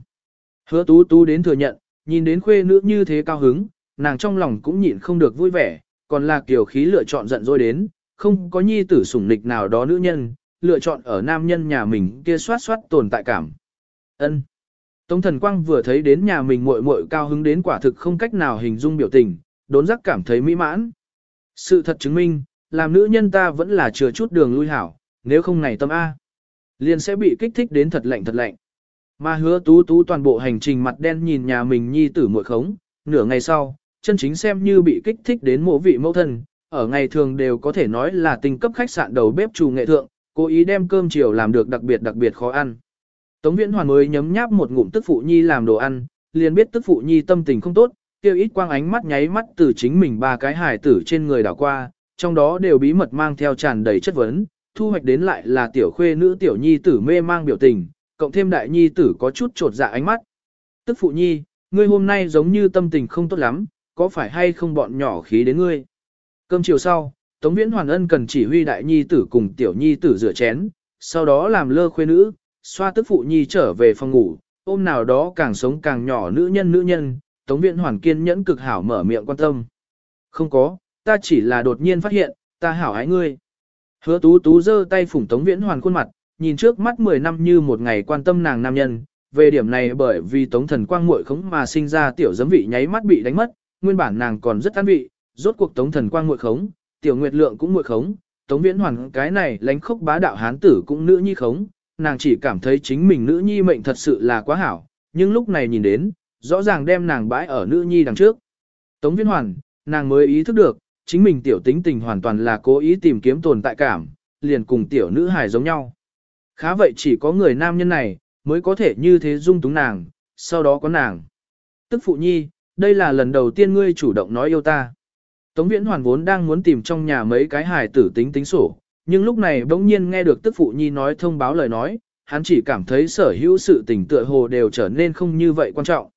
Hứa tú tú đến thừa nhận, nhìn đến khuê nữ như thế cao hứng, nàng trong lòng cũng nhịn không được vui vẻ, còn là kiểu khí lựa chọn giận dỗi đến, không có nhi tử sủng nịch nào đó nữ nhân, lựa chọn ở nam nhân nhà mình kia soát soát tồn tại cảm. Ân. Tống thần quang vừa thấy đến nhà mình muội muội cao hứng đến quả thực không cách nào hình dung biểu tình, đốn giác cảm thấy mỹ mãn. Sự thật chứng minh, làm nữ nhân ta vẫn là chừa chút đường lui hảo, nếu không này tâm A. Liền sẽ bị kích thích đến thật lạnh thật lạnh. Mà hứa tú tú toàn bộ hành trình mặt đen nhìn nhà mình nhi tử muội khống, nửa ngày sau, chân chính xem như bị kích thích đến mộ vị mẫu thân, ở ngày thường đều có thể nói là tình cấp khách sạn đầu bếp chủ nghệ thượng, cố ý đem cơm chiều làm được đặc biệt đặc biệt khó ăn. Tống Viễn Hoàn mới nhấm nháp một ngụm tức phụ nhi làm đồ ăn, liền biết tức phụ nhi tâm tình không tốt, kêu ít quang ánh mắt nháy mắt từ chính mình ba cái hài tử trên người đảo qua, trong đó đều bí mật mang theo tràn đầy chất vấn, thu hoạch đến lại là tiểu khuê nữ tiểu nhi tử mê mang biểu tình, cộng thêm đại nhi tử có chút trột dạ ánh mắt. Tức phụ nhi, ngươi hôm nay giống như tâm tình không tốt lắm, có phải hay không bọn nhỏ khí đến ngươi? Cơm chiều sau, Tống Viễn Hoàn Ân cần chỉ huy đại nhi tử cùng tiểu nhi tử rửa chén, sau đó làm lơ khuê nữ, xoa tức phụ nhi trở về phòng ngủ, ôm nào đó càng sống càng nhỏ nữ nhân nữ nhân, Tống Viễn Hoàn kiên nhẫn cực hảo mở miệng quan tâm. Không có, ta chỉ là đột nhiên phát hiện, ta hảo ái ngươi. Hứa tú tú giơ tay phủng Tống Viễn Hoàn khuôn mặt, nhìn trước mắt 10 năm như một ngày quan tâm nàng nam nhân, về điểm này bởi vì Tống Thần Quang muội khống mà sinh ra tiểu giấm vị nháy mắt bị đánh mất, nguyên bản nàng còn rất an vị, rốt cuộc Tống Thần Quang muội khống, tiểu Nguyệt Lượng cũng muội khống, Tống Viễn Hoàn cái này lánh khốc bá đạo hán tử cũng nữ nhi khống, nàng chỉ cảm thấy chính mình nữ nhi mệnh thật sự là quá hảo, nhưng lúc này nhìn đến, rõ ràng đem nàng bãi ở nữ nhi đằng trước. Tống Viễn Hoàn, nàng mới ý thức được, chính mình tiểu tính tình hoàn toàn là cố ý tìm kiếm tồn tại cảm, liền cùng tiểu nữ hài giống nhau. Khá vậy chỉ có người nam nhân này, mới có thể như thế dung túng nàng, sau đó có nàng. Tức phụ nhi, đây là lần đầu tiên ngươi chủ động nói yêu ta. Tống viễn hoàn vốn đang muốn tìm trong nhà mấy cái hài tử tính tính sổ, nhưng lúc này bỗng nhiên nghe được tức phụ nhi nói thông báo lời nói, hắn chỉ cảm thấy sở hữu sự tình tựa hồ đều trở nên không như vậy quan trọng.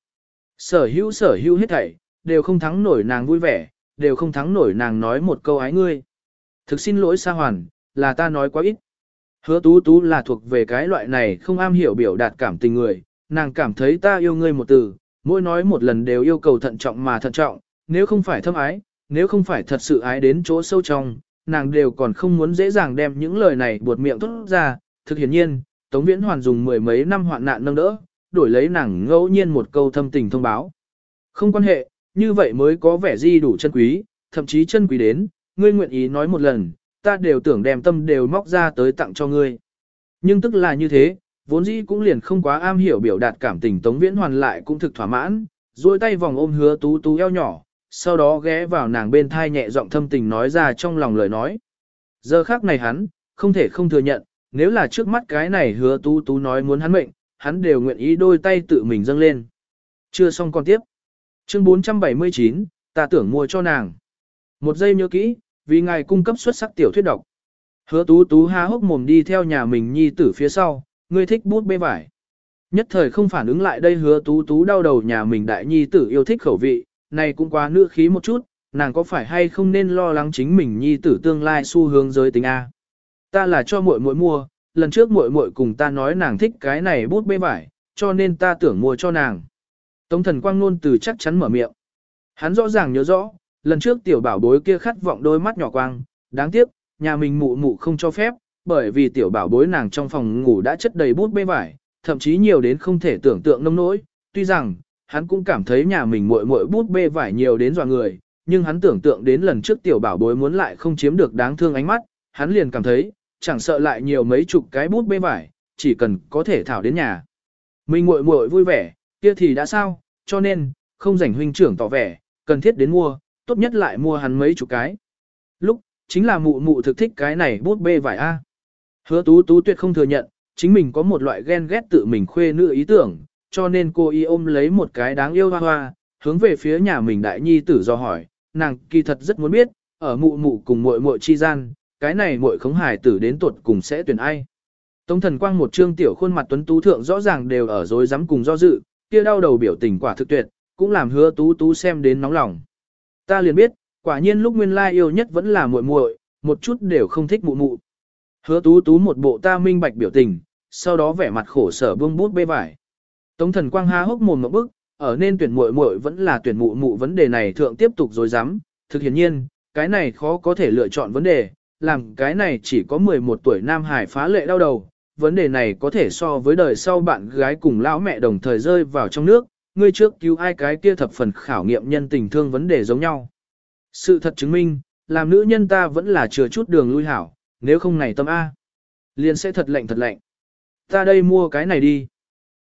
Sở hữu sở hữu hết thảy, đều không thắng nổi nàng vui vẻ, đều không thắng nổi nàng nói một câu ái ngươi. Thực xin lỗi Sa Hoàn, là ta nói quá ít. Hứa tú tú là thuộc về cái loại này không am hiểu biểu đạt cảm tình người, nàng cảm thấy ta yêu ngươi một từ, mỗi nói một lần đều yêu cầu thận trọng mà thận trọng, nếu không phải thâm ái, nếu không phải thật sự ái đến chỗ sâu trong, nàng đều còn không muốn dễ dàng đem những lời này buột miệng thốt ra, thực hiển nhiên, Tống Viễn Hoàn dùng mười mấy năm hoạn nạn nâng đỡ, đổi lấy nàng ngẫu nhiên một câu thâm tình thông báo. Không quan hệ, như vậy mới có vẻ di đủ chân quý, thậm chí chân quý đến, ngươi nguyện ý nói một lần, ta đều tưởng đem tâm đều móc ra tới tặng cho ngươi. Nhưng tức là như thế, vốn dĩ cũng liền không quá am hiểu biểu đạt cảm tình Tống Viễn Hoàn lại cũng thực thỏa mãn, duỗi tay vòng ôm hứa tú tú eo nhỏ, sau đó ghé vào nàng bên thai nhẹ giọng thâm tình nói ra trong lòng lời nói. Giờ khác này hắn, không thể không thừa nhận, nếu là trước mắt cái này hứa tú tú nói muốn hắn mệnh, hắn đều nguyện ý đôi tay tự mình dâng lên. Chưa xong còn tiếp. Chương 479, ta tưởng mua cho nàng. Một giây nhớ kỹ, vì ngài cung cấp xuất sắc tiểu thuyết độc. Hứa tú tú há hốc mồm đi theo nhà mình nhi tử phía sau, ngươi thích bút bê vải. Nhất thời không phản ứng lại đây hứa tú tú đau đầu nhà mình đại nhi tử yêu thích khẩu vị, này cũng quá nữ khí một chút, nàng có phải hay không nên lo lắng chính mình nhi tử tương lai xu hướng giới tính A. Ta là cho muội muội mua, lần trước muội muội cùng ta nói nàng thích cái này bút bê vải, cho nên ta tưởng mua cho nàng. Tống thần quang nôn từ chắc chắn mở miệng. Hắn rõ ràng nhớ rõ, lần trước tiểu bảo bối kia khát vọng đôi mắt nhỏ quang, đáng tiếc, nhà mình mụ mụ không cho phép, bởi vì tiểu bảo bối nàng trong phòng ngủ đã chất đầy bút bê vải, thậm chí nhiều đến không thể tưởng tượng nông nỗi, tuy rằng, hắn cũng cảm thấy nhà mình muội muội bút bê vải nhiều đến dọa người, nhưng hắn tưởng tượng đến lần trước tiểu bảo bối muốn lại không chiếm được đáng thương ánh mắt, hắn liền cảm thấy, chẳng sợ lại nhiều mấy chục cái bút bê vải, chỉ cần có thể thảo đến nhà. Mình muội muội vui vẻ, kia thì đã sao, cho nên, không rảnh huynh trưởng tỏ vẻ, cần thiết đến mua, tốt nhất lại mua hắn mấy chục cái. Lúc, chính là mụ mụ thực thích cái này bút bê vải A. Hứa tú tú tuyệt không thừa nhận, chính mình có một loại ghen ghét tự mình khuê nữ ý tưởng, cho nên cô y ôm lấy một cái đáng yêu hoa hoa, hướng về phía nhà mình đại nhi tử do hỏi, nàng kỳ thật rất muốn biết, ở mụ mụ cùng muội muội chi gian, cái này muội khống hải tử đến tuột cùng sẽ tuyển ai. Tống thần quang một trương tiểu khuôn mặt tuấn tú thượng rõ ràng đều ở dối rắm cùng do dự, kia đau đầu biểu tình quả thực tuyệt, cũng làm hứa tú tú xem đến nóng lòng. Ta liền biết, quả nhiên lúc nguyên lai yêu nhất vẫn là muội muội, một chút đều không thích mụ mụ. Hứa tú tú một bộ ta minh bạch biểu tình, sau đó vẻ mặt khổ sở buông bút bê vải. Tống thần quang ha hốc mồm một bức, ở nên tuyển muội muội vẫn là tuyển mụ mụ vấn đề này thượng tiếp tục dối rắm thực hiện nhiên, cái này khó có thể lựa chọn vấn đề, làm cái này chỉ có 11 tuổi Nam Hải phá lệ đau đầu, vấn đề này có thể so với đời sau bạn gái cùng lão mẹ đồng thời rơi vào trong nước, ngươi trước cứu ai cái kia thập phần khảo nghiệm nhân tình thương vấn đề giống nhau. Sự thật chứng minh, làm nữ nhân ta vẫn là chừa chút đường lui hảo, nếu không này tâm A. Liền sẽ thật lạnh thật lạnh. Ta đây mua cái này đi.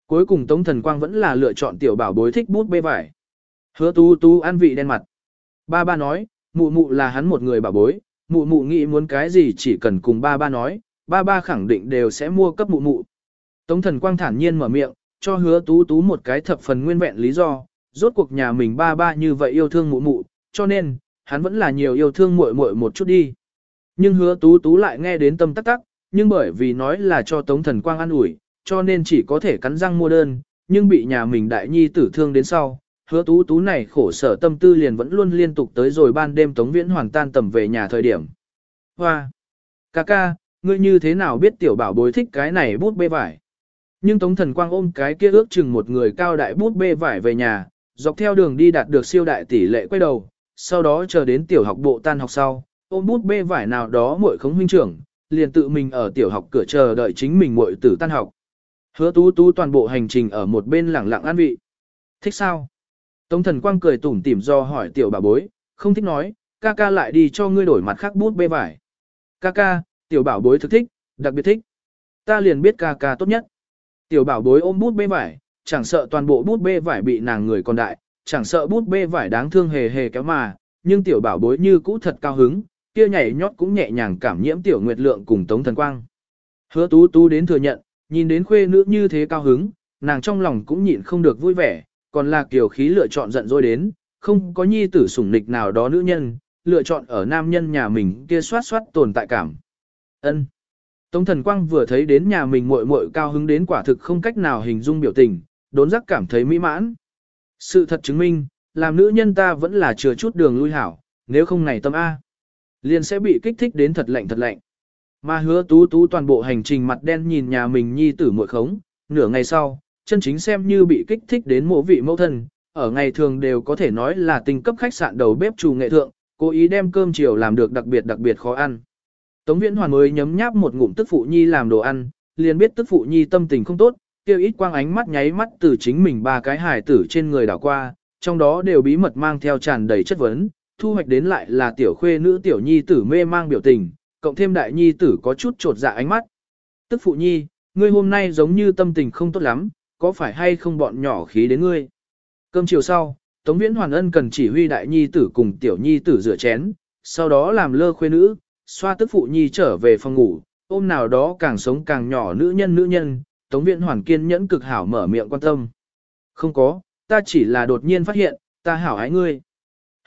Cuối cùng Tống Thần Quang vẫn là lựa chọn tiểu bảo bối thích bút bê vải. Hứa tu tu ăn vị đen mặt. Ba ba nói, mụ mụ là hắn một người bảo bối, mụ mụ nghĩ muốn cái gì chỉ cần cùng ba ba nói, ba ba khẳng định đều sẽ mua cấp mụ mụ. Tống thần quang thản nhiên mở miệng, cho hứa tú tú một cái thập phần nguyên vẹn lý do, rốt cuộc nhà mình ba ba như vậy yêu thương mụ mụ, cho nên, hắn vẫn là nhiều yêu thương muội muội một chút đi. Nhưng hứa tú tú lại nghe đến tâm tắc tắc, nhưng bởi vì nói là cho tống thần quang ăn ủi, cho nên chỉ có thể cắn răng mua đơn, nhưng bị nhà mình đại nhi tử thương đến sau. Hứa tú tú này khổ sở tâm tư liền vẫn luôn liên tục tới rồi ban đêm tống viễn hoàn tan tầm về nhà thời điểm. Hoa! Cà ca, ngươi như thế nào biết tiểu bảo bối thích cái này bút bê vải. Nhưng Tống Thần Quang ôm cái kia ước chừng một người cao đại bút bê vải về nhà, dọc theo đường đi đạt được siêu đại tỷ lệ quay đầu, sau đó chờ đến tiểu học bộ tan học sau, ôm bút bê vải nào đó muội khống huynh trưởng, liền tự mình ở tiểu học cửa chờ đợi chính mình muội tử tan học. Hứa tú tú toàn bộ hành trình ở một bên lẳng lặng an vị. Thích sao? Tống Thần Quang cười tủm tỉm do hỏi tiểu bà bối, không thích nói, ca ca lại đi cho ngươi đổi mặt khác bút bê vải. Ca ca, Tiểu bảo bối thực thích, đặc biệt thích. Ta liền biết ca ca tốt nhất. Tiểu bảo bối ôm bút bê vải, chẳng sợ toàn bộ bút bê vải bị nàng người còn đại, chẳng sợ bút bê vải đáng thương hề hề kéo mà, nhưng tiểu bảo bối như cũ thật cao hứng, kia nhảy nhót cũng nhẹ nhàng cảm nhiễm tiểu nguyệt lượng cùng tống thần quang. Hứa tú tú đến thừa nhận, nhìn đến khuê nữ như thế cao hứng, nàng trong lòng cũng nhịn không được vui vẻ, còn là kiểu khí lựa chọn giận dỗi đến, không có nhi tử sủng nịch nào đó nữ nhân, lựa chọn ở nam nhân nhà mình kia soát soát tồn tại cảm. Ân. Tống thần quang vừa thấy đến nhà mình muội muội cao hứng đến quả thực không cách nào hình dung biểu tình, đốn giác cảm thấy mỹ mãn. Sự thật chứng minh, làm nữ nhân ta vẫn là chừa chút đường lui hảo, nếu không này tâm A. Liền sẽ bị kích thích đến thật lạnh thật lạnh. Mà hứa tú tú toàn bộ hành trình mặt đen nhìn nhà mình nhi tử muội khống, nửa ngày sau, chân chính xem như bị kích thích đến mộ vị mẫu thân, ở ngày thường đều có thể nói là tinh cấp khách sạn đầu bếp chủ nghệ thượng, cố ý đem cơm chiều làm được đặc biệt đặc biệt khó ăn. Tống Viễn Hoàn mới nhấm nháp một ngụm tức phụ nhi làm đồ ăn, liền biết tức phụ nhi tâm tình không tốt, kêu ít quang ánh mắt nháy mắt từ chính mình ba cái hài tử trên người đảo qua, trong đó đều bí mật mang theo tràn đầy chất vấn, thu hoạch đến lại là tiểu khuê nữ tiểu nhi tử mê mang biểu tình, cộng thêm đại nhi tử có chút trột dạ ánh mắt. Tức phụ nhi, ngươi hôm nay giống như tâm tình không tốt lắm, có phải hay không bọn nhỏ khí đến ngươi? Cơm chiều sau, Tống Viễn Hoàn ân cần chỉ huy đại nhi tử cùng tiểu nhi tử rửa chén, sau đó làm lơ khuê nữ, xoa tức phụ nhi trở về phòng ngủ, ôm nào đó càng sống càng nhỏ nữ nhân nữ nhân, Tống Viễn Hoàn kiên nhẫn cực hảo mở miệng quan tâm. Không có, ta chỉ là đột nhiên phát hiện, ta hảo ái ngươi.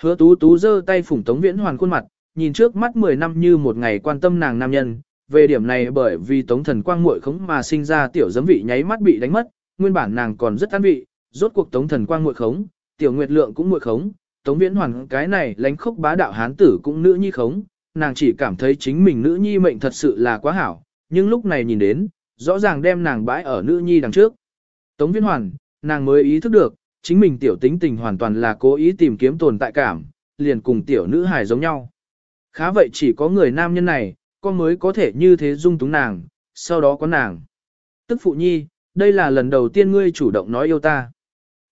Hứa tú tú giơ tay phủng Tống Viễn Hoàn khuôn mặt, nhìn trước mắt 10 năm như một ngày quan tâm nàng nam nhân, về điểm này bởi vì Tống Thần Quang muội khống mà sinh ra tiểu giấm vị nháy mắt bị đánh mất, nguyên bản nàng còn rất an vị, rốt cuộc Tống Thần Quang muội khống, tiểu Nguyệt Lượng cũng muội khống, Tống Viễn Hoàn cái này lánh khốc bá đạo hán tử cũng nữ nhi khống, nàng chỉ cảm thấy chính mình nữ nhi mệnh thật sự là quá hảo, nhưng lúc này nhìn đến, rõ ràng đem nàng bãi ở nữ nhi đằng trước. Tống Viễn Hoàn, nàng mới ý thức được, chính mình tiểu tính tình hoàn toàn là cố ý tìm kiếm tồn tại cảm, liền cùng tiểu nữ hài giống nhau. Khá vậy chỉ có người nam nhân này, con mới có thể như thế dung túng nàng, sau đó có nàng. Tức phụ nhi, đây là lần đầu tiên ngươi chủ động nói yêu ta.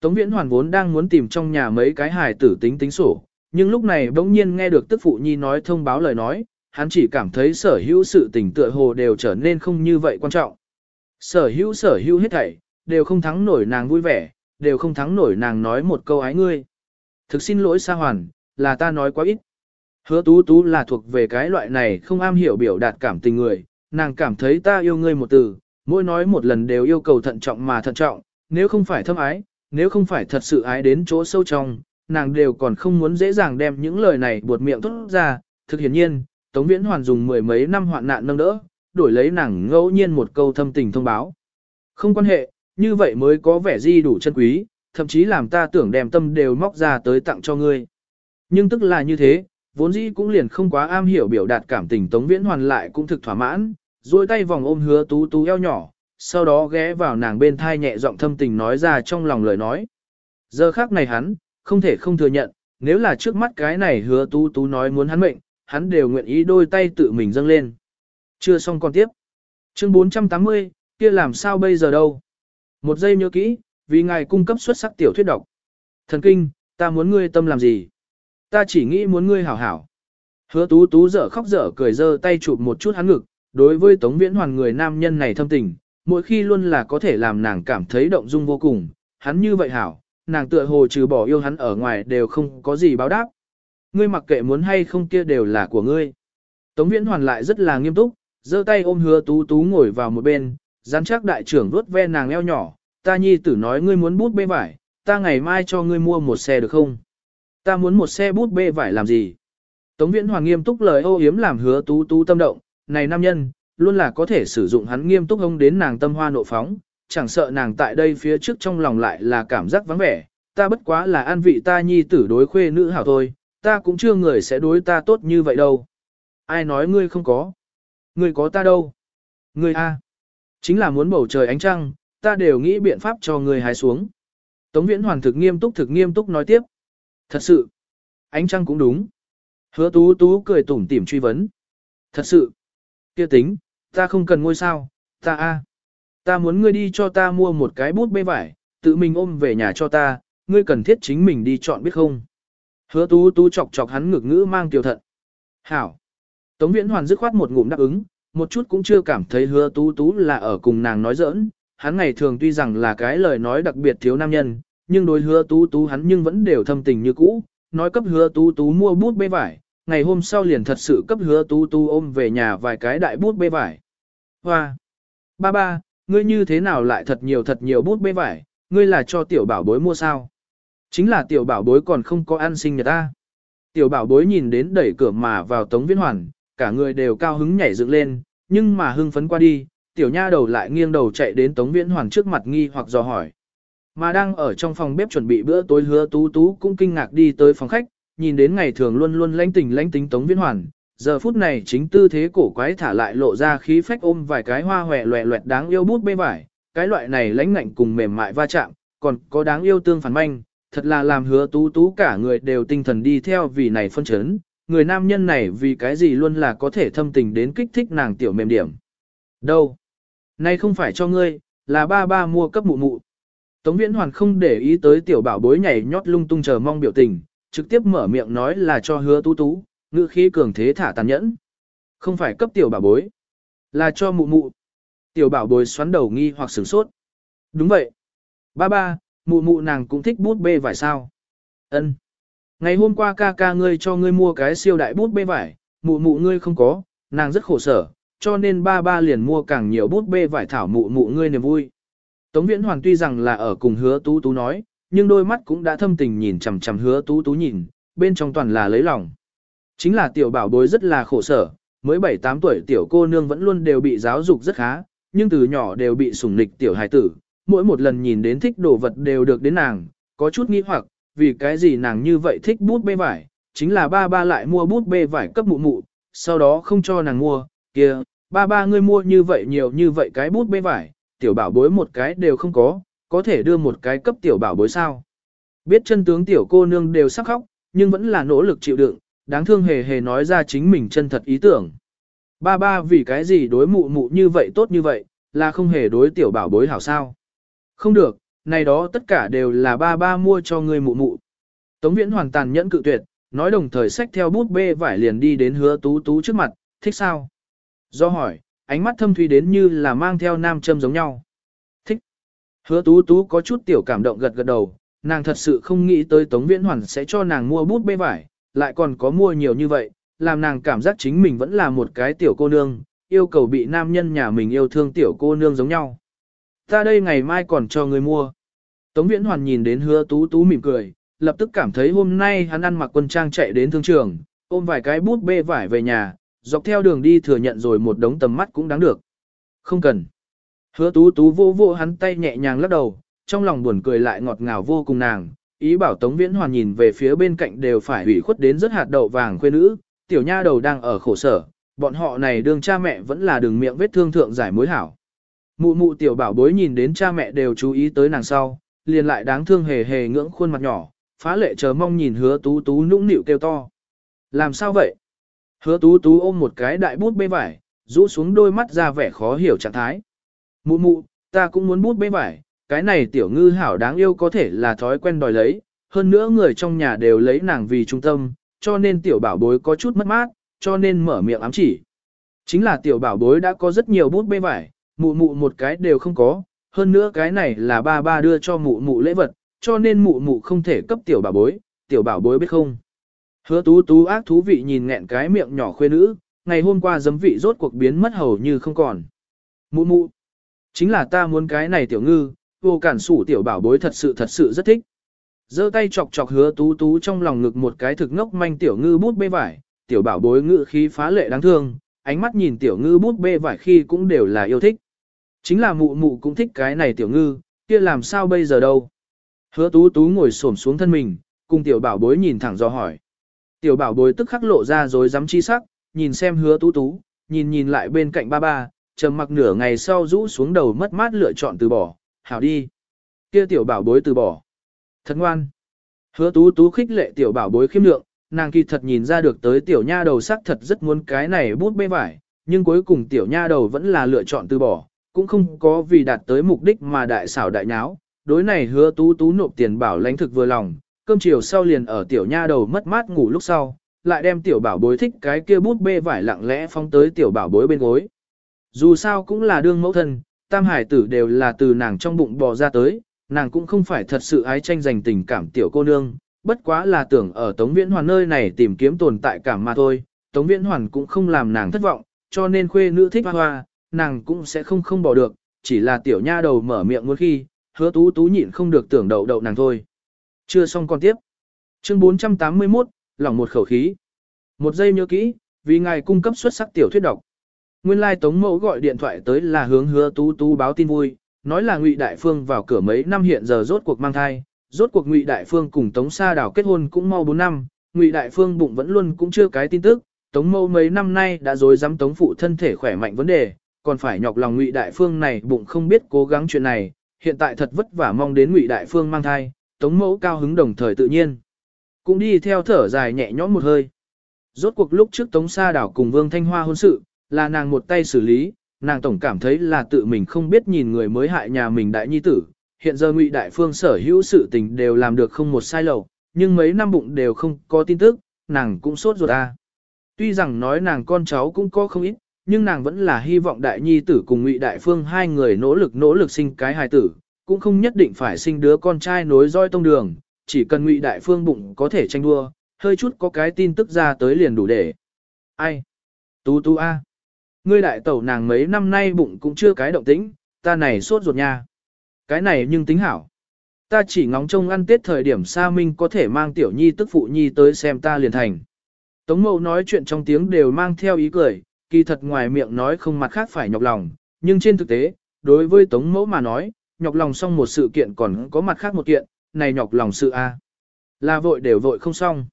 Tống Viễn Hoàn vốn đang muốn tìm trong nhà mấy cái hài tử tính tính sổ, nhưng lúc này bỗng nhiên nghe được tức phụ nhi nói thông báo lời nói, hắn chỉ cảm thấy sở hữu sự tình tựa hồ đều trở nên không như vậy quan trọng. Sở hữu sở hữu hết thảy, đều không thắng nổi nàng vui vẻ, đều không thắng nổi nàng nói một câu ái ngươi. Thực xin lỗi Sa Hoàn, là ta nói quá ít. Hứa tú tú là thuộc về cái loại này không am hiểu biểu đạt cảm tình người, nàng cảm thấy ta yêu ngươi một từ, mỗi nói một lần đều yêu cầu thận trọng mà thận trọng, nếu không phải thâm ái, nếu không phải thật sự ái đến chỗ sâu trong, nàng đều còn không muốn dễ dàng đem những lời này buột miệng thốt ra, thực hiển nhiên, Tống Viễn Hoàn dùng mười mấy năm hoạn nạn nâng đỡ, đổi lấy nàng ngẫu nhiên một câu thâm tình thông báo. Không quan hệ, như vậy mới có vẻ di đủ chân quý, thậm chí làm ta tưởng đem tâm đều móc ra tới tặng cho ngươi. Nhưng tức là như thế, vốn dĩ cũng liền không quá am hiểu biểu đạt cảm tình Tống Viễn Hoàn lại cũng thực thỏa mãn, duỗi tay vòng ôm hứa tú tú eo nhỏ, sau đó ghé vào nàng bên thai nhẹ giọng thâm tình nói ra trong lòng lời nói. Giờ khác này hắn, không thể không thừa nhận, nếu là trước mắt cái này hứa tú tú nói muốn hắn mệnh, hắn đều nguyện ý đôi tay tự mình dâng lên. Chưa xong còn tiếp. Chương 480, kia làm sao bây giờ đâu? Một giây nhớ kỹ, vì ngài cung cấp xuất sắc tiểu thuyết độc. Thần kinh, ta muốn ngươi tâm làm gì? Ta chỉ nghĩ muốn ngươi hảo hảo. Hứa tú tú dở khóc dở cười dơ tay chụp một chút hắn ngực, đối với Tống Viễn Hoàn người nam nhân này thâm tình, mỗi khi luôn là có thể làm nàng cảm thấy động dung vô cùng, hắn như vậy hảo, nàng tựa hồ trừ bỏ yêu hắn ở ngoài đều không có gì báo đáp. Ngươi mặc kệ muốn hay không kia đều là của ngươi. Tống Viễn Hoàn lại rất là nghiêm túc, giơ tay ôm hứa tú tú ngồi vào một bên, rắn chắc đại trưởng vuốt ve nàng eo nhỏ, ta nhi tử nói ngươi muốn bút bê vải, ta ngày mai cho ngươi mua một xe được không? Ta muốn một xe bút bê vải làm gì? Tống Viễn Hoàng nghiêm túc lời ô yếm làm hứa tú tú tâm động, này nam nhân, luôn là có thể sử dụng hắn nghiêm túc ông đến nàng tâm hoa nộ phóng, chẳng sợ nàng tại đây phía trước trong lòng lại là cảm giác vắng vẻ, ta bất quá là an vị ta nhi tử đối khuê nữ hảo thôi, ta cũng chưa người sẽ đối ta tốt như vậy đâu. Ai nói ngươi không có? Ngươi có ta đâu? Ngươi a, chính là muốn bầu trời ánh trăng, ta đều nghĩ biện pháp cho ngươi hái xuống. Tống Viễn Hoàng thực nghiêm túc thực nghiêm túc nói tiếp. Thật sự, ánh trăng cũng đúng. Hứa tú tú cười tủm tỉm truy vấn. Thật sự, kia tính, ta không cần ngôi sao, ta a, Ta muốn ngươi đi cho ta mua một cái bút bê vải, tự mình ôm về nhà cho ta, ngươi cần thiết chính mình đi chọn biết không. Hứa tú tú chọc chọc hắn ngược ngữ mang tiểu thận. Hảo. Tống viễn hoàn dứt khoát một ngụm đáp ứng, một chút cũng chưa cảm thấy hứa tú tú là ở cùng nàng nói giỡn. Hắn ngày thường tuy rằng là cái lời nói đặc biệt thiếu nam nhân, nhưng đối hứa tú tú hắn nhưng vẫn đều thâm tình như cũ, nói cấp hứa tú tú mua bút bê vải, ngày hôm sau liền thật sự cấp hứa tú tú ôm về nhà vài cái đại bút bê vải. Hoa! Ba ba, ngươi như thế nào lại thật nhiều thật nhiều bút bê vải, ngươi là cho tiểu bảo bối mua sao? Chính là tiểu bảo bối còn không có ăn sinh nhật ta. Tiểu bảo bối nhìn đến đẩy cửa mà vào tống viễn hoàn, cả người đều cao hứng nhảy dựng lên, nhưng mà hưng phấn qua đi, tiểu nha đầu lại nghiêng đầu chạy đến tống viễn hoàn trước mặt nghi hoặc dò hỏi. Mà đang ở trong phòng bếp chuẩn bị bữa tối hứa tú tú cũng kinh ngạc đi tới phòng khách, nhìn đến ngày thường luôn luôn lãnh tình lãnh tính tống viễn hoàn, giờ phút này chính tư thế cổ quái thả lại lộ ra khí phách ôm vài cái hoa hòe loẹ loẹt đáng yêu bút bê vải, cái loại này lãnh ngạnh cùng mềm mại va chạm, còn có đáng yêu tương phản manh, thật là làm hứa tú tú cả người đều tinh thần đi theo vì này phân chấn, người nam nhân này vì cái gì luôn là có thể thâm tình đến kích thích nàng tiểu mềm điểm. Đâu? nay không phải cho ngươi, là ba ba mua cấp mụ mụ. Tống Viễn Hoàn không để ý tới tiểu bảo bối nhảy nhót lung tung chờ mong biểu tình, trực tiếp mở miệng nói là cho hứa tú tú, ngữ khí cường thế thả tàn nhẫn. Không phải cấp tiểu bảo bối, là cho mụ mụ. Tiểu bảo bối xoắn đầu nghi hoặc sửng sốt. Đúng vậy. Ba ba, mụ mụ nàng cũng thích bút bê vải sao. Ân. Ngày hôm qua ca ca ngươi cho ngươi mua cái siêu đại bút bê vải, mụ mụ ngươi không có, nàng rất khổ sở, cho nên ba ba liền mua càng nhiều bút bê vải thảo mụ mụ ngươi niềm vui. Tống Viễn Hoàn tuy rằng là ở cùng hứa tú tú nói, nhưng đôi mắt cũng đã thâm tình nhìn chằm chằm hứa tú tú nhìn, bên trong toàn là lấy lòng. Chính là tiểu bảo bối rất là khổ sở, mới 7-8 tuổi tiểu cô nương vẫn luôn đều bị giáo dục rất khá, nhưng từ nhỏ đều bị sủng nịch tiểu hài tử, mỗi một lần nhìn đến thích đồ vật đều được đến nàng, có chút nghi hoặc, vì cái gì nàng như vậy thích bút bê vải, chính là ba ba lại mua bút bê vải cấp mụ mụ, sau đó không cho nàng mua, kia, ba ba ngươi mua như vậy nhiều như vậy cái bút bê vải, tiểu bảo bối một cái đều không có, có thể đưa một cái cấp tiểu bảo bối sao. Biết chân tướng tiểu cô nương đều sắc khóc, nhưng vẫn là nỗ lực chịu đựng, đáng thương hề hề nói ra chính mình chân thật ý tưởng. Ba ba vì cái gì đối mụ mụ như vậy tốt như vậy, là không hề đối tiểu bảo bối hảo sao. Không được, này đó tất cả đều là ba ba mua cho ngươi mụ mụ. Tống viễn hoàn tàn nhẫn cự tuyệt, nói đồng thời xách theo bút bê vải liền đi đến hứa tú tú trước mặt, thích sao? Do hỏi, ánh mắt thâm thủy đến như là mang theo nam châm giống nhau. Thích. Hứa tú tú có chút tiểu cảm động gật gật đầu, nàng thật sự không nghĩ tới Tống Viễn Hoàn sẽ cho nàng mua bút bê vải, lại còn có mua nhiều như vậy, làm nàng cảm giác chính mình vẫn là một cái tiểu cô nương, yêu cầu bị nam nhân nhà mình yêu thương tiểu cô nương giống nhau. Ta đây ngày mai còn cho người mua. Tống Viễn Hoàn nhìn đến hứa tú tú mỉm cười, lập tức cảm thấy hôm nay hắn ăn mặc quân trang chạy đến thương trường, ôm vài cái bút bê vải về nhà, dọc theo đường đi thừa nhận rồi một đống tầm mắt cũng đáng được. Không cần. Hứa tú tú vô vô hắn tay nhẹ nhàng lắc đầu, trong lòng buồn cười lại ngọt ngào vô cùng nàng, ý bảo Tống Viễn Hoàn nhìn về phía bên cạnh đều phải hủy khuất đến rất hạt đậu vàng khuê nữ, tiểu nha đầu đang ở khổ sở, bọn họ này đường cha mẹ vẫn là đường miệng vết thương thượng giải mối hảo. Mụ mụ tiểu bảo bối nhìn đến cha mẹ đều chú ý tới nàng sau, liền lại đáng thương hề hề ngưỡng khuôn mặt nhỏ, phá lệ chờ mong nhìn hứa tú tú nũng nịu kêu to. Làm sao vậy? Hứa tú tú ôm một cái đại bút bê vải, rũ xuống đôi mắt ra vẻ khó hiểu trạng thái. Mụ mụ, ta cũng muốn bút bê vải, cái này tiểu ngư hảo đáng yêu có thể là thói quen đòi lấy, hơn nữa người trong nhà đều lấy nàng vì trung tâm, cho nên tiểu bảo bối có chút mất mát, cho nên mở miệng ám chỉ. Chính là tiểu bảo bối đã có rất nhiều bút bê vải, mụ mụ một cái đều không có, hơn nữa cái này là ba ba đưa cho mụ mụ lễ vật, cho nên mụ mụ không thể cấp tiểu bảo bối, tiểu bảo bối biết không. Hứa tú tú ác thú vị nhìn nghẹn cái miệng nhỏ khuê nữ, ngày hôm qua giấm vị rốt cuộc biến mất hầu như không còn. Mụ mụ, chính là ta muốn cái này tiểu ngư, vô cản sủ tiểu bảo bối thật sự thật sự rất thích. giơ tay chọc chọc hứa tú tú trong lòng ngực một cái thực ngốc manh tiểu ngư bút bê vải, tiểu bảo bối ngự khí phá lệ đáng thương, ánh mắt nhìn tiểu ngư bút bê vải khi cũng đều là yêu thích. Chính là mụ mụ cũng thích cái này tiểu ngư, kia làm sao bây giờ đâu. Hứa tú tú ngồi xổm xuống thân mình, cùng tiểu bảo bối nhìn thẳng do hỏi. Tiểu bảo bối tức khắc lộ ra rồi dám chi sắc, nhìn xem hứa tú tú, nhìn nhìn lại bên cạnh ba ba, trầm mặc nửa ngày sau rũ xuống đầu mất mát lựa chọn từ bỏ, hảo đi. Kia tiểu bảo bối từ bỏ. Thật ngoan. Hứa tú tú khích lệ tiểu bảo bối khiêm lượng, nàng kỳ thật nhìn ra được tới tiểu nha đầu sắc thật rất muốn cái này bút bê vải, nhưng cuối cùng tiểu nha đầu vẫn là lựa chọn từ bỏ, cũng không có vì đạt tới mục đích mà đại xảo đại nháo. Đối này hứa tú tú nộp tiền bảo lãnh thực vừa lòng, cơm chiều sau liền ở tiểu nha đầu mất mát ngủ lúc sau, lại đem tiểu bảo bối thích cái kia bút bê vải lặng lẽ phóng tới tiểu bảo bối bên gối. Dù sao cũng là đương mẫu thân, tam hải tử đều là từ nàng trong bụng bò ra tới, nàng cũng không phải thật sự ái tranh giành tình cảm tiểu cô nương, bất quá là tưởng ở Tống Viễn Hoàn nơi này tìm kiếm tồn tại cảm mà thôi, Tống Viễn Hoàn cũng không làm nàng thất vọng, cho nên khuê nữ thích hoa hoa, nàng cũng sẽ không không bỏ được, chỉ là tiểu nha đầu mở miệng một khi, hứa tú tú nhịn không được tưởng đậu đậu nàng thôi. Chưa xong còn tiếp. Chương 481, lỏng một khẩu khí. Một giây nhớ kỹ, vì ngài cung cấp xuất sắc tiểu thuyết độc. Nguyên lai Tống Mẫu gọi điện thoại tới là hướng hứa tú tú báo tin vui, nói là Ngụy Đại Phương vào cửa mấy năm hiện giờ rốt cuộc mang thai, rốt cuộc Ngụy Đại Phương cùng Tống Sa Đào kết hôn cũng mau 4 năm, Ngụy Đại Phương bụng vẫn luôn cũng chưa cái tin tức, Tống Mẫu mấy năm nay đã rồi dám Tống phụ thân thể khỏe mạnh vấn đề, còn phải nhọc lòng Ngụy Đại Phương này bụng không biết cố gắng chuyện này, hiện tại thật vất vả mong đến Ngụy Đại Phương mang thai, Tống Mẫu cao hứng đồng thời tự nhiên, cũng đi theo thở dài nhẹ nhõm một hơi. Rốt cuộc lúc trước Tống Sa Đảo cùng Vương Thanh Hoa hôn sự, là nàng một tay xử lý, nàng tổng cảm thấy là tự mình không biết nhìn người mới hại nhà mình đại nhi tử. Hiện giờ Ngụy Đại Phương sở hữu sự tình đều làm được không một sai lầu, nhưng mấy năm bụng đều không có tin tức, nàng cũng sốt ruột à. Tuy rằng nói nàng con cháu cũng có không ít, nhưng nàng vẫn là hy vọng đại nhi tử cùng Ngụy Đại Phương hai người nỗ lực nỗ lực sinh cái hài tử, cũng không nhất định phải sinh đứa con trai nối roi tông đường, chỉ cần Ngụy Đại Phương bụng có thể tranh đua, hơi chút có cái tin tức ra tới liền đủ để. Ai? Tú tú a. Ngươi đại tẩu nàng mấy năm nay bụng cũng chưa cái động tĩnh, ta này sốt ruột nha. Cái này nhưng tính hảo. Ta chỉ ngóng trông ăn tết thời điểm Sa Minh có thể mang tiểu nhi tức phụ nhi tới xem ta liền thành. Tống mẫu nói chuyện trong tiếng đều mang theo ý cười, kỳ thật ngoài miệng nói không mặt khác phải nhọc lòng, nhưng trên thực tế, đối với tống mẫu mà nói, nhọc lòng xong một sự kiện còn có mặt khác một kiện, này nhọc lòng sự A. Là vội đều vội không xong.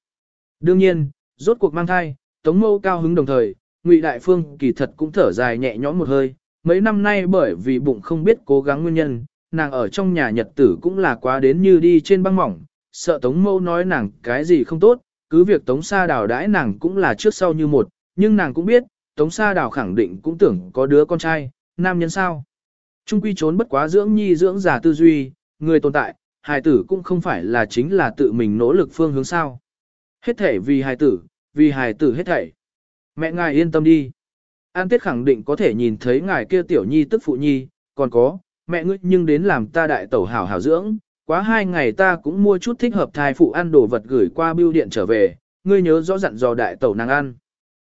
Đương nhiên, rốt cuộc mang thai, tống mâu cao hứng đồng thời, ngụy Đại Phương kỳ thật cũng thở dài nhẹ nhõm một hơi, mấy năm nay bởi vì bụng không biết cố gắng nguyên nhân, nàng ở trong nhà nhật tử cũng là quá đến như đi trên băng mỏng, sợ tống mâu nói nàng cái gì không tốt, cứ việc tống sa đào đãi nàng cũng là trước sau như một, nhưng nàng cũng biết, tống sa đào khẳng định cũng tưởng có đứa con trai, nam nhân sao. Trung quy trốn bất quá dưỡng nhi dưỡng già tư duy, người tồn tại, hài tử cũng không phải là chính là tự mình nỗ lực phương hướng sao. Hết thể vì hài tử, vì hài tử hết thảy. Mẹ ngài yên tâm đi. An Tiết khẳng định có thể nhìn thấy ngài kia tiểu nhi tức phụ nhi, còn có, mẹ ngươi nhưng đến làm ta đại tẩu hảo hảo dưỡng, quá hai ngày ta cũng mua chút thích hợp thai phụ ăn đồ vật gửi qua bưu điện trở về, ngươi nhớ rõ dặn dò đại tẩu nàng ăn.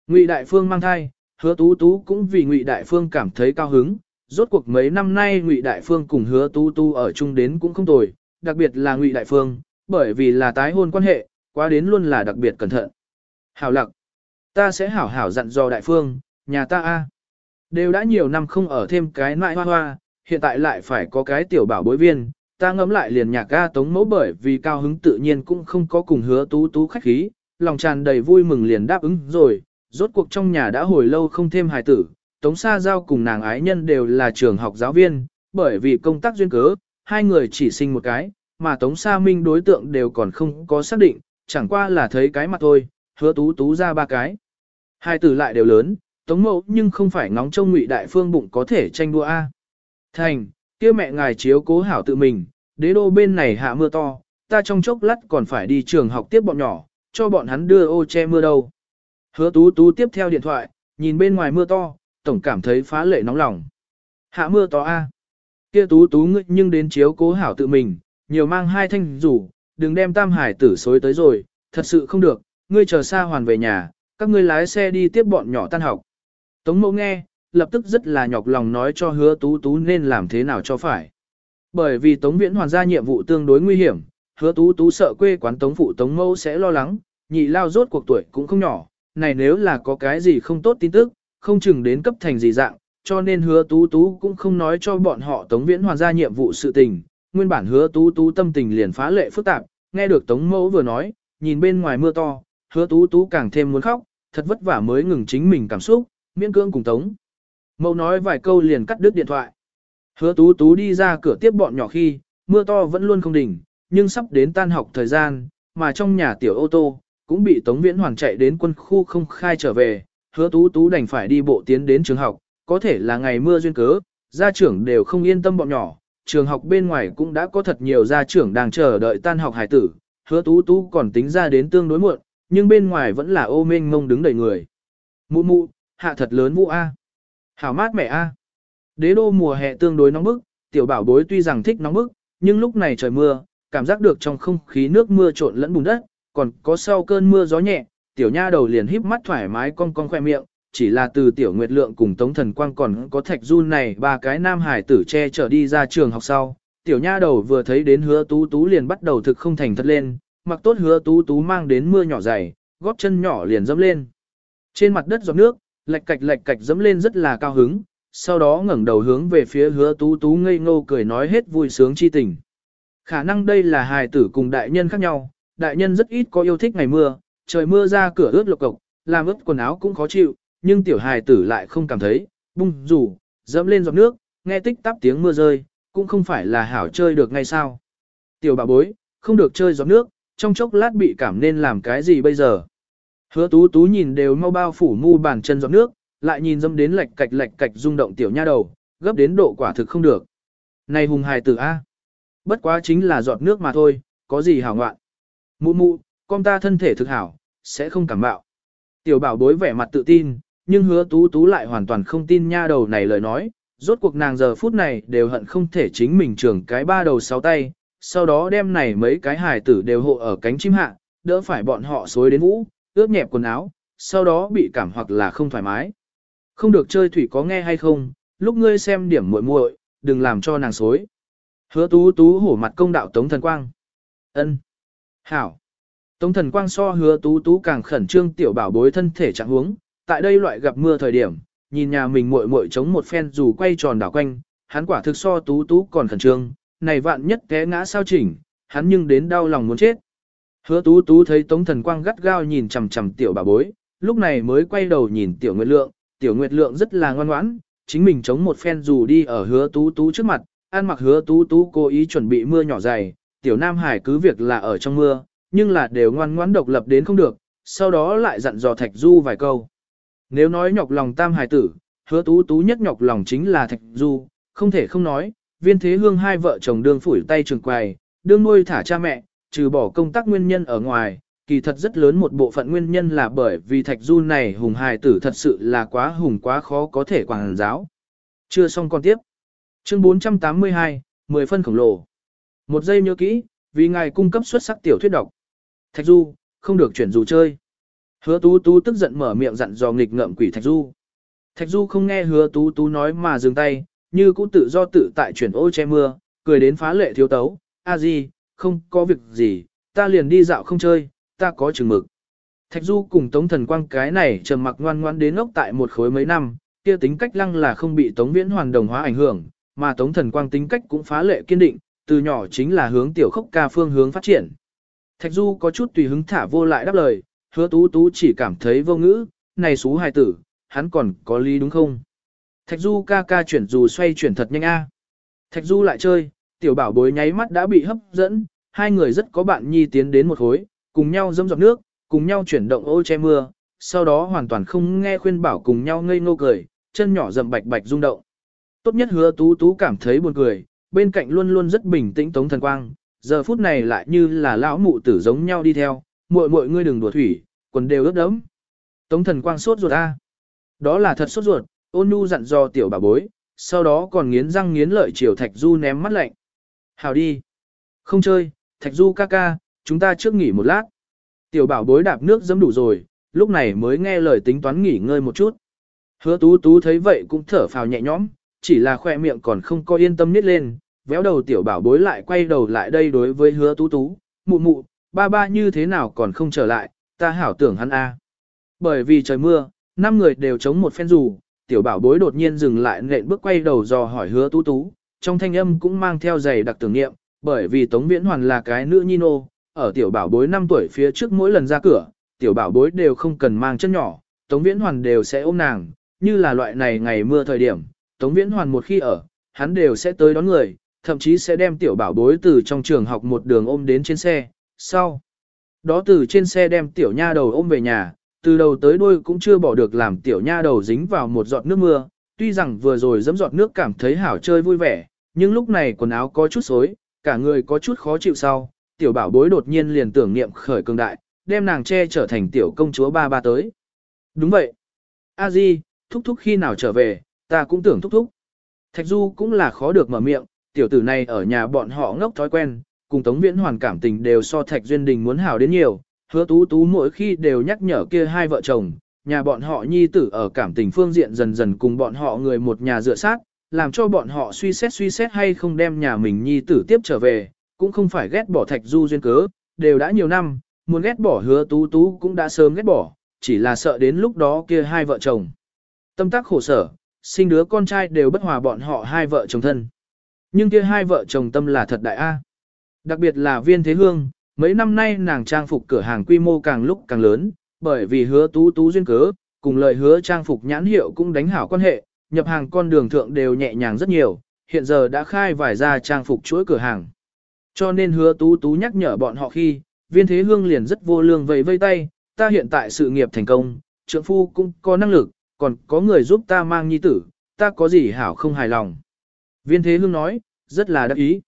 Ngụy Đại Phương mang thai, hứa tú tú cũng vì Ngụy Đại Phương cảm thấy cao hứng, rốt cuộc mấy năm nay Ngụy Đại Phương cùng hứa Tu Tu ở chung đến cũng không tồi, đặc biệt là Ngụy Đại Phương, bởi vì là tái hôn quan hệ, quá đến luôn là đặc biệt cẩn thận. Hảo lặc, ta sẽ hảo hảo dặn dò Đại Phương, nhà ta a Đều đã nhiều năm không ở thêm cái nại hoa hoa, hiện tại lại phải có cái tiểu bảo bối viên, ta ngẫm lại liền nhạc ga tống mẫu bởi vì cao hứng tự nhiên cũng không có cùng hứa tú tú khách khí, lòng tràn đầy vui mừng liền đáp ứng rồi, rốt cuộc trong nhà đã hồi lâu không thêm hài tử, tống sa giao cùng nàng ái nhân đều là trường học giáo viên, bởi vì công tác duyên cớ, hai người chỉ sinh một cái, mà tống sa minh đối tượng đều còn không có xác định, chẳng qua là thấy cái mặt thôi, hứa tú tú ra ba cái. Hai tử lại đều lớn, tống mẫu nhưng không phải ngóng trông ngụy đại phương bụng có thể tranh đua A. Thành, kia mẹ ngài chiếu cố hảo tự mình, đế đô bên này hạ mưa to, ta trong chốc lát còn phải đi trường học tiếp bọn nhỏ, cho bọn hắn đưa ô che mưa đâu. Hứa tú tú tiếp theo điện thoại, nhìn bên ngoài mưa to, tổng cảm thấy phá lệ nóng lòng. Hạ mưa to a, Kia tú tú ngươi nhưng đến chiếu cố hảo tự mình, nhiều mang hai thanh rủ, đừng đem tam hải tử xối tới rồi, thật sự không được, ngươi chờ xa hoàn về nhà, các ngươi lái xe đi tiếp bọn nhỏ tan học. Tống mẫu nghe, lập tức rất là nhọc lòng nói cho hứa tú tú nên làm thế nào cho phải. Bởi vì Tống Viễn hoàn ra nhiệm vụ tương đối nguy hiểm, hứa tú tú sợ quê quán Tống phụ Tống mẫu sẽ lo lắng, nhị lao rốt cuộc tuổi cũng không nhỏ, này nếu là có cái gì không tốt tin tức, không chừng đến cấp thành gì dạng, cho nên hứa tú tú cũng không nói cho bọn họ Tống Viễn hoàn ra nhiệm vụ sự tình, nguyên bản hứa tú tú tâm tình liền phá lệ phức tạp, nghe được Tống mẫu vừa nói, nhìn bên ngoài mưa to, hứa tú tú càng thêm muốn khóc, thật vất vả mới ngừng chính mình cảm xúc, miễn cưỡng cùng Tống. Mẫu nói vài câu liền cắt đứt điện thoại. Hứa tú tú đi ra cửa tiếp bọn nhỏ khi, mưa to vẫn luôn không đỉnh, nhưng sắp đến tan học thời gian, mà trong nhà tiểu ô tô, cũng bị Tống Viễn Hoàng chạy đến quân khu không khai trở về, hứa tú tú đành phải đi bộ tiến đến trường học, có thể là ngày mưa duyên cớ, gia trưởng đều không yên tâm bọn nhỏ, trường học bên ngoài cũng đã có thật nhiều gia trưởng đang chờ đợi tan học hải tử, hứa tú tú còn tính ra đến tương đối muộn, nhưng bên ngoài vẫn là ô mênh mông đứng đầy người. Mụ mụ, hạ thật lớn mụ A. Hảo mát mẹ A. Đế đô mùa hè tương đối nóng bức, tiểu bảo bối tuy rằng thích nóng bức, nhưng lúc này trời mưa, cảm giác được trong không khí nước mưa trộn lẫn bùn đất, còn có sau cơn mưa gió nhẹ, tiểu nha đầu liền híp mắt thoải mái cong cong khoe miệng, chỉ là từ tiểu nguyệt lượng cùng tống thần quang còn có thạch Du này ba cái nam hải tử che chở đi ra trường học sau. Tiểu nha đầu vừa thấy đến hứa tú tú liền bắt đầu thực không thành thật lên, mặc tốt hứa tú tú mang đến mưa nhỏ dày, góp chân nhỏ liền dẫm lên. Trên mặt đất giọt nước, lạch cạch lạch cạch dẫm lên rất là cao hứng, sau đó ngẩng đầu hướng về phía hứa tú tú ngây ngô cười nói hết vui sướng chi tình. Khả năng đây là hài tử cùng đại nhân khác nhau, đại nhân rất ít có yêu thích ngày mưa, trời mưa ra cửa ướt lộc cộc, làm ướt quần áo cũng khó chịu, nhưng tiểu hài tử lại không cảm thấy, bung rủ, dẫm lên giọt nước, nghe tích tắp tiếng mưa rơi, cũng không phải là hảo chơi được ngay sao. Tiểu bà bối, không được chơi giọt nước, trong chốc lát bị cảm nên làm cái gì bây giờ. Hứa tú tú nhìn đều mau bao phủ mu bàn chân giọt nước, lại nhìn dâm đến lạch cạch lạch cạch rung động tiểu nha đầu, gấp đến độ quả thực không được. Này hùng hài tử A. Bất quá chính là giọt nước mà thôi, có gì hảo ngoạn. Mụ mụ, con ta thân thể thực hảo, sẽ không cảm bạo. Tiểu bảo bối vẻ mặt tự tin, nhưng hứa tú tú lại hoàn toàn không tin nha đầu này lời nói. Rốt cuộc nàng giờ phút này đều hận không thể chính mình trưởng cái ba đầu sáu tay, sau đó đem này mấy cái hài tử đều hộ ở cánh chim hạ, đỡ phải bọn họ xối đến vũ, ướt nhẹp quần áo, sau đó bị cảm hoặc là không thoải mái. Không được chơi thủy có nghe hay không, lúc ngươi xem điểm muội muội, đừng làm cho nàng xối. Hứa tú tú hổ mặt công đạo Tống Thần Quang. ân Hảo. Tống Thần Quang so hứa tú tú càng khẩn trương tiểu bảo bối thân thể trạng huống. Tại đây loại gặp mưa thời điểm, nhìn nhà mình muội muội chống một phen dù quay tròn đảo quanh, hắn quả thực so tú tú còn khẩn trương, này vạn nhất té ngã sao chỉnh, hắn nhưng đến đau lòng muốn chết. Hứa tú tú thấy Tống Thần Quang gắt gao nhìn chằm chằm tiểu bảo bối, lúc này mới quay đầu nhìn tiểu Nguyệt Lượng, tiểu Nguyệt Lượng rất là ngoan ngoãn, chính mình chống một phen dù đi ở hứa tú tú trước mặt, ăn mặc hứa tú tú cố ý chuẩn bị mưa nhỏ dày, tiểu Nam Hải cứ việc là ở trong mưa, nhưng là đều ngoan ngoãn độc lập đến không được, sau đó lại dặn dò Thạch Du vài câu. Nếu nói nhọc lòng Tam Hải tử, hứa tú tú nhất nhọc lòng chính là Thạch Du, không thể không nói, viên thế hương hai vợ chồng đương phủi tay trường quài, đương nuôi thả cha mẹ, trừ bỏ công tác nguyên nhân ở ngoài, kỳ thật rất lớn một bộ phận nguyên nhân là bởi vì thạch du này hùng hài tử thật sự là quá hùng quá khó có thể quản giáo. Chưa xong con tiếp. Chương 482, 10 phân khổng lồ. Một giây nhớ kỹ, vì ngài cung cấp xuất sắc tiểu thuyết độc. Thạch du, không được chuyển dù chơi. Hứa tú tú tức giận mở miệng dặn dò nghịch ngợm quỷ thạch du. Thạch du không nghe hứa tú tú nói mà dừng tay, như cũng tự do tự tại chuyển ô che mưa, cười đến phá lệ thiếu tấu. A di, không có việc gì, ta liền đi dạo không chơi, ta có chừng mực. Thạch Du cùng Tống Thần Quang cái này trầm mặc ngoan ngoan đến ngốc tại một khối mấy năm, kia tính cách lăng là không bị Tống Viễn Hoàn đồng hóa ảnh hưởng, mà Tống Thần Quang tính cách cũng phá lệ kiên định, từ nhỏ chính là hướng tiểu khốc ca phương hướng phát triển. Thạch Du có chút tùy hứng thả vô lại đáp lời, hứa tú tú chỉ cảm thấy vô ngữ, này xú hài tử, hắn còn có lý đúng không? Thạch Du ca ca chuyển dù xoay chuyển thật nhanh a. Thạch Du lại chơi, tiểu bảo bối nháy mắt đã bị hấp dẫn, hai người rất có bạn nhi tiến đến một khối, cùng nhau dâm dọc nước, cùng nhau chuyển động ô che mưa, sau đó hoàn toàn không nghe khuyên bảo cùng nhau ngây ngô cười, chân nhỏ dầm bạch bạch rung động. Tốt nhất hứa tú tú cảm thấy buồn cười, bên cạnh luôn luôn rất bình tĩnh tống thần quang, giờ phút này lại như là lão mụ tử giống nhau đi theo, muội muội ngươi đừng đùa thủy, quần đều ướt đẫm. Tống thần quang sốt ruột a. Đó là thật sốt ruột, ôn nhu dặn dò tiểu bà bối, sau đó còn nghiến răng nghiến lợi chiều thạch du ném mắt lạnh. Hào đi. Không chơi, thạch du ca ca, chúng ta trước nghỉ một lát. Tiểu bảo bối đạp nước dẫm đủ rồi, lúc này mới nghe lời tính toán nghỉ ngơi một chút. Hứa tú tú thấy vậy cũng thở phào nhẹ nhõm, chỉ là khoe miệng còn không có yên tâm nít lên, véo đầu tiểu bảo bối lại quay đầu lại đây đối với hứa tú tú, mụ mụ, ba ba như thế nào còn không trở lại, ta hảo tưởng hắn a. Bởi vì trời mưa, năm người đều chống một phen dù, tiểu bảo bối đột nhiên dừng lại nện bước quay đầu dò hỏi hứa tú tú, trong thanh âm cũng mang theo giày đặc tưởng niệm, bởi vì Tống Viễn Hoàn là cái nữ nhi nô, ở tiểu bảo bối 5 tuổi phía trước mỗi lần ra cửa, tiểu bảo bối đều không cần mang chân nhỏ, Tống Viễn Hoàn đều sẽ ôm nàng, như là loại này ngày mưa thời điểm, Tống Viễn Hoàn một khi ở, hắn đều sẽ tới đón người, thậm chí sẽ đem tiểu bảo bối từ trong trường học một đường ôm đến trên xe, sau. Đó từ trên xe đem tiểu nha đầu ôm về nhà, từ đầu tới đuôi cũng chưa bỏ được làm tiểu nha đầu dính vào một giọt nước mưa, tuy rằng vừa rồi dẫm giọt nước cảm thấy hảo chơi vui vẻ, nhưng lúc này quần áo có chút xối, cả người có chút khó chịu sau, tiểu bảo bối đột nhiên liền tưởng niệm khởi cường đại, đem nàng che trở thành tiểu công chúa ba ba tới. Đúng vậy. A Di, thúc thúc khi nào trở về, ta cũng tưởng thúc thúc. Thạch Du cũng là khó được mở miệng, tiểu tử này ở nhà bọn họ ngốc thói quen, cùng Tống Viễn Hoàn cảm tình đều so Thạch Duyên Đình muốn hảo đến nhiều, hứa tú tú mỗi khi đều nhắc nhở kia hai vợ chồng, nhà bọn họ nhi tử ở cảm tình phương diện dần dần cùng bọn họ người một nhà dựa sát, làm cho bọn họ suy xét suy xét hay không đem nhà mình nhi tử tiếp trở về, cũng không phải ghét bỏ thạch du duyên cớ, đều đã nhiều năm, muốn ghét bỏ hứa tú tú cũng đã sớm ghét bỏ, chỉ là sợ đến lúc đó kia hai vợ chồng. Tâm tác khổ sở, sinh đứa con trai đều bất hòa bọn họ hai vợ chồng thân. Nhưng kia hai vợ chồng tâm là thật đại A. Đặc biệt là viên thế hương, mấy năm nay nàng trang phục cửa hàng quy mô càng lúc càng lớn, bởi vì hứa tú tú duyên cớ, cùng lời hứa trang phục nhãn hiệu cũng đánh hảo quan hệ, nhập hàng con đường thượng đều nhẹ nhàng rất nhiều, hiện giờ đã khai vài ra trang phục chuỗi cửa hàng. Cho nên hứa tú tú nhắc nhở bọn họ khi, viên thế hương liền rất vô lương vẫy vây tay, ta hiện tại sự nghiệp thành công, trượng phu cũng có năng lực, còn có người giúp ta mang nhi tử, ta có gì hảo không hài lòng. Viên thế hương nói, rất là đắc ý.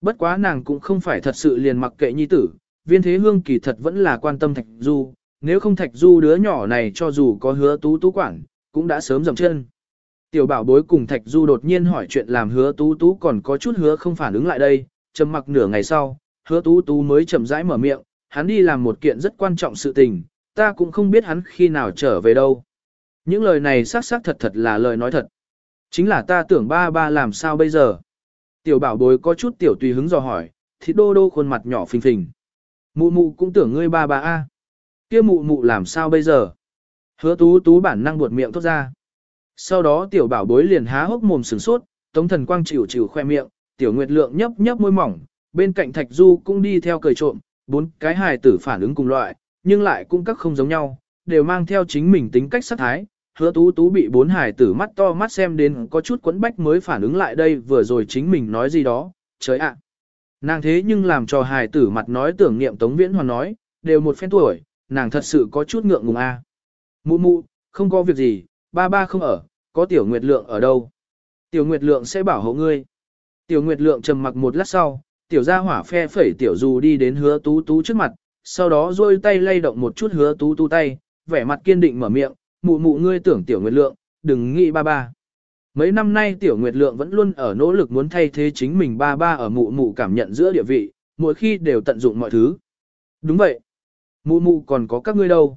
Bất quá nàng cũng không phải thật sự liền mặc kệ nhi tử, viên thế hương kỳ thật vẫn là quan tâm thạch du, nếu không thạch du đứa nhỏ này cho dù có hứa tú tú quản, cũng đã sớm dầm chân. Tiểu bảo bối cùng thạch du đột nhiên hỏi chuyện làm hứa tú tú còn có chút hứa không phản ứng lại đây, trầm mặc nửa ngày sau, hứa tú tú mới chậm rãi mở miệng, hắn đi làm một kiện rất quan trọng sự tình, ta cũng không biết hắn khi nào trở về đâu. Những lời này xác xác thật thật là lời nói thật. Chính là ta tưởng ba ba làm sao bây giờ. Tiểu bảo bối có chút tiểu tùy hứng dò hỏi, thì đô đô khuôn mặt nhỏ phình phình. Mụ mụ cũng tưởng ngươi ba ba a. Kia mụ mụ làm sao bây giờ? Hứa tú tú bản năng buột miệng thốt ra. Sau đó tiểu bảo bối liền há hốc mồm sửng sốt, tống thần quang chịu chịu khoe miệng, tiểu nguyệt lượng nhấp nhấp môi mỏng, bên cạnh thạch du cũng đi theo cười trộm, bốn cái hài tử phản ứng cùng loại, nhưng lại cũng các không giống nhau, đều mang theo chính mình tính cách sát thái. Hứa tú tú bị bốn hài tử mắt to mắt xem đến có chút quẫn bách mới phản ứng lại đây vừa rồi chính mình nói gì đó, trời ạ. Nàng thế nhưng làm cho hài tử mặt nói tưởng niệm Tống Viễn Hoàn nói, đều một phen tuổi, nàng thật sự có chút ngượng ngùng a. Mụ mụ, không có việc gì, ba ba không ở, có tiểu nguyệt lượng ở đâu. Tiểu nguyệt lượng sẽ bảo hộ ngươi. Tiểu nguyệt lượng trầm mặc một lát sau, tiểu gia hỏa phe phẩy tiểu dù đi đến hứa tú tú trước mặt, sau đó rôi tay lay động một chút hứa tú tú tay, vẻ mặt kiên định mở miệng, mụ mụ ngươi tưởng tiểu nguyệt lượng, đừng nghĩ ba ba. Mấy năm nay tiểu nguyệt lượng vẫn luôn ở nỗ lực muốn thay thế chính mình ba ba ở mụ mụ cảm nhận giữa địa vị, mỗi khi đều tận dụng mọi thứ. Đúng vậy. Mụ mụ còn có các ngươi đâu.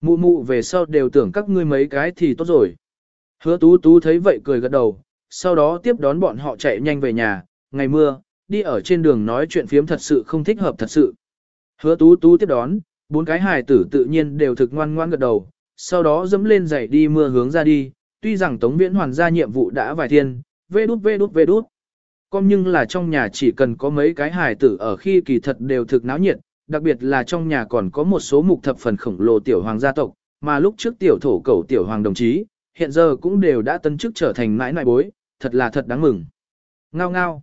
Mụ mụ về sau đều tưởng các ngươi mấy cái thì tốt rồi. Hứa tú tú thấy vậy cười gật đầu, sau đó tiếp đón bọn họ chạy nhanh về nhà, ngày mưa, đi ở trên đường nói chuyện phiếm thật sự không thích hợp thật sự. Hứa tú tú tiếp đón, bốn cái hài tử tự nhiên đều thực ngoan ngoan gật đầu, sau đó dẫm lên giày đi mưa hướng ra đi, tuy rằng Tống Viễn Hoàn ra nhiệm vụ đã vài thiên, vê đút vê đút vê đút. Còn nhưng là trong nhà chỉ cần có mấy cái hài tử ở khi kỳ thật đều thực náo nhiệt, đặc biệt là trong nhà còn có một số mục thập phần khổng lồ tiểu hoàng gia tộc, mà lúc trước tiểu thổ cầu tiểu hoàng đồng chí, hiện giờ cũng đều đã tân chức trở thành mãi nại bối, thật là thật đáng mừng. Ngao ngao.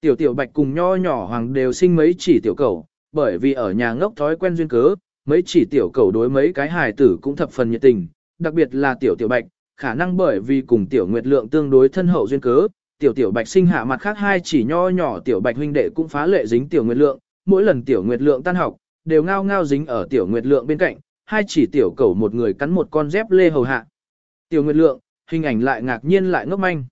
Tiểu tiểu bạch cùng nho nhỏ hoàng đều sinh mấy chỉ tiểu cầu, bởi vì ở nhà ngốc thói quen duyên cớ, mấy chỉ tiểu cầu đối mấy cái hài tử cũng thập phần nhiệt tình, đặc biệt là tiểu tiểu bạch, khả năng bởi vì cùng tiểu nguyệt lượng tương đối thân hậu duyên cớ, tiểu tiểu bạch sinh hạ mặt khác hai chỉ nho nhỏ tiểu bạch huynh đệ cũng phá lệ dính tiểu nguyệt lượng, mỗi lần tiểu nguyệt lượng tan học, đều ngao ngao dính ở tiểu nguyệt lượng bên cạnh, hai chỉ tiểu cầu một người cắn một con dép lê hầu hạ. Tiểu nguyệt lượng, hình ảnh lại ngạc nhiên lại ngốc manh.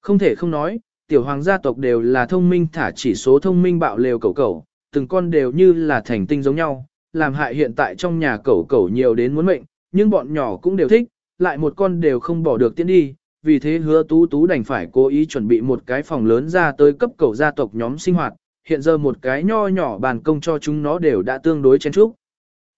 Không thể không nói, tiểu hoàng gia tộc đều là thông minh thả chỉ số thông minh bạo lều cầu cầu, từng con đều như là thành tinh giống nhau, làm hại hiện tại trong nhà cẩu cẩu nhiều đến muốn mệnh, nhưng bọn nhỏ cũng đều thích, lại một con đều không bỏ được tiến đi, vì thế hứa tú tú đành phải cố ý chuẩn bị một cái phòng lớn ra tới cấp cẩu gia tộc nhóm sinh hoạt, hiện giờ một cái nho nhỏ bàn công cho chúng nó đều đã tương đối chén trúc.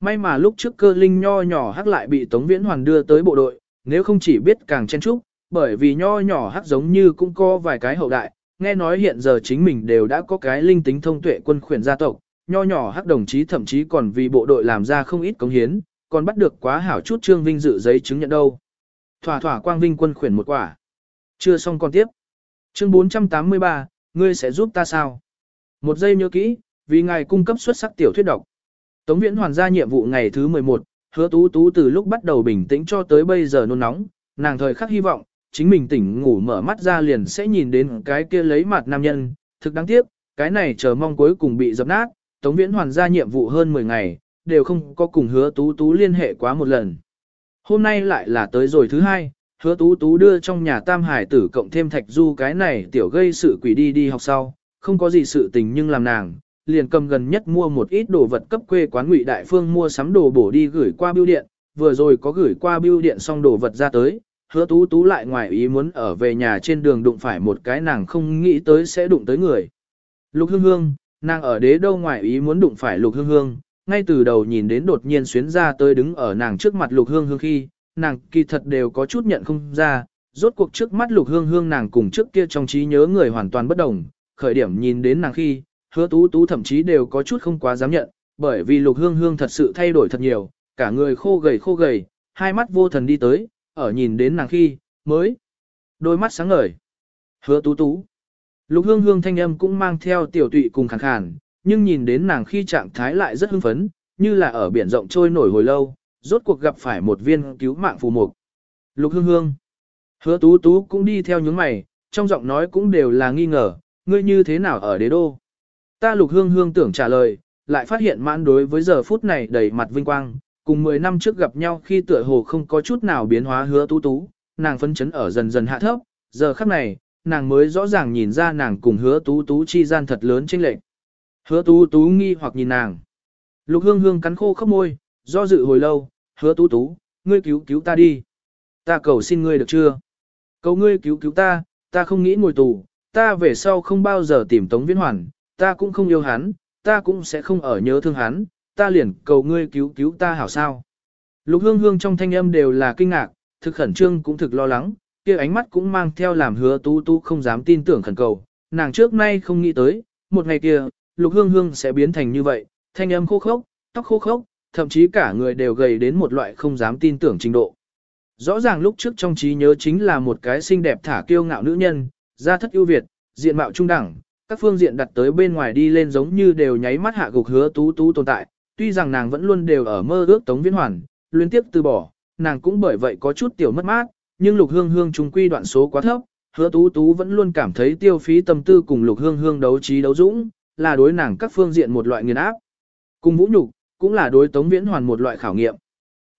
May mà lúc trước cơ linh nho nhỏ hắc lại bị Tống Viễn Hoàn đưa tới bộ đội, nếu không chỉ biết càng chen trúc, bởi vì nho nhỏ hắc giống như cũng có vài cái hậu đại, nghe nói hiện giờ chính mình đều đã có cái linh tính thông tuệ quân khuyển gia tộc, nho nhỏ hắc đồng chí thậm chí còn vì bộ đội làm ra không ít cống hiến, còn bắt được quá hảo chút trương vinh dự giấy chứng nhận đâu. Thỏa thỏa quang vinh quân khuyển một quả. Chưa xong còn tiếp. Chương 483, ngươi sẽ giúp ta sao? Một giây nhớ kỹ, vì ngài cung cấp xuất sắc tiểu thuyết độc. Tống Viễn hoàn ra nhiệm vụ ngày thứ 11, hứa tú tú từ lúc bắt đầu bình tĩnh cho tới bây giờ nôn nóng, nàng thời khắc hy vọng, chính mình tỉnh ngủ mở mắt ra liền sẽ nhìn đến cái kia lấy mặt nam nhân, thực đáng tiếc, cái này chờ mong cuối cùng bị dập nát, Tống Viễn hoàn ra nhiệm vụ hơn 10 ngày, đều không có cùng hứa tú tú liên hệ quá một lần. Hôm nay lại là tới rồi thứ hai, hứa tú tú đưa trong nhà tam hải tử cộng thêm thạch du cái này tiểu gây sự quỷ đi đi học sau, không có gì sự tình nhưng làm nàng, liền cầm gần nhất mua một ít đồ vật cấp quê quán ngụy đại phương mua sắm đồ bổ đi gửi qua bưu điện, vừa rồi có gửi qua bưu điện xong đồ vật ra tới, hứa tú tú lại ngoài ý muốn ở về nhà trên đường đụng phải một cái nàng không nghĩ tới sẽ đụng tới người. Lục hương hương, nàng ở đế đâu ngoài ý muốn đụng phải lục hương hương, ngay từ đầu nhìn đến đột nhiên xuyến ra tới đứng ở nàng trước mặt lục hương hương khi, nàng kỳ thật đều có chút nhận không ra, rốt cuộc trước mắt lục hương hương nàng cùng trước kia trong trí nhớ người hoàn toàn bất đồng, khởi điểm nhìn đến nàng khi, hứa tú tú thậm chí đều có chút không quá dám nhận, bởi vì lục hương hương thật sự thay đổi thật nhiều, cả người khô gầy khô gầy, hai mắt vô thần đi tới, ở nhìn đến nàng khi, mới, đôi mắt sáng ngời. Hứa tú tú. Lục hương hương thanh âm cũng mang theo tiểu tụy cùng khàn khàn, nhưng nhìn đến nàng khi trạng thái lại rất hưng phấn, như là ở biển rộng trôi nổi hồi lâu, rốt cuộc gặp phải một viên cứu mạng phù mục. Lục hương hương. Hứa tú tú cũng đi theo những mày, trong giọng nói cũng đều là nghi ngờ, ngươi như thế nào ở đế đô? Ta lục hương hương tưởng trả lời, lại phát hiện mãn đối với giờ phút này đầy mặt vinh quang, cùng 10 năm trước gặp nhau khi tựa hồ không có chút nào biến hóa hứa tú tú, nàng phấn chấn ở dần dần hạ thấp, giờ khắc này, nàng mới rõ ràng nhìn ra nàng cùng hứa tú tú chi gian thật lớn chênh lệch. Hứa tú tú nghi hoặc nhìn nàng. Lục hương hương cắn khô khóc môi, do dự hồi lâu, hứa tú tú, ngươi cứu cứu ta đi. Ta cầu xin ngươi được chưa? Cầu ngươi cứu cứu ta, ta không nghĩ ngồi tù, ta về sau không bao giờ tìm Tống Viễn Hoàn, ta cũng không yêu hắn, ta cũng sẽ không ở nhớ thương hắn, ta liền cầu ngươi cứu cứu ta hảo sao. Lục hương hương trong thanh âm đều là kinh ngạc, thực khẩn trương cũng thực lo lắng, kia ánh mắt cũng mang theo làm hứa tú tú không dám tin tưởng khẩn cầu, nàng trước nay không nghĩ tới, một ngày kia, lục hương hương sẽ biến thành như vậy, thanh âm khô khốc, tóc khô khốc, thậm chí cả người đều gầy đến một loại không dám tin tưởng trình độ. Rõ ràng lúc trước trong trí nhớ chính là một cái xinh đẹp thả kiêu ngạo nữ nhân, gia thất ưu việt, diện mạo trung đẳng, các phương diện đặt tới bên ngoài đi lên giống như đều nháy mắt hạ gục hứa tú tú tồn tại, tuy rằng nàng vẫn luôn đều ở mơ ước Tống Viễn Hoàn, liên tiếp từ bỏ, nàng cũng bởi vậy có chút tiểu mất mát, nhưng Lục Hương Hương trung quy đoạn số quá thấp, hứa tú tú vẫn luôn cảm thấy tiêu phí tâm tư cùng Lục Hương Hương đấu trí đấu dũng, là đối nàng các phương diện một loại nghiền áp. Cùng Vũ Nhục, cũng là đối Tống Viễn Hoàn một loại khảo nghiệm.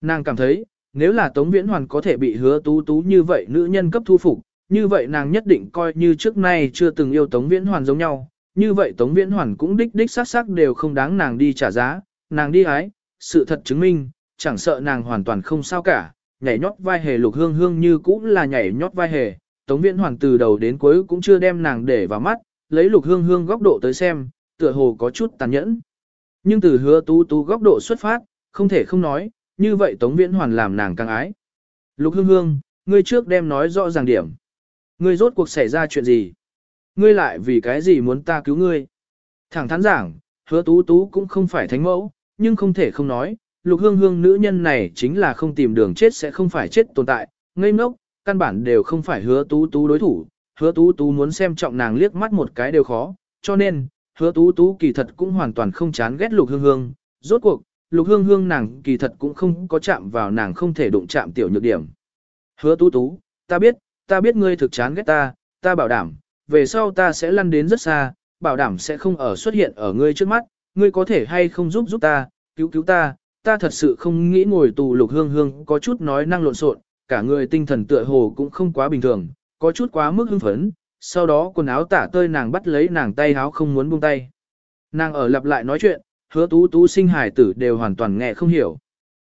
Nàng cảm thấy, nếu là Tống Viễn Hoàn có thể bị hứa tú tú như vậy nữ nhân cấp thu phục, như vậy nàng nhất định coi như trước nay chưa từng yêu Tống Viễn Hoàn giống nhau, như vậy Tống Viễn Hoàn cũng đích đích sát sắc đều không đáng nàng đi trả giá, nàng đi ái, sự thật chứng minh, chẳng sợ nàng hoàn toàn không sao cả, nhảy nhót vai hề lục hương hương như cũng là nhảy nhót vai hề, Tống Viễn hoàng từ đầu đến cuối cũng chưa đem nàng để vào mắt, lấy lục hương hương góc độ tới xem, tựa hồ có chút tàn nhẫn. Nhưng từ hứa tú tú góc độ xuất phát, không thể không nói, như vậy Tống Viễn Hoàn làm nàng càng ái. Lục hương hương, ngươi trước đem nói rõ ràng điểm. Ngươi rốt cuộc xảy ra chuyện gì? Ngươi lại vì cái gì muốn ta cứu ngươi? Thẳng thắn giảng, hứa tú tú cũng không phải thánh mẫu, nhưng không thể không nói, lục hương hương nữ nhân này chính là không tìm đường chết sẽ không phải chết tồn tại, ngây ngốc, căn bản đều không phải hứa tú tú đối thủ, hứa tú tú muốn xem trọng nàng liếc mắt một cái đều khó, cho nên, hứa tú tú kỳ thật cũng hoàn toàn không chán ghét lục hương hương, rốt cuộc, lục hương hương nàng kỳ thật cũng không có chạm vào nàng không thể đụng chạm tiểu nhược điểm. Hứa tú tú, ta biết, ta biết ngươi thực chán ghét ta, ta bảo đảm, về sau ta sẽ lăn đến rất xa, bảo đảm sẽ không ở xuất hiện ở ngươi trước mắt, ngươi có thể hay không giúp giúp ta, cứu cứu ta, ta thật sự không nghĩ ngồi tù lục hương hương có chút nói năng lộn xộn, cả người tinh thần tựa hồ cũng không quá bình thường, có chút quá mức hưng phấn, sau đó quần áo tả tơi nàng bắt lấy nàng tay áo không muốn buông tay. Nàng ở lặp lại nói chuyện, hứa tú tú sinh hải tử đều hoàn toàn nghe không hiểu.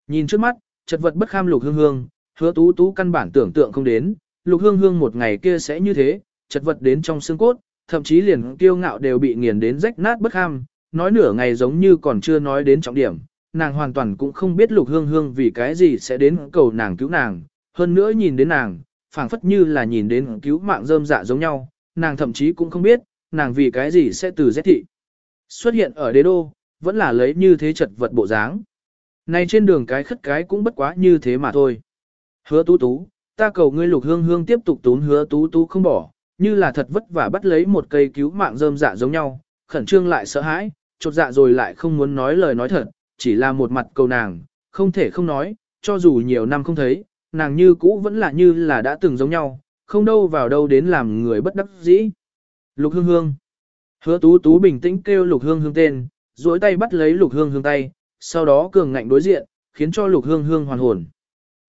Nhìn trước mắt, chật vật bất kham lục hương hương, hứa tú tú căn bản tưởng tượng không đến, lục hương hương một ngày kia sẽ như thế, chật vật đến trong xương cốt, thậm chí liền kiêu ngạo đều bị nghiền đến rách nát bất kham, nói nửa ngày giống như còn chưa nói đến trọng điểm, nàng hoàn toàn cũng không biết lục hương hương vì cái gì sẽ đến cầu nàng cứu nàng, hơn nữa nhìn đến nàng, phảng phất như là nhìn đến cứu mạng rơm dạ giống nhau, nàng thậm chí cũng không biết, nàng vì cái gì sẽ từ rét thị. Xuất hiện ở đế đô, vẫn là lấy như thế chật vật bộ dáng. Này trên đường cái khất cái cũng bất quá như thế mà thôi. Hứa tú tú, ta cầu ngươi lục hương hương tiếp tục tún hứa tú tú không bỏ, như là thật vất vả bắt lấy một cây cứu mạng rơm dạ giống nhau, khẩn trương lại sợ hãi, chột dạ rồi lại không muốn nói lời nói thật, chỉ là một mặt cầu nàng, không thể không nói, cho dù nhiều năm không thấy, nàng như cũ vẫn là như là đã từng giống nhau, không đâu vào đâu đến làm người bất đắc dĩ. Lục hương hương. Hứa tú tú bình tĩnh kêu lục hương hương tên, duỗi tay bắt lấy lục hương hương tay, sau đó cường ngạnh đối diện, khiến cho lục hương hương hoàn hồn.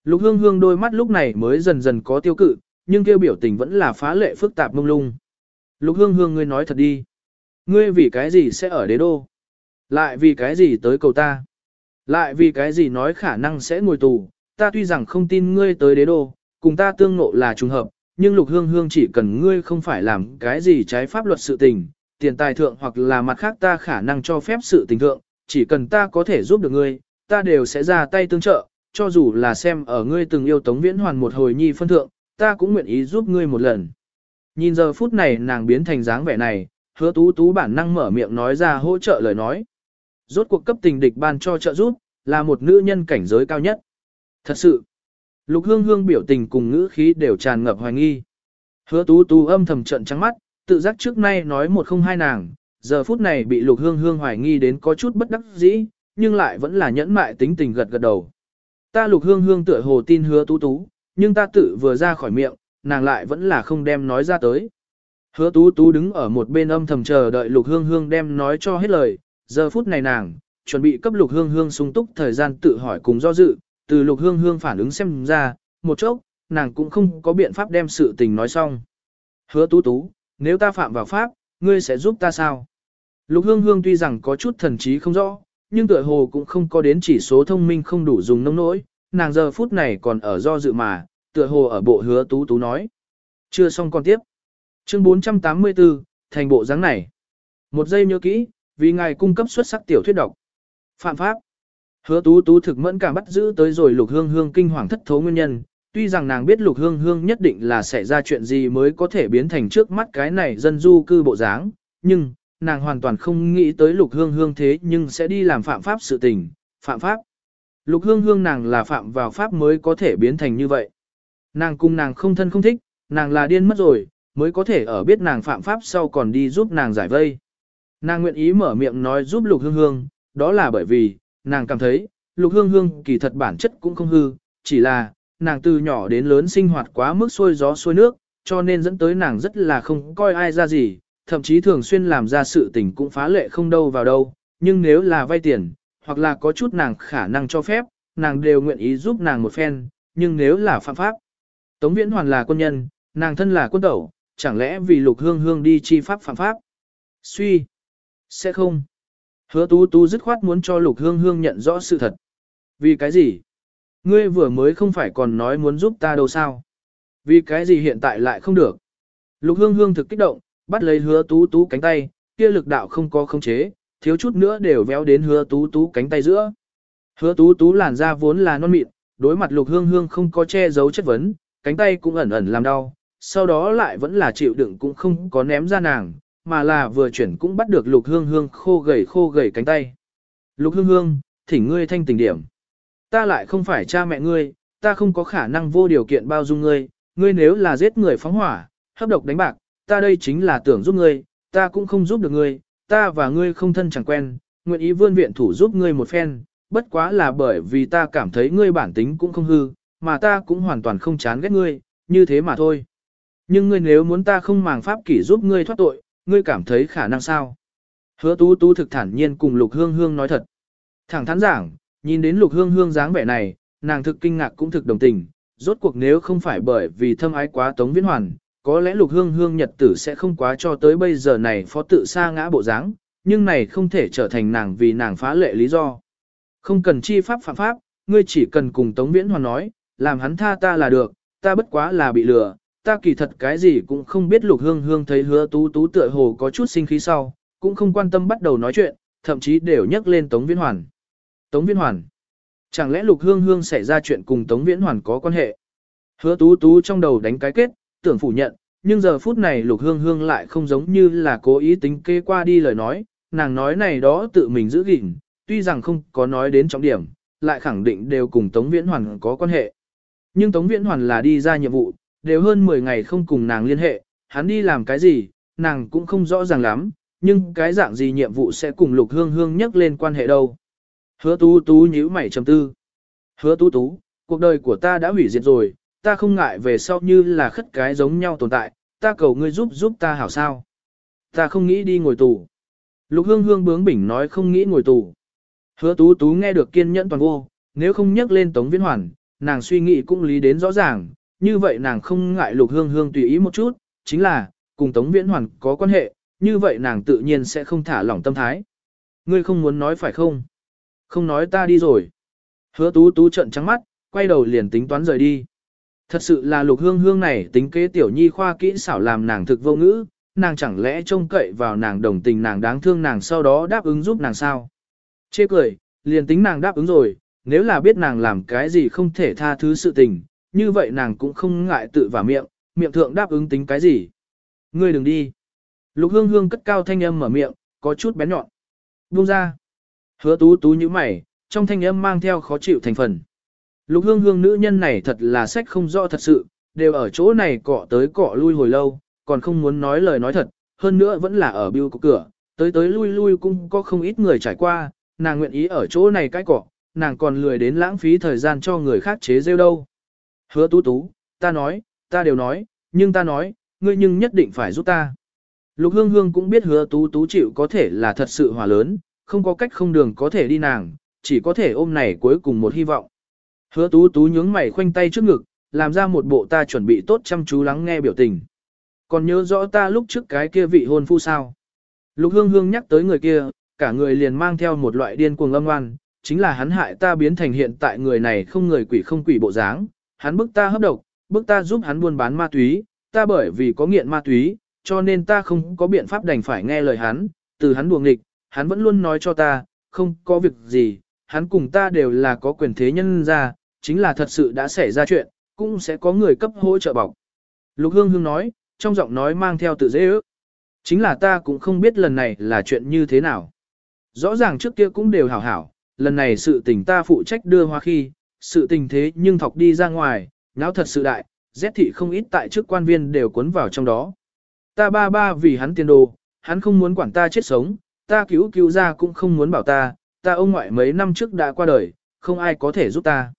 Lục hương hương đôi mắt lúc này mới dần dần có tiêu cự, nhưng kêu biểu tình vẫn là phá lệ phức tạp mông lung. Lục hương hương ngươi nói thật đi. Ngươi vì cái gì sẽ ở đế đô? Lại vì cái gì tới cầu ta? Lại vì cái gì nói khả năng sẽ ngồi tù? Ta tuy rằng không tin ngươi tới đế đô, cùng ta tương ngộ là trùng hợp, nhưng lục hương hương chỉ cần ngươi không phải làm cái gì trái pháp luật sự tình, tiền tài thượng hoặc là mặt khác ta khả năng cho phép sự tình thượng, chỉ cần ta có thể giúp được ngươi, ta đều sẽ ra tay tương trợ, cho dù là xem ở ngươi từng yêu Tống Viễn Hoàn một hồi nhi phân thượng, ta cũng nguyện ý giúp ngươi một lần. Nhìn giờ phút này nàng biến thành dáng vẻ này, hứa tú tú bản năng mở miệng nói ra hỗ trợ lời nói. Rốt cuộc cấp tình địch ban cho trợ giúp, là một nữ nhân cảnh giới cao nhất. Thật sự, lục hương hương biểu tình cùng ngữ khí đều tràn ngập hoài nghi. Hứa tú tú âm thầm trận trắng mắt, tự giác trước nay nói một không hai nàng, giờ phút này bị lục hương hương hoài nghi đến có chút bất đắc dĩ, nhưng lại vẫn là nhẫn mại tính tình gật gật đầu. Ta lục hương hương tựa hồ tin hứa tú tú, nhưng ta tự vừa ra khỏi miệng, nàng lại vẫn là không đem nói ra tới. Hứa tú tú đứng ở một bên âm thầm chờ đợi lục hương hương đem nói cho hết lời, giờ phút này nàng, chuẩn bị cấp lục hương hương sung túc thời gian tự hỏi cùng do dự, từ lục hương hương phản ứng xem ra, một chốc, nàng cũng không có biện pháp đem sự tình nói xong. Hứa tú tú, nếu ta phạm vào pháp, ngươi sẽ giúp ta sao? Lục hương hương tuy rằng có chút thần trí không rõ, nhưng tựa hồ cũng không có đến chỉ số thông minh không đủ dùng nông nỗi, nàng giờ phút này còn ở do dự mà, tựa hồ ở bộ hứa tú tú nói. Chưa xong còn tiếp. Chương 484, thành bộ dáng này. Một giây nhớ kỹ, vì ngài cung cấp xuất sắc tiểu thuyết độc. Phạm pháp. Hứa tú tú thực mẫn cảm bắt giữ tới rồi lục hương hương kinh hoàng thất thố nguyên nhân. Tuy rằng nàng biết lục hương hương nhất định là sẽ ra chuyện gì mới có thể biến thành trước mắt cái này dân du cư bộ dáng, nhưng, nàng hoàn toàn không nghĩ tới lục hương hương thế nhưng sẽ đi làm phạm pháp sự tình, phạm pháp. Lục hương hương nàng là phạm vào pháp mới có thể biến thành như vậy. Nàng cùng nàng không thân không thích, nàng là điên mất rồi, mới có thể ở biết nàng phạm pháp sau còn đi giúp nàng giải vây. Nàng nguyện ý mở miệng nói giúp lục hương hương, đó là bởi vì, nàng cảm thấy, lục hương hương kỳ thật bản chất cũng không hư, chỉ là, nàng từ nhỏ đến lớn sinh hoạt quá mức xuôi gió xuôi nước, cho nên dẫn tới nàng rất là không coi ai ra gì, thậm chí thường xuyên làm ra sự tình cũng phá lệ không đâu vào đâu, nhưng nếu là vay tiền, hoặc là có chút nàng khả năng cho phép, nàng đều nguyện ý giúp nàng một phen, nhưng nếu là phạm pháp. Tống Viễn Hoàn là quân nhân, nàng thân là quân tẩu, chẳng lẽ vì lục hương hương đi chi pháp phạm pháp? Suy. Sẽ không. Hứa tú tú dứt khoát muốn cho lục hương hương nhận rõ sự thật. Vì cái gì? Ngươi vừa mới không phải còn nói muốn giúp ta đâu sao? Vì cái gì hiện tại lại không được? Lục hương hương thực kích động, bắt lấy hứa tú tú cánh tay, kia lực đạo không có khống chế, thiếu chút nữa đều véo đến hứa tú tú cánh tay giữa. Hứa tú tú làn da vốn là non mịn, đối mặt lục hương hương không có che giấu chất vấn, cánh tay cũng ẩn ẩn làm đau, sau đó lại vẫn là chịu đựng cũng không có ném ra nàng, mà là vừa chuyển cũng bắt được lục hương hương khô gầy khô gầy cánh tay. Lục hương hương, thỉnh ngươi thanh tình điểm. Ta lại không phải cha mẹ ngươi, ta không có khả năng vô điều kiện bao dung ngươi, ngươi nếu là giết người phóng hỏa, hấp độc đánh bạc, ta đây chính là tưởng giúp ngươi, ta cũng không giúp được ngươi, ta và ngươi không thân chẳng quen, nguyện ý vươn viện thủ giúp ngươi một phen, bất quá là bởi vì ta cảm thấy ngươi bản tính cũng không hư, mà ta cũng hoàn toàn không chán ghét ngươi, như thế mà thôi. Nhưng ngươi nếu muốn ta không màng pháp kỷ giúp ngươi thoát tội, ngươi cảm thấy khả năng sao? Hứa tú tú thực thản nhiên cùng lục hương hương nói thật. Thẳng thắn giảng, nhìn đến lục hương hương dáng vẻ này, nàng thực kinh ngạc cũng thực đồng tình, rốt cuộc nếu không phải bởi vì thâm ái quá tống viễn hoàn, có lẽ lục hương hương nhật tử sẽ không quá cho tới bây giờ này phó tự sa ngã bộ dáng, nhưng này không thể trở thành nàng vì nàng phá lệ lý do. Không cần chi pháp phạm pháp, ngươi chỉ cần cùng Tống Viễn Hoàn nói, làm hắn tha ta là được, ta bất quá là bị lừa, ta kỳ thật cái gì cũng không biết lục hương hương thấy hứa tú tú tựa hồ có chút sinh khí sau, cũng không quan tâm bắt đầu nói chuyện, thậm chí đều nhắc lên Tống Viễn Hoàn. Tống Viễn Hoàn. Chẳng lẽ lục hương hương xảy ra chuyện cùng Tống Viễn Hoàn có quan hệ? Hứa tú tú trong đầu đánh cái kết, tưởng phủ nhận, nhưng giờ phút này lục hương hương lại không giống như là cố ý tính kê qua đi lời nói, nàng nói này đó tự mình giữ gìn, tuy rằng không có nói đến trọng điểm, lại khẳng định đều cùng Tống Viễn Hoàn có quan hệ. Nhưng Tống Viễn Hoàn là đi ra nhiệm vụ, đều hơn 10 ngày không cùng nàng liên hệ, hắn đi làm cái gì, nàng cũng không rõ ràng lắm, nhưng cái dạng gì nhiệm vụ sẽ cùng lục hương hương nhắc lên quan hệ đâu. Hứa tú tú nhíu mày trầm tư. Hứa tú tú, cuộc đời của ta đã hủy diệt rồi, ta không ngại về sau như là khất cái giống nhau tồn tại, ta cầu ngươi giúp giúp ta hảo sao. Ta không nghĩ đi ngồi tù. Lục hương hương bướng bỉnh nói không nghĩ ngồi tù. Hứa tú tú nghe được kiên nhẫn toàn vô, nếu không nhắc lên Tống Viễn Hoàn, nàng suy nghĩ cũng lý đến rõ ràng, như vậy nàng không ngại lục hương hương tùy ý một chút, chính là, cùng Tống Viễn Hoàn có quan hệ, như vậy nàng tự nhiên sẽ không thả lỏng tâm thái. Ngươi không muốn nói phải không? Không nói ta đi rồi. Hứa tú tú trận trắng mắt, quay đầu liền tính toán rời đi. Thật sự là lục hương hương này tính kế tiểu nhi khoa kỹ xảo làm nàng thực vô ngữ, nàng chẳng lẽ trông cậy vào nàng đồng tình nàng đáng thương nàng sau đó đáp ứng giúp nàng sao. Chê cười, liền tính nàng đáp ứng rồi, nếu là biết nàng làm cái gì không thể tha thứ sự tình, như vậy nàng cũng không ngại tự vả miệng, miệng thượng đáp ứng tính cái gì. Ngươi đừng đi. Lục hương hương cất cao thanh âm mở miệng, có chút bén nhọn. Buông ra. Hứa tú tú như mày, trong thanh âm mang theo khó chịu thành phần. Lục hương hương nữ nhân này thật là sách không rõ thật sự, đều ở chỗ này cọ tới cọ lui hồi lâu, còn không muốn nói lời nói thật, hơn nữa vẫn là ở biêu của cửa, tới tới lui lui cũng có không ít người trải qua, nàng nguyện ý ở chỗ này cái cọ, nàng còn lười đến lãng phí thời gian cho người khác chế rêu đâu. Hứa tú tú, ta nói, ta đều nói, nhưng ta nói, ngươi nhưng nhất định phải giúp ta. Lục hương hương cũng biết hứa tú tú chịu có thể là thật sự hòa lớn, không có cách không đường có thể đi nàng, chỉ có thể ôm này cuối cùng một hy vọng. Hứa tú tú nhướng mày khoanh tay trước ngực, làm ra một bộ ta chuẩn bị tốt chăm chú lắng nghe biểu tình. Còn nhớ rõ ta lúc trước cái kia vị hôn phu sao? Lục hương hương nhắc tới người kia, cả người liền mang theo một loại điên cuồng âm oan, chính là hắn hại ta biến thành hiện tại người này không người quỷ không quỷ bộ dáng, hắn bức ta hấp độc, bức ta giúp hắn buôn bán ma túy, ta bởi vì có nghiện ma túy, cho nên ta không có biện pháp đành phải nghe lời hắn, từ hắn buồng nghịch, hắn vẫn luôn nói cho ta, không có việc gì, hắn cùng ta đều là có quyền thế nhân ra, chính là thật sự đã xảy ra chuyện, cũng sẽ có người cấp hỗ trợ bọc. Lục Hương Hương nói, trong giọng nói mang theo tự dễ ước. Chính là ta cũng không biết lần này là chuyện như thế nào. Rõ ràng trước kia cũng đều hảo hảo, lần này sự tình ta phụ trách đưa hoa khi, sự tình thế nhưng thọc đi ra ngoài, nháo thật sự đại, rét thị không ít tại chức quan viên đều cuốn vào trong đó. Ta ba ba vì hắn tiền đồ, hắn không muốn quản ta chết sống, ta cứu cứu ra cũng không muốn bảo ta, ta ông ngoại mấy năm trước đã qua đời, không ai có thể giúp ta.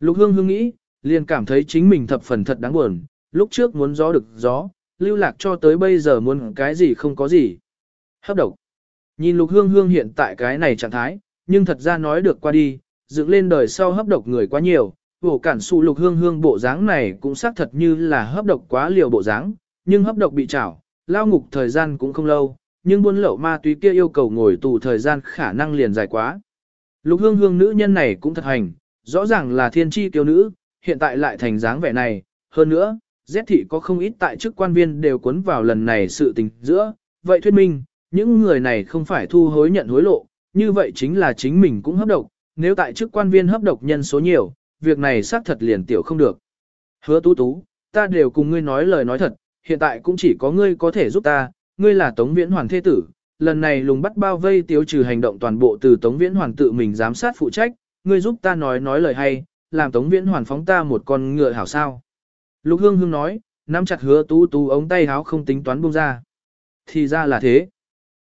Lục hương hương nghĩ, liền cảm thấy chính mình thập phần thật đáng buồn, lúc trước muốn gió được gió, lưu lạc cho tới bây giờ muốn cái gì không có gì. Hấp độc. Nhìn lục hương hương hiện tại cái này trạng thái, nhưng thật ra nói được qua đi, dựng lên đời sau hấp độc người quá nhiều, vổ cản su lục hương hương bộ dáng này cũng xác thật như là hấp độc quá liều bộ dáng, nhưng hấp độc bị trảo, lao ngục thời gian cũng không lâu, nhưng buôn lậu ma túy kia yêu cầu ngồi tù thời gian khả năng liền dài quá. Lục hương hương nữ nhân này cũng thật hành, rõ ràng là thiên tri kiêu nữ, hiện tại lại thành dáng vẻ này, hơn nữa, Z thị có không ít tại chức quan viên đều cuốn vào lần này sự tình giữa, vậy thuyết minh, những người này không phải thu hối nhận hối lộ, như vậy chính là chính mình cũng hấp độc, nếu tại chức quan viên hấp độc nhân số nhiều, việc này xác thật liền tiểu không được. Hứa tú tú, ta đều cùng ngươi nói lời nói thật, hiện tại cũng chỉ có ngươi có thể giúp ta, ngươi là Tống Viễn Hoàn thế tử, lần này lùng bắt bao vây tiêu trừ hành động toàn bộ từ Tống Viễn Hoàn tự mình giám sát phụ trách, ngươi giúp ta nói nói lời hay, làm Tống Viễn Hoàn phóng ta một con ngựa hảo sao. Lục Hương Hương nói, nắm chặt hứa tú tú ống tay háo không tính toán buông ra. Thì ra là thế.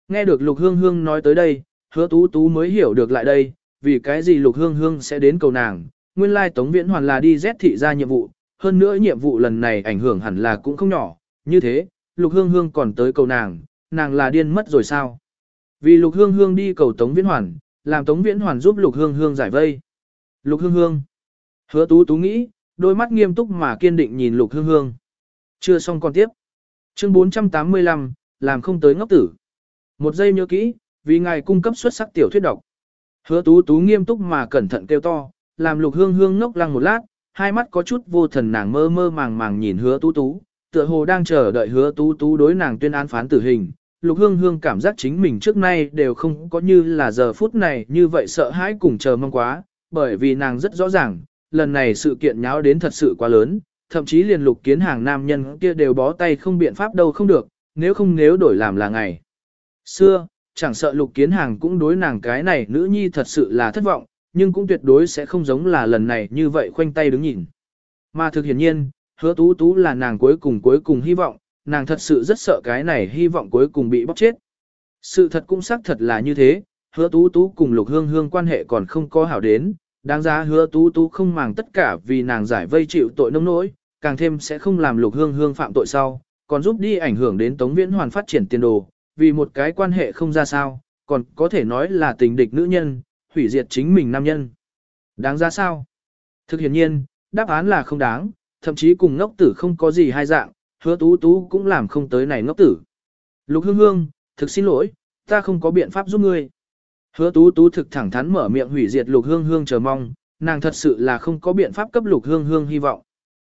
Nghe được Lục Hương Hương nói tới đây, hứa tú tú mới hiểu được lại đây, vì cái gì Lục Hương Hương sẽ đến cầu nàng. Nguyên lai Tống Viễn Hoàn là đi rét thị ra nhiệm vụ, hơn nữa nhiệm vụ lần này ảnh hưởng hẳn là cũng không nhỏ. Như thế, Lục Hương Hương còn tới cầu nàng, nàng là điên mất rồi sao? Vì Lục Hương Hương đi cầu Tống Viễn Hoàn, làm Tống Viễn Hoàn giúp Lục Hương Hương giải vây. Lục Hương Hương. Hứa Tú Tú nghĩ, đôi mắt nghiêm túc mà kiên định nhìn Lục Hương Hương. Chưa xong còn tiếp. Chương 485, làm không tới ngốc tử. Một giây nhớ kỹ, vì ngài cung cấp xuất sắc tiểu thuyết độc. Hứa Tú Tú nghiêm túc mà cẩn thận kêu to, làm Lục Hương Hương ngốc lăng một lát, hai mắt có chút vô thần nàng mơ mơ màng màng nhìn Hứa Tú Tú, tựa hồ đang chờ đợi Hứa Tú Tú đối nàng tuyên án phán tử hình. Lục Hương Hương cảm giác chính mình trước nay đều không có như là giờ phút này như vậy sợ hãi cùng chờ mong quá, bởi vì nàng rất rõ ràng, lần này sự kiện nháo đến thật sự quá lớn, thậm chí liền lục kiến hàng nam nhân kia đều bó tay không biện pháp đâu không được, nếu không nếu đổi làm là ngày. Xưa, chẳng sợ lục kiến hàng cũng đối nàng cái này nữ nhi thật sự là thất vọng, nhưng cũng tuyệt đối sẽ không giống là lần này như vậy khoanh tay đứng nhìn. Mà thực hiển nhiên, hứa tú tú là nàng cuối cùng cuối cùng hy vọng, nàng thật sự rất sợ cái này hy vọng cuối cùng bị bóc chết. Sự thật cũng xác thật là như thế, hứa tú tú cùng lục hương hương quan hệ còn không có hảo đến, đáng giá hứa tú tú không màng tất cả vì nàng giải vây chịu tội nông nỗi, càng thêm sẽ không làm lục hương hương phạm tội sau, còn giúp đi ảnh hưởng đến Tống Viễn Hoàn phát triển tiền đồ, vì một cái quan hệ không ra sao, còn có thể nói là tình địch nữ nhân, hủy diệt chính mình nam nhân. Đáng ra sao? Thực hiện nhiên, đáp án là không đáng, thậm chí cùng ngốc tử không có gì hai dạng, hứa tú tú cũng làm không tới này ngốc tử. Lục hương hương, thực xin lỗi, ta không có biện pháp giúp ngươi. Hứa tú tú thực thẳng thắn mở miệng hủy diệt lục hương hương chờ mong, nàng thật sự là không có biện pháp cấp lục hương hương hy vọng.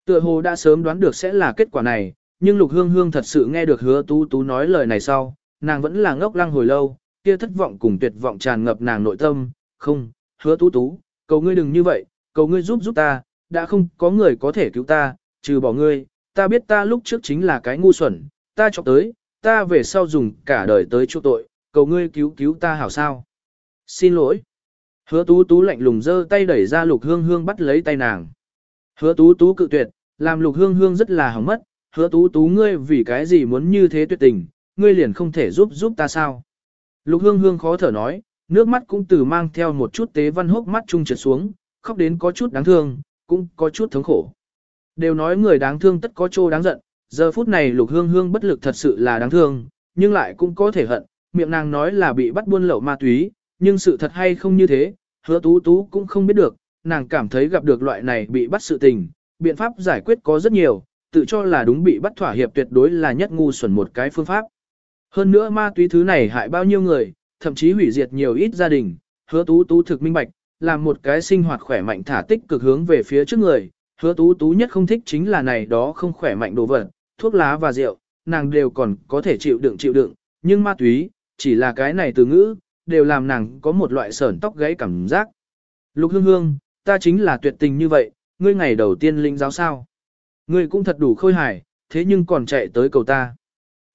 Tựa hồ đã sớm đoán được sẽ là kết quả này, nhưng lục hương hương thật sự nghe được hứa tú tú nói lời này sau, nàng vẫn là ngốc lăng hồi lâu, kia thất vọng cùng tuyệt vọng tràn ngập nàng nội tâm, không, hứa tú tú, cầu ngươi đừng như vậy, cầu ngươi giúp giúp ta, đã không có người có thể cứu ta, trừ bỏ ngươi, ta biết ta lúc trước chính là cái ngu xuẩn, ta chọc tới, ta về sau dùng cả đời tới chỗ tội, cầu ngươi cứu cứu ta hảo sao. Xin lỗi. Hứa tú tú lạnh lùng giơ tay đẩy ra lục hương hương bắt lấy tay nàng. Hứa tú tú cự tuyệt, làm lục hương hương rất là hỏng mất. Hứa tú tú ngươi vì cái gì muốn như thế tuyệt tình, ngươi liền không thể giúp giúp ta sao. Lục hương hương khó thở nói, nước mắt cũng từ mang theo một chút tế văn hốc mắt trung trượt xuống, khóc đến có chút đáng thương, cũng có chút thống khổ. Đều nói người đáng thương tất có chỗ đáng giận, giờ phút này lục hương hương bất lực thật sự là đáng thương, nhưng lại cũng có thể hận, miệng nàng nói là bị bắt buôn lậu ma túy, nhưng sự thật hay không như thế, hứa tú tú cũng không biết được, nàng cảm thấy gặp được loại này bị bắt sự tình, biện pháp giải quyết có rất nhiều, tự cho là đúng bị bắt thỏa hiệp tuyệt đối là nhất ngu xuẩn một cái phương pháp. Hơn nữa ma túy thứ này hại bao nhiêu người, thậm chí hủy diệt nhiều ít gia đình, hứa tú tú thực minh bạch, làm một cái sinh hoạt khỏe mạnh thả tích cực hướng về phía trước người, hứa tú tú nhất không thích chính là này đó không khỏe mạnh đồ vật, thuốc lá và rượu, nàng đều còn có thể chịu đựng chịu đựng, nhưng ma túy, chỉ là cái này từ ngữ, đều làm nàng có một loại sởn tóc gáy cảm giác. Lục hương hương, ta chính là tuyệt tình như vậy, ngươi ngày đầu tiên linh giáo sao. Ngươi cũng thật đủ khôi hài, thế nhưng còn chạy tới cầu ta.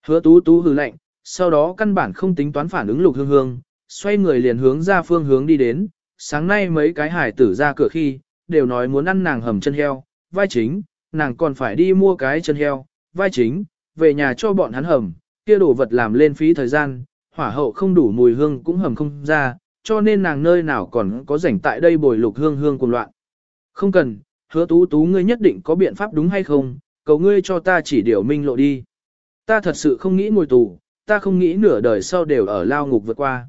Hứa tú tú hừ lạnh, sau đó căn bản không tính toán phản ứng lục hương hương, xoay người liền hướng ra phương hướng đi đến, sáng nay mấy cái hải tử ra cửa khi, đều nói muốn ăn nàng hầm chân heo, vai chính, nàng còn phải đi mua cái chân heo, vai chính, về nhà cho bọn hắn hầm, kia đồ vật làm lên phí thời gian, hỏa hậu không đủ mùi hương cũng hầm không ra, cho nên nàng nơi nào còn có rảnh tại đây bồi lục hương hương cùng loạn. Không cần, hứa tú tú ngươi nhất định có biện pháp đúng hay không, cầu ngươi cho ta chỉ điều minh lộ đi. Ta thật sự không nghĩ ngồi tù, ta không nghĩ nửa đời sau đều ở lao ngục vượt qua.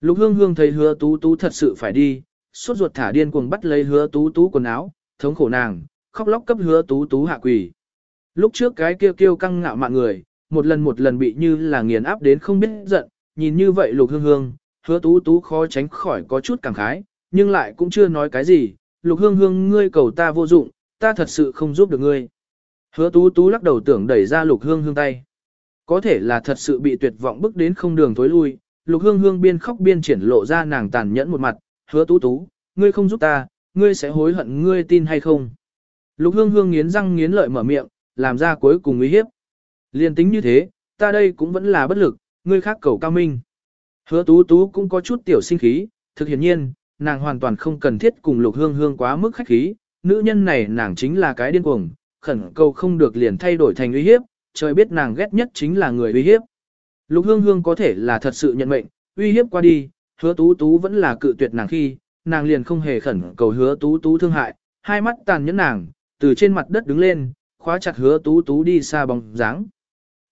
Lục hương hương thấy hứa tú tú thật sự phải đi, suốt ruột thả điên cuồng bắt lấy hứa tú tú quần áo, thống khổ nàng, khóc lóc cấp hứa tú tú hạ quỳ. Lúc trước cái kêu kêu căng ngạo mạn người, một lần một lần bị như là nghiền áp đến không biết giận, nhìn như vậy lục hương hương, hứa tú tú khó tránh khỏi có chút cảm khái, nhưng lại cũng chưa nói cái gì, lục hương hương ngươi cầu ta vô dụng, ta thật sự không giúp được ngươi. Hứa tú tú lắc đầu tưởng đẩy ra lục hương hương tay. Có thể là thật sự bị tuyệt vọng bức đến không đường tối lui, lục hương hương biên khóc biên triển lộ ra nàng tàn nhẫn một mặt, hứa tú tú, ngươi không giúp ta, ngươi sẽ hối hận ngươi tin hay không. Lục hương hương nghiến răng nghiến lợi mở miệng, làm ra cuối cùng uy hiếp. Liên tính như thế, ta đây cũng vẫn là bất lực, ngươi khác cầu cao minh. Hứa tú tú cũng có chút tiểu sinh khí, thực hiện nhiên, nàng hoàn toàn không cần thiết cùng lục hương hương quá mức khách khí, nữ nhân này nàng chính là cái điên cuồng, khẩn cầu không được liền thay đổi thành uy hiếp, trời biết nàng ghét nhất chính là người uy hiếp. Lục hương hương có thể là thật sự nhận mệnh, uy hiếp qua đi, hứa tú tú vẫn là cự tuyệt nàng khi, nàng liền không hề khẩn cầu hứa tú tú thương hại, hai mắt tàn nhẫn nàng, từ trên mặt đất đứng lên, khóa chặt hứa tú tú đi xa bóng dáng.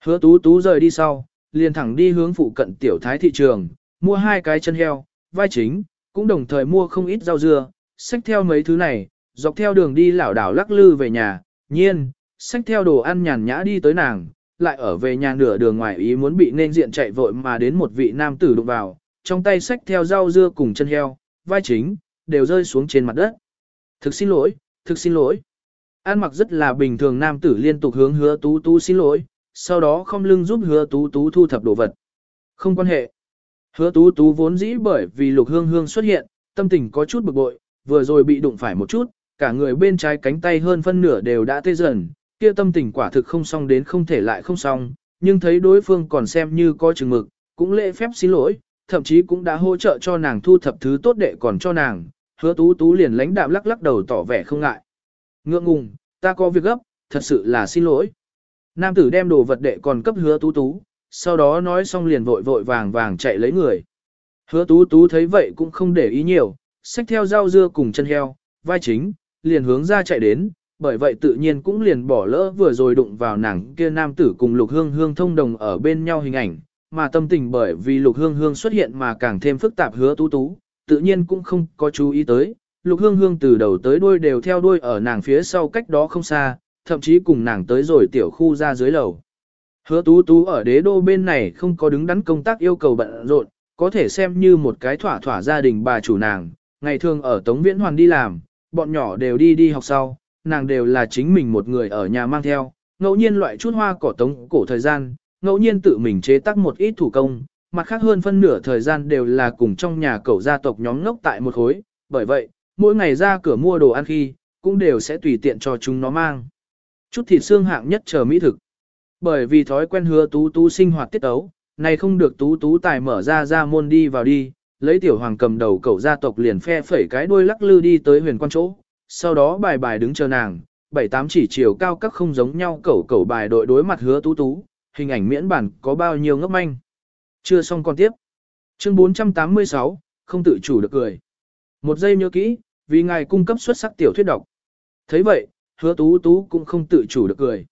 Hứa tú tú rời đi sau, liền thẳng đi hướng phụ cận tiểu thái thị trường, mua hai cái chân heo, vai chính, cũng đồng thời mua không ít rau dưa, xách theo mấy thứ này, dọc theo đường đi lảo đảo lắc lư về nhà, nhiên, xách theo đồ ăn nhàn nhã đi tới nàng, lại ở về nhà nửa đường ngoài ý muốn bị nên diện chạy vội mà đến một vị nam tử đụng vào, trong tay xách theo rau dưa cùng chân heo, vai chính, đều rơi xuống trên mặt đất. Thực xin lỗi, thực xin lỗi. An mặc rất là bình thường nam tử liên tục hướng hứa tú tú xin lỗi, sau đó không lưng giúp hứa tú tú thu thập đồ vật. Không quan hệ. Hứa tú tú vốn dĩ bởi vì lục hương hương xuất hiện, tâm tình có chút bực bội, vừa rồi bị đụng phải một chút, cả người bên trái cánh tay hơn phân nửa đều đã tê dần, kia tâm tình quả thực không xong đến không thể lại không xong, nhưng thấy đối phương còn xem như có chừng mực, cũng lễ phép xin lỗi, thậm chí cũng đã hỗ trợ cho nàng thu thập thứ tốt đệ còn cho nàng, hứa tú tú liền lãnh đạm lắc lắc đầu tỏ vẻ không ngại. Ngượng ngùng, ta có việc gấp, thật sự là xin lỗi. Nam tử đem đồ vật đệ còn cấp hứa tú tú, sau đó nói xong liền vội vội vàng vàng chạy lấy người. Hứa tú tú thấy vậy cũng không để ý nhiều, xách theo rau dưa cùng chân heo, vai chính, liền hướng ra chạy đến, bởi vậy tự nhiên cũng liền bỏ lỡ vừa rồi đụng vào nàng kia nam tử cùng lục hương hương thông đồng ở bên nhau hình ảnh, mà tâm tình bởi vì lục hương hương xuất hiện mà càng thêm phức tạp hứa tú tú, tự nhiên cũng không có chú ý tới, lục hương hương từ đầu tới đuôi đều theo đuôi ở nàng phía sau cách đó không xa, thậm chí cùng nàng tới rồi tiểu khu ra dưới lầu. Hứa tú tú ở đế đô bên này không có đứng đắn công tác yêu cầu bận rộn, có thể xem như một cái thỏa thỏa gia đình bà chủ nàng, ngày thường ở Tống Viễn Hoàn đi làm, bọn nhỏ đều đi đi học sau, nàng đều là chính mình một người ở nhà mang theo, ngẫu nhiên loại chút hoa cỏ tống cổ thời gian, ngẫu nhiên tự mình chế tác một ít thủ công, mặt khác hơn phân nửa thời gian đều là cùng trong nhà cậu gia tộc nhóm ngốc tại một khối, bởi vậy, mỗi ngày ra cửa mua đồ ăn khi, cũng đều sẽ tùy tiện cho chúng nó mang. Chút thịt xương hạng nhất chờ mỹ thực. Bởi vì thói quen hứa tú tú sinh hoạt tiết ấu, này không được tú tú tài mở ra ra môn đi vào đi, lấy tiểu hoàng cầm đầu cậu gia tộc liền phe phẩy cái đuôi lắc lư đi tới huyền quan chỗ, sau đó bài bài đứng chờ nàng, bảy tám chỉ chiều cao các không giống nhau cẩu cẩu bài đội đối mặt hứa tú tú, hình ảnh miễn bản có bao nhiêu ngốc manh. Chưa xong còn tiếp. Chương 486, không tự chủ được cười. Một giây nhớ kỹ, vì ngài cung cấp xuất sắc tiểu thuyết độc. thấy vậy, hứa tú tú cũng không tự chủ được cười.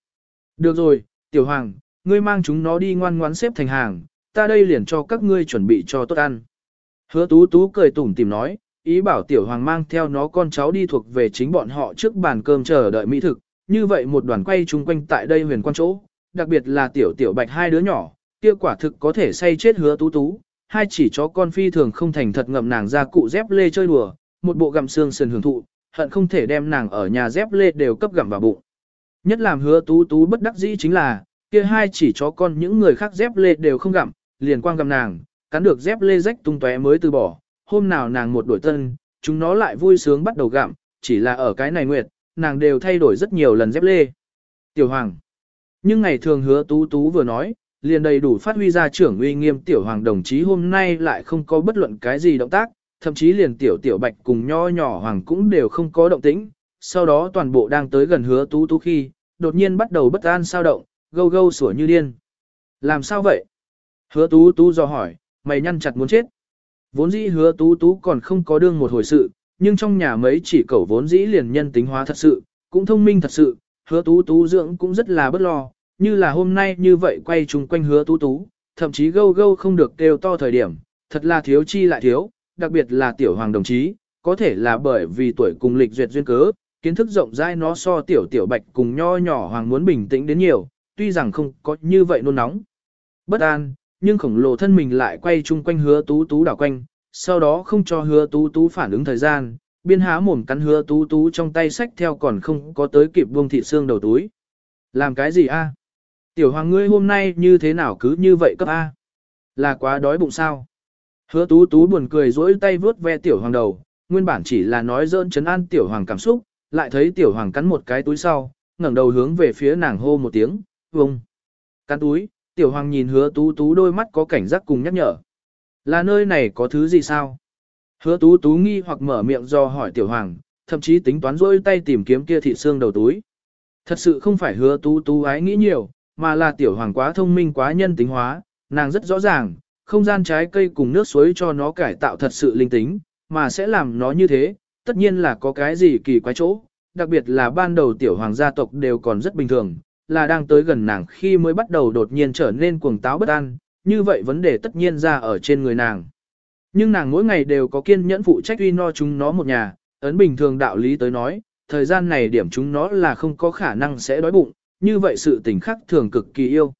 Được rồi, tiểu hoàng, ngươi mang chúng nó đi ngoan ngoãn xếp thành hàng, ta đây liền cho các ngươi chuẩn bị cho tốt ăn. Hứa tú tú cười tủm tìm nói, ý bảo tiểu hoàng mang theo nó con cháu đi thuộc về chính bọn họ trước bàn cơm chờ đợi mỹ thực, như vậy một đoàn quay chung quanh tại đây huyền quan chỗ, đặc biệt là tiểu tiểu bạch hai đứa nhỏ, kia quả thực có thể say chết hứa tú tú, hai chỉ chó con phi thường không thành thật ngậm nàng ra cụ dép lê chơi đùa, một bộ gặm xương sườn hưởng thụ, hận không thể đem nàng ở nhà dép lê đều cấp gặm vào bụng. Nhất làm hứa tú tú bất đắc dĩ chính là, Kia hai chỉ chó con những người khác dép lê đều không gặm, liền quang gặm nàng, cắn được dép lê rách tung tóe mới từ bỏ. Hôm nào nàng một đổi tân, chúng nó lại vui sướng bắt đầu gặm, chỉ là ở cái này nguyệt, nàng đều thay đổi rất nhiều lần dép lê. Tiểu Hoàng. Nhưng ngày thường hứa tú tú vừa nói, liền đầy đủ phát huy ra trưởng uy nghiêm Tiểu Hoàng đồng chí hôm nay lại không có bất luận cái gì động tác, thậm chí liền Tiểu Tiểu Bạch cùng nho nhỏ Hoàng cũng đều không có động tĩnh. Sau đó toàn bộ đang tới gần hứa tú tú khi, đột nhiên bắt đầu bất an sao động, gâu gâu sủa như điên. Làm sao vậy? Hứa tú tú do hỏi, mày nhăn chặt muốn chết. Vốn dĩ hứa tú tú còn không có đương một hồi sự, nhưng trong nhà mấy chỉ cẩu vốn dĩ liền nhân tính hóa thật sự, cũng thông minh thật sự, hứa tú tú dưỡng cũng rất là bất lo, như là hôm nay như vậy quay chung quanh hứa tú tú, thậm chí gâu gâu không được kêu to thời điểm, thật là thiếu chi lại thiếu, đặc biệt là tiểu hoàng đồng chí, có thể là bởi vì tuổi cùng lịch duyệt duyên cớ, kiến thức rộng rãi nó so tiểu tiểu bạch cùng nho nhỏ hoàng muốn bình tĩnh đến nhiều, tuy rằng không có như vậy nôn nóng. Bất an, nhưng khổng lồ thân mình lại quay chung quanh hứa tú tú đảo quanh, sau đó không cho hứa tú tú phản ứng thời gian, biên há mồm cắn hứa tú tú trong tay sách theo còn không có tới kịp buông thịt xương đầu túi. Làm cái gì a? Tiểu hoàng ngươi hôm nay như thế nào cứ như vậy cấp a? Là quá đói bụng sao? Hứa tú tú buồn cười rỗi tay vướt ve tiểu hoàng đầu, nguyên bản chỉ là nói dỡn chấn an tiểu hoàng cảm xúc, lại thấy tiểu hoàng cắn một cái túi sau, ngẩng đầu hướng về phía nàng hô một tiếng, vông. Cắn túi, tiểu hoàng nhìn hứa tú tú đôi mắt có cảnh giác cùng nhắc nhở. Là nơi này có thứ gì sao? Hứa tú tú nghi hoặc mở miệng do hỏi tiểu hoàng, thậm chí tính toán rôi tay tìm kiếm kia thị xương đầu túi. Thật sự không phải hứa tú tú ái nghĩ nhiều, mà là tiểu hoàng quá thông minh quá nhân tính hóa, nàng rất rõ ràng, không gian trái cây cùng nước suối cho nó cải tạo thật sự linh tính, mà sẽ làm nó như thế, tất nhiên là có cái gì kỳ quái chỗ, đặc biệt là ban đầu tiểu hoàng gia tộc đều còn rất bình thường, là đang tới gần nàng khi mới bắt đầu đột nhiên trở nên cuồng táo bất an, như vậy vấn đề tất nhiên ra ở trên người nàng. Nhưng nàng mỗi ngày đều có kiên nhẫn phụ trách uy no chúng nó một nhà, ấn bình thường đạo lý tới nói, thời gian này điểm chúng nó là không có khả năng sẽ đói bụng, như vậy sự tình khắc thường cực kỳ yêu.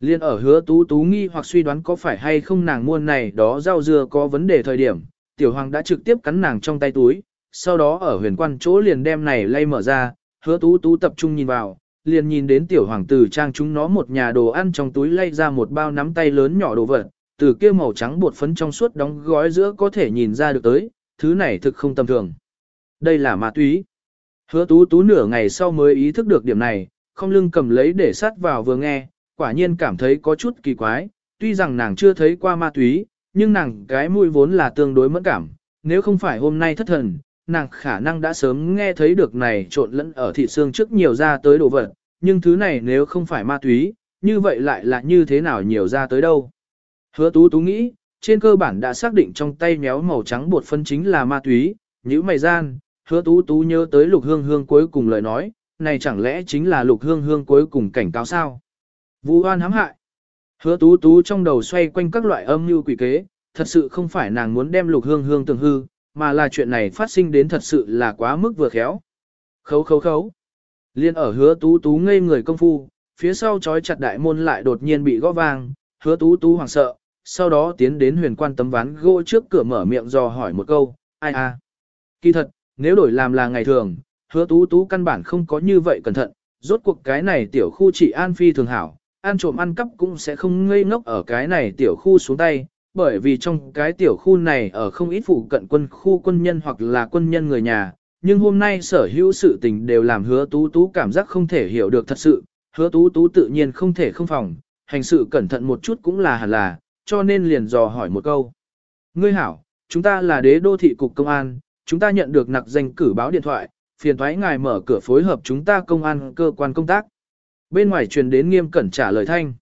Liên ở hứa tú tú nghi hoặc suy đoán có phải hay không nàng muôn này đó rau dưa có vấn đề thời điểm, tiểu hoàng đã trực tiếp cắn nàng trong tay túi, sau đó ở huyền quan chỗ liền đem này lay mở ra, hứa tú tú tập trung nhìn vào, liền nhìn đến tiểu hoàng tử trang chúng nó một nhà đồ ăn trong túi lay ra một bao nắm tay lớn nhỏ đồ vật, từ kia màu trắng bột phấn trong suốt đóng gói giữa có thể nhìn ra được tới, thứ này thực không tầm thường. Đây là ma túy. Hứa tú tú nửa ngày sau mới ý thức được điểm này, không lưng cầm lấy để sát vào vừa nghe, quả nhiên cảm thấy có chút kỳ quái, tuy rằng nàng chưa thấy qua ma túy, nhưng nàng cái mũi vốn là tương đối mẫn cảm, nếu không phải hôm nay thất thần, nàng khả năng đã sớm nghe thấy được này trộn lẫn ở thị xương trước nhiều ra tới đồ vật, nhưng thứ này nếu không phải ma túy, như vậy lại là như thế nào nhiều ra tới đâu. Hứa tú tú nghĩ, trên cơ bản đã xác định trong tay méo màu trắng bột phân chính là ma túy, nhữ mày gian, hứa tú tú nhớ tới lục hương hương cuối cùng lời nói, này chẳng lẽ chính là lục hương hương cuối cùng cảnh cáo sao? Vũ oan hãm hại. Hứa tú tú trong đầu xoay quanh các loại âm mưu quỷ kế, thật sự không phải nàng muốn đem lục hương hương tường hư, mà là chuyện này phát sinh đến thật sự là quá mức vừa khéo. Khấu khấu khấu. Liên ở hứa tú tú ngây người công phu, phía sau trói chặt đại môn lại đột nhiên bị gõ vang, hứa tú tú hoảng sợ, sau đó tiến đến huyền quan tấm ván gỗ trước cửa mở miệng dò hỏi một câu, ai à Kỳ thật, nếu đổi làm là ngày thường, hứa tú tú căn bản không có như vậy cẩn thận, rốt cuộc cái này tiểu khu chỉ an phi thường hảo, ăn trộm ăn cắp cũng sẽ không ngây ngốc ở cái này tiểu khu xuống tay, bởi vì trong cái tiểu khu này ở không ít phụ cận quân khu quân nhân hoặc là quân nhân người nhà, nhưng hôm nay sở hữu sự tình đều làm hứa tú tú cảm giác không thể hiểu được thật sự, hứa tú tú tự nhiên không thể không phòng, hành sự cẩn thận một chút cũng là hẳn là, cho nên liền dò hỏi một câu. Ngươi hảo, chúng ta là đế đô thị cục công an, chúng ta nhận được nặc danh cử báo điện thoại, phiền thoái ngài mở cửa phối hợp chúng ta công an cơ quan công tác. Bên ngoài truyền đến nghiêm cẩn trả lời thanh.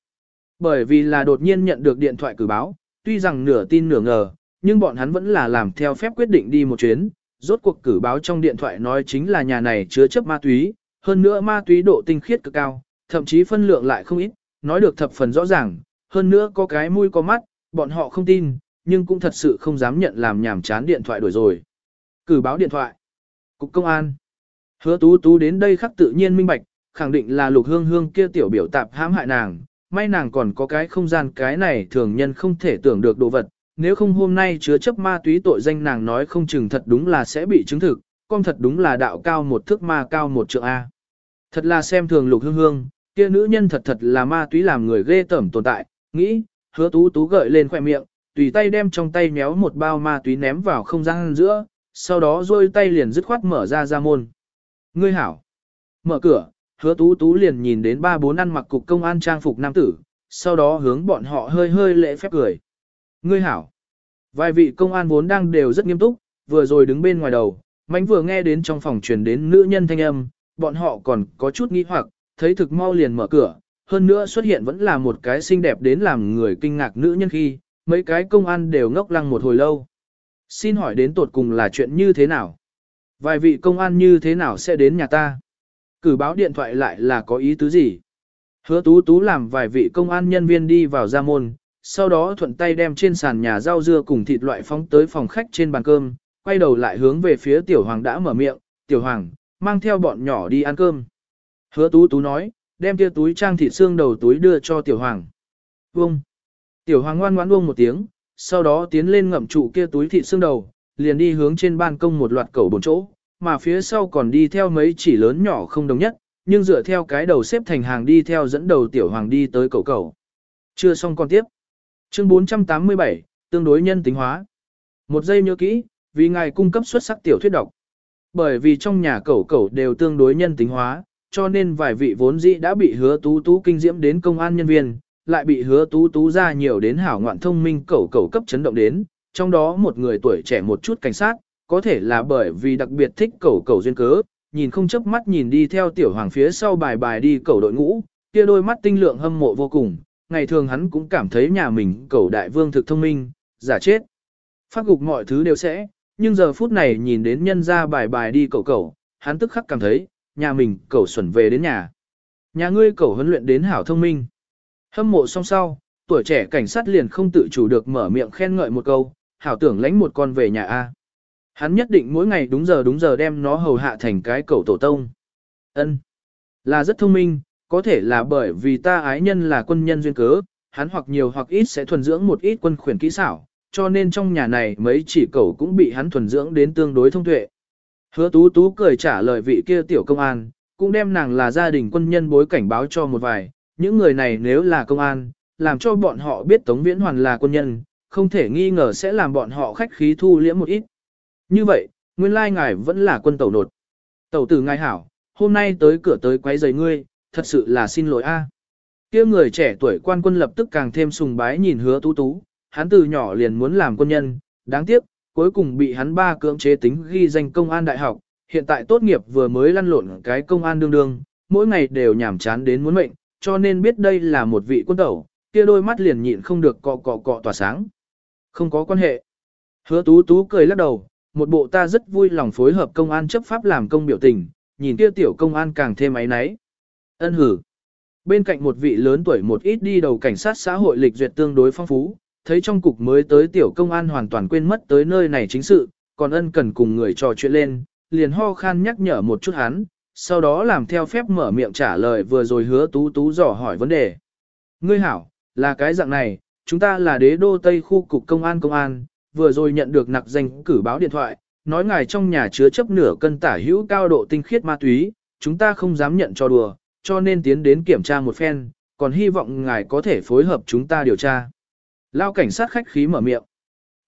Bởi vì là đột nhiên nhận được điện thoại cử báo, tuy rằng nửa tin nửa ngờ, nhưng bọn hắn vẫn là làm theo phép quyết định đi một chuyến. Rốt cuộc cử báo trong điện thoại nói chính là nhà này chứa chấp ma túy, hơn nữa ma túy độ tinh khiết cực cao, thậm chí phân lượng lại không ít, nói được thập phần rõ ràng, hơn nữa có cái mũi có mắt, bọn họ không tin, nhưng cũng thật sự không dám nhận làm nhảm chán điện thoại đổi rồi. Cử báo điện thoại. Cục công an. Hứa tú tú đến đây khắc tự nhiên minh bạch, khẳng định là lục hương hương kia tiểu biểu tạp hãm hại nàng, may nàng còn có cái không gian cái này thường nhân không thể tưởng được đồ vật, nếu không hôm nay chứa chấp ma túy tội danh nàng nói không chừng thật đúng là sẽ bị chứng thực, con thật đúng là đạo cao một thước ma cao một trượng A. Thật là xem thường lục hương hương, kia nữ nhân thật thật là ma túy làm người ghê tởm tồn tại, nghĩ, hứa tú tú gợi lên khoẻ miệng, tùy tay đem trong tay méo một bao ma túy ném vào không gian giữa, sau đó rôi tay liền dứt khoát mở ra ra môn. Ngươi hảo. Mở cửa, hứa tú tú liền nhìn đến ba bốn ăn mặc cục công an trang phục nam tử, sau đó hướng bọn họ hơi hơi lễ phép cười. Ngươi hảo. Vài vị công an vốn đang đều rất nghiêm túc, vừa rồi đứng bên ngoài đầu, mánh vừa nghe đến trong phòng truyền đến nữ nhân thanh âm, bọn họ còn có chút nghi hoặc, thấy thực mau liền mở cửa, hơn nữa xuất hiện vẫn là một cái xinh đẹp đến làm người kinh ngạc nữ nhân khi, mấy cái công an đều ngốc lăng một hồi lâu. Xin hỏi đến tột cùng là chuyện như thế nào? Vài vị công an như thế nào sẽ đến nhà ta? Cử báo điện thoại lại là có ý tứ gì? Hứa tú tú làm vài vị công an nhân viên đi vào ra môn, sau đó thuận tay đem trên sàn nhà rau dưa cùng thịt loại phóng tới phòng khách trên bàn cơm, quay đầu lại hướng về phía tiểu hoàng đã mở miệng, tiểu hoàng, mang theo bọn nhỏ đi ăn cơm. Hứa tú tú nói, đem kia túi trang thịt xương đầu túi đưa cho tiểu hoàng. Vông. Tiểu hoàng ngoan ngoãn buông một tiếng, sau đó tiến lên ngậm trụ kia túi thịt xương đầu, liền đi hướng trên ban công một loạt cầu bốn chỗ, mà phía sau còn đi theo mấy chỉ lớn nhỏ không đồng nhất, nhưng dựa theo cái đầu xếp thành hàng đi theo dẫn đầu tiểu hoàng đi tới cầu cầu. Chưa xong con tiếp. Chương 487, tương đối nhân tính hóa. Một giây nhớ kỹ, vì ngài cung cấp xuất sắc tiểu thuyết độc. Bởi vì trong nhà cầu cầu đều tương đối nhân tính hóa, cho nên vài vị vốn dĩ đã bị hứa tú tú kinh diễm đến công an nhân viên, lại bị hứa tú tú ra nhiều đến hảo ngoạn thông minh cầu cầu cấp chấn động đến, trong đó một người tuổi trẻ một chút cảnh sát, có thể là bởi vì đặc biệt thích cẩu cẩu duyên cớ, nhìn không chớp mắt nhìn đi theo tiểu hoàng phía sau bài bài đi cẩu đội ngũ, kia đôi mắt tinh lượng hâm mộ vô cùng, ngày thường hắn cũng cảm thấy nhà mình cẩu đại vương thực thông minh, giả chết. Phát gục mọi thứ đều sẽ, nhưng giờ phút này nhìn đến nhân ra bài bài đi cẩu cẩu, hắn tức khắc cảm thấy, nhà mình cẩu xuẩn về đến nhà. Nhà ngươi cẩu huấn luyện đến hảo thông minh. Hâm mộ song sau, tuổi trẻ cảnh sát liền không tự chủ được mở miệng khen ngợi một câu, hảo tưởng lánh một con về nhà A. Hắn nhất định mỗi ngày đúng giờ đúng giờ đem nó hầu hạ thành cái cẩu tổ tông. Ân, Là rất thông minh, có thể là bởi vì ta ái nhân là quân nhân duyên cớ, hắn hoặc nhiều hoặc ít sẽ thuần dưỡng một ít quân khuyển kỹ xảo, cho nên trong nhà này mấy chỉ cẩu cũng bị hắn thuần dưỡng đến tương đối thông tuệ. Hứa tú tú cười trả lời vị kia tiểu công an, cũng đem nàng là gia đình quân nhân bối cảnh báo cho một vài, những người này nếu là công an, làm cho bọn họ biết Tống Viễn Hoàn là quân nhân, không thể nghi ngờ sẽ làm bọn họ khách khí thu liễm một ít. Như vậy, nguyên lai ngài vẫn là quân tẩu nột. Tẩu tử ngài hảo, hôm nay tới cửa tới quấy giày ngươi, thật sự là xin lỗi a. Kia người trẻ tuổi quan quân lập tức càng thêm sùng bái nhìn hứa tú tú, hắn từ nhỏ liền muốn làm quân nhân, đáng tiếc, cuối cùng bị hắn ba cưỡng chế tính ghi danh công an đại học, hiện tại tốt nghiệp vừa mới lăn lộn cái công an đương đương, mỗi ngày đều nhảm chán đến muốn mệnh, cho nên biết đây là một vị quân tẩu, kia đôi mắt liền nhịn không được cọ cọ cọ tỏa sáng. Không có quan hệ. Hứa tú tú cười lắc đầu, một bộ ta rất vui lòng phối hợp công an chấp pháp làm công biểu tình, nhìn kia tiểu công an càng thêm ấy náy. Ân hử. Bên cạnh một vị lớn tuổi một ít đi đầu cảnh sát xã hội lịch duyệt tương đối phong phú, thấy trong cục mới tới tiểu công an hoàn toàn quên mất tới nơi này chính sự, còn ân cần cùng người trò chuyện lên, liền ho khan nhắc nhở một chút hắn, sau đó làm theo phép mở miệng trả lời vừa rồi hứa tú tú dò hỏi vấn đề. Ngươi hảo, là cái dạng này, chúng ta là đế đô Tây khu cục công an công an, vừa rồi nhận được nặc danh cử báo điện thoại, nói ngài trong nhà chứa chấp nửa cân tả hữu cao độ tinh khiết ma túy, chúng ta không dám nhận cho đùa, cho nên tiến đến kiểm tra một phen, còn hy vọng ngài có thể phối hợp chúng ta điều tra. Lao cảnh sát khách khí mở miệng.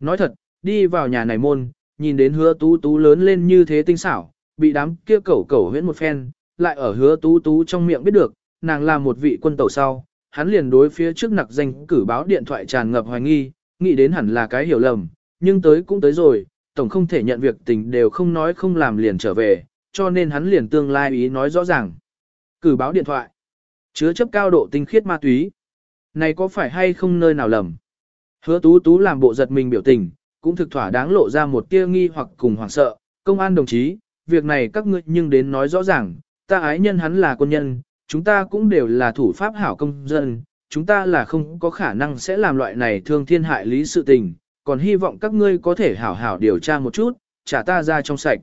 Nói thật, đi vào nhà này môn, nhìn đến hứa tú tú lớn lên như thế tinh xảo, bị đám kia cẩu cẩu huyễn một phen, lại ở hứa tú tú trong miệng biết được, nàng là một vị quân tàu sau, hắn liền đối phía trước nặc danh cử báo điện thoại tràn ngập hoài nghi, nghĩ đến hẳn là cái hiểu lầm, nhưng tới cũng tới rồi, tổng không thể nhận việc tình đều không nói không làm liền trở về, cho nên hắn liền tương lai ý nói rõ ràng. Cử báo điện thoại, chứa chấp cao độ tinh khiết ma túy. Này có phải hay không nơi nào lầm? Hứa tú tú làm bộ giật mình biểu tình, cũng thực thỏa đáng lộ ra một tia nghi hoặc cùng hoảng sợ. Công an đồng chí, việc này các ngươi nhưng đến nói rõ ràng, ta ái nhân hắn là quân nhân, chúng ta cũng đều là thủ pháp hảo công dân, chúng ta là không có khả năng sẽ làm loại này thương thiên hại lý sự tình, còn hy vọng các ngươi có thể hảo hảo điều tra một chút, trả ta ra trong sạch.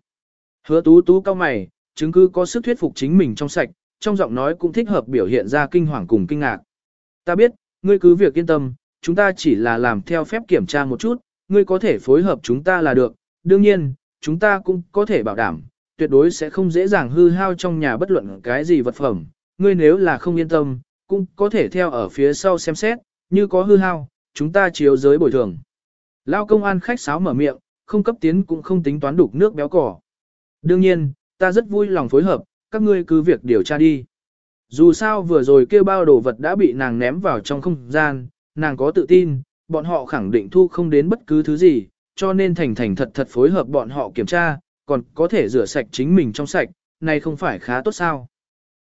Hứa tú tú cao mày, chứng cứ có sức thuyết phục chính mình trong sạch, trong giọng nói cũng thích hợp biểu hiện ra kinh hoàng cùng kinh ngạc. Ta biết, ngươi cứ việc yên tâm, chúng ta chỉ là làm theo phép kiểm tra một chút, ngươi có thể phối hợp chúng ta là được, đương nhiên, chúng ta cũng có thể bảo đảm, tuyệt đối sẽ không dễ dàng hư hao trong nhà bất luận cái gì vật phẩm, ngươi nếu là không yên tâm, cũng có thể theo ở phía sau xem xét, như có hư hao, chúng ta chiếu giới bồi thường. Lao công an khách sáo mở miệng, không cấp tiến cũng không tính toán đục nước béo cỏ. Đương nhiên, ta rất vui lòng phối hợp, các ngươi cứ việc điều tra đi. Dù sao vừa rồi kêu bao đồ vật đã bị nàng ném vào trong không gian, nàng có tự tin, bọn họ khẳng định thu không đến bất cứ thứ gì, cho nên thành thành thật thật phối hợp bọn họ kiểm tra, còn có thể rửa sạch chính mình trong sạch, này không phải khá tốt sao.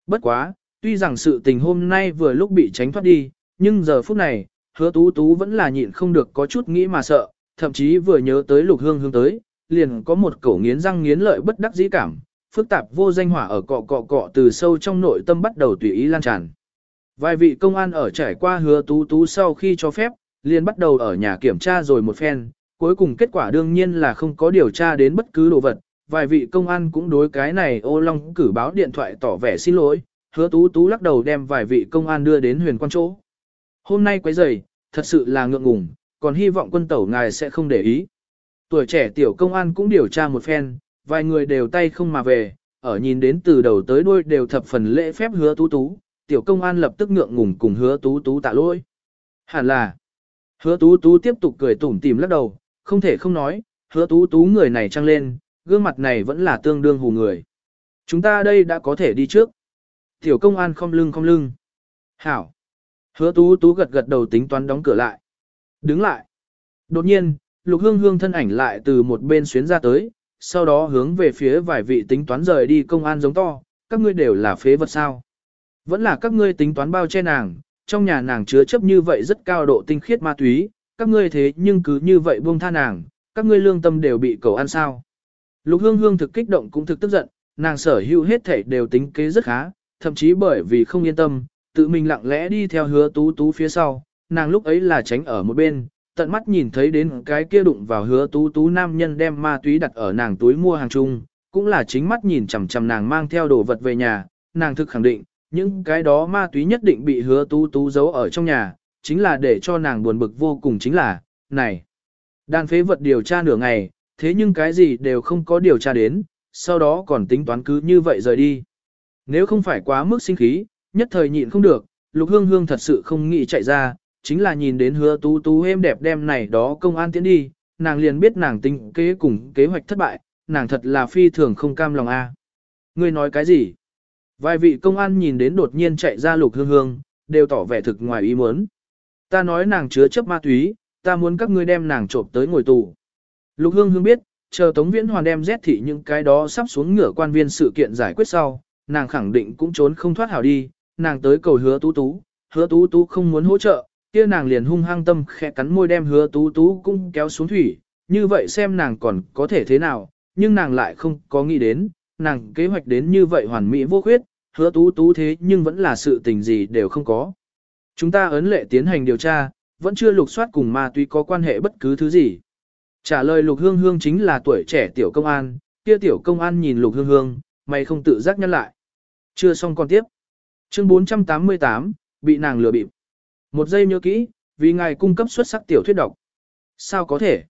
Bất quá, tuy rằng sự tình hôm nay vừa lúc bị tránh thoát đi, nhưng giờ phút này, hứa tú tú vẫn là nhịn không được có chút nghĩ mà sợ, thậm chí vừa nhớ tới lục hương hương tới, liền có một cổ nghiến răng nghiến lợi bất đắc dĩ cảm, phức tạp vô danh hỏa ở cọ cọ cọ từ sâu trong nội tâm bắt đầu tùy ý lan tràn. Vài vị công an ở trải qua hứa tú tú sau khi cho phép, liền bắt đầu ở nhà kiểm tra rồi một phen, cuối cùng kết quả đương nhiên là không có điều tra đến bất cứ đồ vật. Vài vị công an cũng đối cái này ô long cử báo điện thoại tỏ vẻ xin lỗi, hứa tú tú lắc đầu đem vài vị công an đưa đến huyền quan chỗ. Hôm nay quấy rầy, thật sự là ngượng ngùng, còn hy vọng quân tẩu ngài sẽ không để ý. Tuổi trẻ tiểu công an cũng điều tra một phen, vài người đều tay không mà về, ở nhìn đến từ đầu tới đuôi đều thập phần lễ phép hứa tú tú, tiểu công an lập tức ngượng ngùng cùng hứa tú tú tạ lỗi. Hẳn là, hứa tú tú tiếp tục cười tủm tìm lắc đầu, không thể không nói, hứa tú tú người này trăng lên, gương mặt này vẫn là tương đương hù người. Chúng ta đây đã có thể đi trước. Tiểu công an không lưng không lưng. Hảo. Hứa tú tú gật gật đầu tính toán đóng cửa lại. Đứng lại. Đột nhiên, lục hương hương thân ảnh lại từ một bên xuyến ra tới, sau đó hướng về phía vài vị tính toán rời đi công an giống to, các ngươi đều là phế vật sao. Vẫn là các ngươi tính toán bao che nàng, trong nhà nàng chứa chấp như vậy rất cao độ tinh khiết ma túy, các ngươi thế nhưng cứ như vậy buông tha nàng, các ngươi lương tâm đều bị cầu ăn sao. Lục hương hương thực kích động cũng thực tức giận, nàng sở hữu hết thể đều tính kế rất khá, thậm chí bởi vì không yên tâm, tự mình lặng lẽ đi theo hứa tú tú phía sau, nàng lúc ấy là tránh ở một bên, tận mắt nhìn thấy đến cái kia đụng vào hứa tú tú nam nhân đem ma túy đặt ở nàng túi mua hàng chung, cũng là chính mắt nhìn chằm chằm nàng mang theo đồ vật về nhà, nàng thực khẳng định, những cái đó ma túy nhất định bị hứa tú tú giấu ở trong nhà, chính là để cho nàng buồn bực vô cùng chính là, này, đàn phế vật điều tra nửa ngày, thế nhưng cái gì đều không có điều tra đến, sau đó còn tính toán cứ như vậy rời đi. Nếu không phải quá mức sinh khí, nhất thời nhịn không được, lục hương hương thật sự không nghĩ chạy ra, chính là nhìn đến hứa tú tú êm đẹp đem này đó công an tiến đi, nàng liền biết nàng tính kế cùng kế hoạch thất bại, nàng thật là phi thường không cam lòng a. Ngươi nói cái gì? Vài vị công an nhìn đến đột nhiên chạy ra lục hương hương, đều tỏ vẻ thực ngoài ý muốn. Ta nói nàng chứa chấp ma túy, ta muốn các ngươi đem nàng trộm tới ngồi tù. Lục hương hương biết, chờ Tống Viễn Hoàn đem rét thị những cái đó sắp xuống ngửa quan viên sự kiện giải quyết sau, nàng khẳng định cũng trốn không thoát hảo đi, nàng tới cầu hứa tú tú, hứa tú tú không muốn hỗ trợ, kia nàng liền hung hăng tâm khẽ cắn môi đem hứa tú tú cũng kéo xuống thủy, như vậy xem nàng còn có thể thế nào, nhưng nàng lại không có nghĩ đến, nàng kế hoạch đến như vậy hoàn mỹ vô khuyết, hứa tú tú thế nhưng vẫn là sự tình gì đều không có. Chúng ta ấn lệ tiến hành điều tra, vẫn chưa lục soát cùng ma túy có quan hệ bất cứ thứ gì. Trả lời lục hương hương chính là tuổi trẻ tiểu công an, kia tiểu công an nhìn lục hương hương, mày không tự giác nhăn lại. Chưa xong còn tiếp. Chương 488, bị nàng lừa bịp. Một giây nhớ kỹ, vì ngài cung cấp xuất sắc tiểu thuyết độc. Sao có thể?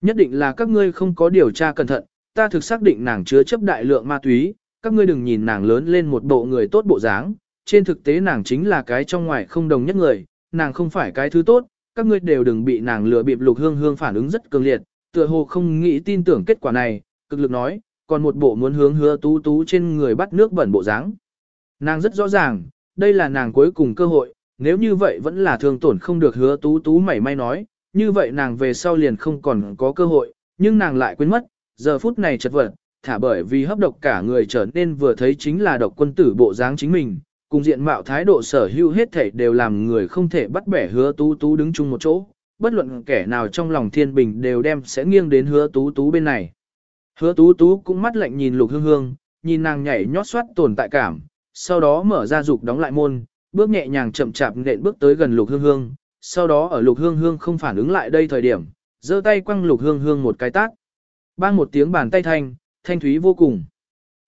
Nhất định là các ngươi không có điều tra cẩn thận, ta thực xác định nàng chứa chấp đại lượng ma túy, các ngươi đừng nhìn nàng lớn lên một bộ người tốt bộ dáng, trên thực tế nàng chính là cái trong ngoài không đồng nhất người, nàng không phải cái thứ tốt, các ngươi đều đừng bị nàng lừa bịp lục hương hương phản ứng rất cường liệt, tựa hồ không nghĩ tin tưởng kết quả này, cực lực nói, còn một bộ muốn hướng hứa tú tú trên người bắt nước bẩn bộ dáng. Nàng rất rõ ràng, đây là nàng cuối cùng cơ hội, nếu như vậy vẫn là thương tổn không được hứa tú tú mảy may nói, như vậy nàng về sau liền không còn có cơ hội, nhưng nàng lại quên mất, giờ phút này chật vật, thả bởi vì hấp độc cả người trở nên vừa thấy chính là độc quân tử bộ dáng chính mình, cùng diện mạo thái độ sở hữu hết thảy đều làm người không thể bắt bẻ hứa tú tú đứng chung một chỗ, bất luận kẻ nào trong lòng thiên bình đều đem sẽ nghiêng đến hứa tú tú bên này. Hứa tú tú cũng mắt lạnh nhìn lục hương hương, nhìn nàng nhảy nhót xoát tồn tại cảm, sau đó mở ra dục đóng lại môn, bước nhẹ nhàng chậm chạp nện bước tới gần lục hương hương, sau đó ở lục hương hương không phản ứng lại đây thời điểm, giơ tay quăng lục hương hương một cái tát. Bang một tiếng bàn tay thanh, thanh thúy vô cùng.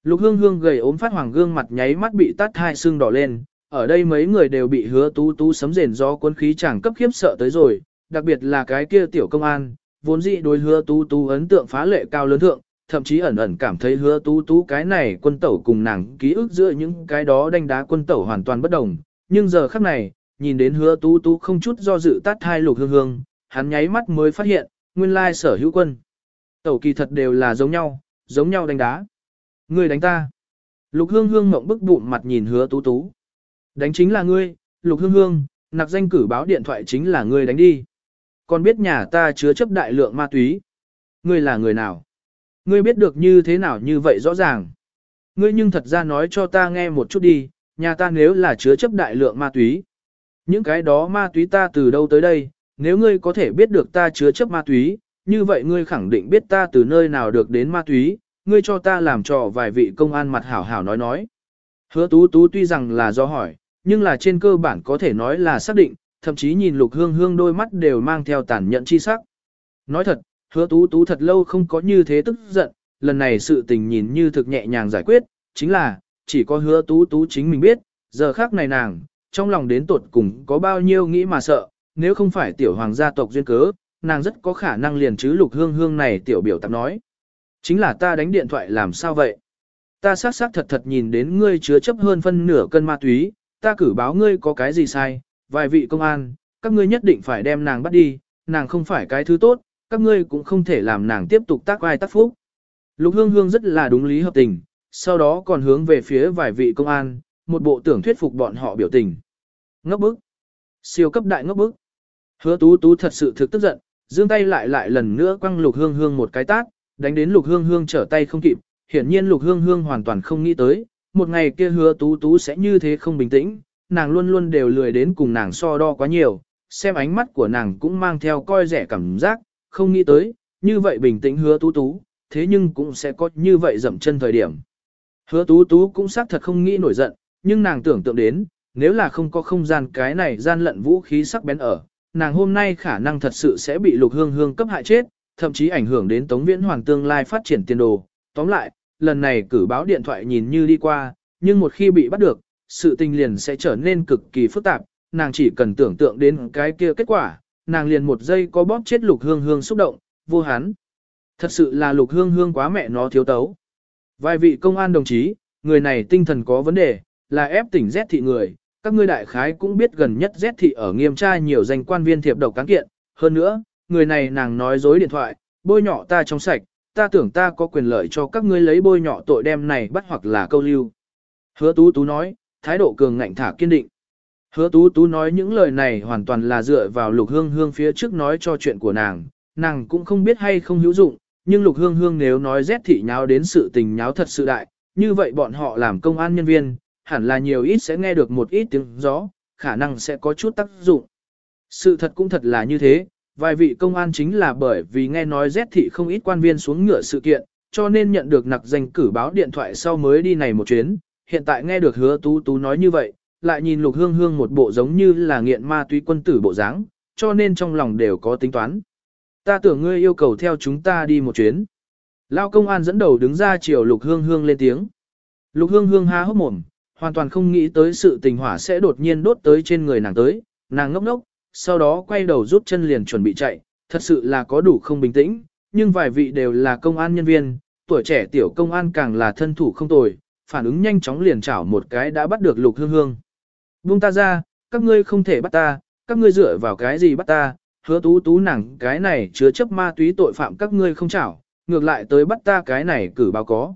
Lục hương hương gầy ốm phát hoàng gương mặt nháy mắt bị tát hai xương đỏ lên, ở đây mấy người đều bị hứa tú tú sấm rền do quân khí chẳng cấp khiếp sợ tới rồi, đặc biệt là cái kia tiểu công an, vốn dĩ đối hứa tú tú ấn tượng phá lệ cao lớn thượng, thậm chí ẩn ẩn cảm thấy hứa tú tú cái này quân tẩu cùng nàng ký ức giữa những cái đó đánh đá quân tẩu hoàn toàn bất đồng. Nhưng giờ khắc này, nhìn đến hứa tú tú không chút do dự tát hai lục hương hương, hắn nháy mắt mới phát hiện, nguyên lai sở hữu quân. Tẩu kỳ thật đều là giống nhau, giống nhau đánh đá. Ngươi đánh ta. Lục hương hương mộng bức bụng mặt nhìn hứa tú tú. Đánh chính là ngươi, lục hương hương, nặc danh cử báo điện thoại chính là ngươi đánh đi. Còn biết nhà ta chứa chấp đại lượng ma túy. Ngươi là người nào? Ngươi biết được như thế nào như vậy rõ ràng. Ngươi nhưng thật ra nói cho ta nghe một chút đi, nhà ta nếu là chứa chấp đại lượng ma túy. Những cái đó ma túy ta từ đâu tới đây, nếu ngươi có thể biết được ta chứa chấp ma túy, như vậy ngươi khẳng định biết ta từ nơi nào được đến ma túy, ngươi cho ta làm trò vài vị công an mặt hảo hảo nói nói. Hứa tú tú tuy rằng là do hỏi, nhưng là trên cơ bản có thể nói là xác định, thậm chí nhìn lục hương hương đôi mắt đều mang theo tàn nhẫn chi sắc. Nói thật, hứa tú tú thật lâu không có như thế tức giận, lần này sự tình nhìn như thực nhẹ nhàng giải quyết, chính là, chỉ có hứa tú tú chính mình biết, giờ khác này nàng, trong lòng đến tột cùng có bao nhiêu nghĩ mà sợ, nếu không phải tiểu hoàng gia tộc duyên cớ, nàng rất có khả năng liền chứ lục hương hương này tiểu biểu tạp nói. Chính là ta đánh điện thoại làm sao vậy? Ta xác xác thật thật nhìn đến ngươi chứa chấp hơn phân nửa cân ma túy, ta cử báo ngươi có cái gì sai, vài vị công an, các ngươi nhất định phải đem nàng bắt đi, nàng không phải cái thứ tốt, các ngươi cũng không thể làm nàng tiếp tục tác ai tác phúc. Lục hương hương rất là đúng lý hợp tình, sau đó còn hướng về phía vài vị công an, một bộ tưởng thuyết phục bọn họ biểu tình. Ngốc bức. Siêu cấp đại ngốc bức. Hứa tú tú thật sự thực tức giận, giương tay lại lại lần nữa quăng lục hương hương một cái tát, đánh đến lục hương hương trở tay không kịp, hiển nhiên lục hương hương hoàn toàn không nghĩ tới, một ngày kia hứa tú tú sẽ như thế không bình tĩnh, nàng luôn luôn đều lười đến cùng nàng so đo quá nhiều, xem ánh mắt của nàng cũng mang theo coi rẻ cảm giác, không nghĩ tới, như vậy bình tĩnh hứa tú tú, thế nhưng cũng sẽ có như vậy dậm chân thời điểm. Hứa tú tú cũng xác thật không nghĩ nổi giận, nhưng nàng tưởng tượng đến, nếu là không có không gian cái này gian lận vũ khí sắc bén ở, nàng hôm nay khả năng thật sự sẽ bị lục hương hương cấp hại chết, thậm chí ảnh hưởng đến Tống Viễn Hoàng tương lai phát triển tiền đồ. Tóm lại, lần này cử báo điện thoại nhìn như đi qua, nhưng một khi bị bắt được, sự tình liền sẽ trở nên cực kỳ phức tạp, nàng chỉ cần tưởng tượng đến cái kia kết quả, nàng liền một giây có bóp chết lục hương hương xúc động, vô hán. Thật sự là lục hương hương quá mẹ nó thiếu tấu. Vài vị công an đồng chí, người này tinh thần có vấn đề, là ép tỉnh Z thị người, các ngươi đại khái cũng biết gần nhất Z thị ở nghiêm tra nhiều danh quan viên thiệp độc cán kiện, hơn nữa, người này nàng nói dối điện thoại, bôi nhọ ta trong sạch, ta tưởng ta có quyền lợi cho các ngươi lấy bôi nhọ tội đem này bắt hoặc là câu lưu. Hứa tú tú nói, thái độ cường ngạnh thả kiên định. Hứa tú tú nói những lời này hoàn toàn là dựa vào lục hương hương phía trước nói cho chuyện của nàng, nàng cũng không biết hay không hữu dụng, nhưng lục hương hương nếu nói rét thị nháo đến sự tình nháo thật sự đại, như vậy bọn họ làm công an nhân viên, hẳn là nhiều ít sẽ nghe được một ít tiếng gió, khả năng sẽ có chút tác dụng. Sự thật cũng thật là như thế, vài vị công an chính là bởi vì nghe nói rét thị không ít quan viên xuống ngựa sự kiện, cho nên nhận được nặc danh cử báo điện thoại sau mới đi này một chuyến, hiện tại nghe được hứa tú tú nói như vậy, lại nhìn lục hương hương một bộ giống như là nghiện ma túy quân tử bộ dáng, cho nên trong lòng đều có tính toán. Ta tưởng ngươi yêu cầu theo chúng ta đi một chuyến. Lao công an dẫn đầu đứng ra chiều lục hương hương lên tiếng. Lục hương hương há hốc mồm, hoàn toàn không nghĩ tới sự tình hỏa sẽ đột nhiên đốt tới trên người nàng tới, nàng ngốc ngốc, sau đó quay đầu rút chân liền chuẩn bị chạy, thật sự là có đủ không bình tĩnh, nhưng vài vị đều là công an nhân viên, tuổi trẻ tiểu công an càng là thân thủ không tồi, phản ứng nhanh chóng liền chảo một cái đã bắt được lục hương hương. Buông ta ra, các ngươi không thể bắt ta, các ngươi dựa vào cái gì bắt ta, hứa tú tú nàng cái này chứa chấp ma túy tội phạm các ngươi không chảo, ngược lại tới bắt ta cái này cử báo có.